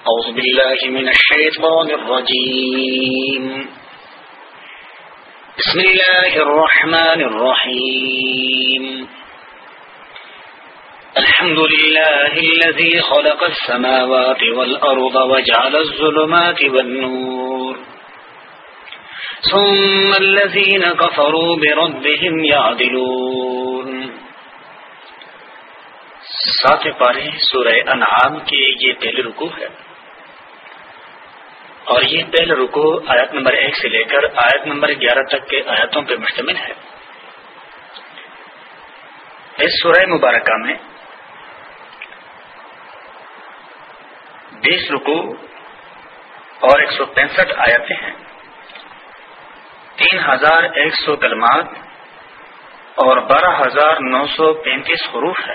أعوذ بالله من الشيطان الرجيم. بسم الله الرحمن الرحيم. الحمد لله الذي خلق السماوات والأرض وجعل الظلمات والنور. ثم الذين كفروا بربهم يعدلون. ساتھ پارے سورہ انعام کے یہ پہلے رکو ہے۔ اور یہ پہلا رکو آیت نمبر ایک سے لے کر آیت نمبر گیارہ تک کے آیتوں پہ مشتمل ہے۔ اس سورہ مبارکہ میں بیس رکو اور ایک سو پینسٹھ آیتیں ہیں۔ تین ہزار ایک سو کلمات اور بارہ ہزار نو سو پینتیس حروف ہے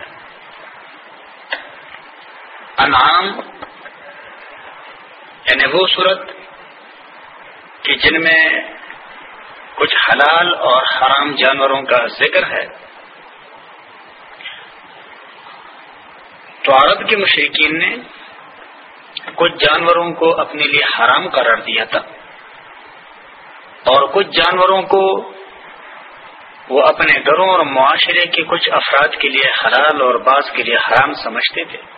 انعام یعنی وہ صورت کہ جن میں کچھ حلال اور حرام جانوروں کا ذکر ہے، تو عرب کے مشرقین نے کچھ جانوروں کو اپنے لیے حرام قرار دیا تھا اور کچھ جانوروں کو وہ اپنے گھروں اور معاشرے کے کچھ افراد کے لیے حلال اور بعض کے لیے حرام سمجھتے تھے۔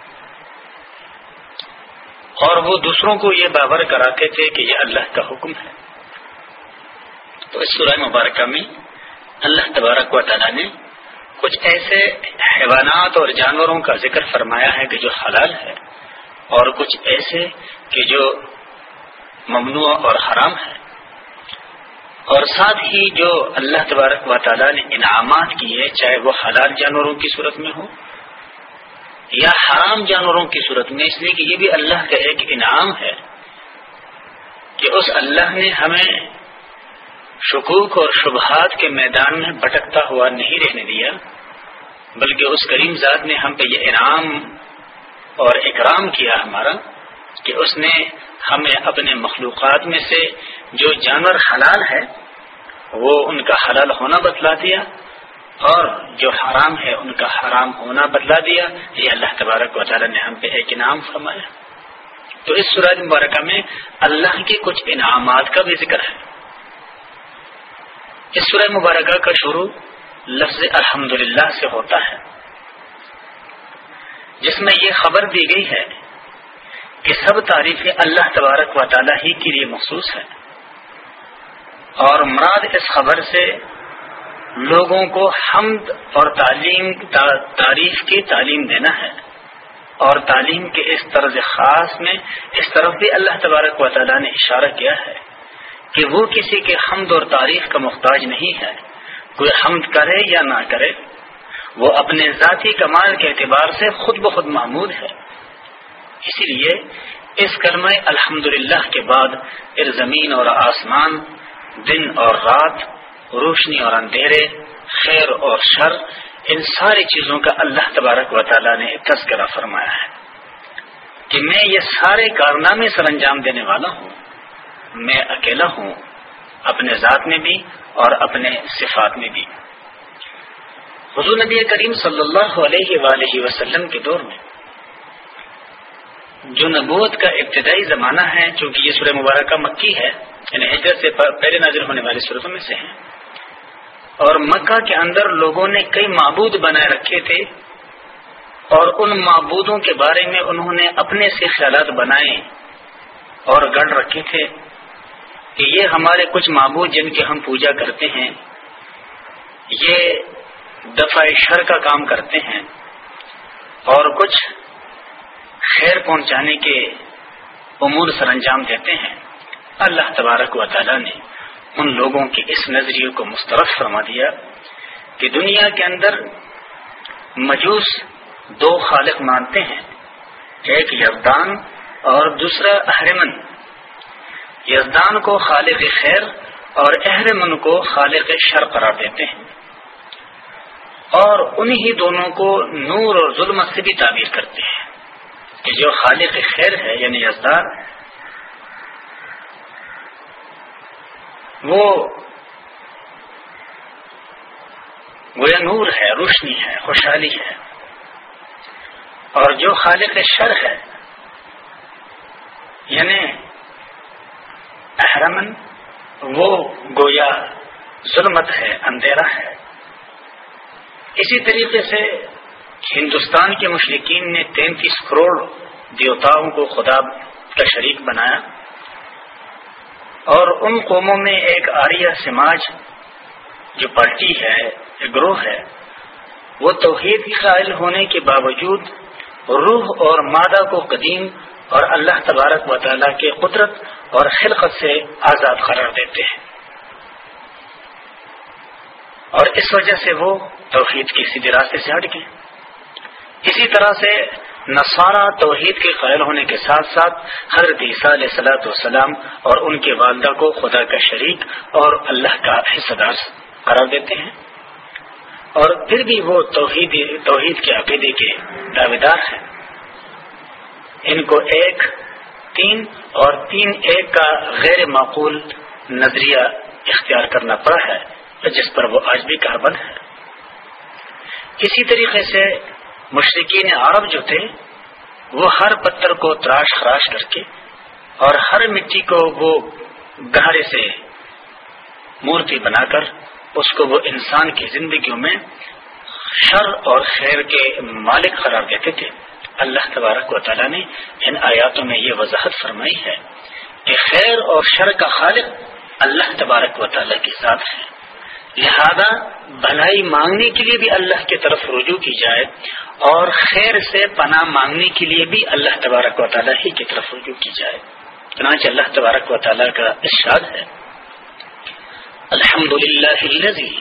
اور وہ دوسروں کو یہ باور کراتے تھے کہ یہ اللہ کا حکم ہے۔ تو اس سورہ مبارکہ میں اللہ تبارک و تعالیٰ نے کچھ ایسے حیوانات اور جانوروں کا ذکر فرمایا ہے کہ جو حلال ہے اور کچھ ایسے کہ جو ممنوع اور حرام ہے۔ اور ساتھ ہی جو اللہ تبارک و تعالیٰ نے انعامات کیے، چاہے وہ حلال جانوروں کی صورت میں ہو یا حرام جانوروں کی صورت میں، اس لیے کہ یہ بھی اللہ کا ایک انعام ہے کہ اس اللہ نے ہمیں شکوک اور شبہات کے میدان میں بھٹکتا ہوا نہیں رہنے دیا، بلکہ اس کریم ذات نے ہم پہ یہ انعام اور اکرام کیا ہمارا کہ اس نے ہمیں اپنے مخلوقات میں سے جو جانور حلال ہے، وہ ان کا حلال ہونا بتلا دیا۔ اور جو حرام ہے ان کا حرام ہونا بدلا دیا۔ یہ اللہ تبارک و تعالیٰ نے ہم پہ ایک انعام فرمایا۔ تو اس سورج مبارکہ میں اللہ کے کچھ انعامات کا بھی ذکر ہے۔ اس سورج مبارکہ کا شروع لفظ الحمد سے ہوتا ہے۔ جس میں یہ خبر دی گئی ہے کہ سب تعریفیں اللہ تبارک و تعالیٰ ہی کے لیے مخصوص ہے۔ اور مراد اس خبر سے لوگوں کو حمد اور تعلیم تعریف کی تعلیم دینا ہے اور تعلیم کے اس طرز خاص میں اس طرف بھی اللہ تبارک و تعالیٰ نے اشارہ کیا ہے کہ وہ کسی کے حمد اور تعریف کا محتاج نہیں ہے۔ کوئی حمد کرے یا نہ کرے، وہ اپنے ذاتی کمال کے اعتبار سے خود بخود محمود ہے۔ اسی لیے اس کرم الحمد کے بعد زمین اور آسمان، دن اور رات روشنی اور اندھیرے، خیر اور شر، ان ساری چیزوں کا اللہ تبارک و تعالیٰ نے تذکرہ فرمایا ہے۔ کہ میں یہ سارے کارنامے سر انجام دینے والا ہوں۔ میں اکیلا ہوں، اپنے ذات میں بھی اور اپنے صفات میں بھی۔ حضور نبی کریم صلی اللہ علیہ وآلہ وسلم کے دور میں جو نبوت کا ابتدائی زمانہ ہے، چونکہ یہ سورہ مبارکہ مکی ہے یعنی ہجرت سے پہلے نازل ہونے والی صورتوں میں سے ہیں اور مکہ کے اندر لوگوں نے کئی معبود بنائے رکھے تھے اور ان معبودوں کے بارے میں انہوں نے اپنے سے خیالات بنائے اور گڑھ رکھے تھے کہ یہ ہمارے کچھ معبود جن کی ہم پوجا کرتے ہیں، یہ دفاع شر کا کام کرتے ہیں اور کچھ خیر پہنچانے کے امور سر انجام دیتے ہیں۔ اللہ تبارک و تعالی نے ان لوگوں کے اس نظریے کو مسترد فرما دیا کہ دنیا کے اندر مجوس دو خالق مانتے ہیں، ایک یزدان اور دوسرا اہرمن۔ یزدان کو خالق خیر اور اہرمن کو خالق شر قرار دیتے ہیں۔ اور انہی دونوں کو نور اور ظلمت سے بھی تعبیر کرتے ہیں کہ جو خالق خیر ہے یعنی یزدان وہ گویا نور ہے، روشنی ہے، خوشحالی ہے۔ اور جو خالق شر ہے یعنی احرمن، وہ گویا ظلمت ہے، اندھیرا ہے۔ اسی طریقے سے ہندوستان کے مشرقین نے تینتیس کروڑ دیوتاؤں کو خدا کا شریک بنایا۔ اور ان قوموں میں ایک آریہ سماج جو پارٹی ہے گروہ ہے، وہ توحید کی قائل ہونے کے باوجود روح اور مادہ کو قدیم اور اللہ تبارک و تعالیٰ کے قدرت اور خلقت سے آزاد قرار دیتے ہیں۔ اور اس وجہ سے وہ توحید کی سیدھی راستے سے ہٹ گئے۔ اسی طرح سے نصارہ توحید کے قائل ہونے کے ساتھ ساتھ حضرت عیسیٰ علیہ صلاۃ والسلام اور ان کے والدہ کو خدا کا شریک اور اللہ کا حصہ دار قرار دیتے ہیں۔ اور پھر بھی وہ توحید توحید کے عقیدے کے دعوے دار ہیں۔ ان کو ایک تین اور تین ایک کا غیر معقول نظریہ اختیار کرنا پڑا ہے، جس پر وہ آج بھی کاربن ہے۔ اسی طریقے سے مشرقین عرب جو تھے، وہ ہر پتھر کو تراش خراش کر کے اور ہر مٹی کو وہ گہرے سے مورتی بنا کر اس کو وہ انسان کی زندگیوں میں شر اور خیر کے مالک قرار دیتے تھے۔ اللہ تبارک و تعالیٰ نے ان آیاتوں میں یہ وضاحت فرمائی ہے کہ خیر اور شر کا خالق اللہ تبارک و تعالیٰ کے ساتھ ہے۔ لہذا بھلائی مانگنے کے لیے بھی اللہ کی طرف رجوع کی جائے اور خیر سے پناہ مانگنے کے لیے بھی اللہ تبارک و تعالیٰ ہی کی طرف رجوع کی جائے۔ چنانچہ اللہ تبارک و تعالیٰ کا ارشاد ہے۔ الحمد للہ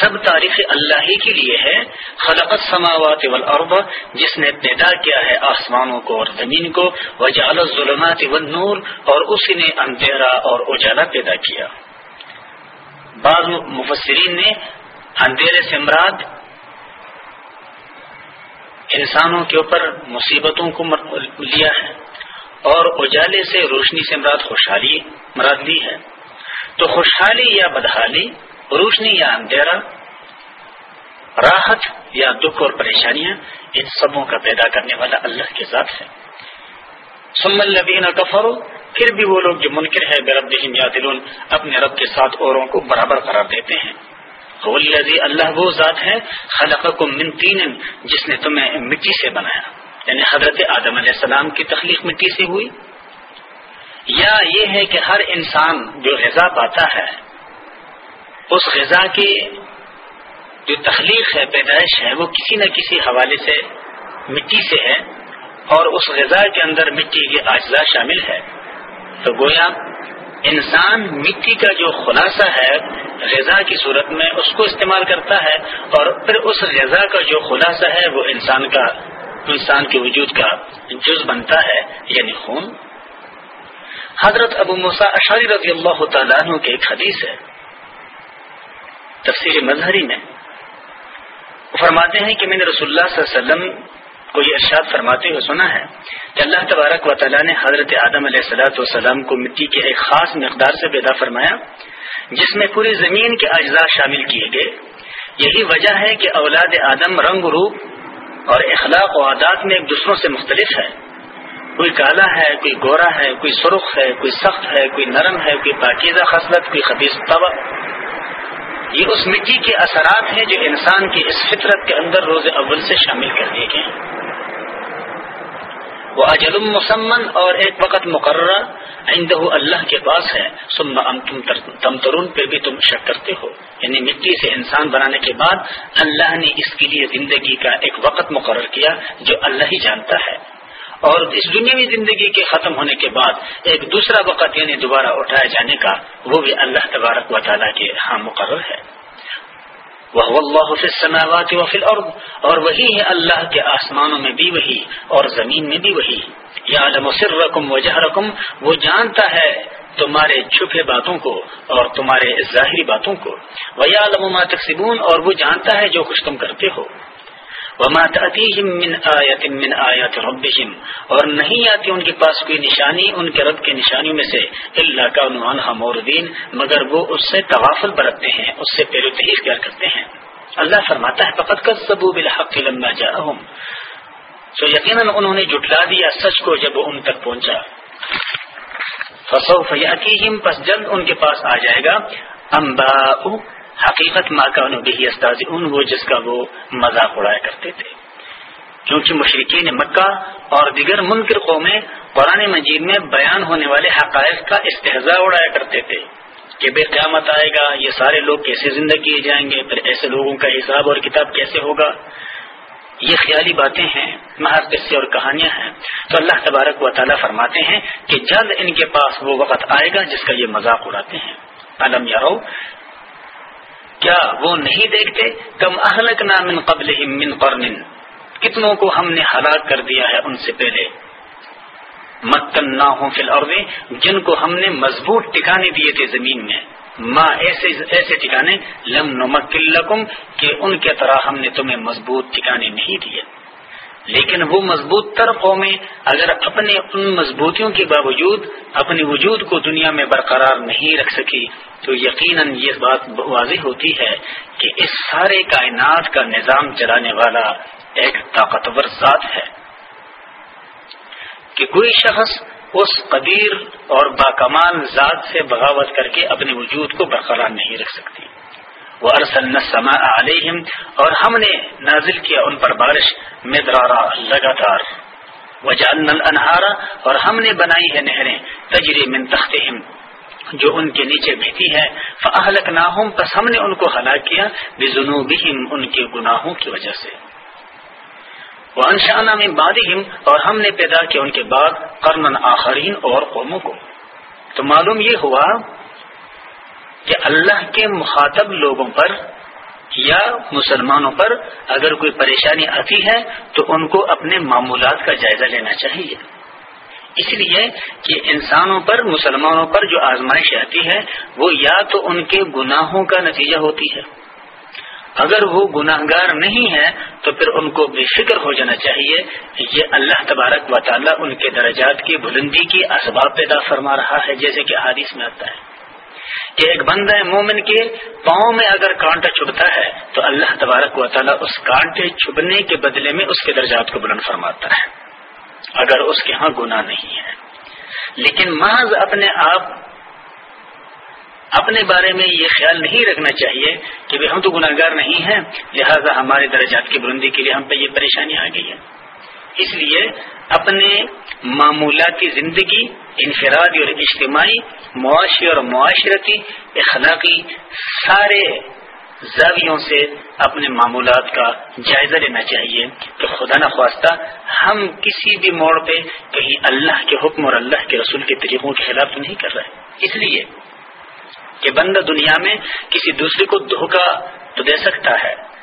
سب تاریخ اللہ ہی کے لیے ہے، خلق السماوات والارض، جس نے پیدا کیا ہے آسمانوں کو اور زمین کو، وجعل الظلمات والنور، اور اسی نے اندھیرا اور اجالا پیدا کیا۔ بعض مفسرین نے اندھیرے سے مراد انسانوں کے اوپر مصیبتوں کو لیا ہے اور اجالے سے روشنی سے مراد خوشحالی مراد لی ہے۔ تو خوشحالی یا بدحالی، روشنی یا اندھیرا، راحت یا دکھ اور پریشانیاں، ان سبوں کا پیدا کرنے والا اللہ کے ذات ہے۔ سمن لبین کفرو پھر بھی وہ لوگ جو منکر ہے بے رب یا دلون اپنے رب کے ساتھ اوروں کو برابر قرار دیتے ہیں۔ اللہ وہ ذات ہے خلق کو تین، جس نے تمہیں مٹی سے بنایا۔ یعنی حضرت آدم علیہ السلام کی تخلیق مٹی سے ہوئی۔ یا یہ ہے کہ ہر انسان جو غذا پاتا ہے، اس غذا کی جو تخلیق ہے، پیدائش ہے، وہ کسی نہ کسی حوالے سے مٹی سے ہے۔ اور اس غذا کے اندر مٹی کے اجزاء شامل ہے۔ تو گویا انسان مٹی کا جو خلاصہ ہے، غذا کی صورت میں اس کو استعمال کرتا ہے اور پھر اس غذا کا جو خلاصہ ہے، وہ انسان کا، انسان کے وجود کا جز بنتا ہے یعنی خون۔ حضرت ابو مسا اشاری رضی اللہ تعالیٰ عنہ کے ایک حدیث ہے۔ تفسیر مظہری میں۔ فرماتے ہیں کہ میں نے رسول اللہ صلی اللہ علیہ وسلم کو یہ ارشاد فرماتے ہوئے سنا ہے کہ اللہ تبارک و تعالیٰ نے حضرت آدم علیہ السلاۃ والسلام کو مٹی کے ایک خاص مقدار سے پیدا فرمایا، جس میں پوری زمین کے اجزاء شامل کیے گئے۔ یہی وجہ ہے کہ اولاد آدم رنگ روپ اور اخلاق و عادات میں ایک دوسروں سے مختلف ہے۔ کوئی کالا ہے، کوئی گورا ہے، کوئی سرخ ہے، کوئی سخت ہے، کوئی نرم ہے، کوئی پاکیزہ خصلت، کوئی خبیص طبع۔ یہ اس مٹی کے اثرات ہیں جو انسان کی اس فطرت کے اندر روز اول سے شامل کر دیے گئے وہ اجل مسمن اور ایک وقت مقررہ عندہ اللہ کے پاس ہے۔ تم ترون پہ بھی تم شک کرتے ہو۔ یعنی مٹی سے انسان بنانے کے بعد اللہ نے اس کے لیے زندگی کا ایک وقت مقرر کیا جو اللہ ہی جانتا ہے۔ اور اس دنیاوی زندگی کے ختم ہونے کے بعد ایک دوسرا وقت یعنی دوبارہ اٹھائے جانے کا وہ بھی اللہ تبارک و تعالیٰ کے ہاں مقرر ہے۔ وہ اللہ السماوات وفی الارض اور وہی ہے اللہ کے آسمانوں میں بھی وہی اور زمین میں بھی وہی۔ یا علم سرکم وجہ رقم وہ جانتا ہے تمہارے چھپے باتوں کو اور تمہارے ظاہری باتوں کو۔ وہ علم ما تقسیبون اور وہ جانتا ہے جو کچھ تم کرتے ہو۔ وما تأتيهم من آیت من آیات ربهم، اور نہیں آتی ان کے پاس کوئی نشانی، ان کے رب کے نشانیوں میں سے اللہ کا عنوانہ موردین مگر وہ اس سے توافل برتتے ہیں، اس سے پیر و اختیار کرتے ہیں۔ اللہ فرماتا ہے فقط کذبوا بالحق لما جاءهم۔ سو یقیناً انہوں نے جٹلا دیا سچ کو جب ان تک پہنچا۔ فصو فیاتیم پس جلد ان کے پاس آ جائے گا۔ امبا حقیقت ماں کا بھی استاذ ان وہ جس کا وہ مذاق اڑایا کرتے تھے۔ کیونکہ مشرقین مکہ اور دیگر منکر قومیں قرآن مجید میں بیان ہونے والے حقائق کا استحضاء اڑایا کرتے تھے کہ بے قیامت آئے گا، یہ سارے لوگ کیسے زندہ کیے جائیں گے، پھر ایسے لوگوں کا حساب اور کتاب کیسے ہوگا؟ یہ خیالی باتیں ہیں، محض قصے اور کہانیاں ہیں۔ تو اللہ تبارک و تعالیٰ فرماتے ہیں کہ جلد ان کے پاس وہ وقت آئے گا جس کا یہ مذاق اڑاتے ہیں۔ علم یارو کیا وہ نہیں دیکھتے؟ کم اہلک نام قبل من قرن کتنوں کو ہم نے ہلاک کر دیا ہے ان سے پہلے۔ مکن نہ ہوں فی الارض، جن کو ہم نے مضبوط ٹکانے دیے تھے زمین میں۔ ماں ایسے ایسے ٹھکانے، لم نمکلکم کہ ان کے طرح ہم نے تمہیں مضبوط ٹھکانے نہیں دیے۔ لیکن وہ مضبوط تر قومیں اگر اپنے ان مضبوطیوں کے باوجود اپنے وجود کو دنیا میں برقرار نہیں رکھ سکی، تو یقیناً یہ بات واضح ہوتی ہے کہ اس سارے کائنات کا نظام چلانے والا ایک طاقتور ذات ہے۔ کہ کوئی شخص اس قدیر اور باکمال ذات سے بغاوت کر کے اپنے وجود کو برقرار نہیں رکھ سکتی۔ وہ ارسل علیہم اور ہم نے نازل کیا ان پر بارش مدرارا لگاتار۔ وجان انہارا اور ہم نے بنائی ہے نہریں تجری من تختہم، جو ان کے نیچے بہتی ہے فہلک نہ ہوں بس ہم نے ان کو ہلاک کیا بے ان کے گناہوں کی وجہ سے۔ وہ انشانہ میں بادم اور ہم نے پیدا کیا ان کے بعد کرن آخرین اور قوموں کو۔ تو معلوم یہ ہوا کہ اللہ کے مخاطب لوگوں پر یا مسلمانوں پر اگر کوئی پریشانی آتی ہے تو ان کو اپنے معمولات کا جائزہ لینا چاہیے۔ اس لیے کہ انسانوں پر، مسلمانوں پر جو آزمائش آتی ہے، وہ یا تو ان کے گناہوں کا نتیجہ ہوتی ہے۔ اگر وہ گناہ گار نہیں ہے، تو پھر ان کو بے فکر ہو جانا چاہیے یہ اللہ تبارک و تعالیٰ ان کے درجات کی بلندی کی اسباب پیدا فرما رہا ہے، جیسے کہ حادث میں آتا ہے۔ کہ ایک بندہ مومن کے پاؤں میں اگر کانٹا چھپتا ہے، تو اللہ تبارک و تعالیٰ اس کانٹے چھپنے کے بدلے میں اس کے درجات کو بلند فرماتا ہے۔ اگر اس کے ہاں گناہ نہیں ہے۔ لیکن محض اپنے آپ، اپنے بارے میں یہ خیال نہیں رکھنا چاہیے کہ ہم تو گناہ گار نہیں ہیں، لہذا ہمارے درجات کی بلندی کے لیے ہم پہ یہ پریشانی آ گئی ہے۔ اس لیے اپنے معمولاتی زندگی، انفرادی اور اجتماعی، معاشی اور معاشرتی، اخلاقی سارے زاویوں سے اپنے معمولات کا جائزہ لینا چاہیے۔ کہ خدا نخواستہ ہم کسی بھی موڑ پہ کہیں اللہ کے حکم اور اللہ کے رسول کے طریقوں کے خلاف تو نہیں کر رہے۔ اس لیے کہ بندہ دنیا میں کسی دوسرے کو دھوکہ تو دے سکتا ہے۔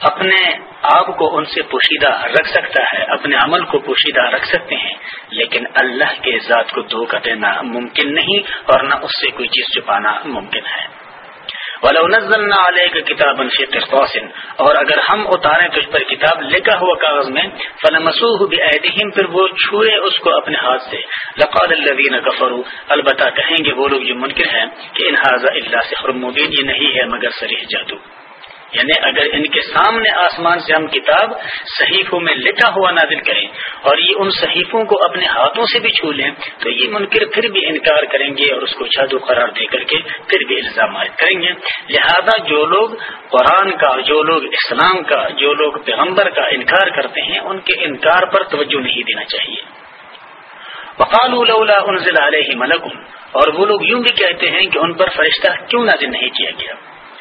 اپنے آپ کو ان سے پوشیدہ رکھ سکتا ہے، اپنے عمل کو پوشیدہ رکھ سکتے ہیں، لیکن اللہ کے ذات کو دھوکہ دینا ممکن نہیں اور نہ اس سے کوئی چیز چھپانا ممکن ہے۔ ولو نزلنا عليك كتابا في قرطاس، اور اگر ہم اتاریں تجھ پر کتاب لکھا ہوا کاغذ میں، فلمسوه بايديهم پھر وہ چھوئے اس کو اپنے ہاتھ سے۔ لقال الذين كفروا، البتہ کہیں گے وہ لوگ جو منکر ہیں کہ ان هذا الا سحر مبين یہ نہیں ہے، مگر صریح جادو۔ یعنی اگر ان کے سامنے آسمان سے ہم کتاب صحیفوں میں لکھا ہوا نازل کریں اور یہ ان صحیفوں کو اپنے ہاتھوں سے بھی چھو لیں، تو یہ منکر پھر بھی انکار کریں گے اور اس کو جادو قرار دے کر کے پھر بھی الزام عائد کریں گے۔ لہذا جو لوگ قرآن کا، جو لوگ اسلام کا، جو لوگ پیغمبر کا انکار کرتے ہیں، ان کے انکار پر توجہ نہیں دینا چاہیے۔ وقال انزل علیہ ملکن اور وہ لوگ یوں بھی کہتے ہیں کہ ان پر فرشتہ کیوں نازل نہیں کیا گیا؟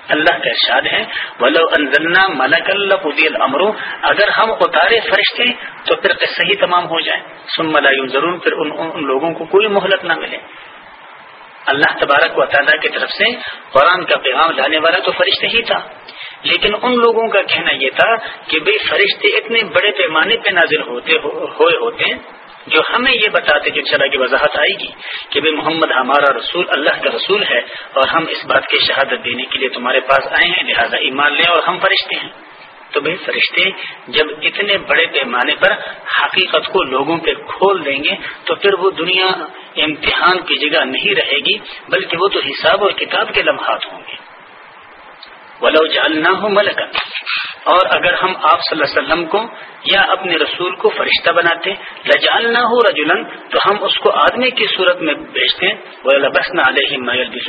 اللہ کا ارشاد ہے ولو انزلنا ملک اللہ الامر اگر ہم اتارے فرشتے تو پھر صحیح تمام ہو جائیں سن ملائم ضرور پھر ان, ان لوگوں کو کوئی مہلت نہ ملے۔ اللہ تبارک و تعالیٰ کی طرف سے قرآن کا پیغام لانے والا تو فرشتے ہی تھا۔ لیکن ان لوگوں کا کہنا یہ تھا کہ بھئی فرشتے اتنے بڑے پیمانے پہ نازل ہوتے ہوئے ہوتے ہیں جو ہمیں یہ بتاتے کہ انشاءاللہ کی وضاحت آئے گی کہ بھائی محمد ہمارا رسول اللہ کا رسول ہے اور ہم اس بات کی شہادت دینے کے لیے تمہارے پاس آئے ہیں، لہذا ایمان لیں اور ہم فرشتے ہیں۔ تو بھائی فرشتے جب اتنے بڑے پیمانے پر حقیقت کو لوگوں پہ کھول دیں گے تو پھر وہ دنیا امتحان کی جگہ نہیں رہے گی، بلکہ وہ تو حساب اور کتاب کے لمحات ہوں گے۔ ولو جالنا ہو ملکن اور اگر ہم آپ صلی اللہ علیہ وسلم کو یا اپنے رسول کو فرشتہ بناتے لجال نہ ہو رجولن تو ہم اس کو آدمی کی صورت میں بیچتے وہ بسن علیہ میل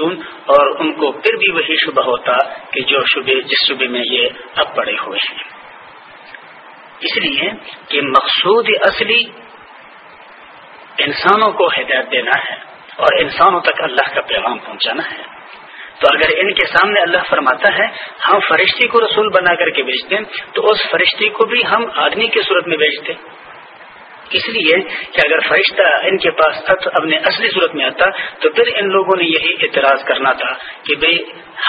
اور ان کو پھر بھی وہی شبہ ہوتا کہ جو شبے جس شبے میں یہ اب پڑے ہوئے ہیں۔ اس لیے کہ مقصود اصلی انسانوں کو ہدایت دینا ہے اور انسانوں تک اللہ کا پیغام پہنچانا ہے۔ تو اگر ان کے سامنے اللہ فرماتا ہے، ہم فرشتی کو رسول بنا کر کے بیچتے تو اس فرشتی کو بھی ہم آدمی کی صورت میں بیچتے اس لیے کہ اگر فرشتہ ان کے پاس اپنے اصلی صورت میں آتا، تو پھر ان لوگوں نے یہی اعتراض کرنا تھا کہ بھئی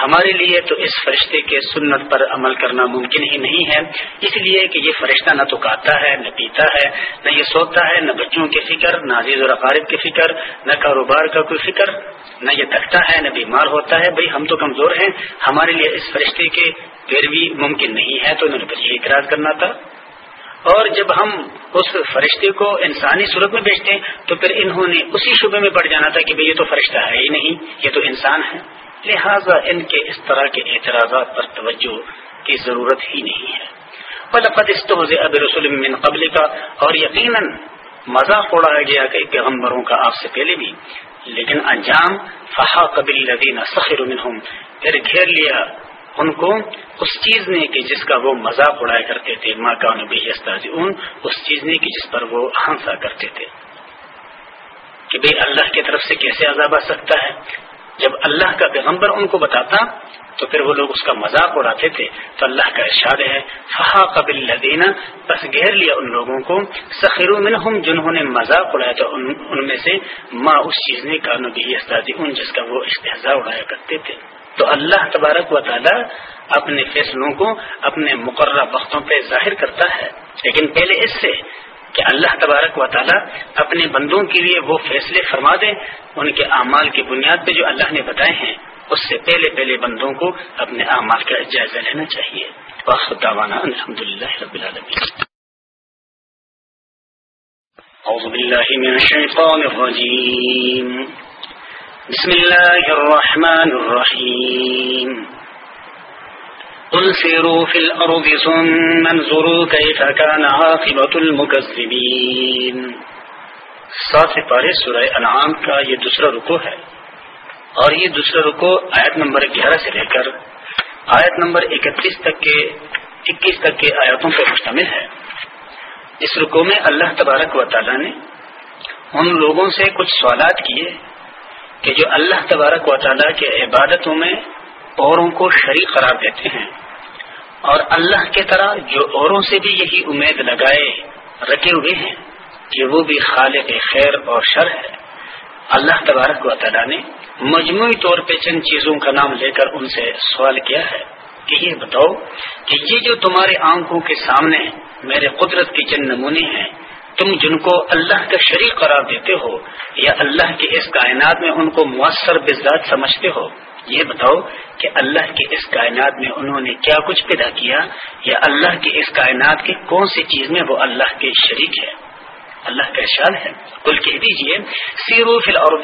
ہمارے لیے تو اس فرشتے کے سنت پر عمل کرنا ممکن ہی نہیں ہے۔ اس لیے کہ یہ فرشتہ نہ تو کاتا ہے، نہ پیتا ہے، نہ یہ سوتا ہے، نہ بچوں کی فکر، نہ عزیز و اقارب کی فکر، نہ کاروبار کا کوئی فکر، نہ یہ تھکتا ہے، نہ بیمار ہوتا ہے۔ بھئی ہم تو کمزور ہیں۔ ہمارے لیے اس فرشتے کے پیروی ممکن نہیں ہے، تو انہوں نے یہ اعتراض کرنا تھا۔ اور جب ہم اس فرشتے کو انسانی صورت میں بیچتے ہیں، تو پھر انہوں نے اسی شبے میں پڑ جانا تھا کہ یہ تو فرشتہ ہے ہی نہیں، یہ تو انسان ہے۔ لہذا ان کے اس طرح کے اعتراضات پر توجہ کی ضرورت ہی نہیں ہے۔ اب رسول من قبل کا اور یقیناً مذاق اڑایا گیا کہ پیغمبروں کا آپ سے پہلے بھی۔ لیکن انجام فہا قبل لدین سخر منہم پھر گھیر لیا ان کو۔ اس چیز نے کہ جس کا وہ مذاق اڑایا کرتے تھے ماں کا نبی ان اس چیز نے کہ جس پر وہ ہنسا کرتے تھے۔ کہ بھئی اللہ کی طرف سے کیسے عذاب آ سکتا ہے؟ جب اللہ کا پیغمبر ان کو بتاتا، تو پھر وہ لوگ اس کا مذاق اڑاتے تھے۔ تو اللہ کا ارشاد ہے فہا قبل لدینہ بس گھیر لیا ان لوگوں کو۔ سخیر منہم جنہوں نے مذاق اڑایا تو ان میں سے ماں اس چیز نے کا نبی ان جس کا وہ استحضا اڑایا کرتے تھے۔ تو اللہ تبارک و تعالی اپنے فیصلوں کو، اپنے مقررہ وقتوں پہ ظاہر کرتا ہے۔ لیکن پہلے اس سے کہ اللہ تبارک و تعالی اپنے بندوں کے لیے وہ فیصلے فرما دیں ان کے اعمال کی بنیاد پہ جو اللہ نے بتائے ہیں، اس سے پہلے پہلے بندوں کو اپنے اعمال کا جائزہ لینا چاہیے۔ الحمد للہ رب العالمین۔ أعوذ بالله من الشيطان الرجيم بسم الله الرحمن الرحيم قل سيروا في الأرض ثم انظروا كيف كان عاقبة المكذبين۔ ساتھ پارے سورہ انعام کا یہ دوسرا رکو ہے۔ اور یہ دوسرا رکو آیت نمبر گیارہ سے لے کر آیت نمبر اکتیس تک کے اکیس تک کے آیاتوں پر مشتمل ہے۔ اس رکو میں اللہ تبارک و تعالی نے ان لوگوں سے کچھ سوالات کیے کہ جو اللہ تبارک و تعالیٰ کے عبادتوں میں اوروں کو شریک قرار دیتے ہیں۔ اور اللہ کے طرح جو اوروں سے بھی یہی امید لگائے رکھے ہوئے ہیں کہ وہ بھی خالق خیر اور شر ہے۔ اللہ تبارک و تعالیٰ نے مجموعی طور پہ چند چیزوں کا نام لے کر ان سے سوال کیا ہے کہ یہ بتاؤ کہ یہ جو تمہارے آنکھوں کے سامنے میرے قدرت کے چند نمونے ہیں، تم جن کو اللہ کا شریک قرار دیتے ہو یا اللہ کے اس کائنات میں ان کو مؤثر بزاد سمجھتے ہو؟ یہ بتاؤ کہ اللہ کے اس کائنات میں انہوں نے کیا کچھ پیدا کیا یا اللہ کے اس کائنات کی کون سی چیز میں وہ اللہ کے شریک ہے؟ اللہ کا اشار ہے۔ کل کہہ دیجیے سیرو فل اور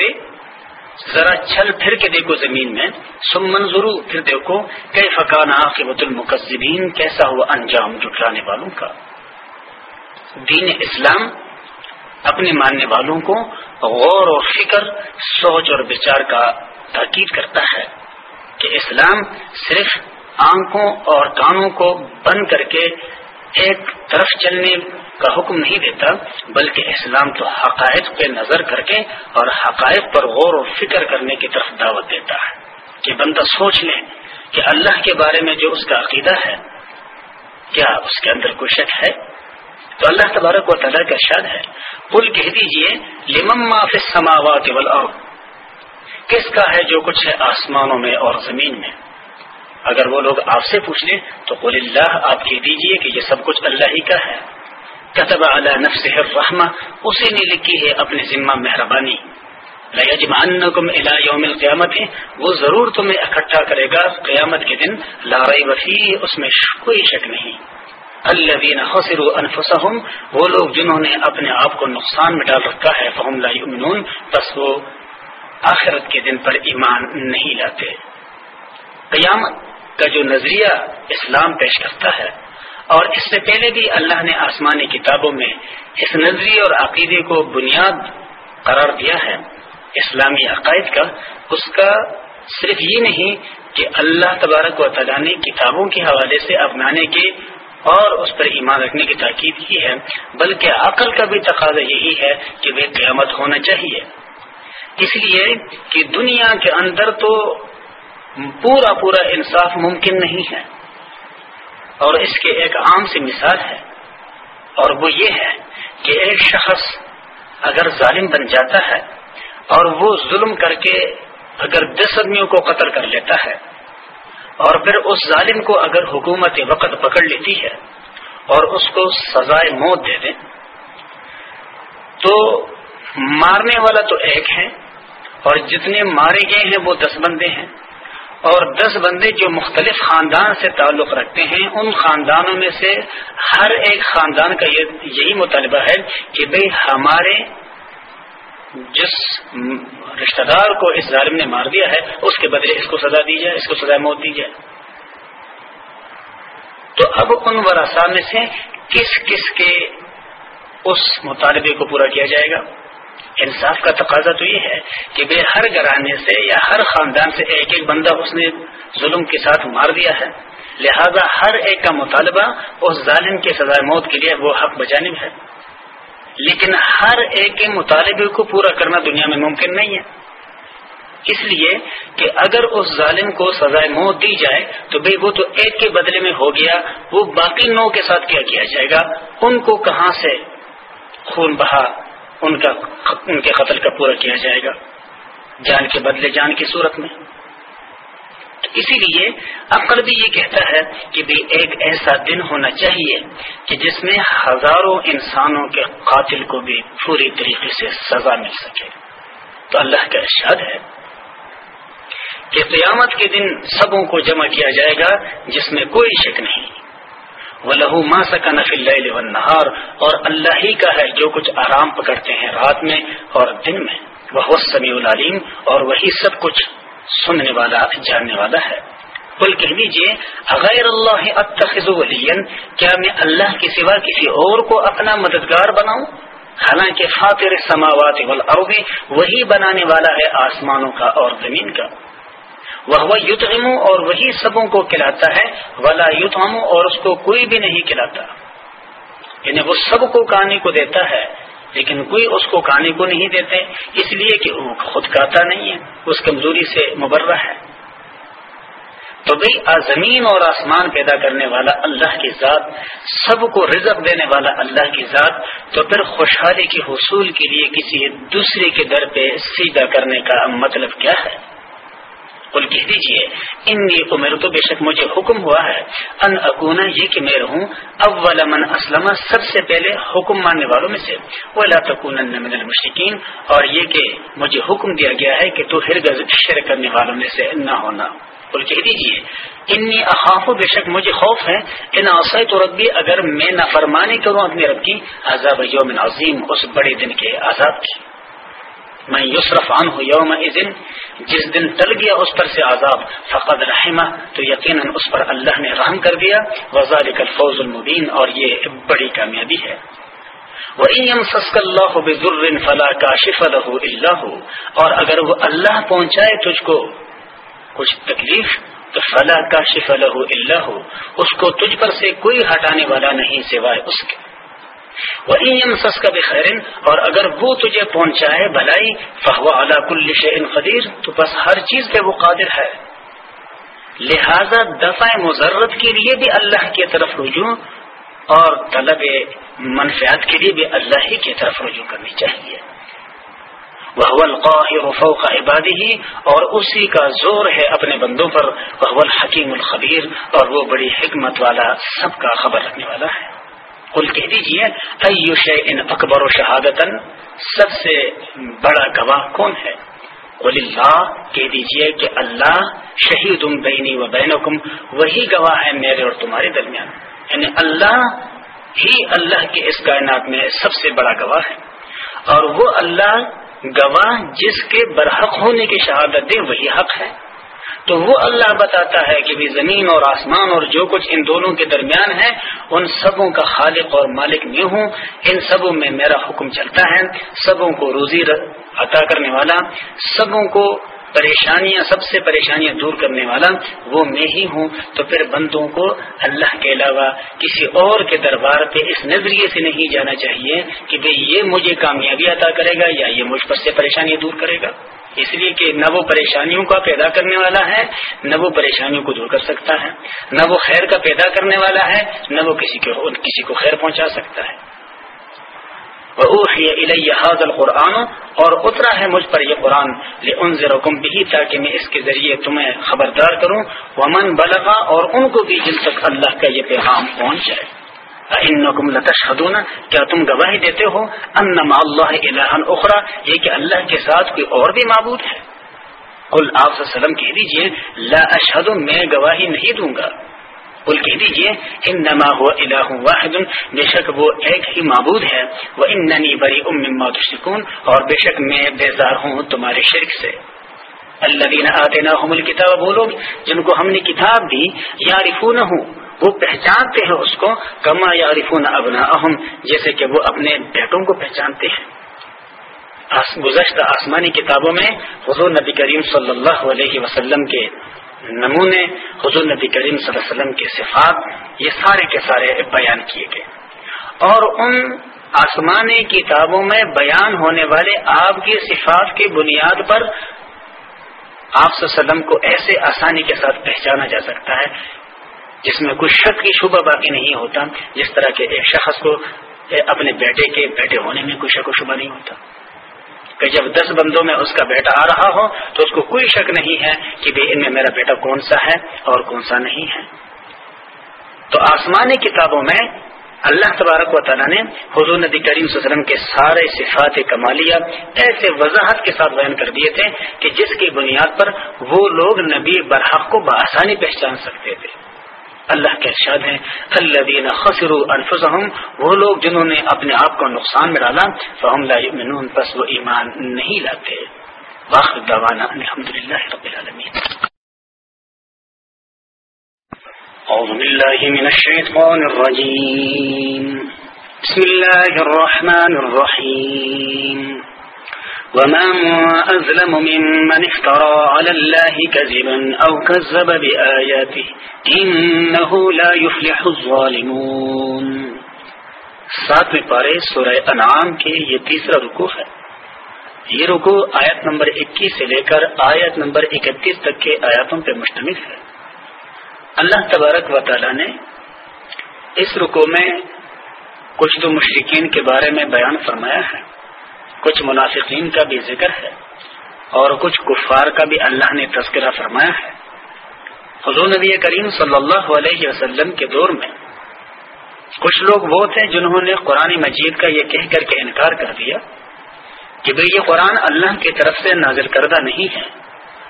ذرا چھل پھر کے دیکھو زمین میں سم منظرو پھر دیکھو کئی فقان عاقبت المقزبین کیسا ہوا انجام جٹلانے والوں کا۔ دین اسلام اپنے ماننے والوں کو غور و فکر، سوچ اور بچار کا تاکید کرتا ہے کہ اسلام صرف آنکھوں اور کانوں کو بند کر کے ایک طرف چلنے کا حکم نہیں دیتا، بلکہ اسلام تو حقائق پہ نظر کر کے اور حقائق پر غور و فکر کرنے کی طرف دعوت دیتا ہے کہ بندہ سوچ لے کہ اللہ کے بارے میں جو اس کا عقیدہ ہے، کیا اس کے اندر کوئی شک ہے؟ تو اللہ تبارک و تعالیٰ کا شاد ہے پل کہہ دیجیے لمما فی السماوات والارض۔ کس کا ہے جو کچھ ہے آسمانوں میں اور زمین میں؟ اگر وہ لوگ آپ سے پوچھ لیں، تو قل اللہ آپ کہہ دیجیے کہ یہ سب کچھ اللہ ہی کا ہے۔ کتب علی نفس الرحمہ، اسی نے لکھی ہے اپنے ذمہ مہربانی۔ لَيَجْمَعَنَّكُمْ إِلَى يَوْمِ الْقِيَامَةِ وہ ضرور تمہیں اکٹھا کرے گا۔ قیامت کے دن لا ریب فی اس میں کوئی شک نہیں۔ الذين خسروا انفسهم وہ لوگ جنہوں نے اپنے آپ کو نقصان میں ڈال رکھا ہے فهم لا يؤمنون بس وہ آخرت کے دن پر ایمان نہیں لاتے۔ قیامت کا جو نظریہ اسلام پیش کرتا ہے، اور اس سے پہلے بھی اللہ نے آسمانی کتابوں میں اس نظریے اور عقیدے کو بنیاد قرار دیا ہے۔ اسلامی عقائد کا، اس کا صرف یہ نہیں کہ اللہ تبارک و تعالیٰ نے کتابوں کے حوالے سے اپنانے کے اور اس پر ایمان رکھنے کی تاکید کی ہے، بلکہ عقل کا بھی تقاضا یہی ہے کہ وہ قیامت ہونا چاہیے۔ اس لیے کہ دنیا کے اندر تو پورا پورا انصاف ممکن نہیں ہے۔ اور اس کے ایک عام سی مثال ہے۔ اور وہ یہ ہے کہ ایک شخص اگر ظالم بن جاتا ہے اور وہ ظلم کر کے اگر دس آدمیوں کو قتل کر لیتا ہے اور پھر اس ظالم کو اگر حکومت وقت پکڑ لیتی ہے اور اس کو سزائے موت دے دیں تو مارنے والا تو ایک ہے اور جتنے مارے گئے ہیں وہ دس بندے ہیں اور دس بندے جو مختلف خاندان سے تعلق رکھتے ہیں، ان خاندانوں میں سے ہر ایک خاندان کا یہی مطالبہ ہے کہ بھئی ہمارے جس رشتہ دار کو اس ظالم نے مار دیا ہے، اس کے بدلے اس کو سزا دی جائے، اس کو سزا موت دی جائے۔ تو اب ان ورثا میں سے کس کس کے اس مطالبے کو پورا کیا جائے گا؟ انصاف کا تقاضا تو یہ ہے کہ بے ہر گرانے سے یا ہر خاندان سے ایک ایک بندہ اس نے ظلم کے ساتھ مار دیا ہے۔ لہذا ہر ایک کا مطالبہ اس ظالم کے سزائے موت کے لیے وہ حق بجانب ہے۔ لیکن ہر ایک کے مطالبے کو پورا کرنا دنیا میں ممکن نہیں ہے۔ اس لیے کہ اگر اس ظالم کو سزائے موت دی جائے تو بھائی وہ تو ایک کے بدلے میں ہو گیا، وہ باقی نو کے ساتھ کیا کیا جائے گا؟ ان کو کہاں سے خون بہا؟ ان کا ان کے قتل کا پورا کیا جائے گا، جان کے بدلے، جان کی صورت میں۔ اسی لیے عقل بھی یہ کہتا ہے کہ بھی ایک ایسا دن ہونا چاہیے کہ جس میں ہزاروں انسانوں کے قاتل کو بھی پوری طریقے سے سزا مل سکے۔ تو اللہ کا ارشاد ہے کہ قیامت کے دن سبوں کو جمع کیا جائے گا جس میں کوئی شک نہیں۔ وہ لہو ماں سکا نفل نہار اور اللہ ہی کا ہے جو کچھ آرام پکڑتے ہیں رات میں اور دن میں۔ وہ سمیع العلیم اور وہی سب کچھ سننے والا، جاننے والا ہے۔ کل کہہ دیجیے غیر اللہ اتخذ کیا میں اللہ کے سوا کسی اور کو اپنا مددگار بناؤں؟ حالانکہ فاطر سماوات والارض وہی بنانے والا ہے آسمانوں کا اور زمین کا۔ وہ یتغم اور وہی سبوں کو کھلاتا ہے، ولا یتغم اور اس کو کوئی بھی نہیں کھلاتا۔ یعنی وہ سب کو کہانی کو دیتا ہے، لیکن کوئی اس کو کھانے کو نہیں دیتے، اس لیے کہ وہ خود کہتا نہیں ہے، اس کمزوری سے مبرہ ہے۔ تو بھائی زمین اور آسمان پیدا کرنے والا اللہ کی ذات، سب کو رزق دینے والا اللہ کی ذات، تو پھر خوشحالی کے حصول کے لیے کسی دوسرے کے در پہ سیدھا کرنے کا مطلب کیا ہے؟ کل کہہ دیجیے انی عمر تو بے شک مجھے حکم ہوا ہے، ان اکونا یہ کہ میں رہوں اول من اسلم، سب سے پہلے حکم ماننے والوں میں سے۔ ولا تکون من المشرکین، اور یہ کہ مجھے حکم دیا گیا ہے کہ تو ہرگز شر کرنے والوں میں سے نہ ہونا۔ کل کہہ دیجیے انی اخاف، بے شک مجھے خوف ہے، ان اوسط تو ربی، اگر میں نافرمانی کروں اپنے رب کی، عذاب یوم عظیم، اس بڑے دن کے عذاب کی۔ میں یوسرف عن ہوں یوم جس دن ٹل گیا اس پر سے عذاب، فقد رحمہ، تو یقیناً اس پر اللہ نے رحم کر دیا وزال الفوز المبین، اور یہ بڑی کامیابی ہے۔ اللہ بزر فلاح کا شف اللہ اور اگر وہ اللہ پہنچائے تجھ کو کچھ تکلیف، تو فلاح کا شف اللہ اس کو تجھ پر سے کوئی ہٹانے والا نہیں سوائے اس کے۔ وہ سس کا بخیر اور اگر وہ تجھے پہنچائے بلائی، فہو اعلیٰ کل شعین قدیر، تو بس ہر چیز پہ وہ قادر ہے۔ لہذا دفاع مذرت کے لیے بھی اللہ کی طرف رجوع، اور طلب منفیات کے لیے بھی اللہ ہی کی طرف رجوع کرنی چاہیے۔ وہ القاہر فوق عبادی ہی اور اسی کا زور ہے اپنے بندوں پر۔ وہ الحکیم الخبیر، اور وہ بڑی حکمت والا، سب کا خبر رکھنے والا ہے۔ کل کہہ دیجیے ایوش ان اکبر و شہادت سب سے بڑا گواہ کون ہے؟ اللہ، کہہ دیجیے کہ اللہ شہید بینی و بین وہی گواہ ہے میرے اور تمہارے درمیان۔ یعنی اللہ ہی اللہ کے اس کائنات میں سب سے بڑا گواہ ہے۔ اور وہ اللہ گواہ جس کے برحق ہونے کی شہادت دے، وہی حق ہے۔ تو وہ اللہ بتاتا ہے کہ بھی زمین اور آسمان اور جو کچھ ان دونوں کے درمیان ہے، ان سبوں کا خالق اور مالک میں ہوں۔ ان سبوں میں میرا حکم چلتا ہے۔ سبوں کو روزی عطا کرنے والا، سبوں کو پریشانیاں، سب سے پریشانیاں دور کرنے والا وہ میں ہی ہوں۔ تو پھر بندوں کو اللہ کے علاوہ کسی اور کے دربار پہ اس نظریے سے نہیں جانا چاہیے کہ بھئی یہ مجھے کامیابی عطا کرے گا یا یہ مجھ پر سے پریشانیاں دور کرے گا۔ اس لیے کہ نہ وہ پریشانیوں کا پیدا کرنے والا ہے، نہ وہ پریشانیوں کو دور کر سکتا ہے۔ نہ وہ خیر کا پیدا کرنے والا ہے، نہ وہ کسی کو کسی کو خیر پہنچا سکتا ہے۔ القرآن، اور اترا ہے مجھ پر یہ قرآن۔ ان ضرکم بھی تاکہ میں اس کے ذریعے تمہیں خبردار کروں۔ ومن بلغا اور ان کو بھی جن تک اللہ کا یہ پیغام پہنچ جائے۔ لتشہدون کیا تم گواہی دیتے ہو؟ انما اللہ الہ اخرى یہ کہ اللہ کے ساتھ کوئی اور بھی معبود ہے۔ قل آپ صلی اللہ علیہ وسلم کہہ دیجیے، لا اشہد میں گواہی نہیں دوں گا۔ قل کہہ دیجیے انما هو الہ واحد۔ بے شک وہ ایک ہی معبود ہے۔ وہ اننی بری ام مما تشرکون اور بے شک میں بیزار ہوں تمہارے شرک سے۔ اللہ آتیناہم الکتاب وہ لوگ جن کو ہم نے کتاب دی یعرفونہ وہ پہچانتے ہیں اس کو، کما یا رفون ابنا اہم جیسے کہ وہ اپنے بیٹوں کو پہچانتے ہیں۔ گزشتہ آسمانی کتابوں میں حضور نبی کریم صلی اللہ علیہ وسلم کے نمونے، حضور نبی کریم صلی اللہ علیہ وسلم کے صفات، یہ سارے کے سارے بیان کیے گئے۔ اور ان آسمانی کتابوں میں بیان ہونے والے آپ کی صفات کی بنیاد پر آپ وسلم کو ایسے آسانی کے ساتھ پہچانا جا سکتا ہے جس میں کچھ شک کی شبہ باقی نہیں ہوتا، جس طرح کے ایک شخص کو اپنے بیٹے کے بیٹے ہونے میں کوئی شک و شبہ نہیں ہوتا۔ کہ جب دس بندوں میں اس کا بیٹا آ رہا ہو، تو اس کو کوئی شک نہیں ہے کہ بھائی ان میں میرا بیٹا کون سا ہے اور کون سا نہیں ہے۔ تو آسمانی کتابوں میں اللہ تبارک و تعالیٰ نے حضور نبی کریم صلی اللہ علیہ وسلم کے سارے صفات کمالیہ ایسے وضاحت کے ساتھ بیان کر دیے تھے کہ جس کی بنیاد پر وہ لوگ نبی برحق کو بآسانی پہچان سکتے تھے۔ اللہ کے ارشاد ہیں اللہ دینا خسرو الفظم وہ لوگ جنہوں نے اپنے آپ کو نقصان میں ڈالا، فہم لا یؤمنون، پس وہ ایمان نہیں لاتے۔ واخر دعوانا الحمد للہ رب العالمین۔ اعوذ باللہ من الشیطان الرجیم۔ بسم اللہ الرحمن الرحیم۔ وما أظلم ممن افترى على الله كذبا أو كذب بآياته إنه لا يفلح الظالمون. ساتویں پارے سورہ انعام کے یہ تیسرا رکو ہے۔ یہ رکو آیت نمبر اکیس سے لے کر آیت نمبر اکتیس تک کے آیاتوں پر مشتمل ہے۔ اللہ تبارک و تعالی نے اس رکو میں کچھ تو مشرقین کے بارے میں بیان فرمایا ہے۔ کچھ منافقین کا بھی ذکر ہے اور کچھ کفار کا بھی اللہ نے تذکرہ فرمایا ہے۔ حضور نبی کریم صلی اللہ علیہ وسلم کے دور میں کچھ لوگ وہ تھے جنہوں نے قرآن مجید کا یہ کہہ کر کے انکار کر دیا کہ بھئی یہ قرآن اللہ کی طرف سے نازل کردہ نہیں ہے،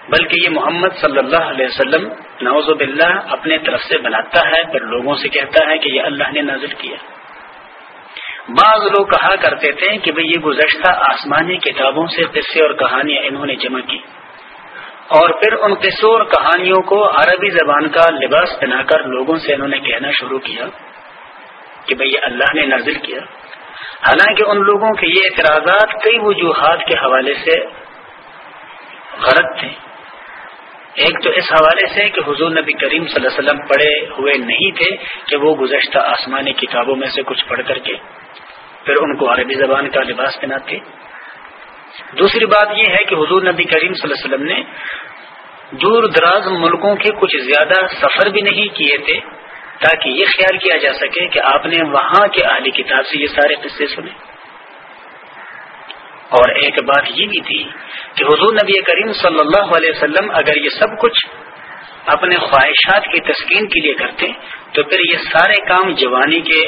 بلکہ یہ محمد صلی اللہ علیہ وسلم نوز باللہ اپنے طرف سے بناتا ہے، پھر لوگوں سے کہتا ہے کہ یہ اللہ نے نازل کیا۔ بعض لوگ کہا کرتے تھے کہ بھئی یہ گزشتہ آسمانی کتابوں سے قصے اور کہانیاں انہوں نے جمع کی۔ اور پھر ان قصوں اور کہانیوں کو عربی زبان کا لباس بنا کر لوگوں سے انہوں نے کہنا شروع کیا کہ بھئی یہ اللہ نے نازل کیا۔ حالانکہ ان لوگوں کے یہ اعتراضات کئی وجوہات کے حوالے سے غلط تھے۔ ایک تو اس حوالے سے کہ حضور نبی کریم صلی اللہ علیہ وسلم پڑھے ہوئے نہیں تھے کہ وہ گزشتہ آسمانی کتابوں میں سے کچھ پڑھ کر کے پھر ان کو عربی زبان کا لباس پہناتے۔ دوسری بات یہ ہے کہ حضور نبی کریم صلی اللہ علیہ وسلم نے دور دراز ملکوں کے کچھ زیادہ سفر بھی نہیں کیے تھے تاکہ یہ خیال کیا جا سکے کہ آپ نے وہاں کے اہلی کتاب سے یہ سارے قصے سنے۔ اور ایک بات یہ بھی تھی کہ حضور نبی کریم صلی اللہ علیہ وسلم اگر یہ سب کچھ اپنے خواہشات کی تسکین کے لیے کرتے تو پھر یہ سارے کام جوانی کے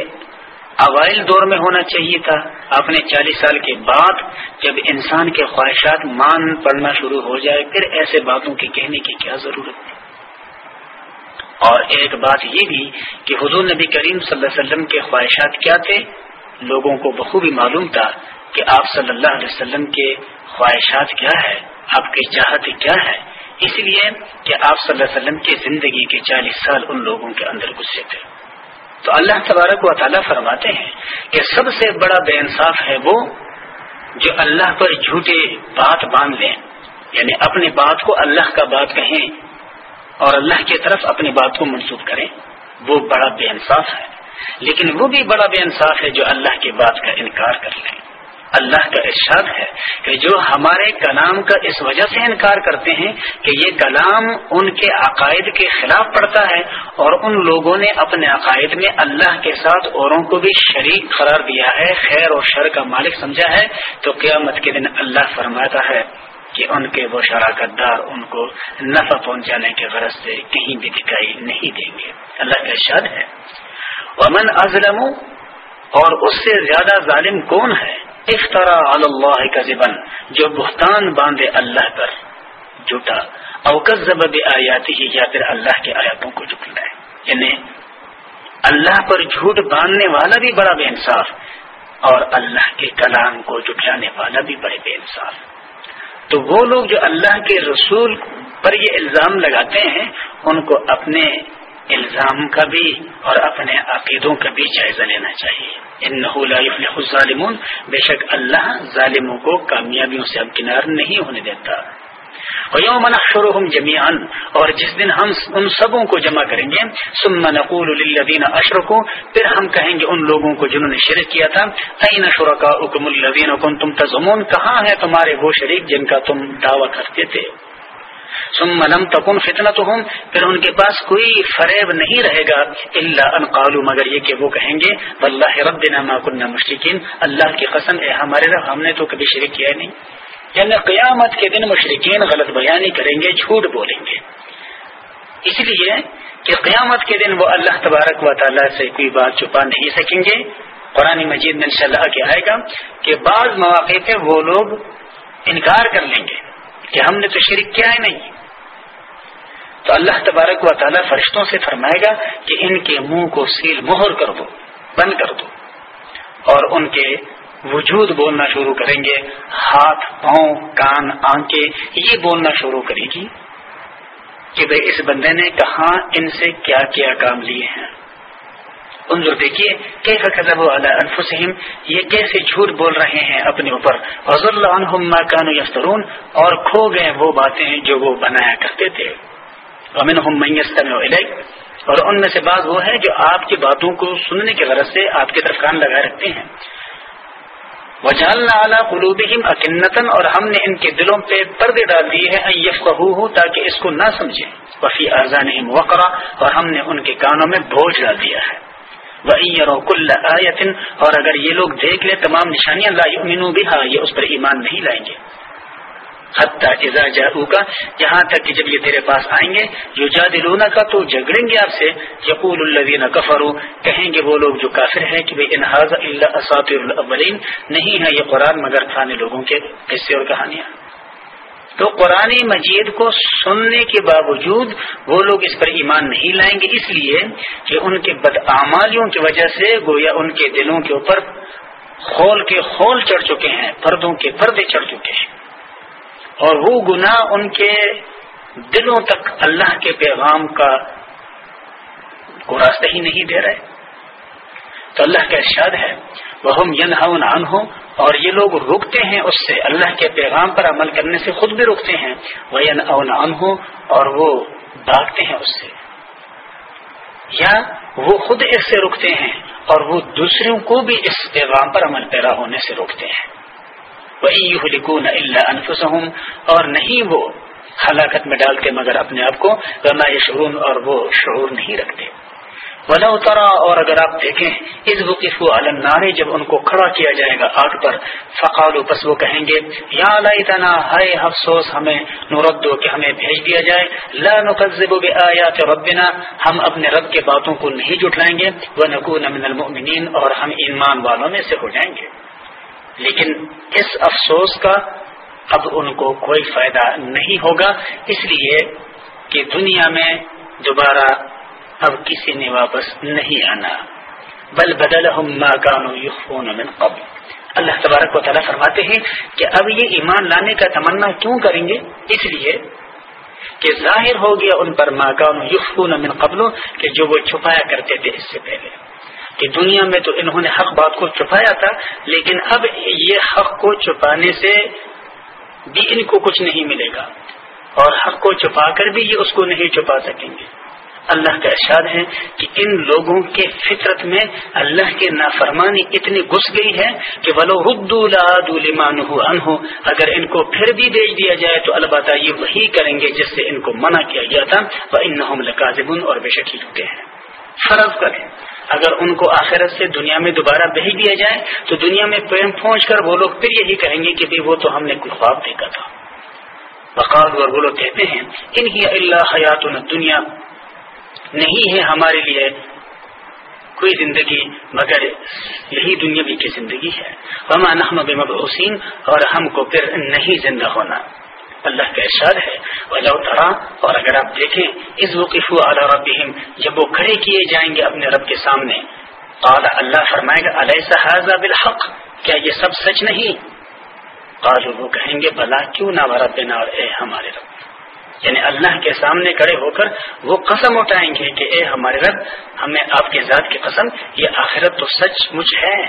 اوائل دور میں ہونا چاہیے تھا۔ اپنے چالیس سال کے بعد جب انسان کے خواہشات مان پڑنا شروع ہو جائے، پھر ایسے باتوں کی کہنے کی کیا ضرورت تھی؟ اور ایک بات یہ بھی کہ حضور نبی کریم صلی اللہ علیہ وسلم کے خواہشات کیا تھے؟ لوگوں کو بخوبی معلوم تھا کہ آپ صلی اللہ علیہ وسلم کے خواہشات کیا ہے آپ کی چاہت کیا ہے اس لیے کہ آپ صلی اللہ علیہ وسلم کی زندگی کے چالیس سال ان لوگوں کے اندر گزرے تھے۔ تو اللہ تبارک و تعالیٰ فرماتے ہیں کہ سب سے بڑا بے انصاف ہے وہ جو اللہ پر جھوٹے بات باندھ لیں۔ یعنی اپنی بات کو اللہ کا بات کہیں اور اللہ کی طرف اپنی بات کو منسوخ کریں، وہ بڑا بے انصاف ہے۔ لیکن وہ بھی بڑا بے انصاف ہے جو اللہ کی بات کا انکار کر لیں۔ اللہ کا ارشاد ہے کہ جو ہمارے کلام کا اس وجہ سے انکار کرتے ہیں کہ یہ کلام ان کے عقائد کے خلاف پڑتا ہے اور ان لوگوں نے اپنے عقائد میں اللہ کے ساتھ اوروں کو بھی شریک قرار دیا ہے، خیر اور شر کا مالک سمجھا ہے، تو قیامت کے دن اللہ فرماتا ہے کہ ان کے وہ شراکت دار ان کو نفع پہنچانے کے غرض سے کہیں بھی دکھائی نہیں دیں گے۔ اللہ کا ارشاد ہے۔ امن ازلم اور اس سے زیادہ ظالم کون ہے؟ افطرا اللہ کا جو بہتان باندھے اللہ پر، جھوٹا اوکت ضبط آیاتی ہی یا پھر اللہ کے آیاتوں کو جھٹلائے یعنی اللہ پر جھوٹ باندھنے والا بھی بڑا بے انصاف، اور اللہ کے کلام کو جھٹلانے والا بھی بڑے بے انصاف۔ تو وہ لوگ جو اللہ کے رسول پر یہ الزام لگاتے ہیں، ان کو اپنے الزام کا بھی اور اپنے عقیدوں کا بھی جائزہ لینا چاہیے۔ ان الظالمون۔ بے شک اللہ ظالموں کو کامیابیوں سے اب کنار نہیں ہونے دیتا۔ یوم نحشرهم جميعا۔ اور جس دن ہم ان سبوں کو جمع کریں گے، ثم نقول للذین اشرکوا پھر ہم کہیں گے ان لوگوں کو جنہوں نے شرک کیا تھا این شرکاؤکم الذین کنتم تزعمون؟ کہاں ہیں تمہارے وہ شریک جن کا تم دعویٰ کرتے تھے؟ لم تکن فتنا تو ہوں پھر ان کے پاس کوئی فریب نہیں رہے گا۔ اللہ ان قالو مگر یہ کہ وہ کہیں گے اللہ رب ما کننا مشرقین اللہ کی قسم، اے ہمارے رب، ہم نے تو کبھی شرک کیا نہیں۔ یعنی قیامت کے دن مشرقین غلط بیانی کریں گے، جھوٹ بولیں گے۔ اس لیے کہ قیامت کے دن وہ اللہ تبارک و تعالیٰ سے کوئی بات چھپا نہیں سکیں گے۔ قرآن مجید میں انشاءاللہ کے آئے گا کہ بعض مواقع پہ وہ لوگ انکار کر لیں گے۔ کہ ہم نے تو شرک کیا ہے نہیں۔ تو اللہ تبارک و تعالیٰ فرشتوں سے فرمائے گا کہ ان کے منہ کو سیل مہر کر دو، بند کر دو۔ اور ان کے وجود بولنا شروع کریں گے، ہاتھ، پاؤں، کان، آنکھیں، یہ بولنا شروع کرے گی کہ بھائی اس بندے نے کہاں ان سے کیا کیا کام لیے ہیں۔ ان دیکھیے کیسا قدب انفسہم، یہ کیسے جھوٹ بول رہے ہیں اپنے اوپر۔ حضر اللہ کانو یفترون اور کھو گئے وہ باتیں جو وہ بنایا کرتے تھے۔ امن اور ان میں سے بعض وہ ہیں جو آپ کی باتوں کو سننے کی غرض سے آپ کی طرف کان لگائے رکھتے ہیں۔ وجالنا اعلیٰ قلوبہم اکنتن اور ہم نے ان کے دلوں پہ پردے ڈال دیے ہیں یفقہوہ تاکہ اس کو نہ سمجھیں۔ وفی آزانہم وقرا، اور ہم نے ان کے کانوں میں بوجھ ڈال دیا ہے۔ اور اگر یہ لوگ دیکھ لیں، تمام نشانیاں لا یؤمنو بہا یہ اس پر ایمان نہیں لائیں گے۔ اذا کا یہاں تک کہ جب یہ تیرے پاس آئیں گے جو جادلونا کا تو جھگڑیں گے آپ سے۔ یقول الذین کفروا، کہیں گے وہ لوگ جو کافر ہیں کہ انحاظ اللہ اساطیر الاولین، نہیں ہے یہ قرآن مگر پرانے لوگوں کے قصے اور کہانیاں۔ تو قرآن مجید کو سننے کے باوجود وہ لوگ اس پر ایمان نہیں لائیں گے، اس لیے کہ ان کے بدعمالیوں کی وجہ سے گویا ان کے دلوں کے اوپر خول کے خول چڑھ چکے ہیں، پردوں کے پردے چڑھ چکے ہیں۔ اور وہ گناہ ان کے دلوں تک اللہ کے پیغام کا کو راستہ ہی نہیں دے رہے۔ تو اللہ کا ارشاد ہے وہ ہم ین ہو اور یہ لوگ رکتے ہیں اس سے۔ اللہ کے پیغام پر عمل کرنے سے خود بھی رکتے ہیں۔ وہ ین اون ہو اور وہ بھاگتے ہیں اس سے۔ یا وہ خود اس سے رکتے ہیں اور وہ دوسروں کو بھی اس پیغام پر عمل پیرا ہونے سے روکتے ہیں۔ اللہ انفسہم اور نہیں وہ ہلاکت میں ڈالتے مگر اپنے آپ کو وما شعور اور وہ شعور نہیں رکھتے۔ ولا اترا اور اگر آپ دیکھیں اس وقف النارے جب ان کو کھڑا کیا جائے گا آگ پر فقال پس وہ کہیں گے، یا لائتنا ہائے افسوس، ہمیں نوردو کہ ہمیں بھیج دیا جائے، لا نکذب بآیات ربنا، ہم اپنے رب کے باتوں کو نہیں جٹلائیں گے وہ نکون من المؤمنین، اور ہم ایمان والوں میں سے ہو جائیں گے۔ لیکن اس افسوس کا اب ان کو کوئی فائدہ نہیں ہوگا، اس لیے کہ دنیا میں دوبارہ اب کسی نے واپس نہیں آنا۔ بل بدل من قبل۔ اللہ تبارک و تعالیٰ فرماتے ہیں کہ اب یہ ایمان لانے کا تمنا کیوں کریں گے؟ اس لیے کہ ظاہر ہو گیا ان پر ماکان یفون من قبل کہ جو وہ چھپایا کرتے تھے اس سے پہلے۔ کہ دنیا میں تو انہوں نے حق بات کو چھپایا تھا، لیکن اب یہ حق کو چھپانے سے بھی ان کو کچھ نہیں ملے گا۔ اور حق کو چھپا کر بھی یہ اس کو نہیں چھپا سکیں گے۔ اللہ کا ارشاد ہے کہ ان لوگوں کے فطرت میں اللہ کے نافرمانی اتنی گھس گئی ہے کہ ولو انہو اگر ان کو پھر بھی بیچ دیا جائے تو البتہ یہ وہی کریں گے جس سے ان کو منع کیا گیا تھا۔ وہ ان لکاذبون اور بے شکی ہوتے ہیں۔ فرض کریں، اگر ان کو آخرت سے دنیا میں دوبارہ بھیج دیا جائے تو دنیا میں پیم پہنچ کر وہ لوگ پھر یہی کہیں گے کہ وہ تو ہم نے کوئی خواب دیکھا تھا۔ بقال اور وہ لوگ کہتے ہیں انہی اللہ حیات دنیا نہیں ہے ہمارے لیے کوئی زندگی، مگر یہی دنیا کی زندگی ہے۔ ہما نحم بمبعوثین اور ہم کو پھر نہیں زندہ ہونا۔ اللہ کا ارشاد ہے وجہ ترا، اور اگر آپ دیکھیں اس وقف اعلیٰ ربہم جب وہ کھڑے کیے جائیں گے اپنے رب کے سامنے، قال اللہ فرمائے گا علیہ حاضہ بالحق؟ کیا یہ سب سچ نہیں؟ قالو وہ کہیں گے، بلا، کیوں نہ ربنا اور اے ہمارے رب؟ یعنی اللہ کے سامنے کھڑے ہو کر وہ قسم اٹھائیں گے کہ اے ہمارے رب، ہمیں آپ کی ذات کی قسم، یہ آخرت تو سچ مچ ہے۔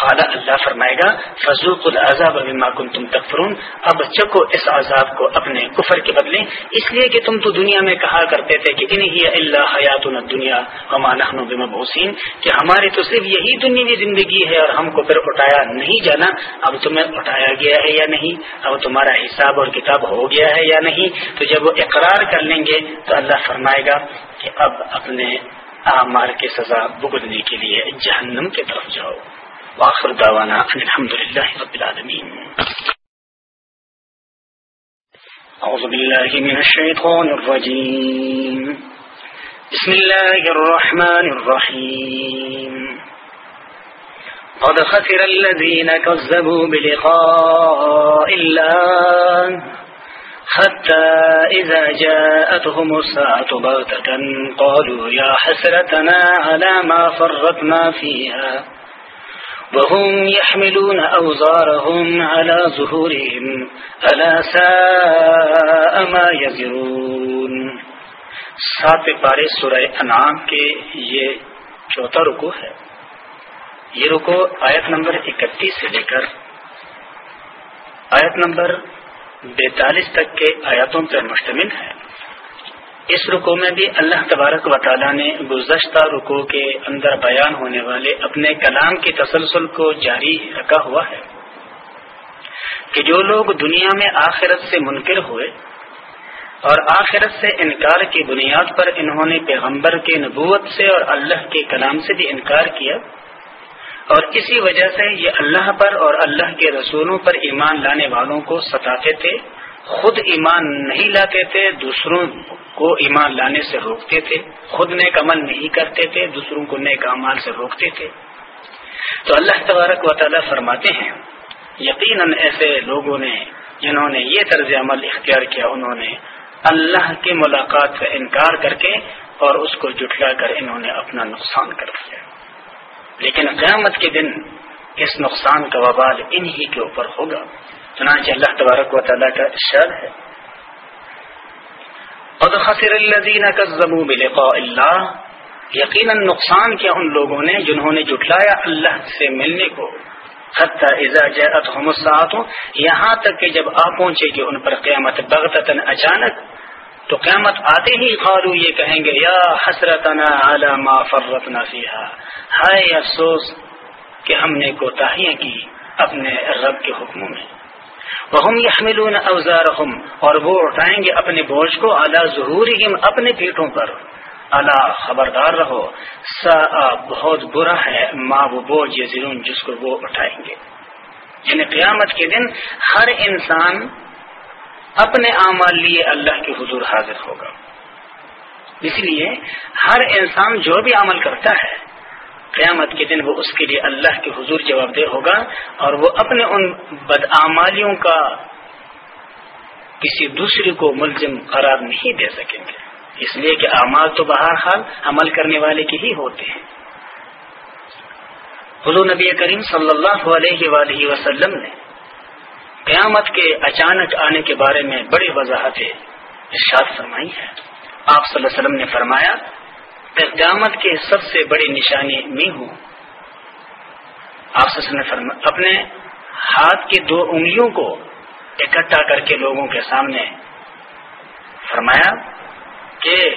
قال اللہ فرمائے گا فضوق العذاب بما کنتم تکفرون اب چکو اس عذاب کو اپنے کفر کے بدلے۔ اس لیے کہ تم تو دنیا میں کہا کرتے تھے کہ انہی اللہ حیات دنیا وما نحن بمبعوثین۔ کہ ہماری تو صرف یہی دنیا زندگی ہے اور ہم کو پھر اٹھایا نہیں جانا۔ اب تمہیں اٹھایا گیا ہے یا نہیں؟ اب تمہارا حساب اور کتاب ہو گیا ہے یا نہیں؟ تو جب وہ اقرار کر لیں گے تو اللہ فرمائے گا کہ اب اپنے آمار کی سزا بگڑنے کے لیے جہنم کی طرف جاؤ۔ واخر دعوانا ان الحمد لله رب العالمين. أعوذ بالله من الشيطان الرجيم. بسم الله الرحمن الرحيم. قد خسر الذين كذبوا بلقاء الله حتى إذا جاءتهم الساعة بغتة قالوا يا حسرتنا على ما فرطنا فيها. وهم يحملون أوزارهم على ظهورهم، ألا ساء ما يزرون. سات پارے سورہ انعام کے یہ چوتھا رکو ہے۔ یہ رکو آیت نمبر اکتیس سے لے کر آیت نمبر بیتالیس تک کے آیاتوں پر مشتمل ہے۔ اس رکو میں بھی اللہ تبارک و تعالیٰ نے گزشتہ رکو کے اندر بیان ہونے والے اپنے کلام کی تسلسل کو جاری رکھا ہوا ہے کہ جو لوگ دنیا میں آخرت سے منکر ہوئے اور آخرت سے انکار کی بنیاد پر انہوں نے پیغمبر کے نبوت سے اور اللہ کے کلام سے بھی انکار کیا اور اسی وجہ سے یہ اللہ پر اور اللہ کے رسولوں پر ایمان لانے والوں کو ستاتے تھے خود ایمان نہیں لاتے تھے، دوسروں کو ایمان لانے سے روکتے تھے۔ خود نیک عمل نہیں کرتے تھے، دوسروں کو نیک امال سے روکتے تھے۔ تو اللہ تبارک و تعالیٰ فرماتے ہیں، یقیناً ایسے لوگوں نے جنہوں نے یہ طرز عمل اختیار کیا، انہوں نے اللہ کی ملاقات کا انکار کر کے اور اس کو جٹلا کر انہوں نے اپنا نقصان کر دیا۔ لیکن قیامت کے دن اس نقصان کا وبال انہی کے اوپر ہوگا۔ چنانچہ اللہ تبارک و تعالیٰ کا اشار ہے۔ قد خسر الذين كذبوا بلقاء الله یقینا نقصان کیا ان لوگوں نے جنہوں نے جٹلایا اللہ سے ملنے کو۔ حتی اذا جاءتهم الساعه یہاں تک کہ جب آ پہنچے گی ان پر قیامت بغتتن اچانک، تو قیامت آتے ہی قالو یہ کہیں گے، یا حسرتنا على ما فرطنا فيها ہائے افسوس کہ ہم نے کوتاہیاں کی اپنے رب کے حکموں میں۔ وہ یحملون اوزارهم اور وہ اٹھائیں گے اپنے بوجھ کو اعلیٰ ضرور اپنے پیٹوں پر۔ اللہ خبردار رہو سا بہت برا ہے، ماں وہ بوجھ یہ جس کو وہ اٹھائیں گے۔ یعنی قیامت کے دن ہر انسان اپنے اعمال لیے اللہ کے حضور حاضر ہوگا۔ اس لیے ہر انسان جو بھی عمل کرتا ہے قیامت کے دن وہ اس کے لیے اللہ کے حضور جواب دہ ہوگا اور وہ اپنے ان بدعمالیوں کا کسی دوسرے کو ملزم قرار نہیں دے سکیں گے۔ اس لیے کہ اعمال تو بہرحال عمل کرنے والے کے ہی ہوتے ہیں۔ حضور نبی کریم صلی اللہ علیہ وآلہ وسلم نے قیامت کے اچانک آنے کے بارے میں بڑی وضاحت ارشاد فرمائی ہے آپ صلی اللہ علیہ وسلم نے فرمایا قیامت کی سب سے بڑی نشانی میں ہوں۔ آپ صلی اللہ علیہ وسلم نے اپنے ہاتھ کی دو انگلیوں کو اکٹھا کر کے لوگوں کے سامنے فرمایا کہ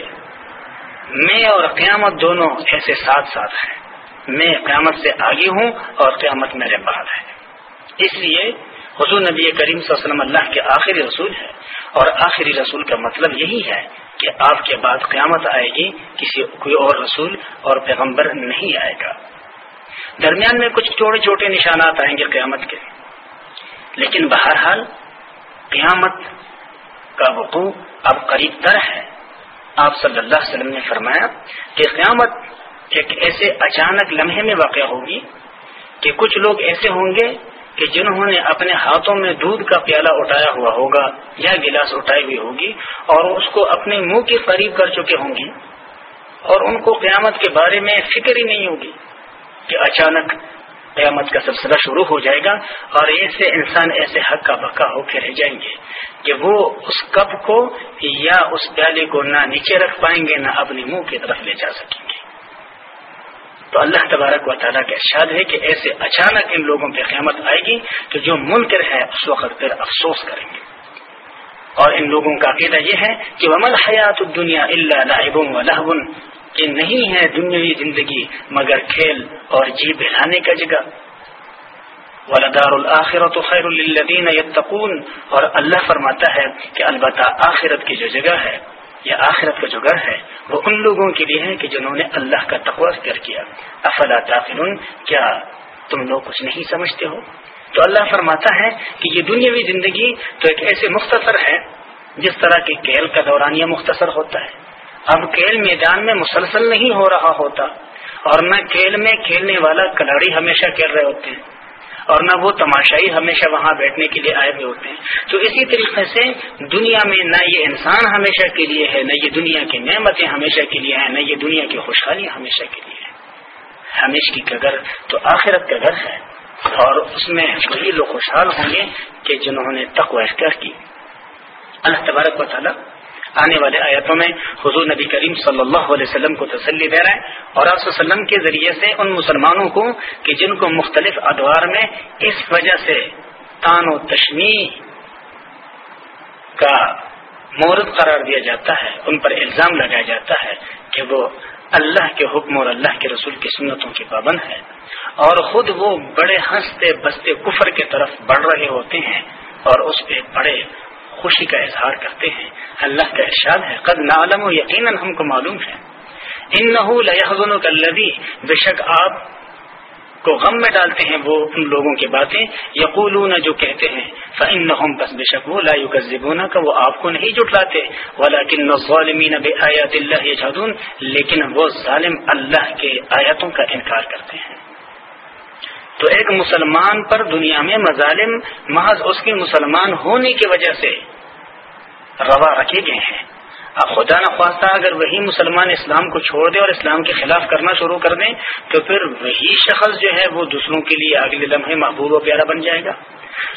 میں اور قیامت دونوں ایسے ساتھ ساتھ ہیں۔ میں قیامت سے آگے ہوں اور قیامت میرے بعد ہے۔ اس لیے حضور نبی کریم صلی اللہ علیہ وسلم اللہ کے آخری رسول ہے اور آخری رسول کا مطلب یہی ہے کہ آپ کے بعد قیامت آئے گی، کسی، کوئی اور رسول اور پیغمبر نہیں آئے گا۔ درمیان میں کچھ چھوٹے چھوٹے نشانات آئیں گے قیامت کے۔ لیکن بہرحال قیامت کا وقوع اب قریب تر ہے۔ آپ صلی اللہ علیہ وسلم نے فرمایا کہ قیامت ایک ایسے اچانک لمحے میں واقع ہوگی کہ کچھ لوگ ایسے ہوں گے کہ جنہوں نے اپنے ہاتھوں میں دودھ کا پیالہ اٹھایا ہوا ہوگا یا گلاس اٹھائی ہوئی ہوگی اور اس کو اپنے منہ کے قریب کر چکے ہوں گی اور ان کو قیامت کے بارے میں فکر ہی نہیں ہوگی کہ اچانک قیامت کا سلسلہ شروع ہو جائے گا اور ایسے انسان ایسے حق کا بکا ہو کے رہ جائیں گے کہ وہ اس کپ کو یا اس پیالے کو نہ نیچے رکھ پائیں گے، نہ اپنے منہ کی طرف لے جا سکیں گے۔ تو اللہ تبارک و تعالیٰ کا ارشاد ہے کہ ایسے اچانک ان لوگوں پہ قیامت آئے گی کہ جو منکر ہے اس وقت پھر افسوس کریں گے۔ اور ان لوگوں کا عقیدہ یہ ہے کہ عمل حیات دنیا اللہ و لہبن کہ نہیں ہے دنیاوی زندگی مگر کھیل اور جی بہلانے کا جگہ۔ ولدار الآخرت خیر الدین یتقون اور اللہ فرماتا ہے کہ البتہ آخرت کی جو جگہ ہے یا آخرت کا جو گھر ہے۔ وہ ان لوگوں کے لیے ہے کہ جنہوں نے اللہ کا تقوی ذکر کیا۔ افلا تاخر کیا تم لوگ کچھ نہیں سمجھتے ہو؟ تو اللہ فرماتا ہے کہ یہ دنیاوی زندگی تو ایک ایسے مختصر ہے جس طرح کے کیل کا دورانیہ مختصر ہوتا ہے۔ اب کھیل میدان میں مسلسل نہیں ہو رہا ہوتا اور نہ کھیل میں کھیلنے والا کھلاڑی ہمیشہ کھیل رہے ہوتے ہیں۔ اور نہ وہ تماشائی ہمیشہ وہاں بیٹھنے کے لیے آئے ہوئے ہوتے ہیں۔ تو اسی طریقے سے دنیا میں نہ یہ انسان ہمیشہ کے لیے ہے، نہ یہ دنیا کی نعمتیں ہمیشہ کے لیے ہیں، نہ یہ دنیا کی خوشحالیاں ہمیشہ کے لیے ہے ہمیشہ کا گھر تو آخرت کا گھر ہے۔ اور اس میں وہی لوگ خوشحال ہوں گے کہ جنہوں نے تقوی اختیار کی۔ اللہ تبارک و تعالیٰ آنے والے آیتوں میں حضور نبی کریم صلی اللہ علیہ وسلم کو تسلی دے رہا ہے اور آپ وسلم کے ذریعے سے ان مسلمانوں کو کہ جن کو مختلف ادوار میں اس وجہ سے تان و تشمی کا مورد قرار دیا جاتا ہے، ان پر الزام لگایا جاتا ہے کہ وہ اللہ کے حکم اور اللہ کے رسول کی سنتوں کی پابند ہے اور خود وہ بڑے ہنستے بستے کفر کی طرف بڑھ رہے ہوتے ہیں اور اس پہ بڑے خوشی کا اظہار کرتے ہیں۔ اللہ کا ارشاد ہے، قد نعلم و یقیناً ہم کو معلوم ہے۔ ان نہ بے شک آپ کو غم میں ڈالتے ہیں وہ ان لوگوں کی باتیں۔ یقولون جو کہتے ہیں فن بس بے شک وہ، لا یکذبون کا وہ آپ کو نہیں جٹلاتے ولیکن الظالمین بآیات اللہ یجحدون۔ لیکن وہ ظالم اللہ کے آیاتوں کا انکار کرتے ہیں۔ تو ایک مسلمان پر دنیا میں مظالم، محض اس کے مسلمان ہونے کی وجہ سے روا رکھے گئے ہیں۔ اب خدا نخواستہ اگر وہی مسلمان اسلام کو چھوڑ دے اور اسلام کے خلاف کرنا شروع کر دیں، تو پھر وہی شخص جو ہے وہ دوسروں کے لیے اگلے لمحے محبوب و پیارا بن جائے گا۔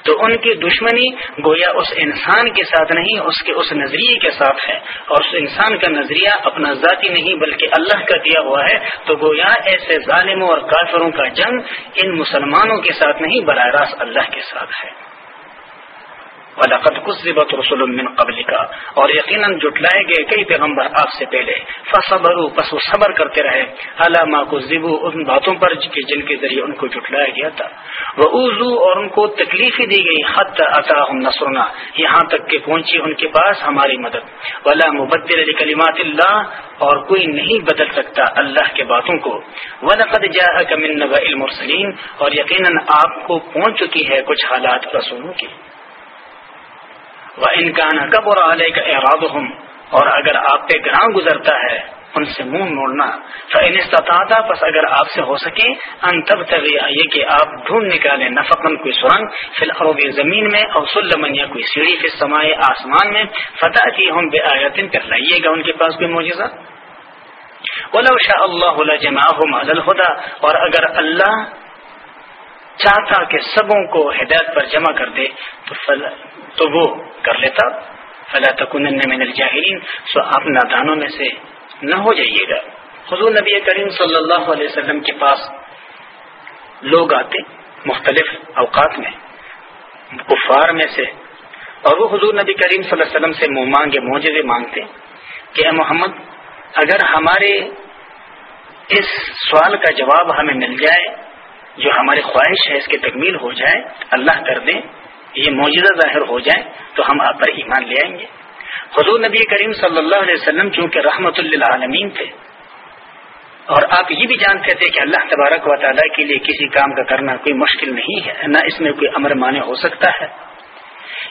تو ان کی دشمنی گویا اس انسان کے ساتھ نہیں، اس کے، اس نظریے کے ساتھ ہے۔ اور اس انسان کا نظریہ اپنا ذاتی نہیں، بلکہ اللہ کا دیا ہوا ہے۔ تو گویا ایسے ظالموں اور کافروں کا جنگ ان مسلمانوں کے ساتھ نہیں، براہ راست اللہ کے ساتھ ہے۔ ولاقت رسول من قبل کا اور یقیناً جٹلائے گئے کئی پیغمبر آپ سے پہلے۔ فصبر پس وہ صبر کرتے رہے۔ علامہ کو ان باتوں پر جن کے ذریعے ان کو جٹلایا گیا تھا۔ وہ اور ان کو تکلیف دی گئی حد عطا نسرنا یہاں تک کہ پہنچی ان کے پاس ہماری مدد۔ ولا مبدل علی کلیمات اللہ اور کوئی نہیں بدل سکتا اللہ کے باتوں کو۔ ولقد جا کمن علم اور یقیناً آپ کو پہنچ چکی ہے کچھ حالات رسولوں کی۔ وہ انکان کب اور علیہ کا اراد اور اگر آپ پہ گراں گزرتا ہے، ان سے منہ موڑنا۔ فن استطاعتا پس اگر آپ سے ہو سکے ان تب تب یہ کہ آپ ڈھونڈ نکالیں نفقن کوئی سرنگ فی الحروب زمین میں اور سلمن یا کوئی سیڑھی پھر سمائے آسمان میں۔ فتح کی ہم بے آیتن کر لائیے گا ان کے پاس کوئی موجودہ ولو شاء اللہ جمع الہدا اور اگر اللہ چاہتا کہ سبوں کو ہدایت پر جمع کر دے، تو فل تو وہ کر لیتا۔ فلا تکن من الجاہرین سو آپ نادانوں میں سے نہ ہو جائیے گا۔ حضور نبی کریم صلی اللہ علیہ وسلم کے پاس لوگ آتے مختلف اوقات میں، کفار میں سے۔ اور وہ حضور نبی کریم صلی اللہ علیہ وسلم سے منہ مانگے موجے مانگتے کہ اے محمد، اگر ہمارے اس سوال کا جواب ہمیں مل جائے جو ہماری خواہش ہے اس کی تکمیل ہو جائے، اللہ کر دیں یہ موجودہ ظاہر ہو جائے، تو ہم آپ پر ایمان لے آئیں گے۔ حضور نبی کریم صلی اللہ علیہ وسلم چونکہ رحمت اللہ تھے، اور آپ یہ بھی جانتے تھے کہ اللہ تبارک و تعالیٰ کے لیے کسی کام کا کرنا کوئی مشکل نہیں ہے، نہ اس میں کوئی امر مانے ہو سکتا ہے۔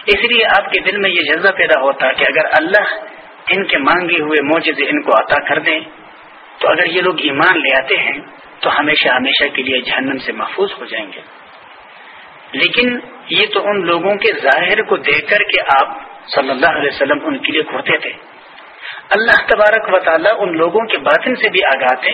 اس لیے آپ کے دل میں یہ جذبہ پیدا ہوتا کہ اگر اللہ ان کے مانگے ہوئے موجود ان کو عطا کر دیں تو اگر یہ لوگ ایمان لے آتے ہیں تو ہمیشہ ہمیشہ کے لیے جہنم سے محفوظ ہو جائیں گے۔ لیکن یہ تو ان لوگوں کے ظاہر کو دیکھ کر کے آپ صلی اللہ علیہ وسلم ان کے لیے کھڑتے تھے۔ اللہ تبارک و تعالیٰ ان لوگوں کے باطن سے بھی آگاتے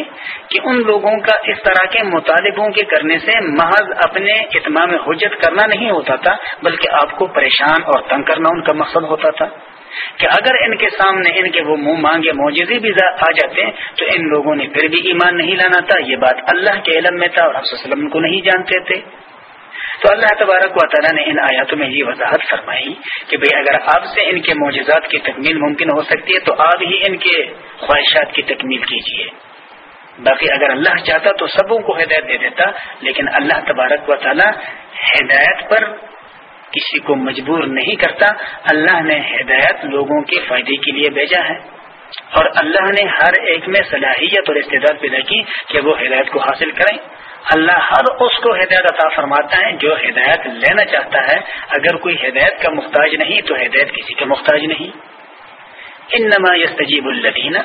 کہ ان لوگوں کا اس طرح کے مطالبوں کے کرنے سے محض اپنے اتمام حجت کرنا نہیں ہوتا تھا، بلکہ آپ کو پریشان اور تنگ کرنا ان کا مقصد ہوتا تھا۔ کہ اگر ان کے سامنے ان کے وہ منہ مانگے موجودی بھی آ جاتے تو ان لوگوں نے پھر بھی ایمان نہیں لانا تھا۔ یہ بات اللہ کے علم میں تھا اور وسلم کو نہیں جانتے تھے۔ تو اللہ تبارک و تعالیٰ نے ان آیاتوں میں یہ وضاحت فرمائی کہ بھئی اگر آپ سے ان کے معجزات کی تکمیل ممکن ہو سکتی ہے، تو آپ ہی ان کے خواہشات کی تکمیل کیجیے باقی اگر اللہ چاہتا تو سبوں کو ہدایت دے دیتا، لیکن اللہ تبارک و تعالیٰ ہدایت پر کسی کو مجبور نہیں کرتا، اللہ نے ہدایت لوگوں کے فائدے کے لیے بھیجا ہے۔ اور اللہ نے ہر ایک میں صلاحیت اور استعداد پیدا کی کہ وہ ہدایت کو حاصل کریں۔ اللہ ہر اس کو ہدایت عطا فرماتا ہے جو ہدایت لینا چاہتا ہے۔ اگر کوئی ہدایت کا محتاج نہیں، تو ہدایت کسی کا محتاج نہیں۔ انما یستجیب الدین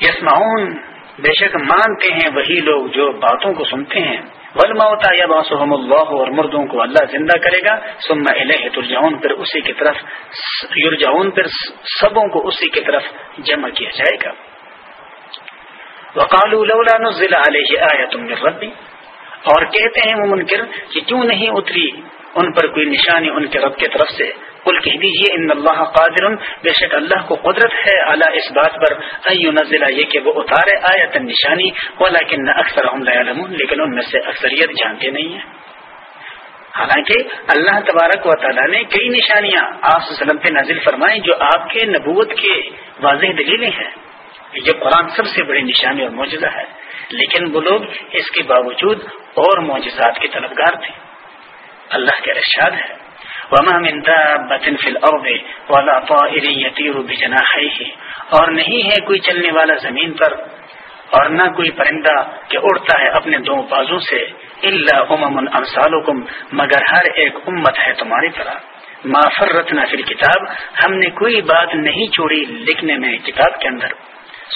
یسمعون، بے شک مانتے ہیں وہی لوگ جو باتوں کو سنتے ہیں۔ ولمتا یا باسحم اللہ اور مردوں کو اللہ زندہ کرے گا سما الہ ترجعون، پھر اسی کی طرف یورجاؤن پھر سبوں کو اسی کی طرف جمع کیا جائے گا۔ وقالوا لولا نزل علیہ آیت من ربی۔ اور کہتے ہیں وہ منکر کہ کیوں نہیں اتری ان پر کوئی نشانی ان کے رب کی طرف سے؟ کل کہہ دیجیے ان اللہ قادر بے شک اللہ کو قدرت ہے اللہ اس بات پر۔ نزلہ یہ کہ وہ اتارے آیت نشانی، ولیکن اکثر لیکن ان میں سے اکثریت جانتے نہیں ہیں۔ حالانکہ اللہ تبارک و تعالیٰ نے کئی نشانیاں آپ وسلم پہ نازل فرمائیں جو آپ کے نبوت کے واضح دلیلیں ہیں۔ یہ قرآن سب سے بڑی نشانی اور معجزہ ہے، لیکن وہ لوگ اس کے باوجود اور معجزات کے طلبگار تھے۔ اللہ کے ارشاد ہے وما من في الارض ولا طائر يطير بجناحيه اور نہیں ہے کوئی چلنے والا زمین پر اور نہ کوئی پرندہ کہ اڑتا ہے اپنے دو بازو سے الا امم امثالكم مگر ہر ایک امت ہے تمہاری طرح۔ ما فرتنا فی الكتاب، ہم نے کوئی بات نہیں چھوڑی لکھنے میں کتاب کے اندر۔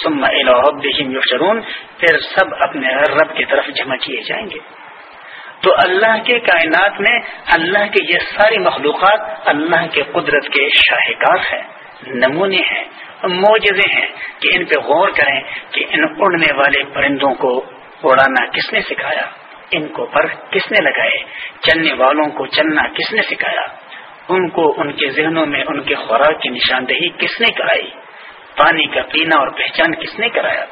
ثم الى ربهم يحشرون، پھر سب اپنے رب کی طرف جمع کیے جائیں گے۔ تو اللہ کے کائنات میں اللہ کے یہ ساری مخلوقات اللہ کے قدرت کے شاہکار ہیں، نمونے ہیں موجزے ہیں کہ ان پہ غور کریں کہ ان اڑنے والے پرندوں کو اڑانا کس نے سکھایا، ان کو پر کس نے لگائے، چلنے والوں کو چلنا کس نے سکھایا، ان کو ان کے ذہنوں میں ان کے خوراک کی نشاندہی کس نے کرائی، پانی کا پینا اور پہچان کس نے کرایا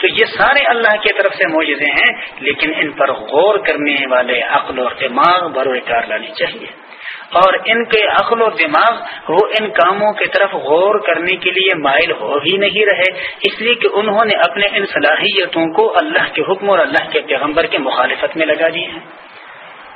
تو یہ سارے اللہ کی طرف سے معجزے ہیں، لیکن ان پر غور کرنے والے عقل اور دماغ بروئے کار لانی چاہیے۔ اور ان کے عقل و دماغ وہ ان کاموں کی طرف غور کرنے کے لیے مائل ہو ہی نہیں رہے، اس لیے کہ انہوں نے اپنے ان صلاحیتوں کو اللہ کے حکم اور اللہ کے پیغمبر کے مخالفت میں لگا دی ہیں۔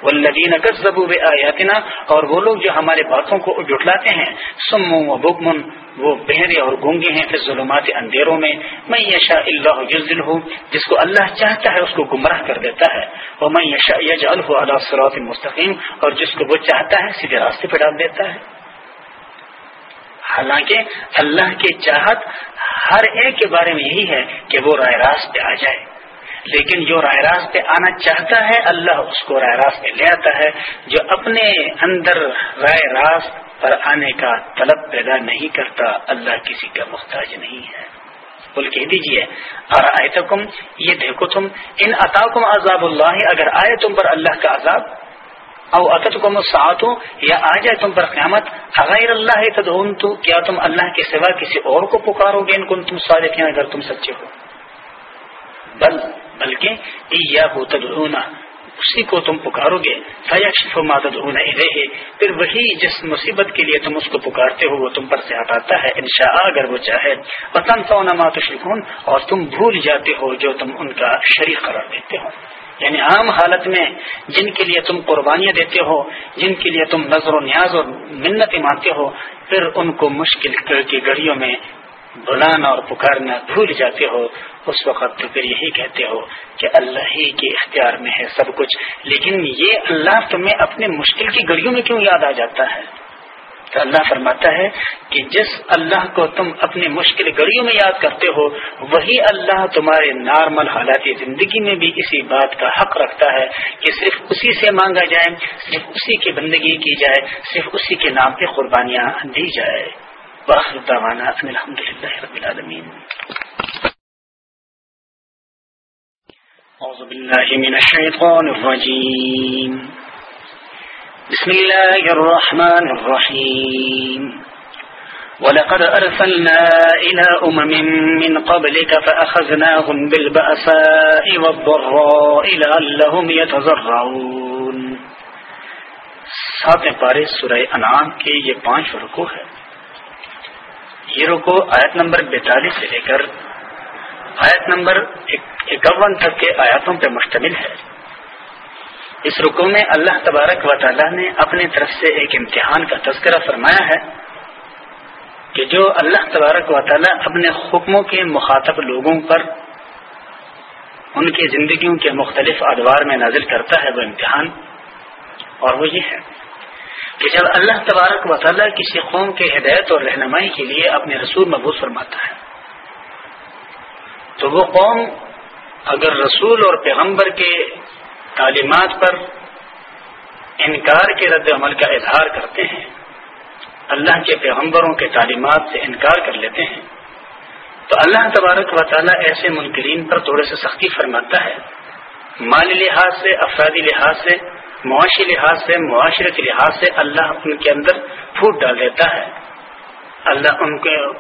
والذین کذبوا بآیاتنا، اور وہ لوگ جو ہمارے باتوں کو جٹلاتے ہیں، سم و بکمن وہ بہرے اور گونگے ہیں پھر ظلمات اندھیروں میں میں یشا اللہ یزل ہوں جس کو اللہ چاہتا ہے اس کو گمراہ کر دیتا ہے اور میں یشا یج الح صراط مستقیم، اور جس کو وہ چاہتا ہے سیدھے راستے پہ ڈال دیتا ہے۔ حالانکہ اللہ کی چاہت ہر ایک کے بارے میں یہی ہے کہ وہ رائے راست پہ آ جائے۔ لیکن جو رائے راست پہ آنا چاہتا ہے، اللہ اس کو رائے راست پہ لے آتا ہے۔ جو اپنے اندر رائے راست پر آنے کا طلب پیدا نہیں کرتا، اللہ کسی کا محتاج نہیں ہے۔ بول کہہ دیجیے اور آئے تو یہ دیکھو تم، ان عطاکم عذاب اللہ، اگر آئے تم پر اللہ کا عذاب، او عطت کو یا آ جائے تم پر قیامت غیر اللہ تدعون تو کیا تم اللہ کے سوا کسی اور کو پکارو گے؟ ان کو تم صادقین، اگر تم سچے ہو۔ بل بلکہ تدعون اسی کو تم پکارو گے فیکشف ما تدعون الیہ، پھر وہی جس مصیبت کے لیے تم اس کو پکارتے ہو، وہ تم پر سے ہٹاتا ہے، انشاء اگر وہ چاہے۔ وطن ما تشرکون اور تم بھول جاتے ہو جو تم ان کا شریک قرار دیتے ہو۔ یعنی عام حالت میں جن کے لیے تم قربانیاں دیتے ہو، جن کے لیے تم نظر و نیاز اور منت مانتے ہو، پھر ان کو مشکل کی گھڑیوں میں بلانا اور پکارنا بھول جاتے ہو، اس وقت تو پھر یہی کہتے ہو کہ اللہ ہی کے اختیار میں ہے سب کچھ۔ لیکن یہ اللہ تمہیں اپنے مشکل کی گھڑیوں میں کیوں یاد آ جاتا ہے؟ تو اللہ فرماتا ہے کہ جس اللہ کو تم اپنی مشکل گڑیوں میں یاد کرتے ہو، وہی اللہ تمہارے نارمل حالات زندگی میں بھی اسی بات کا حق رکھتا ہے کہ صرف اسی سے مانگا جائے، صرف اسی کی بندگی کی جائے، صرف اسی کے نام پہ قربانیاں دی جائے۔ الحمد للہ رب العالمین أعوذ بالله من الشيطان الرجيم. بسم الله الرحمن الرحيم. ولقد أرسلنا إلى أمم من قبلك فأخذناهم بالبأساء والضراء لعلهم يتزرعون ساتھ پارے سورہ انعام کے یہ پانچ رکو ہے یہ رکو آیت نمبر بیتالیس سے لے کر آیت نمبر اکون تک کے آیاتوں پر مشتمل ہے۔ اس رکو میں اللہ تبارک و تعالی نے اپنی طرف سے ایک امتحان کا تذکرہ فرمایا ہے کہ جو اللہ تبارک و تعالی اپنے حکموں کے مخاطب لوگوں پر ان کی زندگیوں کے مختلف ادوار میں نازل کرتا ہے وہ امتحان اور وہ یہ ہے۔ کہ جب اللہ تبارک و تعالیٰ کسی قوم کے ہدایت اور رہنمائی کے لیے اپنے رسول محبوظ فرماتا ہے، تو وہ قوم اگر رسول اور پیغمبر کے تعلیمات پر انکار کے رد عمل کا اظہار کرتے ہیں، اللہ کے پیغمبروں کے تعلیمات سے انکار کر لیتے ہیں، تو اللہ تبارک و تعالیٰ ایسے منکرین پر تھوڑے سے سختی فرماتا ہے۔ مالی لحاظ سے، افرادی لحاظ سے معاشی لحاظ سے معاشرتی لحاظ سے اللہ ان کے اندر پھوٹ ڈال دیتا ہے۔ اللہ ان کو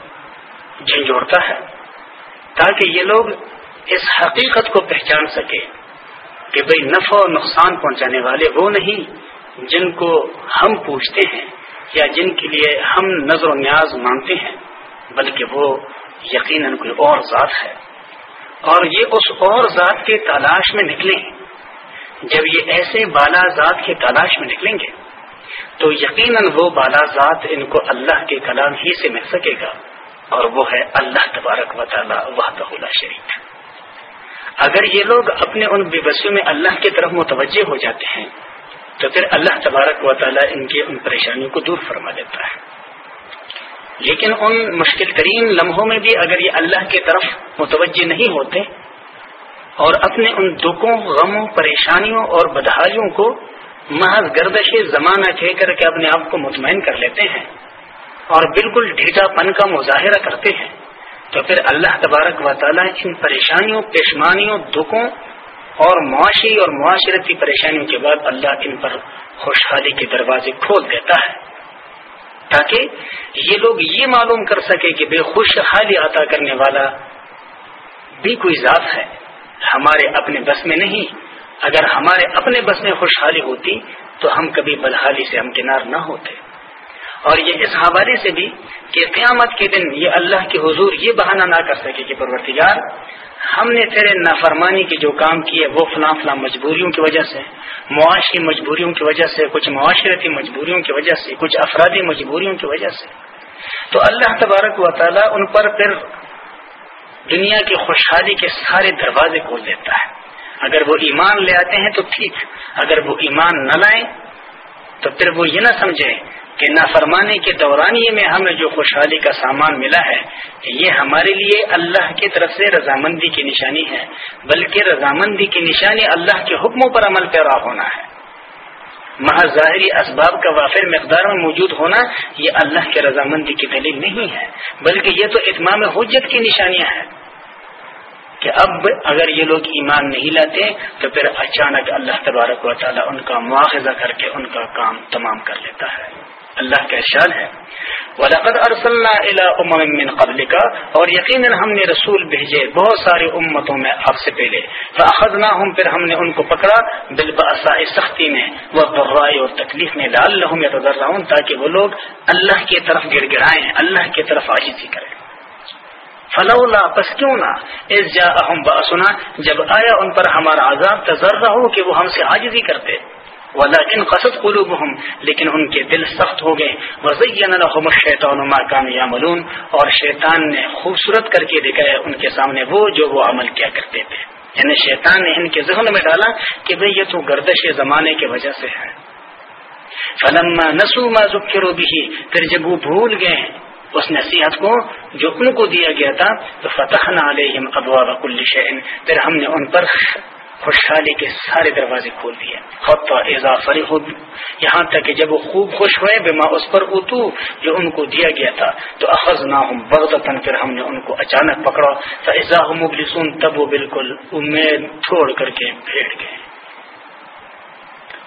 جھنجھوڑتا ہے۔ تاکہ یہ لوگ اس حقیقت کو پہچان سکے کہ بھئی نفع و نقصان پہنچانے والے وہ نہیں جن کو ہم پوچھتے ہیں یا جن کے لیے ہم نظر و نیاز مانتے ہیں، بلکہ وہ یقیناً کوئی اور ذات ہے۔ اور یہ اس اور ذات کے تلاش میں نکلیں۔ جب یہ ایسے بالا ذات کے تلاش میں نکلیں گے، تو یقیناً وہ بالا ذات ان کو اللہ کے کلام ہی سے مل سکے گا، اور وہ ہے اللہ تبارک و تعالیٰ وحدہ اللہ شریف اگر یہ لوگ اپنے ان بے بسیوں میں اللہ کی طرف متوجہ ہو جاتے ہیں، تو پھر اللہ تبارک و تعالیٰ ان کی ان پریشانیوں کو دور فرما دیتا ہے۔ لیکن ان مشکل ترین لمحوں میں بھی اگر یہ اللہ کی طرف متوجہ نہیں ہوتے اور اپنے ان دکھوں غموں، پریشانیوں اور بدحالیوں کو محض گردش زمانہ کہہ کر کے اپنے آپ کو مطمئن کر لیتے ہیں اور بالکل ڈھیٹا پن کا مظاہرہ کرتے ہیں۔ تو پھر اللہ تبارک و تعالیٰ ان پریشانیوں پیشمانیوں دکھوں اور معاشی اور معاشرتی پریشانیوں کے بعد اللہ ان پر خوشحالی کے دروازے کھول دیتا ہے۔ تاکہ یہ لوگ یہ معلوم کر سکے کہ بے خوشحالی عطا کرنے والا بھی کوئی ذات ہے۔ ہمارے اپنے بس میں نہیں۔ اگر ہمارے اپنے بس میں خوشحالی ہوتی، تو ہم کبھی بدحالی سے ہمکنار نہ ہوتے۔ اور یہ اس حوالے سے بھی کہ قیامت کے دن یہ اللہ کے حضور یہ بہانہ نہ کر سکے کہ پرورتگار ہم نے تیرے نافرمانی کے جو کام کیے، وہ فلاں فلاں مجبوریوں کی وجہ سے، معاشی مجبوریوں کی وجہ سے، کچھ معاشرتی مجبوریوں کی وجہ سے، کچھ افرادی مجبوریوں کی وجہ سے۔ تو اللہ تبارک و تعالیٰ ان پر پھر دنیا کی خوشحالی کے سارے دروازے کھول دیتا ہے۔ اگر وہ ایمان لے آتے ہیں تو ٹھیک، اگر وہ ایمان نہ لائیں تو پھر وہ یہ نہ سمجھیں کہ نافرمانی کے دورانیے میں ہمیں جو خوشحالی کا سامان ملا ہے یہ ہمارے لیے اللہ کی طرف سے رضامندی کی نشانی ہے، بلکہ رضامندی کی نشانی اللہ کے حکموں پر عمل پیرا ہونا ہے۔ ظاہری اسباب کا وافر مقدار میں موجود ہونا یہ اللہ کے رضامندی کی دلیل نہیں ہے، بلکہ یہ تو اتمام حجت کی نشانیاں ہیں۔ کہ اب اگر یہ لوگ ایمان نہیں لاتے تو پھر اچانک اللہ تبارک و تعالیٰ ان کا مواخذہ کر کے ان کا کام تمام کر لیتا ہے۔ اللہ کا احشان ہے۔ ولاقد ارسل قبل کا اور یقیناً ہم نے رسول بھیجے بہت ساری امتوں میں آپ سے پہلے۔ فاخذنا ہوں پھر ہم نے ان کو پکڑا۔ بالباسا سختی میں وہ برائے اور تکلیف میں لال لہوں تاکہ وہ لوگ اللہ کی طرف گر گرائیں اللہ کی طرف آجزی کریں۔ فلولا، پس کیوں نہ؟ اس جا اہم باسنا جب آیا ان پر ہمارا عذاب تذر ہو کہ وہ ہم سے عاجزی کرتے۔ ولیکن قصد قلوبهم، لیکن ان کے دل سخت ہو گئے. وزین لهم الشیطان ما كانوا يعملون، اور شیطان نے خوبصورت کر کے دکھایا ان کے سامنے وہ جو وہ عمل کیا کرتے تھے۔ یعنی شیطان نے ان کے ذہن میں ڈالا کہ بھئی یہ تو گردش زمانے کی وجہ سے ہے۔ فلما نسوا ما ذکروا به، پھر جب وہ بھول گئے، اس نصیحت کو جو ان کو دیا گیا تھا، تو فتحنا علیہم ابواب کل شیء پھر ہم نے ان پر خوشحالی کے سارے دروازے کھول دیے۔ اضافری خود یہاں تک کہ جب وہ خوب خوش ہوئے، بما اس پر اتو جو ان کو دیا گیا تھا، تو اخذ نہ ہوں بغدن پھر ہم نے ان کو اچانک پکڑا۔ تو مبلسون تب وہ بالکل امید چھوڑ کر کے بھیڑ گئے۔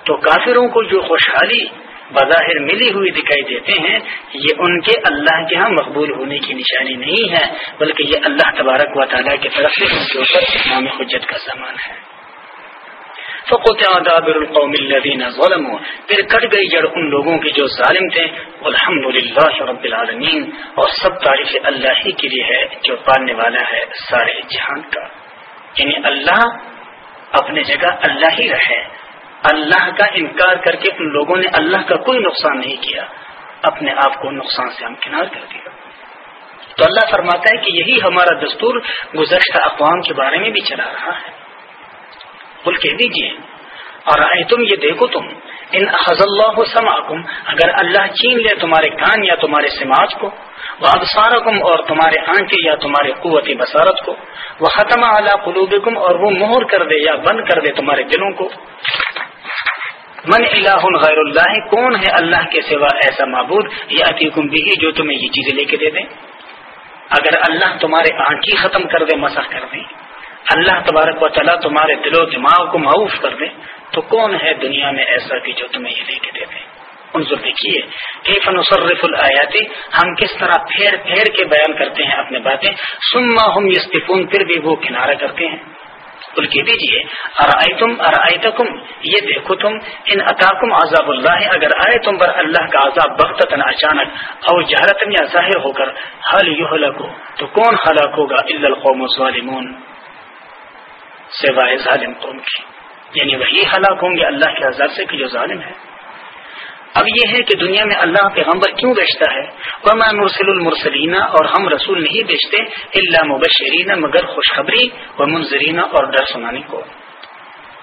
تو کافروں کو جو خوشحالی بظاہر ملی ہوئی دکھائی دیتے ہیں، یہ ان کے اللہ کے ہاں مقبول ہونے کی نشانی نہیں ہے، بلکہ یہ اللہ تبارک و تعالیٰ کی طرف سے ان کے اوپر اسلام حجت کا سامان ہے۔ القوم الذين ظلموا، پھر کٹ گئی جڑ ان لوگوں کی جو ظالم تھے۔ الحمد للہ رب العالمین، اور سب تعریف اللہ ہی کے لیے ہے، جو پالنے والا ہے سارے جہان کا۔ یعنی اللہ اپنے جگہ اللہ ہی رہے۔ اللہ کا انکار کر کے ان لوگوں نے اللہ کا کوئی نقصان نہیں کیا۔ اپنے آپ کو نقصان سے ہمکنار کر دیا۔ تو اللہ فرماتا ہے کہ یہی ہمارا دستور گزشتہ اقوام کے بارے میں بھی چلا رہا ہے۔ بول کہہ دیجیے اور آئے تم یہ دیکھو تم، ان حض اللہ سماکم اگر اللہ چین لے تمہارے کان یا تمہارے سماج کو وہ ابسارکم اور تمہارے آنکھیں یا تمہارے قوت بصارت کو وہ ختم اعلیٰ قلوبکم اور وہ مہر کر دے یا بند کر دے تمہارے دلوں کو۔ من الہ غیر اللہ، کون ہے اللہ کے سوا ایسا معبود یا عتیقم بھی جو تمہیں یہ چیزیں لے کے دے دیں۔ اگر اللہ تمہارے آنکھی ختم کر دے مسح کر دیں۔ اللہ تبارک و تعالیٰ تمہارے دل و دماغ کو معاف کر دے تو کون ہے دنیا میں ایسا کہ جو تمہیں یہ لے کے دے دے؟ انظر دیکھیے کہ فنصرف الیاتی ہم کس طرح پھیر پھیر کے بیان کرتے ہیں اپنے باتیں سما ہم یستفون پھر بھی وہ کنارہ کرتے ہیں۔ بول کے دیجیے ارائے تم ارائے یہ دیکھو تم، ان اطاکم عذاب اللہ، اگر آئے تم پر اللہ کا عذاب بختن اچانک اور جہرتن یا ظاہر ہو کر حل یو تو کون ہلاک ہوگا الا القوم الظالمون؟ سوائے ظالم قوم کی۔ یعنی وہی ہلاک ہوں گے اللہ کے عذاب سے کہ جو ظالم ہے۔ اب یہ ہے کہ دنیا میں اللہ پیغمبر کیوں بیچتا ہے؟ وما نرسل المرسلین اور ہم رسول نہیں بیچتے اللہ مبشرین مگر خوشخبری و منظرین اور ڈر سنانے کو۔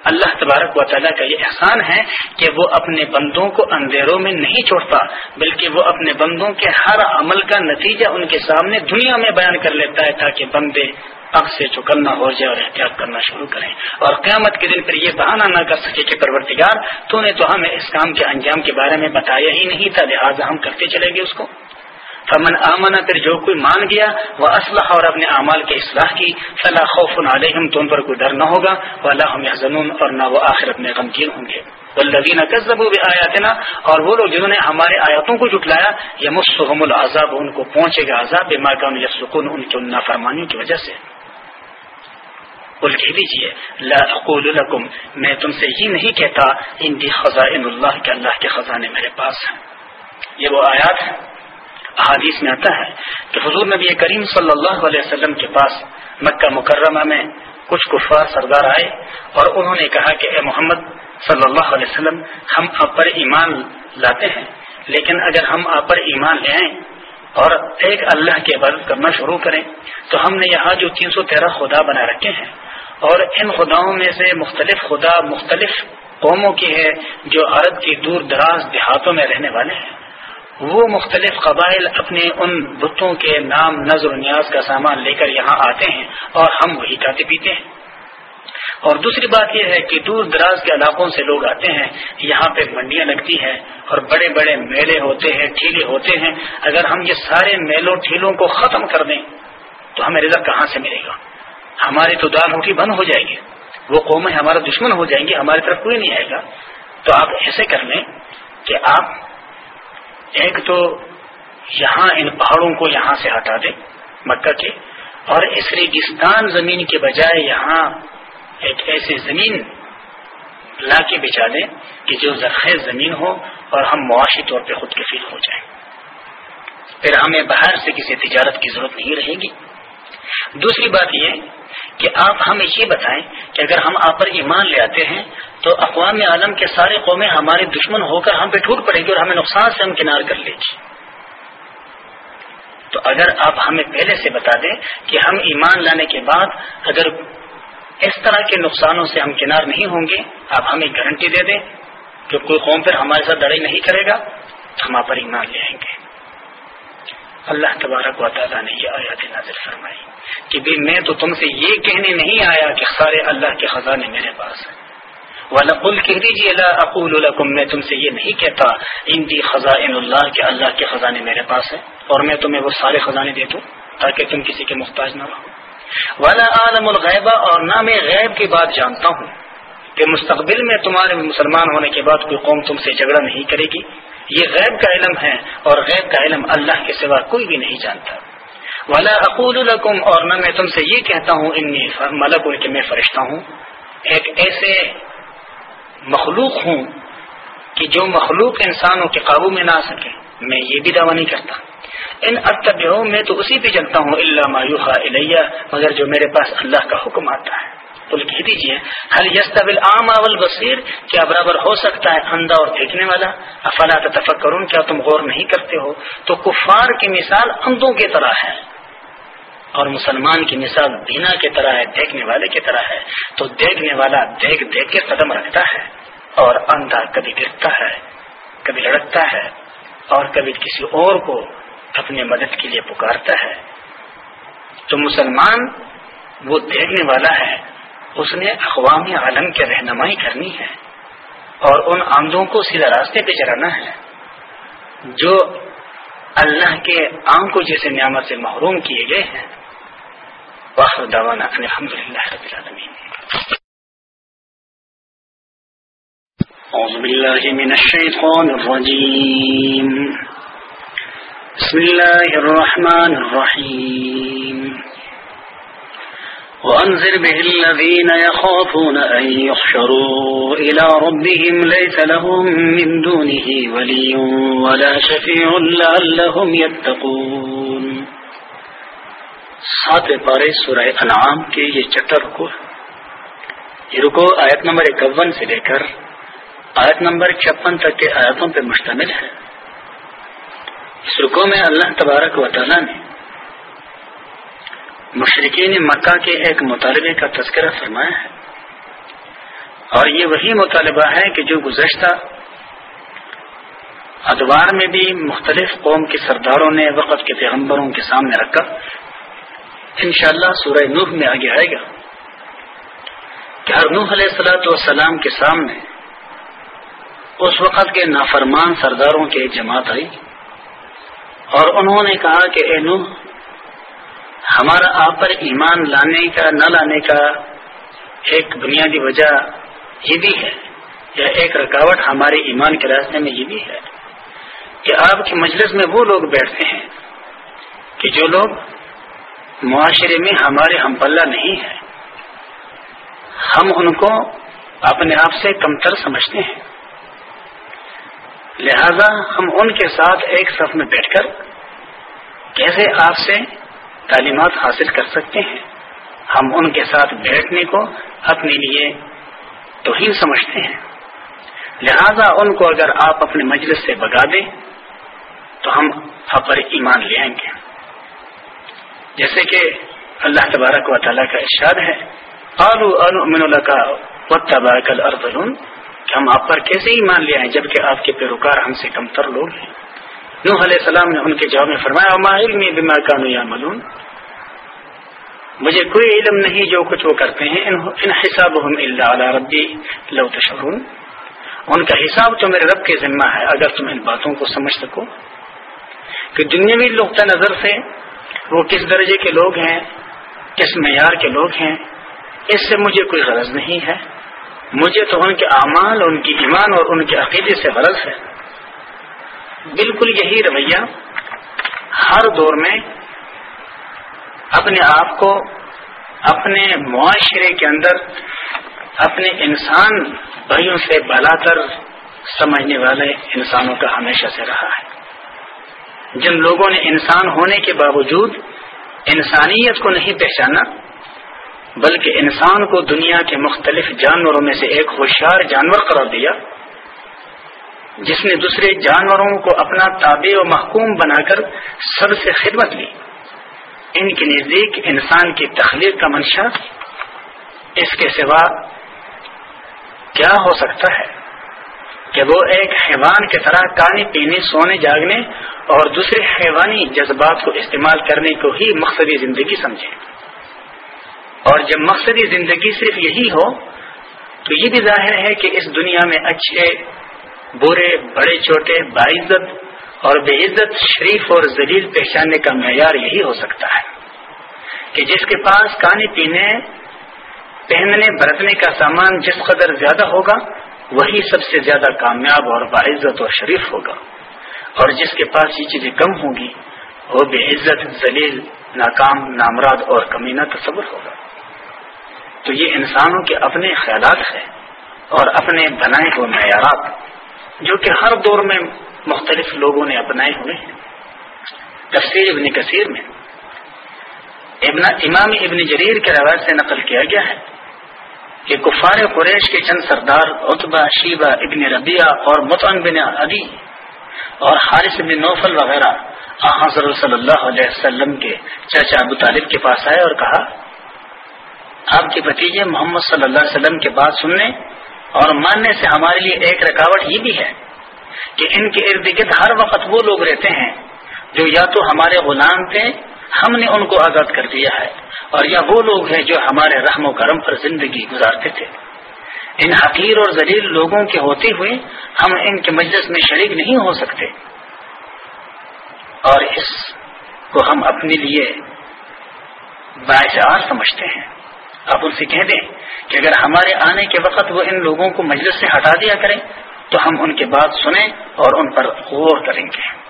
اللہ تبارک و تعالیٰ کا یہ احسان ہے کہ وہ اپنے بندوں کو اندھیروں میں نہیں چھوڑتا، بلکہ وہ اپنے بندوں کے ہر عمل کا نتیجہ ان کے سامنے دنیا میں بیان کر لیتا ہے تاکہ بندے اب سے چکنا ہو جائے اور احتیاط کرنا شروع کریں۔ اور قیامت کے دن پھر یہ بہانہ نہ کر سکے کہ پرورتگار تو نے تو ہمیں اس کام کے انجام کے بارے میں بتایا ہی نہیں تھا، لہٰذا ہم کرتے چلے گئے اس کو۔ فمن آمنا پھر جو کوئی مان گیا، وہ اسلحہ اور اپنے اعمال کی اصلاح کی۔ فلاح خوف علیہم تو ان پر کوئی ڈر نہ ہوگا۔ وہ اللہ اور نہ وہ آخرت میں غمگین ہوں گے۔ والذین کذبوا بآیاتنا، اور وہ لوگ جنہوں نے ہمارے آیاتوں کو جھٹلایا یمسهم العذاب، ان کو پہنچے گا عذاب، بما كانوا يفسقون ان کی نافرمانیوں کی وجہ سے۔ بول کہہ دیجیے لا اقول لکم، میں تم سے یہ نہیں کہتا ان کی خزائن اللہ کے اللہ کے خزانے میرے پاس ہیں۔ یہ وہ آیات ہے احادیث میں آتا ہے کہ حضور نبی کریم صلی اللہ علیہ وسلم کے پاس مکہ مکرمہ میں کچھ کفار سردار آئے اور انہوں نے کہا کہ اے محمد صلی اللہ علیہ وسلم، ہم آپ پر ایمان لاتے ہیں، لیکن اگر ہم آپ پر ایمان لے آئیں اور ایک اللہ کی عبادت کرنا شروع کریں، تو ہم نے یہاں جو تین سو تیرہ خدا بنا رکھے ہیں۔ اور ان خداؤں میں سے مختلف خدا مختلف قوموں کی ہے جو عرب کی دور دراز دیہاتوں میں رہنے والے ہیں۔ وہ مختلف قبائل اپنے ان بتوں کے نام، نظر و نیاز کا سامان لے کر یہاں آتے ہیں اور ہم وہی کھاتے پیتے ہیں۔ اور دوسری بات یہ ہے کہ دور دراز کے علاقوں سے لوگ آتے ہیں، یہاں پہ منڈیاں لگتی ہیں اور بڑے بڑے میلے ہوتے ہیں، ٹھیلے ہوتے ہیں۔ اگر ہم یہ سارے میلوں، ٹھیلوں کو ختم کر دیں تو ہمیں رزق کہاں سے ملے گا؟ ہماری تو دال روٹی بند ہو جائے گی۔ وہ قومیں ہمارا دشمن ہو جائیں گی، ہماری طرف کوئی نہیں آئے گا۔ تو آپ ایسے کر لیں کہ آپ ایک تو یہاں ان پہاڑوں کو یہاں سے ہٹا دیں مکہ کے، اور اس ریگستان زمین کے بجائے یہاں ایک ایسی زمین لا کے بچا دیں کہ جو زرخیز زمین ہو اور ہم معاشی طور پہ خود کفیل ہو جائیں۔ پھر ہمیں باہر سے کسی تجارت کی ضرورت نہیں رہے گی۔ دوسری بات یہ کہ آپ ہمیں یہ بتائیں کہ اگر ہم آپ پر ایمان لے آتے ہیں تو اقوام عالم کے سارے قومیں ہمارے دشمن ہو کر ہم پہ ٹوٹ پڑے گی اور ہمیں نقصان سے ہم کنار کر لے گی۔ تو اگر آپ ہمیں پہلے سے بتا دیں کہ ہم ایمان لانے کے بعد اگر اس طرح کے نقصانوں سے ہم کنار نہیں ہوں گے، آپ ہمیں گارنٹی دے دیں کہ کوئی قوم پھر ہمارے ساتھ لڑائی نہیں کرے گا تو ہم آپ پر ایمان لے آئیں گے۔ اللہ تبارک و تعالیٰ نے یہ آیات نازل فرمائی۔ کہ بھی میں تو تم سے یہ کہنے نہیں آیا کہ سارے اللہ کے خزانے میرے پاس ہیں۔ والل کہہ دیجیے اللہ اقول الکم میں تم سے یہ نہیں کہتا ان دی خزان اللہ کے اللہ کے خزانے میرے پاس ہیں، اور میں تمہیں وہ سارے خزانے دے دوں تاکہ تم کسی کے محتاج نہ رہو۔ والا عالم الغیبہ اور نہ میں غیب کی بات جانتا ہوں کہ مستقبل میں تمہارے مسلمان ہونے کے بعد کوئی قوم تم سے جھگڑا نہیں کرے گی۔ یہ غیب کا علم ہے، اور غیب کا علم اللہ کے سوا کوئی بھی نہیں جانتا۔ والا اقول الکم اور نہ میں تم سے یہ کہتا ہوں ان ملک کہ میں فرشتہ ہوں۔ ایک ایسے مخلوق ہوں کہ جو مخلوق انسانوں کے قابو میں نہ آ سکے۔ میں یہ بھی دعویٰ نہیں کرتا۔ ان اتب میں تو اسی پہ چلتا ہوں۔ اللہ مایوخا الیہ مگر جو میرے پاس اللہ کا حکم آتا ہے۔ تو لکھ دیجیے حل یستبل عام اول بصیر کیا برابر ہو سکتا ہے اندھا اور دیکھنے والا؟ افلا تفکرون کیا تم غور نہیں کرتے ہو؟ تو کفار کی مثال اندھوں کی طرح ہے۔ اور مسلمان کی مثال بینا کی طرح ہے، دیکھنے والے کی طرح ہے، تو دیکھنے والا دیکھ دیکھ کے قدم رکھتا ہے اور اندھا کبھی گرتا ہے، کبھی لڑکتا ہے اور کبھی کسی اور کو اپنے مدد کے لیے پکارتا ہے۔ تو مسلمان وہ دیکھنے والا ہے، اس نے اقوام عالم کی رہنمائی کرنی ہے اور ان آمدوں کو سیدھا راستے پہ چلانا ہے۔ جو اللہ کے آم کو جیسے نعمت سے محروم کیے گئے ہیں واخر دعوانا ان الحمد للہ رب العالمین أعوذ بالله من الشيطان الرجيم. بسم الله الرحمن الرحيم. وأنذر به الذين يخافون أن يحشروا إلى ربهم ليس لهم من دونه ولي ولا شفيع لعلهم يتقون. سات پارے سورہ انعام کے یہ چٹر رکو یہ جی رکو، آیت نمبر اکون سے لے کر آیت نمبر چھپن تک کے آیتوں پہ مشتمل ہے۔ اس رکو میں اللہ تبارک و تعالیٰ نے مشرقین مکہ کے ایک مطالبے کا تذکرہ فرمایا ہے۔ اور یہ وہی مطالبہ ہے کہ جو گزشتہ ادوار میں بھی مختلف قوم کے سرداروں نے وقت کے پیغمبروں کے سامنے رکھا۔ انشاءاللہ سورہ نوح میں آگے آئے گا کہ ہر نوح علیہ السلاۃ والسلام کے سامنے اس وقت کے نافرمان سرداروں کی ایک جماعت آئی اور انہوں نے کہا کہ اے نوح، ہمارا آپ پر ایمان لانے کا، نہ لانے کا ایک بنیادی وجہ یہ بھی ہے، یا ایک رکاوٹ ہمارے ایمان کے راستے میں یہ بھی ہے کہ آپ کی مجلس میں وہ لوگ بیٹھتے ہیں کہ جو لوگ معاشرے میں ہمارے ہم پلہ نہیں ہے۔ ہم ان کو اپنے آپ سے کمتر سمجھتے ہیں۔ لہذا ہم ان کے ساتھ ایک صف میں بیٹھ کر کیسے آپ سے تعلیمات حاصل کر سکتے ہیں؟ ہم ان کے ساتھ بیٹھنے کو اپنے لیے توہین سمجھتے ہیں۔ لہذا ان کو اگر آپ اپنے مجلس سے بگا دیں تو ہم پر ایمان لے آئیں گے۔ جیسے کہ اللہ تبارک و تعالیٰ کا ارشاد ہے آلو اللہ کا تبارک کہ ہم آپ پر کیسے ایمان لے آئیں جبکہ آپ کے پیروکار ہم سے کم تر لوگ ہیں۔ نوح علیہ السلام نے ان کے جواب میں فرمایا ما علم بما کانو یا ملون مجھے کوئی علم نہیں جو کچھ وہ کرتے ہیں، ان حساب ربی لو تشرون ان کا حساب تو میرے رب کے ذمہ ہے، اگر تم ان باتوں کو سمجھ سکو۔ کہ دنیاوی نقطۂ نظر سے وہ کس درجے کے لوگ ہیں؟ کس معیار کے لوگ ہیں؟ اس سے مجھے کوئی غرض نہیں ہے۔ مجھے تو ان کے اعمال، ان کی ایمان اور ان کے عقیدے سے غرض ہے۔ بالکل یہی رویہ ہر دور میں اپنے آپ کو، اپنے معاشرے کے اندر، اپنے انسان بھائیوں سے بلا کر سمجھنے والے انسانوں کا ہمیشہ سے رہا ہے۔ جن لوگوں نے انسان ہونے کے باوجود انسانیت کو نہیں پہچانا، بلکہ انسان کو دنیا کے مختلف جانوروں میں سے ایک ہوشیار جانور قرار دیا، جس نے دوسرے جانوروں کو اپنا تابع و محکوم بنا کر سب سے خدمت لی۔ ان کے نزدیک انسان کی تخلیق کا منشا، اس کے سوا کیا ہو سکتا ہے؟ کہ وہ ایک حیوان کی طرح کانی پینے، سونے، جاگنے اور دوسرے حیوانی جذبات کو استعمال کرنے کو ہی مقصدی زندگی سمجھے۔ اور جب مقصدی زندگی صرف یہی ہو، تو یہ بھی ظاہر ہے کہ اس دنیا میں اچھے، برے، بڑے، چھوٹے، باعزت اور بے عزت، شریف اور ذلیل پہچاننے کا معیار یہی ہو سکتا ہے کہ جس کے پاس کھانے پینے، پہننے، برتنے کا سامان جس قدر زیادہ ہوگا وہی سب سے زیادہ کامیاب اور باعزت اور شریف ہوگا۔ اور جس کے پاس یہ چیزیں کم ہوں گی، وہ بے عزت، ذلیل، ناکام، نامراد اور کمینہ تصور ہوگا۔ تو یہ انسانوں کے اپنے خیالات ہیں اور اپنے بنائے ہوئے معیارات، جو کہ ہر دور میں مختلف لوگوں نے اپنائے ہوئے ہیں۔ تفسیر ابن کثیر میں ابن امام ابن جریر کے روایت سے نقل کیا گیا ہے۔ کہ کفار قریش کے چند سردار اتبا شیبہ، ابن ربیہ اور متعن بن ادی اور حارث بن نوفل وغیرہ حضرت صلی اللہ علیہ وسلم کے چاچا ابو طالب کے پاس آئے اور کہا، آپ کے بتیجے محمد صلی اللہ علیہ وسلم کے بات سننے اور ماننے سے ہمارے لیے ایک رکاوٹ یہ بھی ہے کہ ان کے ارد گرد ہر وقت وہ لوگ رہتے ہیں جو یا تو ہمارے غلام تھے ہم نے ان کو آزاد کر دیا ہے اور یا وہ لوگ ہیں جو ہمارے رحم و کرم پر زندگی گزارتے تھے۔ ان حقیر اور ذلیل لوگوں کے ہوتے ہوئے ہم ان کے مجلس میں شریک نہیں ہو سکتے۔ اور اس کو ہم اپنے لیے باعثار سمجھتے ہیں۔ آپ ان سے کہہ دیں کہ اگر ہمارے آنے کے وقت وہ ان لوگوں کو مجلس سے ہٹا دیا کریں، تو ہم ان کے بات سنیں اور ان پر غور کریں گے۔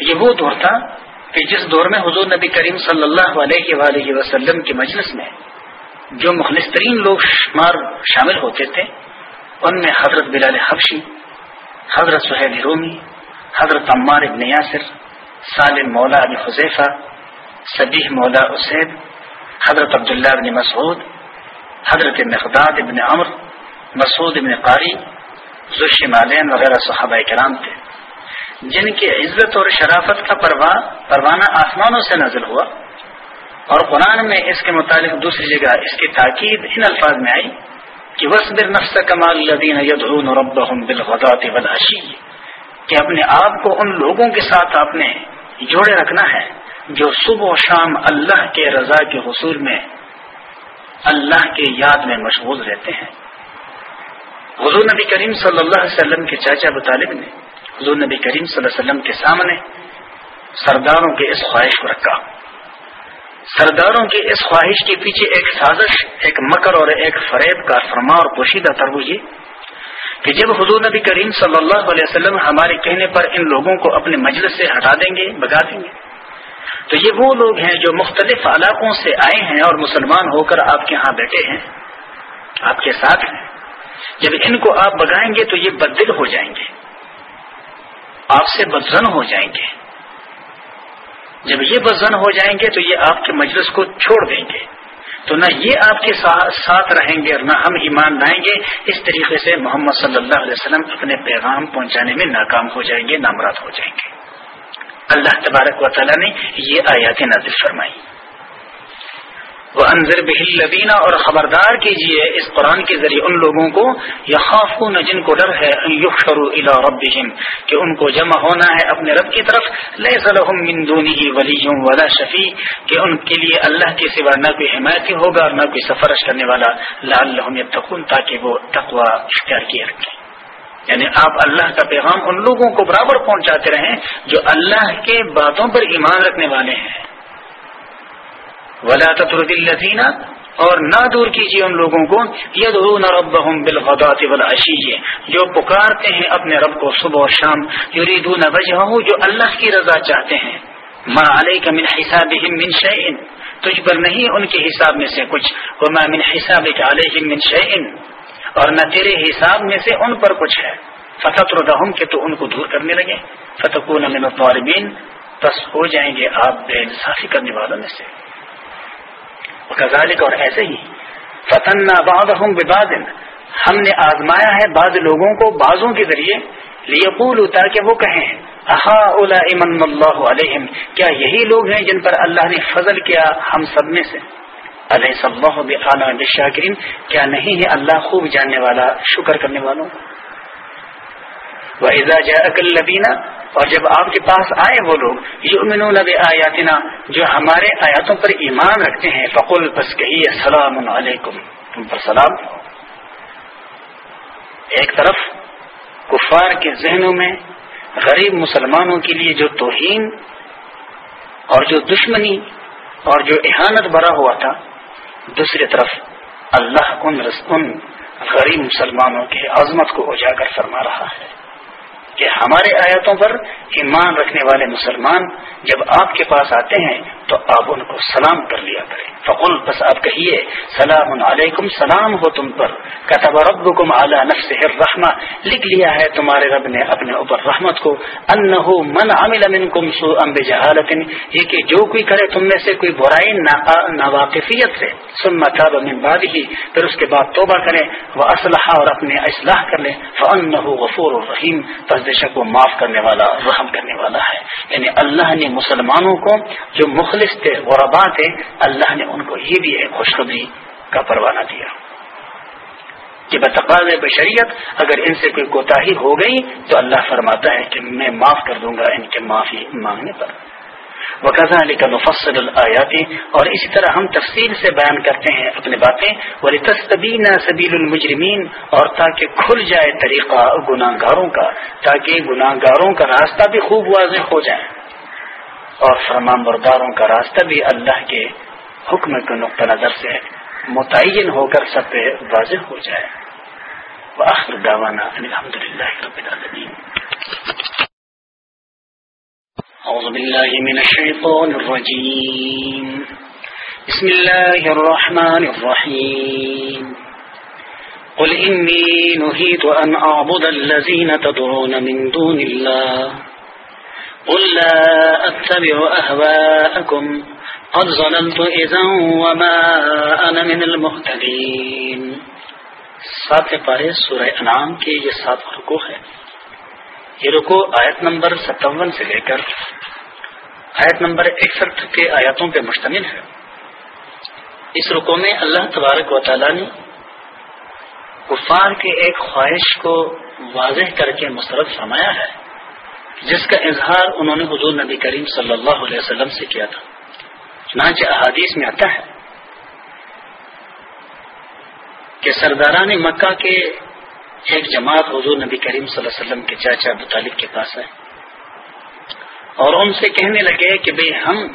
یہ وہ دور تھا کہ جس دور میں حضور نبی کریم صلی اللہ علیہ وآلہ وسلم کی مجلس میں جو مخلص ترین لوگ شمار شامل ہوتے تھے، ان میں حضرت بلال حفشی حضرت سہیل رومی حضرت عمار ابن یاسر، سالم مولا ابن حذیفہ صبیح مولا اسید، حضرت عبداللہ ابن مسعود، حضرت مقداد ابن عمر، مسعود ابن قاری ذوشمالین وغیرہ صحابہ کرام تھے۔ جن کی عزت اور شرافت کا پروانہ آسمانوں سے نازل ہوا اور قرآن میں اس کے متعلق دوسری جگہ اس کی تاکید ان الفاظ میں آئی کہ وصبر نفس کمال الدین رب بالغدات والعشی کہ اپنے آپ کو ان لوگوں کے ساتھ آپ نے جوڑے رکھنا ہے جو صبح و شام اللہ کے رضا کے حصول میں اللہ کے یاد میں مشغول رہتے ہیں۔ حضور نبی کریم صلی اللہ علیہ وسلم کے چاچا بطالب نے حضور نبی کریم صلی اللہ علیہ وسلم کے سامنے سرداروں کے اس خواہش کو رکھا۔ سرداروں کی اس خواہش کے پیچھے ایک سازش، ایک مکر اور ایک فریب کا فرما اور پوشیدہ تربوز کہ جب حضور نبی کریم صلی اللہ علیہ وسلم ہمارے کہنے پر ان لوگوں کو اپنے مجلس سے ہٹا دیں گے، بگا دیں گے۔ تو یہ وہ لوگ ہیں جو مختلف علاقوں سے آئے ہیں اور مسلمان ہو کر آپ کے ہاں بیٹھے ہیں، آپ کے ساتھ ہیں۔ جب ان کو آپ بگائیں گے تو یہ بدل ہو جائیں گے۔ آپ سے بدزن ہو جائیں گے۔ جب یہ بدزن ہو جائیں گے تو یہ آپ کے مجلس کو چھوڑ دیں گے۔ تو نہ یہ آپ کے ساتھ رہیں گے اور نہ ہم ایمان لائیں گے۔ اس طریقے سے محمد صلی اللہ علیہ وسلم اپنے پیغام پہنچانے میں ناکام ہو جائیں گے، نامراد ہو جائیں گے۔ اللہ تبارک و تعالیٰ نے یہ آیات نازل فرمائی وہ انضر بہل اور خبردار کیجیے اس قرآن کے ذریعے ان لوگوں کو یہ جن کو ڈر ہے کہ ان کو جمع ہونا ہے اپنے رب کی طرف من دونه ولی ولا شفیع، کہ ان کے لیے اللہ کے سوا نہ کوئی حمایتی ہوگا اور نہ کوئی سفرش کرنے والا لعلهم يتقون تاکہ وہ تقوا اختیار کیے رکھیں۔ یعنی آپ اللہ کا پیغام ان لوگوں کو برابر پہنچاتے رہیں، جو اللہ کے باتوں پر ایمان رکھنے والے ہیں۔ ولا تطردین اور نہ دور کیجیے ان لوگوں کو یدعون ربهم بالغدات والعشی جو پکارتے ہیں اپنے رب کو صبح و شام یریدون وجهه، جو اللہ کی رضا چاہتے ہیں۔ ما علیک من حسابهم من شیء تجھ پر نہیں ان کے حساب میں سے کچھ۔ وما من حسابک علیہم من شیء اور نہ تیرے حساب میں سے ان پر کچھ ہے۔ فتح ردہم کہ تو ان کو دور کرنے لگے۔ فتح من الظالمین بس ہو جائیں گے آپ بے انصافی کرنے والوں میں سے۔ کزالک اور ایسے ہی۔ فتن بعضهم ببعض۔ ہم نے آزمایا ہے بعض لوگوں کو بعضوں کے ذریعے۔ لیقولوا تاکہ وہ کہیں، احا اولا امن اللہ علیہم کیا یہی لوگ ہیں جن پر اللہ نے فضل کیا ہم سب میں سے؟ علیہ صلاح بعلیٰ بشاکرین کیا نہیں ہے اللہ خوب جاننے والا، شکر کرنے والوں؟ وہ اعزاز اکلبینہ اور جب آپ کے پاس آئے وہ لوگ، یؤمنون بآیاتنا، جو ہمارے آیاتوں پر ایمان رکھتے ہیں، فقل، بس کہیے السلام علیکم۔ تم پر سلام۔ ایک طرف کفار کے ذہنوں میں، غریب مسلمانوں کے لیے جو توہین اور جو دشمنی اور جو احانت بھرا ہوا تھا، دوسری طرف اللہ ان ان غریب مسلمانوں کے عظمت کو اجاگر فرما رہا ہے۔ کہ ہمارے آیاتوں پر ایمان رکھنے والے مسلمان جب آپ کے پاس آتے ہیں تو آپ ان کو سلام کر لیا کریں۔ فقل، بس آپ کہیے، سلام علیکم، سلام ہو تم پر۔ کتب ربکم اعلیٰ نفس رحمہ لکھ لیا ہے تمہارے رب نے اپنے اوپر رحمت کو۔ انہو من عمل منکم سو بجہالت، یہ کہ جو کوئی کرے تم میں سے کوئی برائی ناواقفیت سے۔ ثم تاب من بعد ہی پھر اس کے بعد توبہ کرے وہ اسلحہ اور اپنے اصلاح کر لے فانہو غفور الرحیم پس بے شک وہ معاف کرنے والا، رحم کرنے والا ہے۔ یعنی اللہ نے مسلمانوں کو جو مخلص تھے غربا تھے، اللہ نے ان کو یہ بھی ایک خوشخبری کا پروانہ دیا کہ بتقاض بشریت اگر ان سے کوئی کوتا ہو گئی تو اللہ فرماتا ہے کہ میں معاف کر دوں گا ان کے معافی مانگنے پر۔ وقضا علی کا مفصل الآیاتی اور اسی طرح ہم تفصیل سے بیان کرتے ہیں اپنے باتیں۔ ولی تصبین سبیل المجرمین اور تاکہ کھل جائے طریقہ گناہ گاروں کا، تاکہ گناہ گاروں کا راستہ بھی خوب واضح ہو جائے۔ اور فرمان برداروں کا راستہ بھی اللہ کے حکم کے نقطہ نظر سے متعین ہو کر سب پہ واضح ہو جائے۔ وآخر دعوانا الحمد للہ رب العالمین۔ أعوذ بالله من الشيطان الرجيم بسم الله الرحمن الرحيم قل إني نهيت أن أعبد الذين تدعون من دون الله قل لا أتبع أهواءكم قد ظلمت إذا وما أنا من المهتدين۔ سات پارے سورہ انعام کے یہ سات رکو ہے یہ رکو آیت نمبر ستاون سے لے کر آیت نمبر اکسٹھ کے آیاتوں پہ مشتمل ہے۔ اس رکو میں اللہ تبارک و تعالی نے کفار کے ایک خواہش کو واضح کر کے مسترد فرمایا ہے۔ جس کا اظہار انہوں نے حضور نبی کریم صلی اللہ علیہ وسلم سے کیا تھا۔ چنانچہ احادیث میں آتا ہے کہ سرداران مکہ کے ایک جماعت حضور نبی کریم صلی اللہ علیہ وسلم کے چاچا ابو طالب کے پاس ہے اور ان سے کہنے لگے کہ بھئی ہم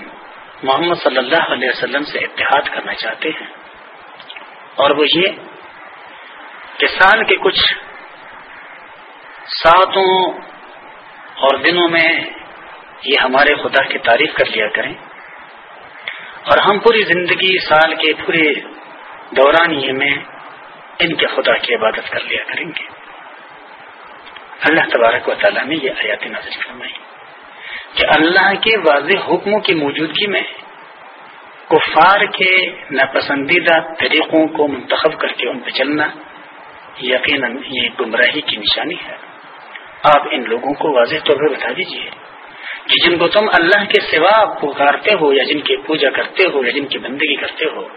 محمد صلی اللہ علیہ وسلم سے اتحاد کرنا چاہتے ہیں۔ اور وہ یہ کہ سال کے کچھ ساتوں اور دنوں میں یہ ہمارے خدا کی تعریف کر لیا کریں۔ اور ہم پوری زندگی سال کے پورے دوران یہ میں ان کے خدا کی عبادت کر لیا کریں گے۔ اللہ تبارک و تعالیٰ نے یہ آیات نظر فرمائی کہ اللہ کے واضح حکموں کی موجودگی میں کفار کے ناپسندیدہ طریقوں کو منتخب کر کے ان پہ چلنا یقیناً یہ گمراہی کی نشانی ہے۔ آپ ان لوگوں کو واضح طور پر بتا دیجیے کہ جن کو تم اللہ کے سوا پکارتے ہو یا جن کی پوجا کرتے ہو یا جن کی بندگی کرتے ہو،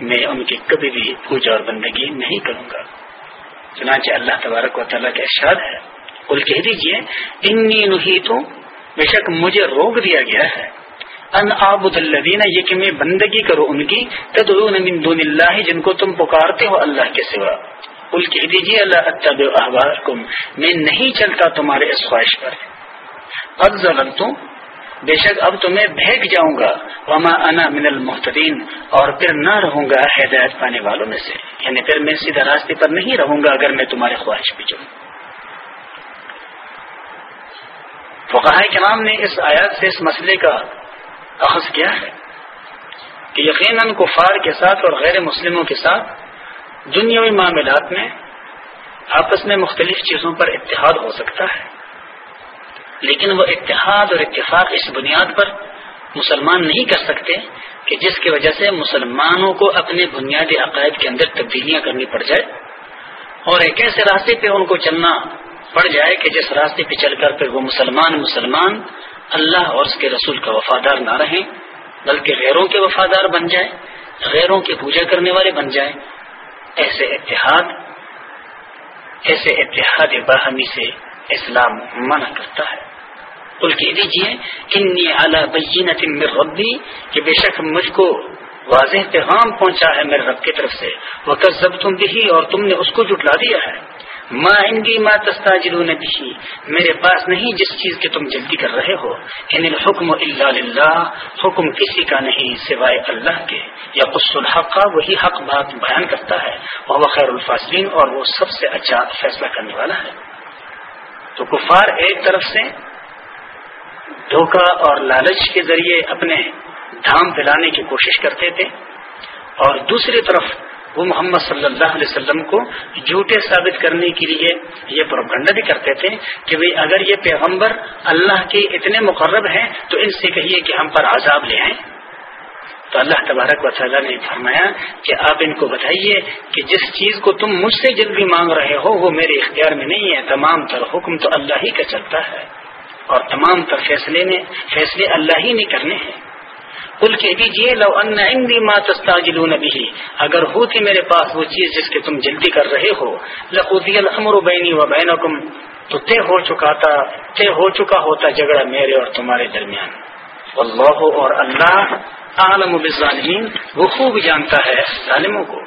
میں ان کی کبھی بھی پوجا اور بندگی نہیں کروں گا۔ چنانچہ اللہ تبارک و تعالیٰ کا ارشاد ہے کل کہہ دیجیے انی نہی تو بے شک مجھے روک دیا گیا ہے۔ ان آبد الدینہ یہ کہ میں بندگی کروں ان کی، تدعون من دون اللہ، جن کو تم پکارتے ہو اللہ کے سوا۔ کل کہہ دیجیے اللہ اتب احبار میں نہیں چلتا تمہارے اس خواہش پر۔ اب ظلم بے شک اب تمہیں بھیگ جاؤں گا۔ وما انا من المحتدین اور پھر نہ رہوں گا ہدایت پانے والوں میں سے۔ یعنی پھر میں سیدھا راستے پر نہیں رہوں گا اگر میں تمہاری خواہش بھی جاؤں فقہ کرام نے اس آیات سے اس مسئلے کا اخذ کیا ہے کہ یقیناً کفار کے ساتھ اور غیر مسلموں کے ساتھ دنیاوی معاملات میں آپس میں مختلف چیزوں پر اتحاد ہو سکتا ہے۔ لیکن وہ اتحاد اور اتفاق اس بنیاد پر مسلمان نہیں کر سکتے کہ جس کی وجہ سے مسلمانوں کو اپنے بنیادی عقائد کے اندر تبدیلیاں کرنی پڑ جائے اور ایک ایسے راستے پہ ان کو چلنا پڑ جائے کہ جس راستے پہ چل کر پھر وہ مسلمان مسلمان اللہ اور اس کے رسول کا وفادار نہ رہیں، بلکہ غیروں کے وفادار بن جائے، غیروں کی پوجا کرنے والے بن جائیں ایسے اتحاد ایسے اتحاد باہمی سے اسلام منع کرتا ہے۔ بول کے دیجیے انی اعلیٰ بینت ربی کہ بے شک مجھ کو واضح پیغام پہنچا ہے میرے رب کی طرف سے۔ وہ کر تم بھی اور تم نے اس کو جٹلا دیا ہے۔ ماں انگی ماں تستاجلون بھی میرے پاس نہیں جس چیز کی تم جلدی کر رہے ہو. ان الحکم اللہ للہ. حکم کسی کا نہیں سوائے اللہ کے. یا قص الحق، وہی حق بات بیان کرتا ہے. وہ خیر الفاصلین اور وہ سب سے اچھا فیصلہ کرنے والا ہے. تو کفار ایک طرف سے دھوکہ اور لالچ کے ذریعے اپنے دھام دلانے کی کوشش کرتے تھے اور دوسری طرف وہ محمد صلی اللہ علیہ وسلم کو جھوٹے ثابت کرنے کے لیے یہ پروگنڈا بھی کرتے تھے کہ بھئی اگر یہ پیغمبر اللہ کے اتنے مقرب ہیں تو ان سے کہیے کہ ہم پر عذاب لے آئیں۔ تو اللہ تبارک و تعالیٰ نے فرمایا کہ آپ ان کو بتائیے کہ جس چیز کو تم مجھ سے جلدی مانگ رہے ہو وہ میرے اختیار میں نہیں ہے، تمام تر حکم تو اللہ ہی کا چلتا ہے اور تمام تر فیصلے نے، فیصلے اللہ ہی نے کرنے ہیں۔ کل کہہ دیجیے لو ان ماں تستاجلون بھی اگر ہوتی میرے پاس وہ چیز جس کے تم جلدی کر رہے ہو، لقودی الامر بینی و بینکم۔ تو طے ہو چکا تھا، طے ہو چکا ہوتا جھگڑا میرے اور تمہارے درمیان۔ اللہ اور اللہ عالم بالظالمین، وہ خوب جانتا ہے ظالموں کو۔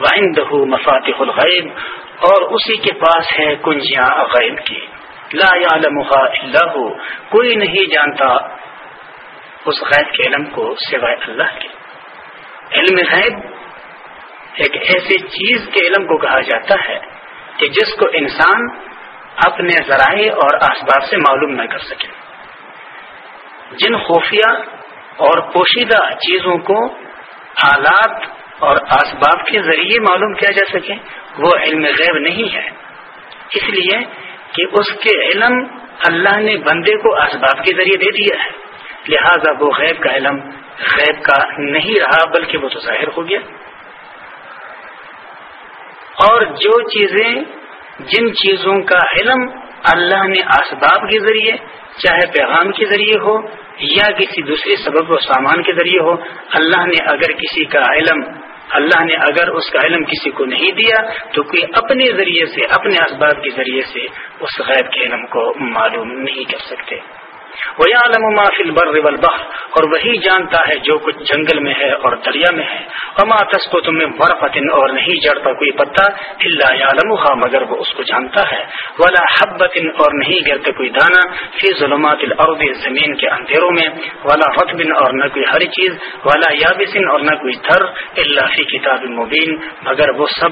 وعندہ مفاتح الغیب، اور اسی کے پاس ہے کنجیاں غیب کی۔ لا يعلمها الا هو کوئی نہیں جانتا اس غیب کے علم کو سوائے اللہ کے۔ علم غیب ایک ایسی چیز کے علم کو کہا جاتا ہے کہ جس کو انسان اپنے ذرائع اور اسباب سے معلوم نہ کر سکے۔ جن خفیہ اور پوشیدہ چیزوں کو حالات اور اسباب کے ذریعے معلوم کیا جا سکے، وہ علم غیب نہیں ہے۔ اس لیے کہ اس کے علم اللہ نے بندے کو اسباب کے ذریعے دے دیا ہے۔ لہذا وہ غیب کا علم غیب کا نہیں رہا، بلکہ وہ تو ظاہر ہو گیا۔ اور جو چیزیں، جن چیزوں کا علم اللہ نے اسباب کے ذریعے، چاہے پیغام کے ذریعے ہو یا کسی دوسرے سبب و سامان کے ذریعے ہو، اللہ نے اگر کسی کا علم، اللہ نے اگر اس کا علم کسی کو نہیں دیا، تو کوئی اپنے ذریعے سے، اپنے اسباب کے ذریعے سے اس غیب کے علم کو معلوم نہیں کر سکتے۔ وہ عالم فی البر والبحر اور وہی جانتا ہے جو کچھ جنگل میں ہے اور دریا میں ہے۔ اما تس کو تمہیں برفتن اور نہیں جڑتا کوئی پتا اللہ عالم مگر وہ اس کو جانتا ہے۔ ولا حبت اور نہیں گرتے کوئی دانا فی ظلمات الارض زمین کے اندھیروں میں۔ ولا رتبن اور نہ کوئی ہر چیز۔ ولا یابسن اور نہ کوئی تھر اللہ فی کتاب مبین مگر وہ سب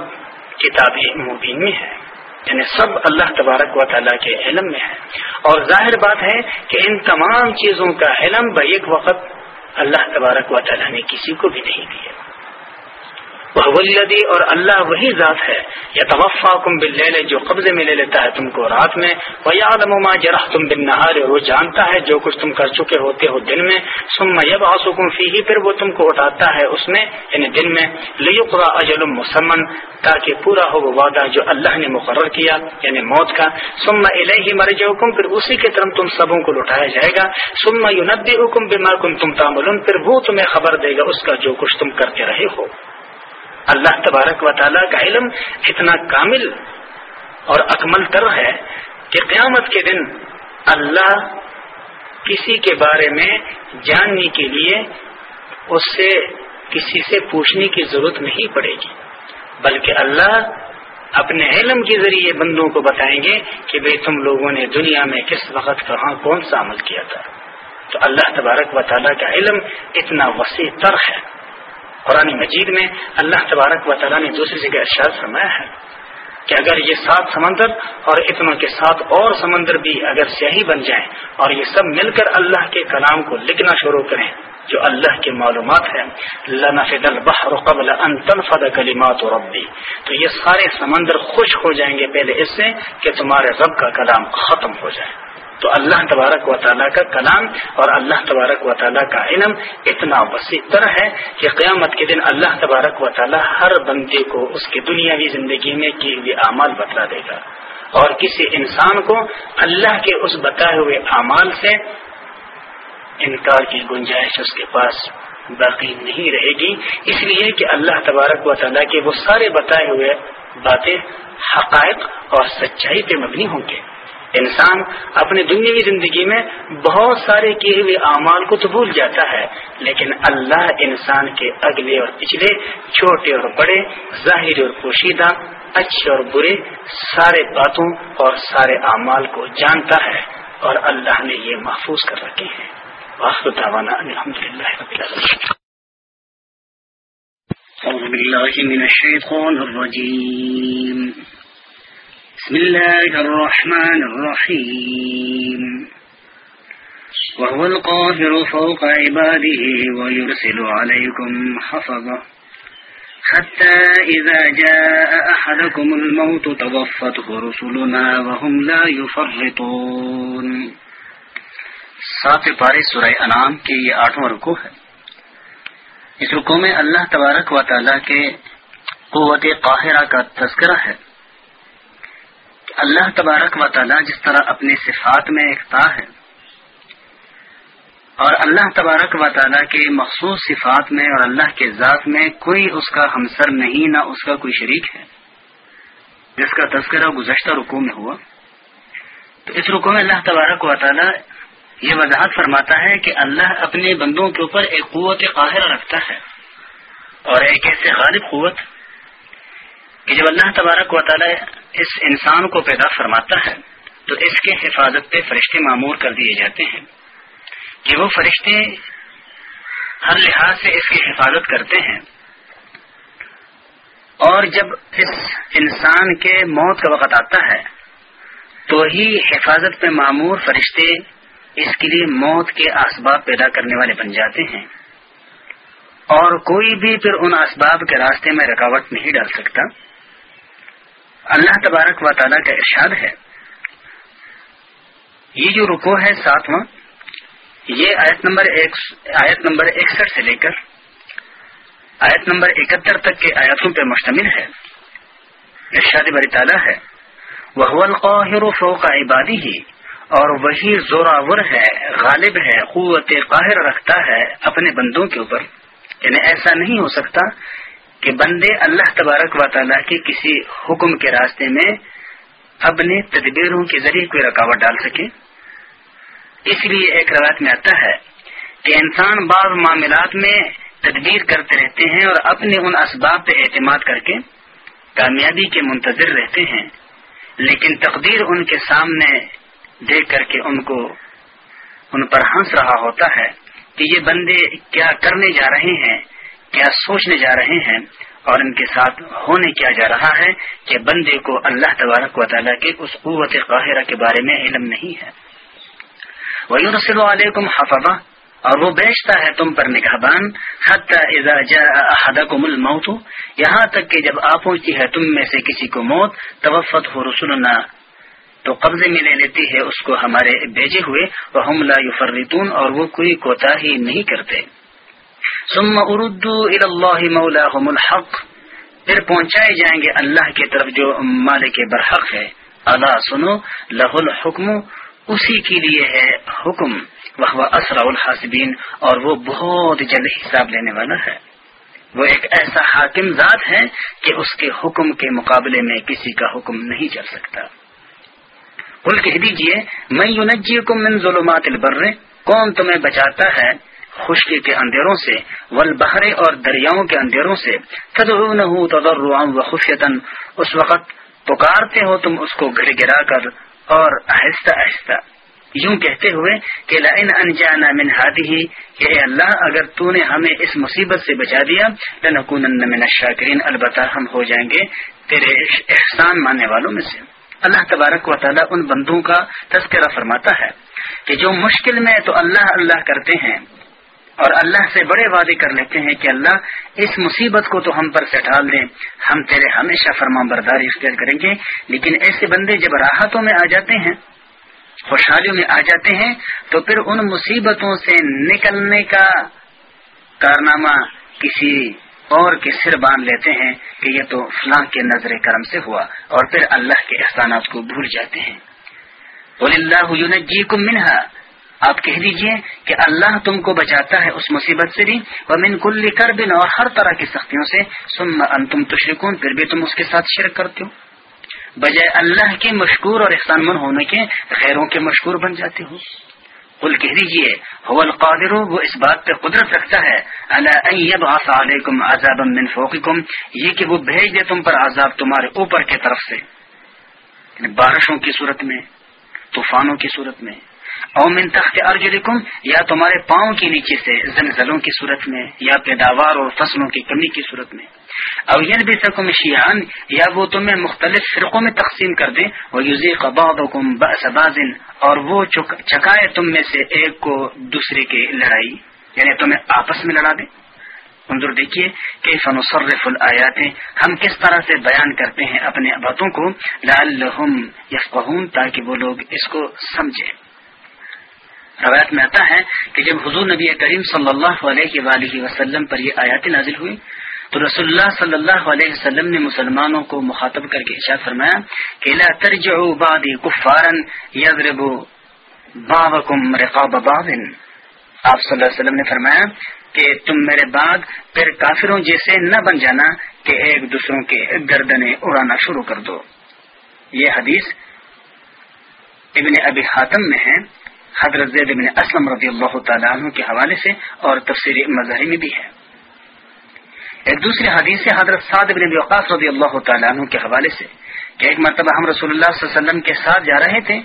کتاب مبین میں ہے یعنی سب اللہ تبارک و تعالیٰ کے علم میں ہے۔ اور ظاہر بات ہے کہ ان تمام چیزوں کا علم ایک وقت اللہ تبارک و تعالیٰ نے کسی کو بھی نہیں دیا۔ وہ اور اللہ وہی ذات ہے. یا توفا کم بل جو قبضے میں لے لیتا ہے تم کو رات میں. وہ یادم جرا تم بن نہار وہ جانتا ہے جو کچھ تم کر چکے ہوتے ہو دن میں. سم یب آسکم فی ہی پھر وہ تم کو اٹھاتا ہے اس میں یعنی دن میں. لیقرا اجل مسمن، تاکہ پورا ہو وہ وعدہ جو اللہ نے مقرر کیا یعنی موت کا. سم الہی مر جوکم پھر اسی کے طرف تم سبوں کو لٹایا جائے گا. سم یونبی حکم بما کم تم تامل پھر وہ تمہیں خبر دے گا اس کا جو کچھ تم کرتے رہے ہو. اللہ تبارک و تعالیٰ کا علم اتنا کامل اور اکمل تر ہے کہ قیامت کے دن اللہ کسی کے بارے میں جاننے کے لیے اس سے کسی سے پوچھنے کی ضرورت نہیں پڑے گی، بلکہ اللہ اپنے علم کے ذریعے بندوں کو بتائیں گے کہ بھائی تم لوگوں نے دنیا میں کس وقت کہاں کون سا عمل کیا تھا۔ تو اللہ تبارک و تعالیٰ کا علم اتنا وسیع تر ہے۔ قرآن مجید میں اللہ تبارک و تعالیٰ نے دوسری جگہ ارشاد فرمایا ہے کہ اگر یہ سات سمندر اور اتنوں کے ساتھ اور سمندر بھی اگر سیاہی بن جائیں اور یہ سب مل کر اللہ کے کلام کو لکھنا شروع کریں، جو اللہ کی معلومات ہے لنفد البحر قبل ان تنفد کلمات ربی۔ تو یہ سارے سمندر خوش ہو جائیں گے پہلے اس سے کہ تمہارے رب کا کلام ختم ہو جائے۔ تو اللہ تبارک و تعالیٰ کا کلام اور اللہ تبارک و تعالیٰ کا علم اتنا وسیع تر ہے کہ قیامت کے دن اللہ تبارک و تعالیٰ ہر بندے کو اس کی دنیاوی زندگی میں کی ہوئی اعمال بتلا دے گا۔ اور کسی انسان کو اللہ کے اس بتائے ہوئے اعمال سے انکار کی گنجائش اس کے پاس باقی نہیں رہے گی۔ اس لیے کہ اللہ تبارک و تعالیٰ کے وہ سارے بتائے ہوئے باتیں حقائق اور سچائی پہ مبنی ہوں گے۔ انسان اپنی دنیا زندگی میں بہت سارے کیے ہوئے اعمال کو تو بھول جاتا ہے، لیکن اللہ انسان کے اگلے اور پچھلے چھوٹے اور بڑے، ظاہر اور پوشیدہ، اچھے اور برے سارے باتوں اور سارے اعمال کو جانتا ہے اور اللہ نے یہ محفوظ کر رکھے ہیں۔ الحمد للہ أعوذ بالله من الشيطان الرجيم بسم الله الرحمن الرحيم. وهو القاهر فوق عباده ويرسل عليكم حفظة حتى إذا جاء أحدكم الموت توفته رسلنا وهم لا يفرطون. سات پارے سورہ انعام کے یہ آٹھواں رکو ہے۔ اس رکو میں اللہ تبارک و تعالیٰ کے قوت قاہرہ کا تذکرہ ہے۔ اللہ تبارک و تعالیٰ جس طرح اپنی صفات میں اقتا ہے اور اللہ تبارک و تعالیٰ کے مخصوص صفات میں اور اللہ کے ذات میں کوئی اس کا ہمسر نہیں، نہ اس کا کوئی شریک ہے۔ جس کا تذکرہ گزشتہ رکو میں ہوا۔ تو اس رکو میں اللہ تبارک و تعالیٰ یہ وضاحت فرماتا ہے کہ اللہ اپنے بندوں کے اوپر ایک قوت قاہرہ رکھتا ہے۔ اور ایک ایسے غالب قوت کہ جب اللہ تبارک و تعالی اس انسان کو پیدا فرماتا ہے، تو اس کے حفاظت پہ فرشتے معمور کر دیے جاتے ہیں۔ کہ وہ فرشتے ہر لحاظ سے اس کی حفاظت کرتے ہیں۔ اور جب اس انسان کے موت کا وقت آتا ہے، تو ہی حفاظت پہ معمور فرشتے اس کے لیے موت کے اسباب پیدا کرنے والے بن جاتے ہیں۔ اور کوئی بھی پھر ان اسباب کے راستے میں رکاوٹ نہیں ڈال سکتا۔ اللہ تبارک و تعالیٰ کا ارشاد ہے۔ یہ جو رکو ہے ساتواں، یہ آیت نمبر ایک، آیت نمبر اکسٹھ سے لے کر آیت نمبر اکہتر تک کے آیاتوں پہ مشتمل ہے۔ ارشاد بری تعالیٰ ہے وہ القاہر فوق عبادی ہی اور وہی زوراور ہے، غالب ہے، قوت قاہر رکھتا ہے اپنے بندوں کے اوپر۔ یعنی ایسا نہیں ہو سکتا کہ بندے اللہ تبارک و تعالیٰ کے کسی حکم کے راستے میں اپنے تدبیروں کے ذریعے کوئی رکاوٹ ڈال سکے اس لیے ایک روایت میں آتا ہے کہ انسان بعض معاملات میں تدبیر کرتے رہتے ہیں اور اپنے ان اسباب پہ اعتماد کر کے کامیابی کے منتظر رہتے ہیں، لیکن تقدیر ان کے سامنے دیکھ کر کے ان کو ان پر ہنس رہا ہوتا ہے کہ یہ بندے کیا کرنے جا رہے ہیں۔ کیا سوچنے جا رہے ہیں اور ان کے ساتھ ہونے کیا جا رہا ہے کہ بندے کو اللہ تبارک و تعالیٰ کے اس قوت قاہرہ کے بارے میں علم نہیں ہے۔ وہ رسول علیکم اور وہ بیچتا ہے تم پر نگہبان کو مل موت یہاں تک کہ جب آ پہنچتی ہے تم میں سے کسی کو موت، توفت ہو رسولنا۔ تو قبضے میں لے لیتی ہے اس کو ہمارے بھیجے ہوئے وہ لا اور وہ کوئی کوتا ہی نہیں کرتے۔ ثم اردو اللہ مولا الحق۔ پھر پہنچائے جائیں گے اللہ کی طرف جو مالک برحق ہے۔ اللہ سنو لہ الحکم۔ اسی کے لیے ہے حکم۔ وہ اسرا الحاسبین۔ اور وہ بہت جلد حساب لینے والا ہے۔ وہ ایک ایسا حاکم ذات ہے کہ اس کے حکم کے مقابلے میں کسی کا حکم نہیں چل سکتا۔ کل کہہ دیجیے میں یونجی کو من ظلمات البر۔ کون تمہیں بچاتا ہے؟ خشکی کے اندھیروں سے ول بہرے اور دریاؤں کے اندھیروں سے و خفیتن اس وقت پکارتے ہو تم اس کو گڑ گرا کر اور آہستہ آہستہ۔ یوں کہتے ہوئے کہ لائن انجانا من ہادی کہ اللہ، اگر تو نے ہمیں اس مصیبت سے بچا دیا لنکون من الشاکرین، البتہ ہم ہو جائیں گے تیرے احسان ماننے والوں میں سے۔ اللہ تبارک و تعالیٰ ان بندوں کا تذکرہ فرماتا ہے کہ جو مشکل میں تو اللہ اللہ کرتے ہیں اور اللہ سے بڑے وعدے کر لیتے ہیں کہ اللہ اس مصیبت کو تو ہم پر سے ڈال دیں ہم تیرے ہمیشہ فرما برداری اختیار کریں گے، لیکن ایسے بندے جب راحتوں میں آ جاتے ہیں، خوشحالیوں میں آ جاتے ہیں، تو پھر ان مصیبتوں سے نکلنے کا کارنامہ کسی اور کے سر باندھ لیتے ہیں کہ یہ تو فلاں کے نظر کرم سے ہوا اور پھر اللہ کے احسانات کو بھول جاتے ہیں۔ اللہ جی کو منہا آپ کہہ دیجیے کہ اللہ تم کو بچاتا ہے اس مصیبت سے بھی وہ من کل کر بن اور ہر طرح کی سختیوں سے۔ سم ان تم تشرکون پھر بھی تم اس کے ساتھ شرک کرتے ہو۔ بجائے اللہ کے مشکور اور احسان من ہونے کے خیروں کے مشکور بن جاتے ہو۔ کل کہہ دیجیے القادر، وہ اس بات پہ قدرت رکھتا ہے۔ اللہ علیکم عذاب من فوقکم یہ کہ وہ بھیج دے تم پر عذاب تمہارے اوپر کے طرف سے۔ یعنی بارشوں کی صورت میں، طوفانوں کی صورت میں۔ او من تخت ارجلکم، یا تمہارے پاؤں کے نیچے سے زلزلوں کی صورت میں، یا پیداوار اور فصلوں کی کمی کی صورت میں۔ او ین بھی سکم شیان یا وہ تمہیں مختلف فرقوں میں تقسیم کر دیں۔ وہ یوزی قباضکم بازن اور وہ چکائے تم میں سے ایک کو دوسرے کی لڑائی یعنی تمہیں آپس میں لڑا دیں۔ انظر دیکھیے کہ فنصرف الآیات، ہم کس طرح سے بیان کرتے ہیں اپنے باتوں کو، لعلہم یفقہون، تاکہ وہ لوگ اس کو سمجھیں۔ روایت میں آتا ہے کہ جب حضور نبی کریم صلی اللہ علیہ وآلہ وسلم پر یہ آیات نازل ہوئی، تو رسول اللہ صلی اللہ علیہ وسلم نے مسلمانوں کو مخاطب کر کے اشار فرمایا کہ لا ترجعوا بعدی کفارا یضربوا بعضکم رقاب بعض. آپ صلی اللہ علیہ وسلم نے فرمایا کہ تم میرے بعد پھر کافروں جیسے نہ بن جانا کہ ایک دوسروں کے گردنے اڑانا شروع کر دو۔ یہ حدیث ابن ابی حاتم میں ہے۔ حضرت زید بن اسلم رضی اللہ تعالیٰ عنہ کے حوالے سے اور تفسیر مظہری میں بھی ہے۔ ایک دوسری حدیث سے حضرت سعد بن وقاص رضی اللہ تعالیٰ عنہ کے حوالے سے کہ ایک مرتبہ ہم رسول اللہ صلی اللہ علیہ وسلم کے ساتھ جا رہے تھے،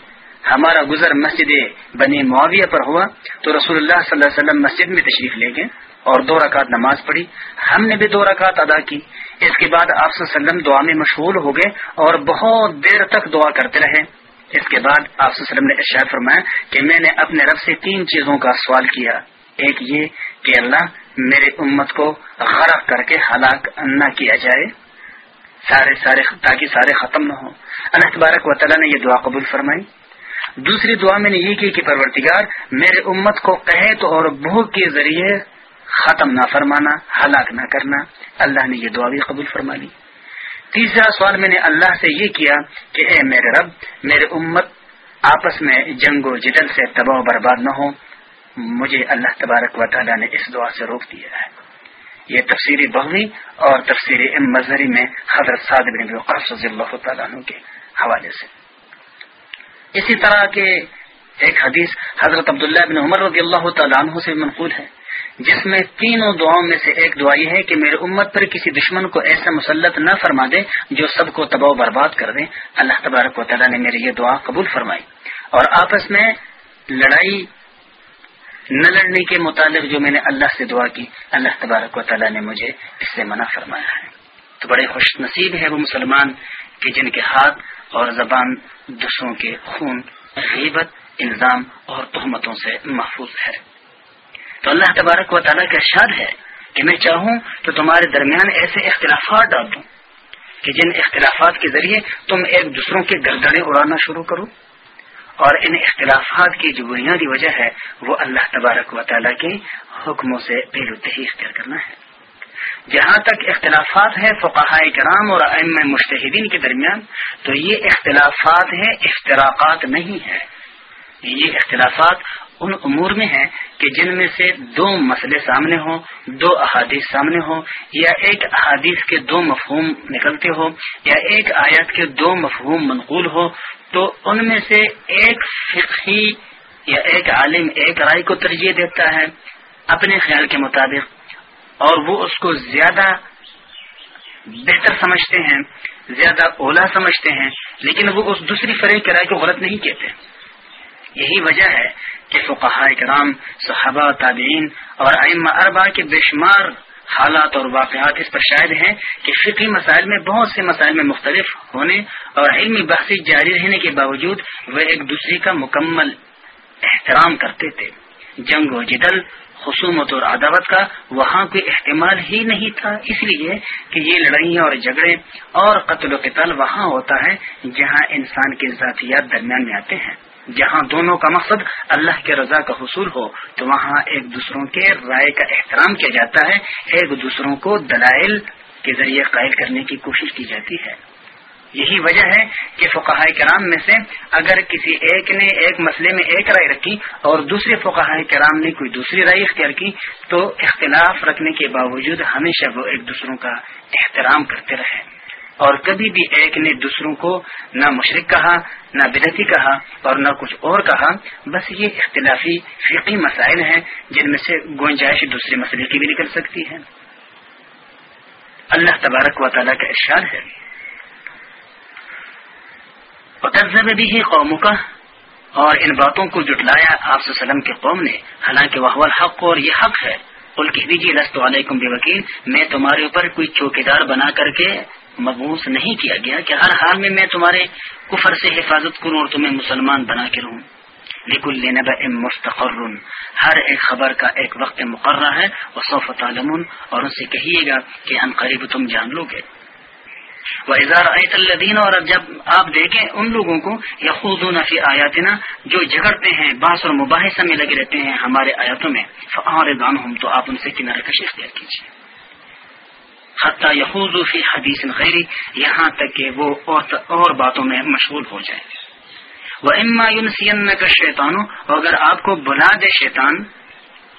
ہمارا گزر مسجد بنی معاویہ پر ہوا، تو رسول اللہ صلی اللہ علیہ وسلم مسجد میں تشریف لے گئے اور دو رکعت نماز پڑھی۔ ہم نے بھی دو رکعت ادا کی۔ اس کے بعد آپ وسلم دعا میں مشغول ہو گئے اور بہت دیر تک دعا کرتے رہے۔ اس کے بعد آپ وسلم نے ارشاد فرمایا کہ میں نے اپنے رب سے تین چیزوں کا سوال کیا۔ ایک یہ کہ اللہ میرے امت کو غرق کر کے ہلاک نہ کیا جائے۔ سارے سارے تاکہ سارے ختم نہ ہوں۔ اللہ تبارک و تعالیٰ نے یہ دعا قبول فرمائی۔ دوسری دعا میں نے یہ کی کہ پرورتگار میرے امت کو قحط اور بھوک کے ذریعے ختم نہ فرمانا، ہلاک نہ کرنا۔ اللہ نے یہ دعا بھی قبول فرما لی تیسرا سوال میں نے اللہ سے یہ کیا کہ اے میرے رب، میرے امت، آپس میں جنگ و جدل سے تباہ و برباد نہ ہو۔ مجھے اللہ تبارک و تعالیٰ نے اس دعا سے روک دیا ہے۔ یہ تفسیری بہوی اور تفسیری مظہری میں حضرت سعد بن رضی اللہ تعالیٰ عنہ کے حوالے سے۔ اسی طرح کے ایک حدیث حضرت عبداللہ بن عمر رضی اللہ تعالیٰ عنہ سے منقول ہے۔ جس میں تینوں دعاؤں میں سے ایک دعا یہ ہے کہ میرے امت پر کسی دشمن کو ایسا مسلط نہ فرما دے جو سب کو تباہ و برباد کر دے۔ اللہ تبارک و تعالیٰ نے میری یہ دعا قبول فرمائی۔ اور آپس میں لڑائی نہ لڑنے کے متعلق جو میں نے اللہ سے دعا کی، اللہ تبارک و تعالیٰ نے مجھے اس سے منع فرمایا ہے۔ تو بڑے خوش نصیب ہے وہ مسلمان کہ جن کے ہاتھ اور زبان دوسروں کے خون غیبت، الزام اور تہمتوں سے محفوظ ہے۔ تو اللہ تبارک و تعالیٰ کا ارشاد ہے کہ میں چاہوں تو تمہارے درمیان ایسے اختلافات ڈال دوں کہ جن اختلافات کے ذریعے تم ایک دوسروں کے گردڑے اڑانا شروع کرو۔ اور ان اختلافات کی جو بنیادی وجہ ہے، وہ اللہ تبارک و تعالیٰ کے حکموں سے ہی اختیار کرنا ہے۔ جہاں تک اختلافات ہیں فقہ کرام اور ام مشتحدین کے درمیان، تو یہ اختلافات ہیں اختراقات نہیں ہے یہ اختلافات ان امور میں ہیں کہ جن میں سے دو مسئلے سامنے ہوں، دو احادیث سامنے ہوں، یا ایک احادیث کے دو مفہوم نکلتے ہو یا ایک آیت کے دو مفہوم منقول ہو تو ان میں سے ایک فقہی یا ایک عالم ایک رائے کو ترجیح دیتا ہے اپنے خیال کے مطابق، اور وہ اس کو زیادہ بہتر سمجھتے ہیں، زیادہ اولا سمجھتے ہیں، لیکن وہ اس دوسری فرح کی رائے کو غلط نہیں کہتے۔ یہی وجہ ہے کہ فقہ کرام، صحابہ، تابعین اور ائمہ اربا کے بے شمار حالات اور واقعات اس پر شاید ہیں کہ فقی مسائل میں بہت سے مسائل میں مختلف ہونے اور علمی بحثی جاری رہنے کے باوجود وہ ایک دوسرے کا مکمل احترام کرتے تھے۔ جنگ و جدل، خصومت اور عداوت کا وہاں کوئی احتمال ہی نہیں تھا۔ اس لیے کہ یہ لڑائیاں اور جھگڑے اور قتل و قتال وہاں ہوتا ہے جہاں انسان کے ذاتیات درمیان میں آتے ہیں۔ جہاں دونوں کا مقصد اللہ کے رضا کا حصول ہو، تو وہاں ایک دوسروں کے رائے کا احترام کیا جاتا ہے۔ ایک دوسروں کو دلائل کے ذریعے قائل کرنے کی کوشش کی جاتی ہے۔ یہی وجہ ہے کہ فقہ کرام میں سے اگر کسی ایک نے ایک مسئلے میں ایک رائے رکھی اور دوسرے فقہ کرام نے کوئی دوسری رائے اختیار کی، تو اختلاف رکھنے کے باوجود ہمیشہ وہ ایک دوسروں کا احترام کرتے رہے۔ اور کبھی بھی ایک نے دوسروں کو نہ مشرق کہا، نہ بدتی کہا اور نہ کچھ اور کہا۔ بس یہ اختلافی فقی مسائل ہیں جن میں سے گنجائش دوسرے مسئلے کی بھی نکل سکتی ہے۔ اللہ تبارک و تعالیٰ کا ارشاد ہے۔ بھی ہی قوموں کا اور ان باتوں کو جٹلایا آپ وسلم کے قوم نے۔ حالانکہ وہ حق اور یہ حق ہے۔ بول کہہ دیجیے لست علیکم بے وکیل میں تمہارے اوپر کوئی چوکیدار بنا کر کے مبوس نہیں کیا گیا کہ ہر حال میں میں تمہارے کفر سے حفاظت کروں اور تمہیں مسلمان بنا کے رہوں۔ لیکن لینب مستقر۔ ہر ایک خبر کا ایک وقت مقررہ ہے وہ صوف تعلمون۔ اور ان سے کہیے گا کہ ان قریب تم جان لو گے وہ اظہار الدین اور جب آپ دیکھیں ان لوگوں کو یا خود آیاتنا جو جھگڑتے ہیں باس اور مباحثہ میں لگے رہتے ہیں ہمارے آیاتوں میں فعار ہوں تو آپ ان سے کنارہ کش اختیار کیجیے حتیٰ یحوز فی حدیث خیری یہاں تک کہ وہ اور باتوں میں مشغول ہو جائے۔ وہ اما یونسین کا شیطانوں اگر آپ کو بلا دے شیطان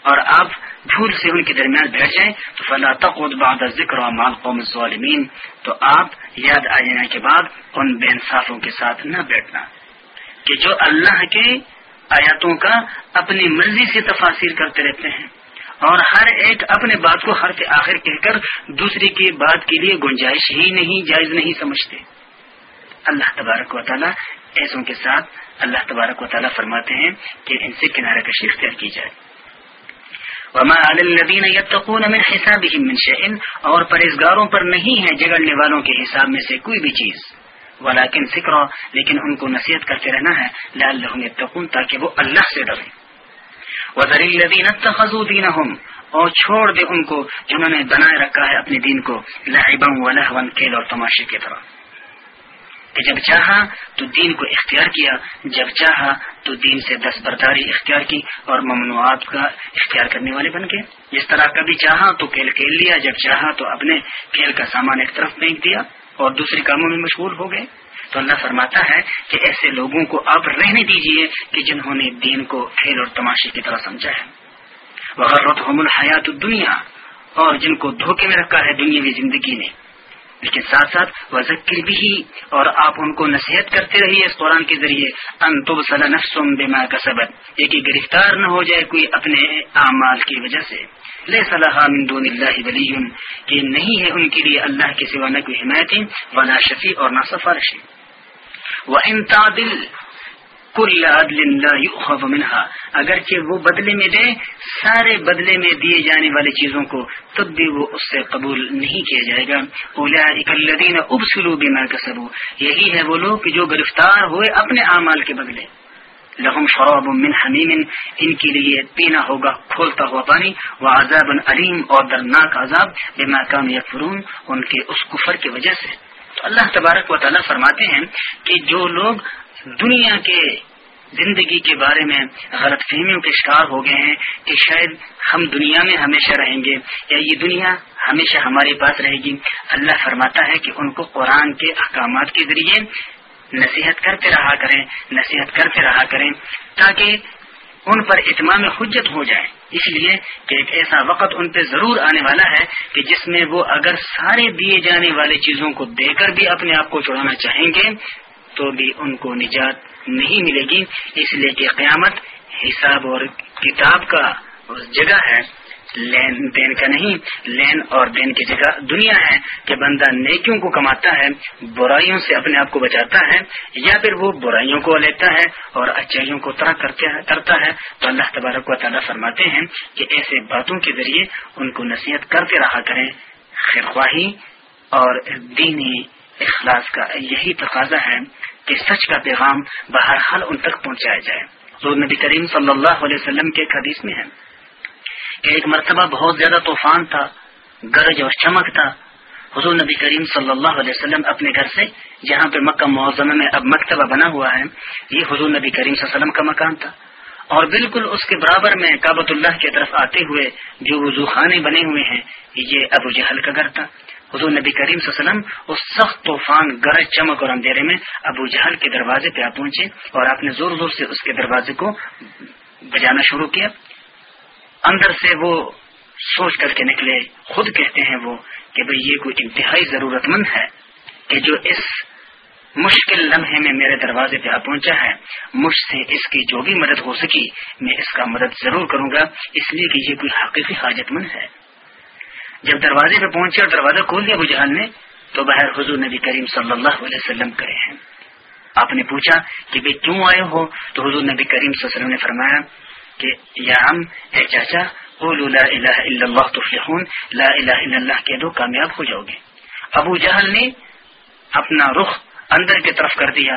اور آپ بھول سے ان کے درمیان بیٹھ جائیں تو فلاں تقود بعد ذکر مال قوم ظالمین تو آپ یاد آ جانے کے بعد ان بے انصافوں کے ساتھ نہ بیٹھنا۔ کہ جو اللہ کے آیاتوں کا اپنی مرضی سے تفاصر کرتے رہتے ہیں۔ اور ہر ایک اپنے بات کو ہر آخر کہہ کر دوسری کی بات کے لیے گنجائش ہی نہیں، جائز نہیں سمجھتے۔ اللہ تبارک و تعالیٰ ایسوں کے ساتھ اللہ تبارک و تعالیٰ فرماتے ہیں کہ ان سے کنارہ کشی اختیار کی جائے۔ وما الذين يتقون من حسابهم من شيء، اور پرہیزگاروں پر نہیں ہے جگڑنے والوں کے حساب میں سے کوئی بھی چیز۔ ولكن ذکر لیکن ان کو نصیحت کرتے رہنا ہے، لعلهم يتقون، تاکہ وہ اللہ سے ڈریں۔ وذر الذين اتخذوا دينهم، اور چھوڑ دے ان کو جنہوں نے بنائے رکھا ہے اپنے دین کو، لعبا ولهوا کھیل اور تماشے کی طرح۔ کہ جب چاہا تو دین کو اختیار کیا، جب چاہا تو دین سے دس برداری اختیار کی اور ممنوعات کا اختیار کرنے والے بن گئے۔ جس طرح کبھی چاہا تو کھیل کھیل لیا، جب چاہا تو اپنے کھیل کا سامان ایک طرف پھینک دیا اور دوسرے کاموں میں مشغول ہو گئے۔ تو اللہ فرماتا ہے کہ ایسے لوگوں کو آپ رہنے دیجیے کہ جنہوں نے دین کو کھیل اور تماشے کی طرح سمجھا ہے۔ وہ الحیات دنیا اور جن کو دھوکے میں رکھا ہے دنیا زندگی نے۔ لیکن ساتھ ساتھ وہ ذکر بھی اور آپ ان کو نصیحت کرتے رہیے اس قرآن کے ذریعے۔ انتب صلاح بیما کا سبق یہ کہ گرفتار نہ ہو جائے کوئی اپنے اعمال کی وجہ سے۔ لے صلاح من دون اللہ ولی کہ نہیں ہے ان کے لیے اللہ کے سوا نہ کوئی حمایتی ولا شفیع اور نہ سفارشی وہ انتادل کل عدل لا يؤخذ منها۔ اگرچہ وہ بدلے میں دے، سارے بدلے میں دیے جانے والی چیزوں کو تب بھی وہ اس سے قبول نہیں کیا جائے گا۔ اولئک الذین ابسلوا بما كسبوا یہی ہے وہ لوگ جو گرفتار ہوئے اپنے اعمال کے بدلے۔ لہم شراب من حمیم، ان کے لیے پینا ہوگا، کھولتا ہوا پانی۔ وہ عذاب علیم اور درناک عذاب بما كانوا يكفرون ان کے اس کفر کی وجہ سے۔ تو اللہ تبارک و تعالیٰ فرماتے ہیں کہ جو لوگ دنیا کے زندگی کے بارے میں غلط فہمیوں کے شکار ہو گئے ہیں، کہ شاید ہم دنیا میں ہمیشہ رہیں گے یا یہ دنیا ہمیشہ ہمارے پاس رہے گی۔ اللہ فرماتا ہے کہ ان کو قرآن کے احکامات کے ذریعے نصیحت کرتے رہا کریں، نصیحت کرتے رہا کریں، تاکہ ان پر اتمام حجت ہو جائے۔ اس لیے کہ ایک ایسا وقت ان پہ ضرور آنے والا ہے کہ جس میں وہ اگر سارے دیے جانے والے چیزوں کو دے کر بھی اپنے آپ کو چھڑانا چاہیں گے، تو بھی ان کو نجات نہیں ملے گی۔ اس لیے کہ قیامت حساب اور کتاب کا جگہ ہے۔ لین دین کا نہیں، لین اور دین کی جگہ دنیا ہے کہ بندہ نیکیوں کو کماتا ہے، برائیوں سے اپنے آپ کو بچاتا ہے، یا پھر وہ برائیوں کو لیتا ہے اور اچائیوں کو ترک کرتا ہے۔ تو اللہ تبارک و تعالیٰ فرماتے ہیں کہ ایسے باتوں کے ذریعے ان کو نصیحت کرتے رہا کریں۔ خیرخواہی اور دینی اخلاص کا یہی تقاضا ہے کہ سچ کا پیغام بہرحال ان تک پہنچایا جائے۔ حضور نبی کریم صلی اللہ علیہ وسلم کے حدیث میں ہے۔ ایک مرتبہ بہت زیادہ طوفان تھا، گرج اور چمک تھا۔ حضور نبی کریم صلی اللہ علیہ وسلم اپنے گھر سے جہاں پہ مکہ معظمہ میں اب مکتبہ بنا ہوا ہے۔ یہ حضور نبی کریم صلی اللہ علیہ وسلم کا مکان تھا۔ اور بالکل اس کے برابر میں کابت اللہ کی طرف آتے ہوئے جو وضو خانے بنے ہوئے ہیں، یہ ابو جہل کا گھر تھا۔ حضور نبی کریم صلی اللہ علیہ وسلم اس سخت طوفان، گرج، چمک اور اندھیرے میں ابو جہل کے دروازے پہ آ پہنچے اور آپ نے زور زور سے اس کے دروازے کو بجانا شروع کیا۔ اندر سے وہ سوچ کر کے نکلے، خود کہتے ہیں وہ کہ بھئی یہ کوئی انتہائی ضرورت مند ہے کہ جو اس مشکل لمحے میں میرے دروازے پہ آ پہنچا ہے، مجھ سے اس کی جو بھی مدد ہو سکی، میں اس کا مدد ضرور کروں گا، اس لیے کہ یہ کوئی حقیقی حاجت مند ہے۔ جب دروازے پہ پہنچے اور دروازہ کھول دیا ابو نے، تو بہر حضور نبی کریم صلی اللہ علیہ وسلم کرے ہیں۔ آپ نے پوچھا کہ بھائی کیوں آئے ہو؟ تو حضور نبی کریم صلی اللہ علیہ وسلم نے فرمایا کہ یا ہم، اے چاچا لا الہ الا اللہ تفلحون، لا الہ الا اللہ کہہ دو، کامیاب ہو جاؤ گے۔ ابو جہل نے اپنا رخ اندر کی طرف کر دیا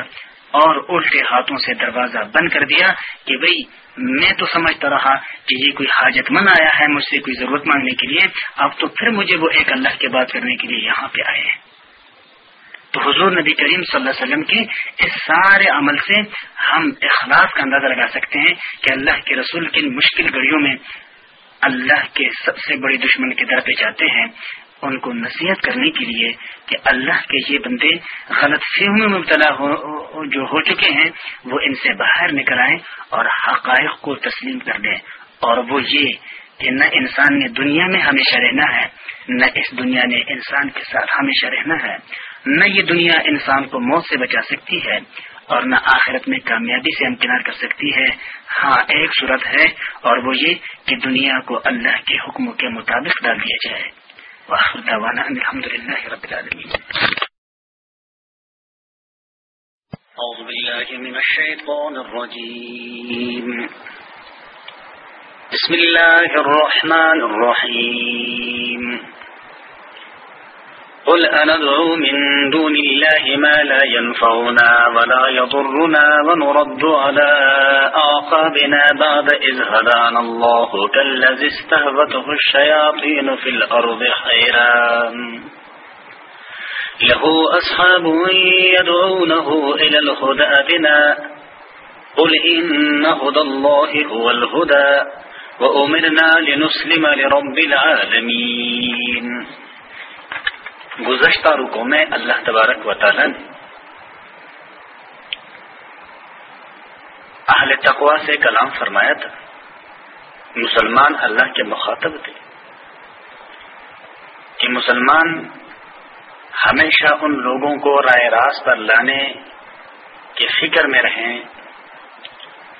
اور الٹے ہاتھوں سے دروازہ بند کر دیا کہ بھئی، میں تو سمجھتا رہا کہ یہ کوئی حاجت من آیا ہے، مجھ سے کوئی ضرورت مانگنے کے لیے۔ اب تو پھر مجھے وہ ایک اللہ کے بات کرنے کے لیے یہاں پہ آئے ہیں۔ تو حضور نبی کریم صلی اللہ علیہ وسلم کے اس سارے عمل سے ہم اخلاص کا اندازہ لگا سکتے ہیں کہ اللہ کے رسول کی مشکل گھڑیوں میں اللہ کے سب سے بڑی دشمن کے در پہ جاتے ہیں، ان کو نصیحت کرنے کے لیے کہ اللہ کے یہ بندے غلط فہم میں مبتلا ہو، جو ہو چکے ہیں، وہ ان سے باہر نکل آئیں اور حقائق کو تسلیم کر دیں۔ اور وہ یہ کہ نہ انسان نے دنیا میں ہمیشہ رہنا ہے، نہ اس دنیا نے انسان کے ساتھ ہمیشہ رہنا ہے۔ نہ یہ دنیا انسان کو موت سے بچا سکتی ہے اور نہ آخرت میں کامیابی سے امکنار کر سکتی ہے۔ ہاں ایک صورت ہے اور وہ یہ کہ دنیا کو اللہ کے حکموں کے مطابق ڈال دیا جائے۔ واخر دعوانا ان الحمد لله رب العالمين أعوذ بالله من الشيطان الرجيم بسم الله الرحمن الرحيم قل أندعو من دون الله ما لا ينفعنا ولا يضرنا ونرد على آقابنا بعد إذ هدانا الله كالذي استهبته الشياطين في الأرض حيران له أصحاب يدعونه إلى الهدى بنا قل إن هدى الله هو الهدى. وأمرنا لنسلم لرب العالمين. گزشتہ رکو میں اللہ تبارک و تعالی نے اہل تقوا سے کلام فرمایا تھا۔ مسلمان اللہ کے مخاطب تھے۔ کہ مسلمان ہمیشہ ان لوگوں کو رائے راست پر لانے کی فکر میں رہیں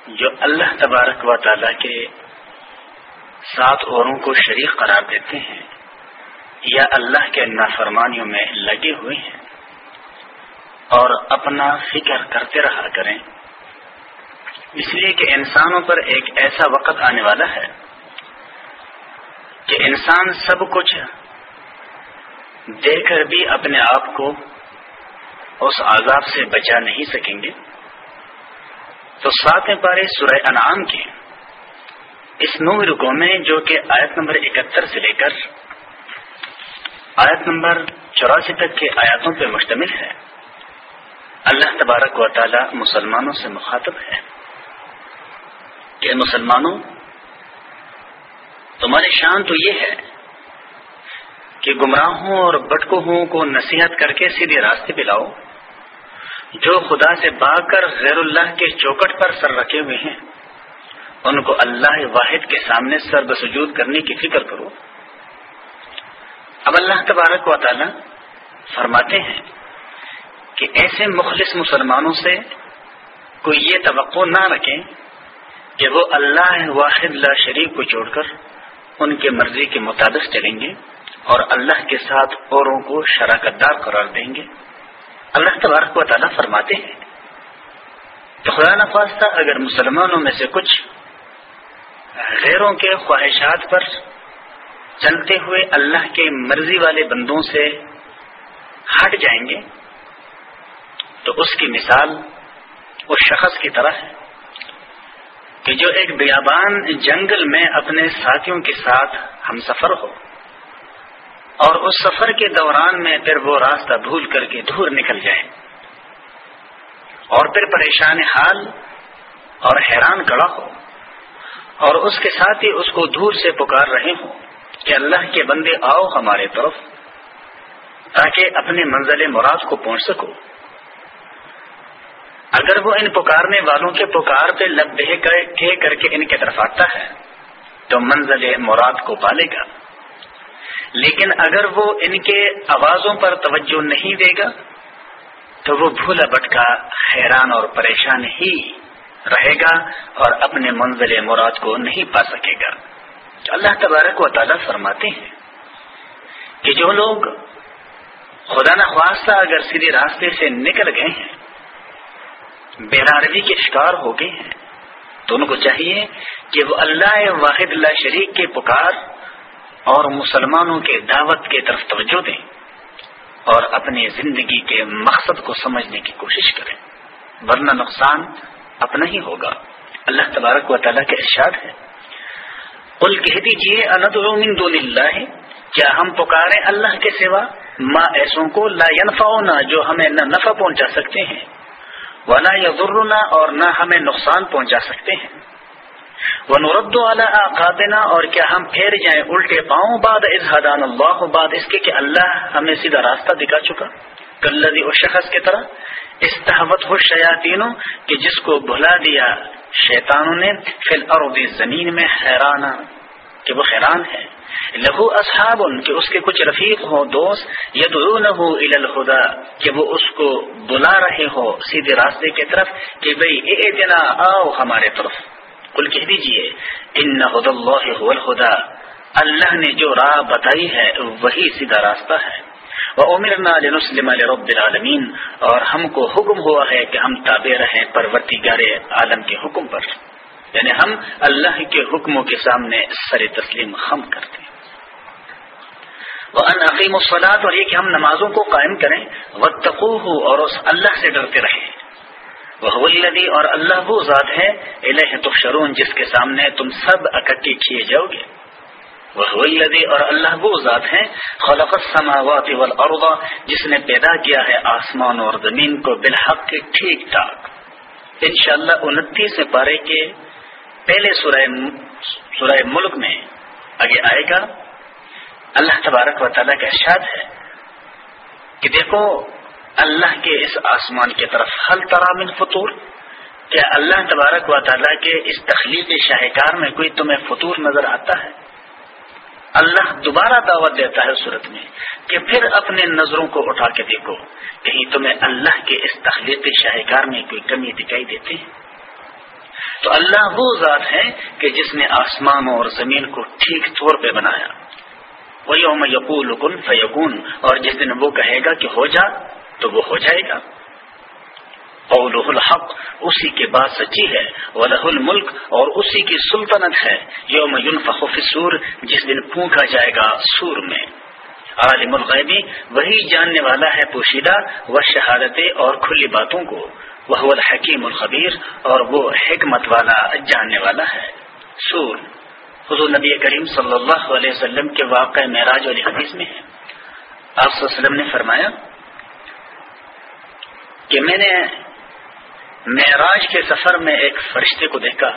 جو اللہ تبارک و تعالی کے ساتھ اوروں کو شریک قرار دیتے ہیں۔ یا اللہ کے نافرمانیوں میں لگے ہوئے ہیں اور اپنا فکر کرتے رہا کریں۔ اس لیے کہ انسانوں پر ایک ایسا وقت آنے والا ہے کہ انسان سب کچھ دے کر بھی اپنے آپ کو اس عذاب سے بچا نہیں سکیں گے۔ تو ساتویں پارے سورہ انعام کے اس نو رکو میں جو کہ آیت نمبر اکہتر سے لے کر آیت نمبر چوراسی تک کے آیاتوں پہ مشتمل ہے۔ اللہ تبارک و تعالی مسلمانوں سے مخاطب ہے۔ کہ مسلمانوں، تمہاری شان تو یہ ہے کہ گمراہوں اور بٹکوں کو نصیحت کر کے سیدھے راستے پہ لاؤ، جو خدا سے باغ کر غیر اللہ کے چوکٹ پر سر رکھے ہوئے ہیں۔ ان کو اللہ واحد کے سامنے سر بسجود کرنے کی فکر کرو۔ اب اللہ تبارک و تعالی فرماتے ہیں کہ ایسے مخلص مسلمانوں سے کوئی یہ توقع نہ رکھیں کہ وہ اللہ واحد لا شریف کو چھوڑ کر ان کے مرضی کے مطابق چلیں گے اور اللہ کے ساتھ اوروں کو شراکت دار قرار دیں گے۔ اللہ تبارک و تعالیٰ فرماتے ہیں، تو خدا نخواستہ اگر مسلمانوں میں سے کچھ غیروں کے خواہشات پر چلتے ہوئے اللہ کے مرضی والے بندوں سے ہٹ جائیں گے۔ تو اس کی مثال اس شخص کی طرح ہے کہ جو ایک بیابان جنگل میں اپنے ساتھیوں کے ساتھ ہم سفر ہو اور اس سفر کے دوران میں پھر وہ راستہ بھول کر کے دور نکل جائے اور پھر پریشان حال اور حیران کڑا ہو اور اس کے ساتھ ہی اس کو دور سے پکار رہے ہوں۔ کہ اللہ کے بندے آؤ ہمارے طرف تاکہ اپنے منزل مراد کو پہنچ سکو۔ اگر وہ ان پکارنے والوں کے پکار پہ لب دہ کر کے ان کی طرف آتا ہے، تو منزل مراد کو پالے گا۔ لیکن اگر وہ ان کے آوازوں پر توجہ نہیں دے گا، تو وہ بھولا بٹکا حیران اور پریشان ہی رہے گا اور اپنے منزل مراد کو نہیں پا سکے گا۔ اللہ تبارک و تعالیٰ فرماتے ہیں کہ جو لوگ خدا نخواستہ اگر سیدھے راستے سے نکل گئے ہیں بےراروی کے شکار ہو گئے ہیں، تو ان کو چاہیے کہ وہ اللہ واحد اللہ شریک کے پکار اور مسلمانوں کے دعوت کے طرف توجہ دیں اور اپنی زندگی کے مقصد کو سمجھنے کی کوشش کریں۔ ورنہ نقصان اپنا ہی ہوگا۔ اللہ تبارک و تعالیٰ کے ارشاد ہے۔ قل کہہ دیجیے من دون اللہ، کیا ہم پکارے اللہ کے سوا؟ ماں ایسوں کو لا ینفعونا، جو ہمیں نہ نفع پہنچا سکتے ہیں۔ ولا یضرنا، اور نہ ہمیں نقصان پہنچا سکتے ہیں۔ وہ نورد والا اور کیا ہم پھیر جائیں الٹے پاؤں بعد از حدان اللہ، بعد اس کے کہ اللہ ہمیں سیدھا راستہ دکھا چکا۔ کلدی اس شخص کی طرح استحوت ہو شیاتینوں کہ جس کو بھلا دیا شیطانوں نے فی الارض زمین میں حیرانہ کہ وہ حیران ہے۔ لہو اصحاب ان کے اس کے کچھ رفیق ہو دوست یدعونہ الی الہدا کہ وہ اس کو بلا رہے ہو سیدھے راستے کی طرف، کہ بھئی، اے دنا آؤ ہمارے طرف۔ کل کہہ دیجیے، ان ہد اللہ الہدا اللہ نے جو راہ بتائی ہے، وہی سیدھا راستہ ہے۔ وہ عمر نالسلم العالمین اور ہم کو حکم ہوا ہے کہ ہم تابع رہیں پرورتگار عالم کے حکم پر۔ یعنی ہم اللہ کے حکموں کے سامنے سر تسلیم خم کرتے ہیں۔ وہ ان عقیم الصلاط اور یہ کہ ہم نمازوں کو قائم کریں۔ وہ تقو اور اس اللہ سے ڈرتے رہیں۔ وہ الدی اور اللہ وہ ذات ہے الہ تحشرون، جس کے سامنے تم سب اکٹھے کیے جاؤ گے۔ وہ الدی اور اللہ وہ ذات ہے خلق السماوات والارض، جس نے پیدا کیا ہے آسمان اور زمین کو بالحق کے ٹھیک ٹھاک۔ انشاءاللہ شاء انتیس پارے کے پہلے سورہ سورہ ملک میں آگے آئے گا۔ اللہ تبارک و تعالیٰ کا ارشاد ہے کہ دیکھو، اللہ کے اس آسمان کی طرف حل ترامن فطور۔ کیا اللہ تبارک و تعالیٰ کے اس تخلیق شاہکار میں کوئی تمہیں فطور نظر آتا ہے؟ اللہ دوبارہ دعوت دیتا ہے صورت میں کہ پھر اپنے نظروں کو اٹھا کے دیکھو، کہیں تمہیں اللہ کے اس تخلیق شاہکار میں کوئی کمی دکھائی دیتی؟ تو اللہ وہ ذات ہے کہ جس نے آسمانوں اور زمین کو ٹھیک طور پہ بنایا۔ وہ یوم یقول فیقون اور جس دن وہ کہے گا کہ ہو جا، تو وہ ہو جائے گا۔ قول الحق اسی کے بعد سچی ہے ولہ الملک اور اسی کی سلطنت ہے۔ یوم ينفخ في السور، جس دن پھونکا جائے گا سور میں۔ عالم الغیبی وہی جاننے والا ہے پوشیدہ و شہادتیں اور کھلی باتوں کو۔ وہ الحکیم الخبیر اور وہ حکمت والا، جاننے والا ہے۔ سور۔ حضور نبی کریم صلی اللہ علیہ وسلم کے واقع معراج والی حدیث میں ہے۔ آپ وسلم نے فرمایا کہ میں نے معراج کے سفر میں ایک فرشتے کو دیکھا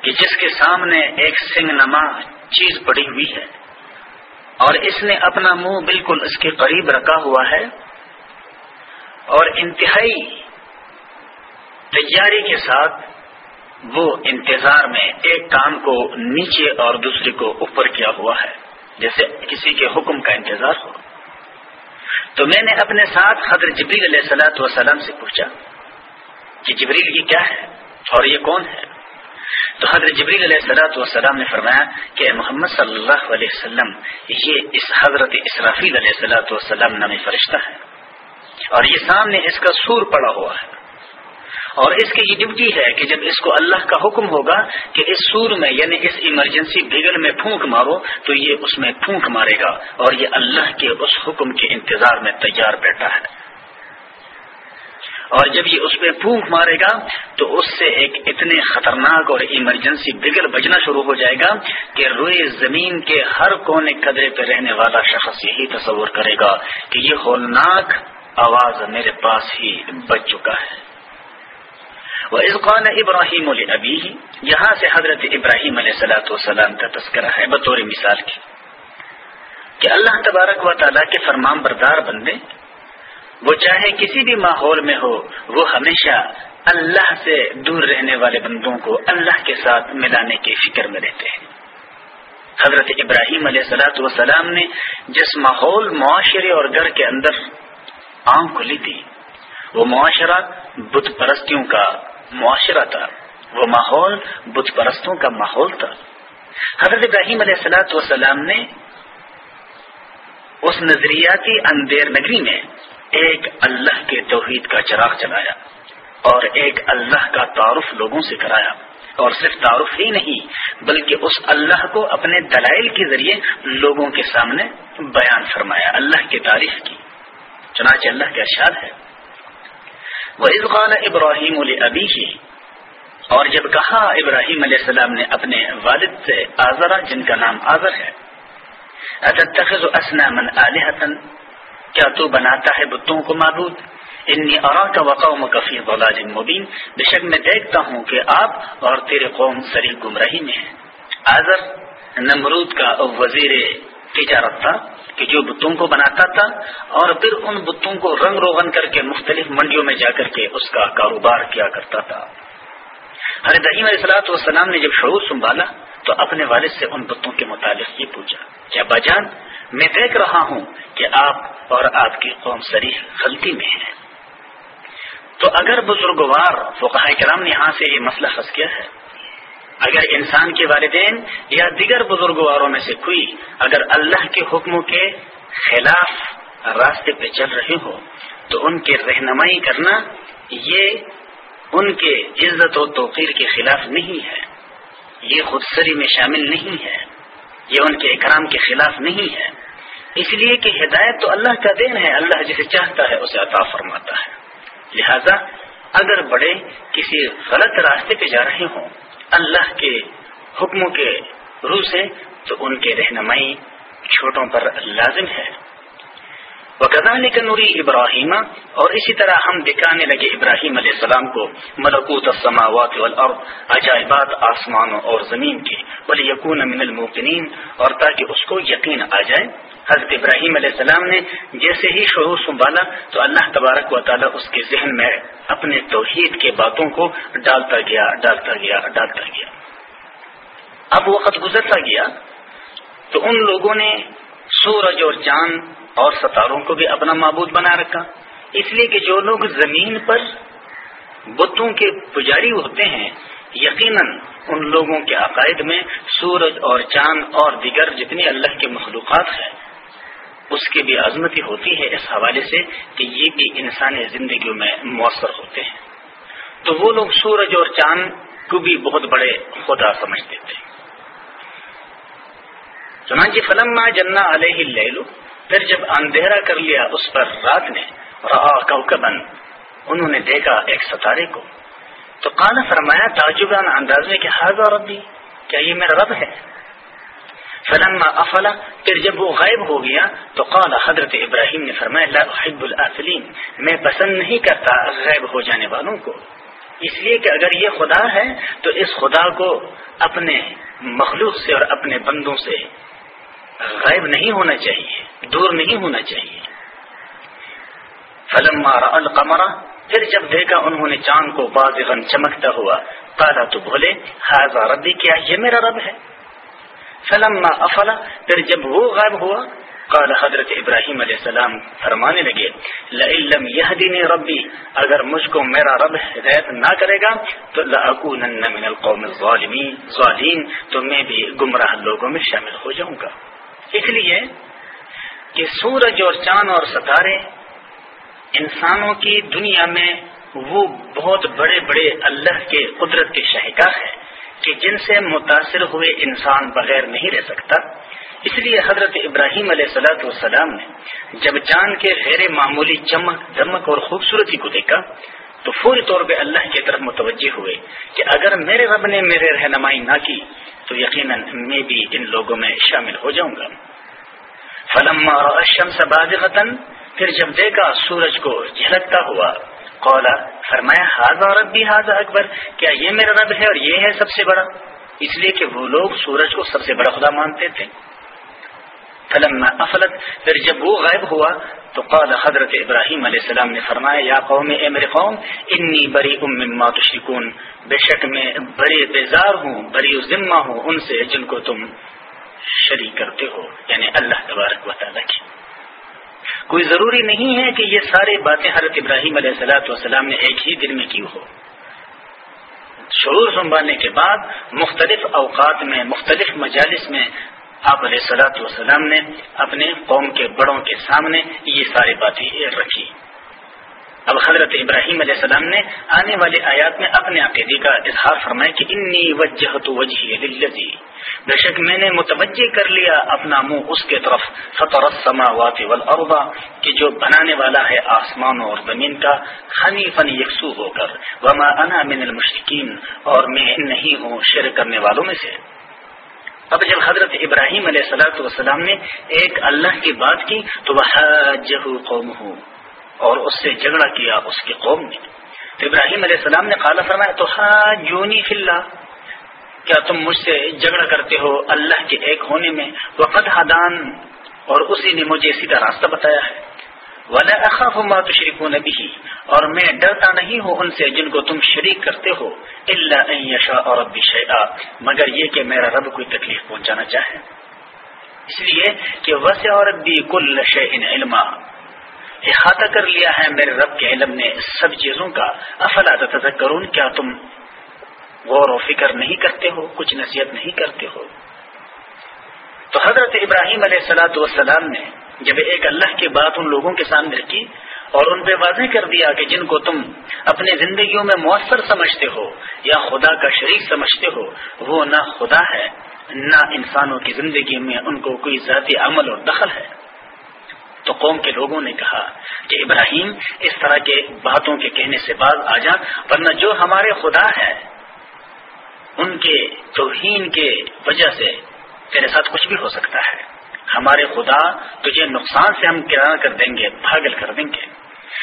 کہ جس کے سامنے ایک سنگ نما چیز پڑی ہوئی ہے اور اس نے اپنا منہ بالکل اس کے قریب رکھا ہوا ہے اور انتہائی تیاری کے ساتھ وہ انتظار میں ایک کام کو نیچے اور دوسرے کو اوپر کیا ہوا ہے، جیسے کسی کے حکم کا انتظار ہو۔ تو میں نے اپنے ساتھ حضرت جبریل علیہ سلاۃ وسلام سے پوچھا کہ جبریل یہ کیا ہے اور یہ کون ہے؟ تو حضرت جبریل علیہ السلاۃ والسلام نے فرمایا کہ محمد صلی اللہ علیہ وسلم، یہ اس حضرت اسرافیل علیہ السلاۃ والسلام نامی فرشتہ ہے اور یہ سامنے اس کا سور پڑا ہوا ہے۔ اور اس کی یہ ڈپٹی ہے کہ جب اس کو اللہ کا حکم ہوگا کہ اس سور میں یعنی اس ایمرجنسی بگل میں پھونک مارو، تو یہ اس میں پھونک مارے گا اور یہ اللہ کے اس حکم کے انتظار میں تیار بیٹھا ہے۔ اور جب یہ اس پہ پھونک مارے گا تو اس سے ایک اتنے خطرناک اور ایمرجنسی بگل بجنا شروع ہو جائے گا کہ روئے زمین کے ہر کونے قدرے پہ رہنے والا شخص یہی تصور کرے گا کہ یہ ہولناک آواز میرے پاس ہی بچ چکا ہے۔ وہ عزقان ابراہیم ابھی یہاں سے حضرت ابراہیم علیہ سلاۃ والسلام کا تذکرہ ہے، بطور مثال کی۔ کہ اللہ تبارک و تعالیٰ کے فرمان بردار بندے وہ چاہے کسی بھی ماحول میں ہو، وہ ہمیشہ اللہ سے دور رہنے والے بندوں کو اللہ کے ساتھ ملانے کی فکر میں رہتے ہیں۔ حضرت ابراہیم علیہ سلاۃ وسلام نے جس ماحول معاشرے اور گھر کے اندر آنکھ کھلی تھی، وہ معاشرہ بت پرستیوں کا معاشرہ تھا، وہ ماحول بت پرستوں کا ماحول تھا۔ حضرت ابراہیم علیہ السلاۃ وسلام نے اس نظریاتی اندیر نگری میں ایک اللہ کے توحید کا چراغ چلایا اور ایک اللہ کا تعارف لوگوں سے کرایا اور صرف تعارف ہی نہیں، بلکہ اس اللہ کو اپنے دلائل کے ذریعے لوگوں کے سامنے بیان فرمایا، اللہ کی تعریف کی۔ چنانچہ اللہ کا اشار ہے۔ وہ عزقان ابراہیم ابھی ہی اور جب کہا ابراہیم علیہ السلام نے اپنے والد سے آزرا جن کا نام آزر ہے اسنا من کیا تو بناتا ہے بتوں کو معبود؟ انی ارا کا وقوم کفی غلال مبین۔ بے شک میں دیکھتا ہوں کہ آپ اور تیرے قوم سری گمراہی میں ہیں۔ آزر نمرود کا وزیر تجارت تھا کہ جو بتوں کو بناتا تھا اور پھر ان بتوں کو رنگ روغن کر کے مختلف منڈیوں میں جا کر کے اس کا کاروبار کیا کرتا تھا۔ حضرت علیہ السلاۃ والسلام نے جب شعور سنبھالا تو اپنے والد سے ان بتوں کے متعلق یہ پوچھا کیا بجان میں دیکھ رہا ہوں کہ آپ اور آپ کی قوم سری غلطی میں ہے تو اگر بزرگوار فقہ کرام نے یہاں سے یہ مسئلہ خس کیا ہے، اگر انسان کے والدین یا دیگر بزرگواروں میں سے کوئی اگر اللہ کے حکموں کے خلاف راستے پہ چل رہے ہو، تو ان کے رہنمائی کرنا یہ ان کے عزت و توقیر کے خلاف نہیں ہے۔ یہ خود سری میں شامل نہیں ہے۔ یہ ان کے اکرام کے خلاف نہیں ہے۔ اس لیے کہ ہدایت تو اللہ کا دین ہے، اللہ جسے چاہتا ہے اسے عطا فرماتا ہے۔ لہذا اگر بڑے کسی غلط راستے پہ جا رہے ہوں، اللہ کے حکموں کے روح سے، تو ان کے رہنمائی چھوٹوں پر لازم ہے۔ وہ کا نوری ابراہیم اور اسی طرح ہم دکھانے لگے ابراہیم علیہ السلام کو، ملکوت السماوات والارض، عجائبات آسمانوں اور زمین کی بل یقون من الموقنین اور تاکہ اس کو یقین آ جائے۔ حضرت ابراہیم علیہ السلام نے جیسے ہی شعور سنبھالا تو اللہ تبارک و تعالیٰ اس کے ذہن میں اپنے توحید کے باتوں کو ڈالتا گیا ڈالتا گیا ڈالتا گیا۔ اب وقت گزرتا گیا تو ان لوگوں نے سورج اور چاند اور ستاروں کو بھی اپنا معبود بنا رکھا۔ اس لیے کہ جو لوگ زمین پر بتوں کے پجاری ہوتے ہیں، یقیناً ان لوگوں کے عقائد میں سورج اور چاند اور دیگر جتنی اللہ کے مخلوقات ہیں اس کی بھی عظمتی ہوتی ہے اس حوالے سے کہ یہ بھی انسانی زندگیوں میں مؤثر ہوتے ہیں۔ تو وہ لوگ سورج اور چاند کو بھی بہت بڑے خدا سمجھتے تھے۔ چنانچہ فلم جنا علیہ لو پھر جب اندھیرا کر لیا اس پر رات نے انہوں نے دیکھا ایک ستارے کو۔ تو کانا فرمایا، تعجبان انداز میں کہ حاضر ربی، کیا یہ میرا رب ہے؟ فلما افلا پھر جب وہ غائب ہو گیا تو قال حضرت ابراہیم نے فرمایا، لا احب الافلین میں پسند نہیں کرتا غائب ہو جانے والوں کو۔ اس لیے کہ اگر یہ خدا ہے، تو اس خدا کو اپنے مخلوق سے اور اپنے بندوں سے غائب نہیں ہونا چاہیے، دور نہیں ہونا چاہیے۔ فلم مارا القمرا پھر جب دیکھا انہوں نے چاند کو بازغن چمکتا ہوا کالا تو بولے حاضا ربی، کیا یہ میرا رب ہے؟ فلم افلا پھر جب وہ غائب ہوا، قال حضرت ابراہیم علیہ السلام فرمانے لگے لم یہ دین ربی، اگر مجھ کو میرا رب ہدایت نہ کرے گا، تو من القوم ظالمین تو میں بھی گمراہ لوگوں میں شامل ہو جاؤں گا۔ اس لیے کہ سورج اور چاند اور ستارے انسانوں کی دنیا میں وہ بہت بڑے بڑے اللہ کے قدرت کے شہکار ہیں۔ کہ جن سے متاثر ہوئے انسان بغیر نہیں رہ سکتا۔ اس لیے حضرت ابراہیم علیہ صلاحت والسلام نے جب چاند کے غیر معمولی چمک دمک اور خوبصورتی کو دیکھا، تو فوری طور پہ اللہ کی طرف متوجہ ہوئے کہ اگر میرے رب نے میرے رہنمائی نہ کی، تو یقیناً میں بھی ان لوگوں میں شامل ہو جاؤں گا۔ فلم اور پھر جب دیکھا سورج کو جھلکتا ہوا قولا فرمایا حاضہ رب بھی حاضہ اکبر، کیا یہ میرا رب ہے اور یہ ہے سب سے بڑا؟ اس لیے کہ وہ لوگ سورج کو سب سے بڑا خدا مانتے تھے۔ فلما افلت، پھر جب وہ غائب ہوا، تو قال حضرت ابراہیم علیہ السلام نے فرمایا، یا قوم، اے میرے قوم، انی بری ام تشرکون، بے شک میں بڑی بیزار ہوں بری ذمہ ہوں ان سے جن کو تم شریک کرتے ہو یعنی اللہ تبارک و تعالیٰ کی۔ کوئی ضروری نہیں ہے کہ یہ سارے باتیں حضرت ابراہیم علیہ السلاۃ والسلام نے ایک ہی دن میں کی ہو۔ شعور سنبھالنے کے بعد مختلف اوقات میں، مختلف مجالس میں آپ علیہ سلاۃ والسلام نے اپنے قوم کے بڑوں کے سامنے یہ ساری باتیں رکھی۔ اب حضرت ابراہیم علیہ السلام نے آنے والے آیات میں اپنے عقیدے کا اظہار فرمایا کہ انی وجہ تو وجہ بے شک میں نے متوجہ کر لیا اپنا منہ اس کے طرف، فطر السماوات والارض، کہ جو بنانے والا ہے آسمان اور زمین کا حنیفن یکسو ہو کر۔ وما انا من المشرکین، اور میں نہیں ہوں شرک کرنے والوں میں سے۔ اب جب حضرت ابراہیم علیہ السلاۃ والسلام نے ایک اللہ کی بات کی، تو وہ قوم ہوں اور اس سے جھگڑا کیا اس کی قوم نے۔ تو ابراہیم علیہ السلام نے خالہ فرمایا، تو ہاں جونی فل کیا تم مجھ سے جھگڑا کرتے ہو اللہ کے ایک ہونے میں؟ وقت حدان اور اسی نے مجھے سیدھا راستہ بتایا ہے۔ ولا اخاف ما تشركون به، اور میں ڈرتا نہیں ہوں ان سے جن کو تم شریک کرتے ہو الا ان يشاء ربي شيئا، مگر یہ کہ میرا رب کوئی تکلیف پہنچانا چاہے۔ اس لیے کہ وسع ربي كل شيء علما۔ احاطہ کر لیا ہے میرے رب کے علم نے سب چیزوں کا۔ افلا تتذکرون، کیا تم غور و فکر نہیں کرتے ہو؟ کچھ نصیحت نہیں کرتے ہو؟ تو حضرت ابراہیم علیہ السلاۃ والسلام نے جب ایک اللہ کی بات ان لوگوں کے سامنے رکھی اور ان پہ واضح کر دیا کہ جن کو تم اپنے زندگیوں میں مؤثر سمجھتے ہو یا خدا کا شریک سمجھتے ہو، وہ نہ خدا ہے، نہ انسانوں کی زندگی میں ان کو کوئی ذاتی عمل اور دخل ہے۔ تو قوم کے لوگوں نے کہا کہ ابراہیم اس طرح کے باتوں کے کہنے سے بعد آ جا، ورنہ جو ہمارے خدا ہے، ان کے توہین کے وجہ سے تیرے ساتھ کچھ بھی ہو سکتا ہے۔ ہمارے خدا تجھے نقصان سے ہم کرایہ کر دیں گے، پاگل کر دیں گے۔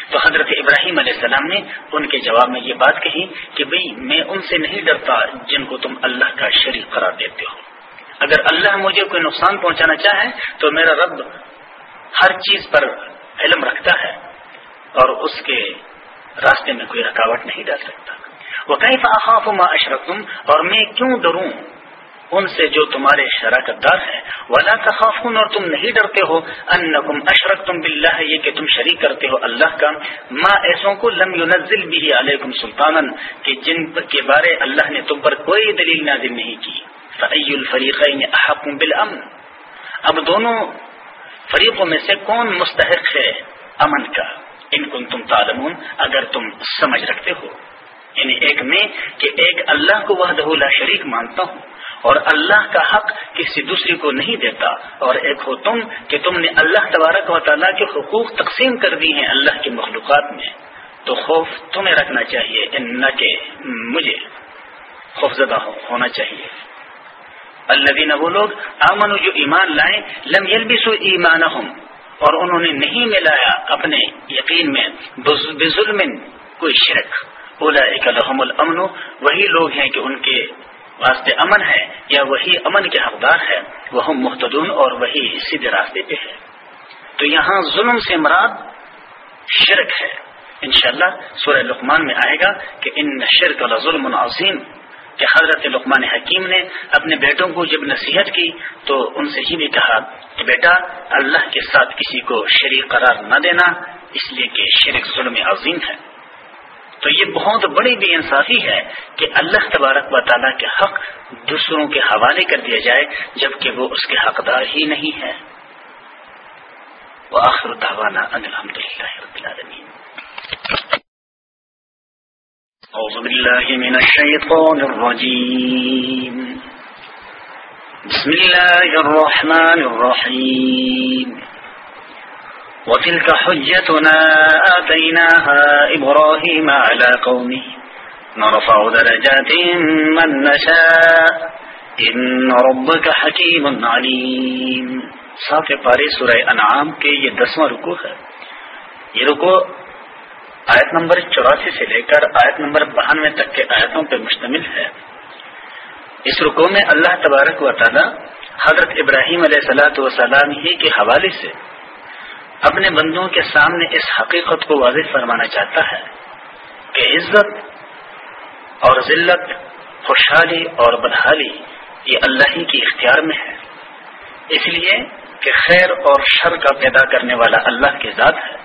تو حضرت ابراہیم علیہ السلام نے ان کے جواب میں یہ بات کہی کہ بھئی، میں ان سے نہیں ڈرتا جن کو تم اللہ کا شریک قرار دیتے ہو۔ اگر اللہ مجھے کوئی نقصان پہنچانا چاہے، تو میرا رب ہر چیز پر علم رکھتا ہے اور اس کے راستے میں کوئی رکاوٹ نہیں ڈال سکتا۔ وہ کہیں فاخاف ما اشرکتم اور میں کیوں ڈروں؟ ان سے جو تمہارے شراکت دار ہیں۔ ولا تخافون اور تم نہیں ڈرتے ہو۔ انکم اشرکتم باللہ یہ کہ تم شریک کرتے ہو اللہ کا۔ ما ایسوں کو لم ينزل به علیکم سلطانا، کہ جن کے بارے اللہ نے تم پر کوئی دلیل نازل نہیں کی۔ فای الفریقین احق بالامن اب دونوں فریقوں میں سے کون مستحق ہے امن کا؟ ان کن تم تعلمون، اگر تم سمجھ رکھتے ہو۔ یعنی ایک میں کہ ایک اللہ کو وہ لا شریک مانتا ہوں، اور اللہ کا حق کسی دوسری کو نہیں دیتا۔ اور ایک ہو تم کہ تم نے اللہ تبارک و تعالیٰ کے حقوق تقسیم کر دی ہیں اللہ کی مخلوقات میں۔ تو خوف تمہیں رکھنا چاہیے نہ کہ مجھے۔ خوف زدہ ہونا چاہیے۔ اللہ وہ لوگ امن جو ایمان لائیں لم یلبسو ایمان اور انہوں نے نہیں ملایا اپنے یقین میں بظلم، کوئی شرک۔ اولا ایک الحم الامن۔ وہی لوگ ہیں کہ ان کے واسطے امن ہے، یا وہی امن کے حقدار ہے۔ وہ محتدون اور وہی سیدھے راستے پہ ہے۔ تو یہاں ظلم سے مراد شرک ہے۔ انشاءاللہ سورہ لقمان میں آئے گا کہ ان شرک ظلم عظیم۔ کہ حضرت لقمان حکیم نے اپنے بیٹوں کو جب نصیحت کی تو ان سے ہی بھی کہا کہ بیٹا، اللہ کے ساتھ کسی کو شریک قرار نہ دینا اس لیے کہ شرک ظلم عظیم ہے۔ تو یہ بہت بڑی بے انصافی ہے کہ اللہ تبارک و تعالیٰ کے حق دوسروں کے حوالے کر دیا جائے، جبکہ وہ اس کے حقدار ہی نہیں ہے۔ وآخر دعوانا أن الحمد لله رب العالمين أعوذ بالله من الشيطان الرجيم. بسم الله الرحمن الرحيم. وتلك حجتنا آتيناها إبراهيم على قومه. نرفع درجات من نشاء. إن ربك حكيم عليم. صاف پارے سورہ انعام کے یہ دسواں رکو ہے. یہ رکو آیت نمبر چوراسی سے لے کر آیت نمبر بہانوے تک کے آیتوں پہ مشتمل ہے۔ اس رکو میں اللہ تبارک و تعالی حضرت ابراہیم علیہ سلاۃ وسلام ہی کے حوالے سے اپنے بندوں کے سامنے اس حقیقت کو واضح فرمانا چاہتا ہے کہ عزت اور ذلت، خوشحالی اور بدحالی یہ اللہ ہی کی اختیار میں ہے۔ اس لیے کہ خیر اور شر کا پیدا کرنے والا اللہ کے ذات ہے۔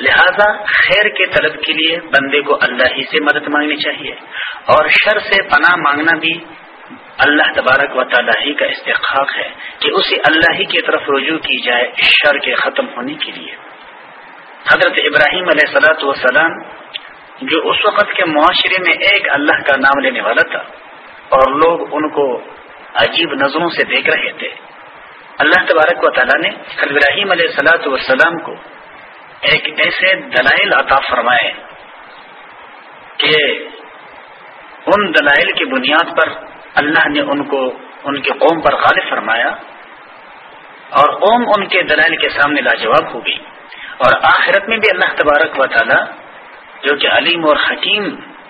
لہذا خیر کے طلب کے لیے بندے کو اللہ ہی سے مدد مانگنی چاہیے اور شر سے پناہ مانگنا بھی اللہ تبارک و تعالیٰ ہی کا استحقاق ہے کہ اسے اللہ ہی کی طرف رجوع کی جائے شر کے ختم ہونے کے لیے۔ حضرت ابراہیم علیہ سلاۃ وسلام جو اس وقت کے معاشرے میں ایک اللہ کا نام لینے والا تھا اور لوگ ان کو عجیب نظروں سے دیکھ رہے تھے، اللہ تبارک و تعالیٰ نے ابراہیم علیہ سلاۃ والسلام کو ایک ایسے دلائل عطا فرمائے کہ ان دلائل کی بنیاد پر اللہ نے ان کو ان کے قوم پر غالب فرمایا اور قوم ان کے دلائل کے سامنے لاجواب ہو گئی اور آخرت میں بھی اللہ تبارک و تعالیٰ جو کہ علیم اور حکیم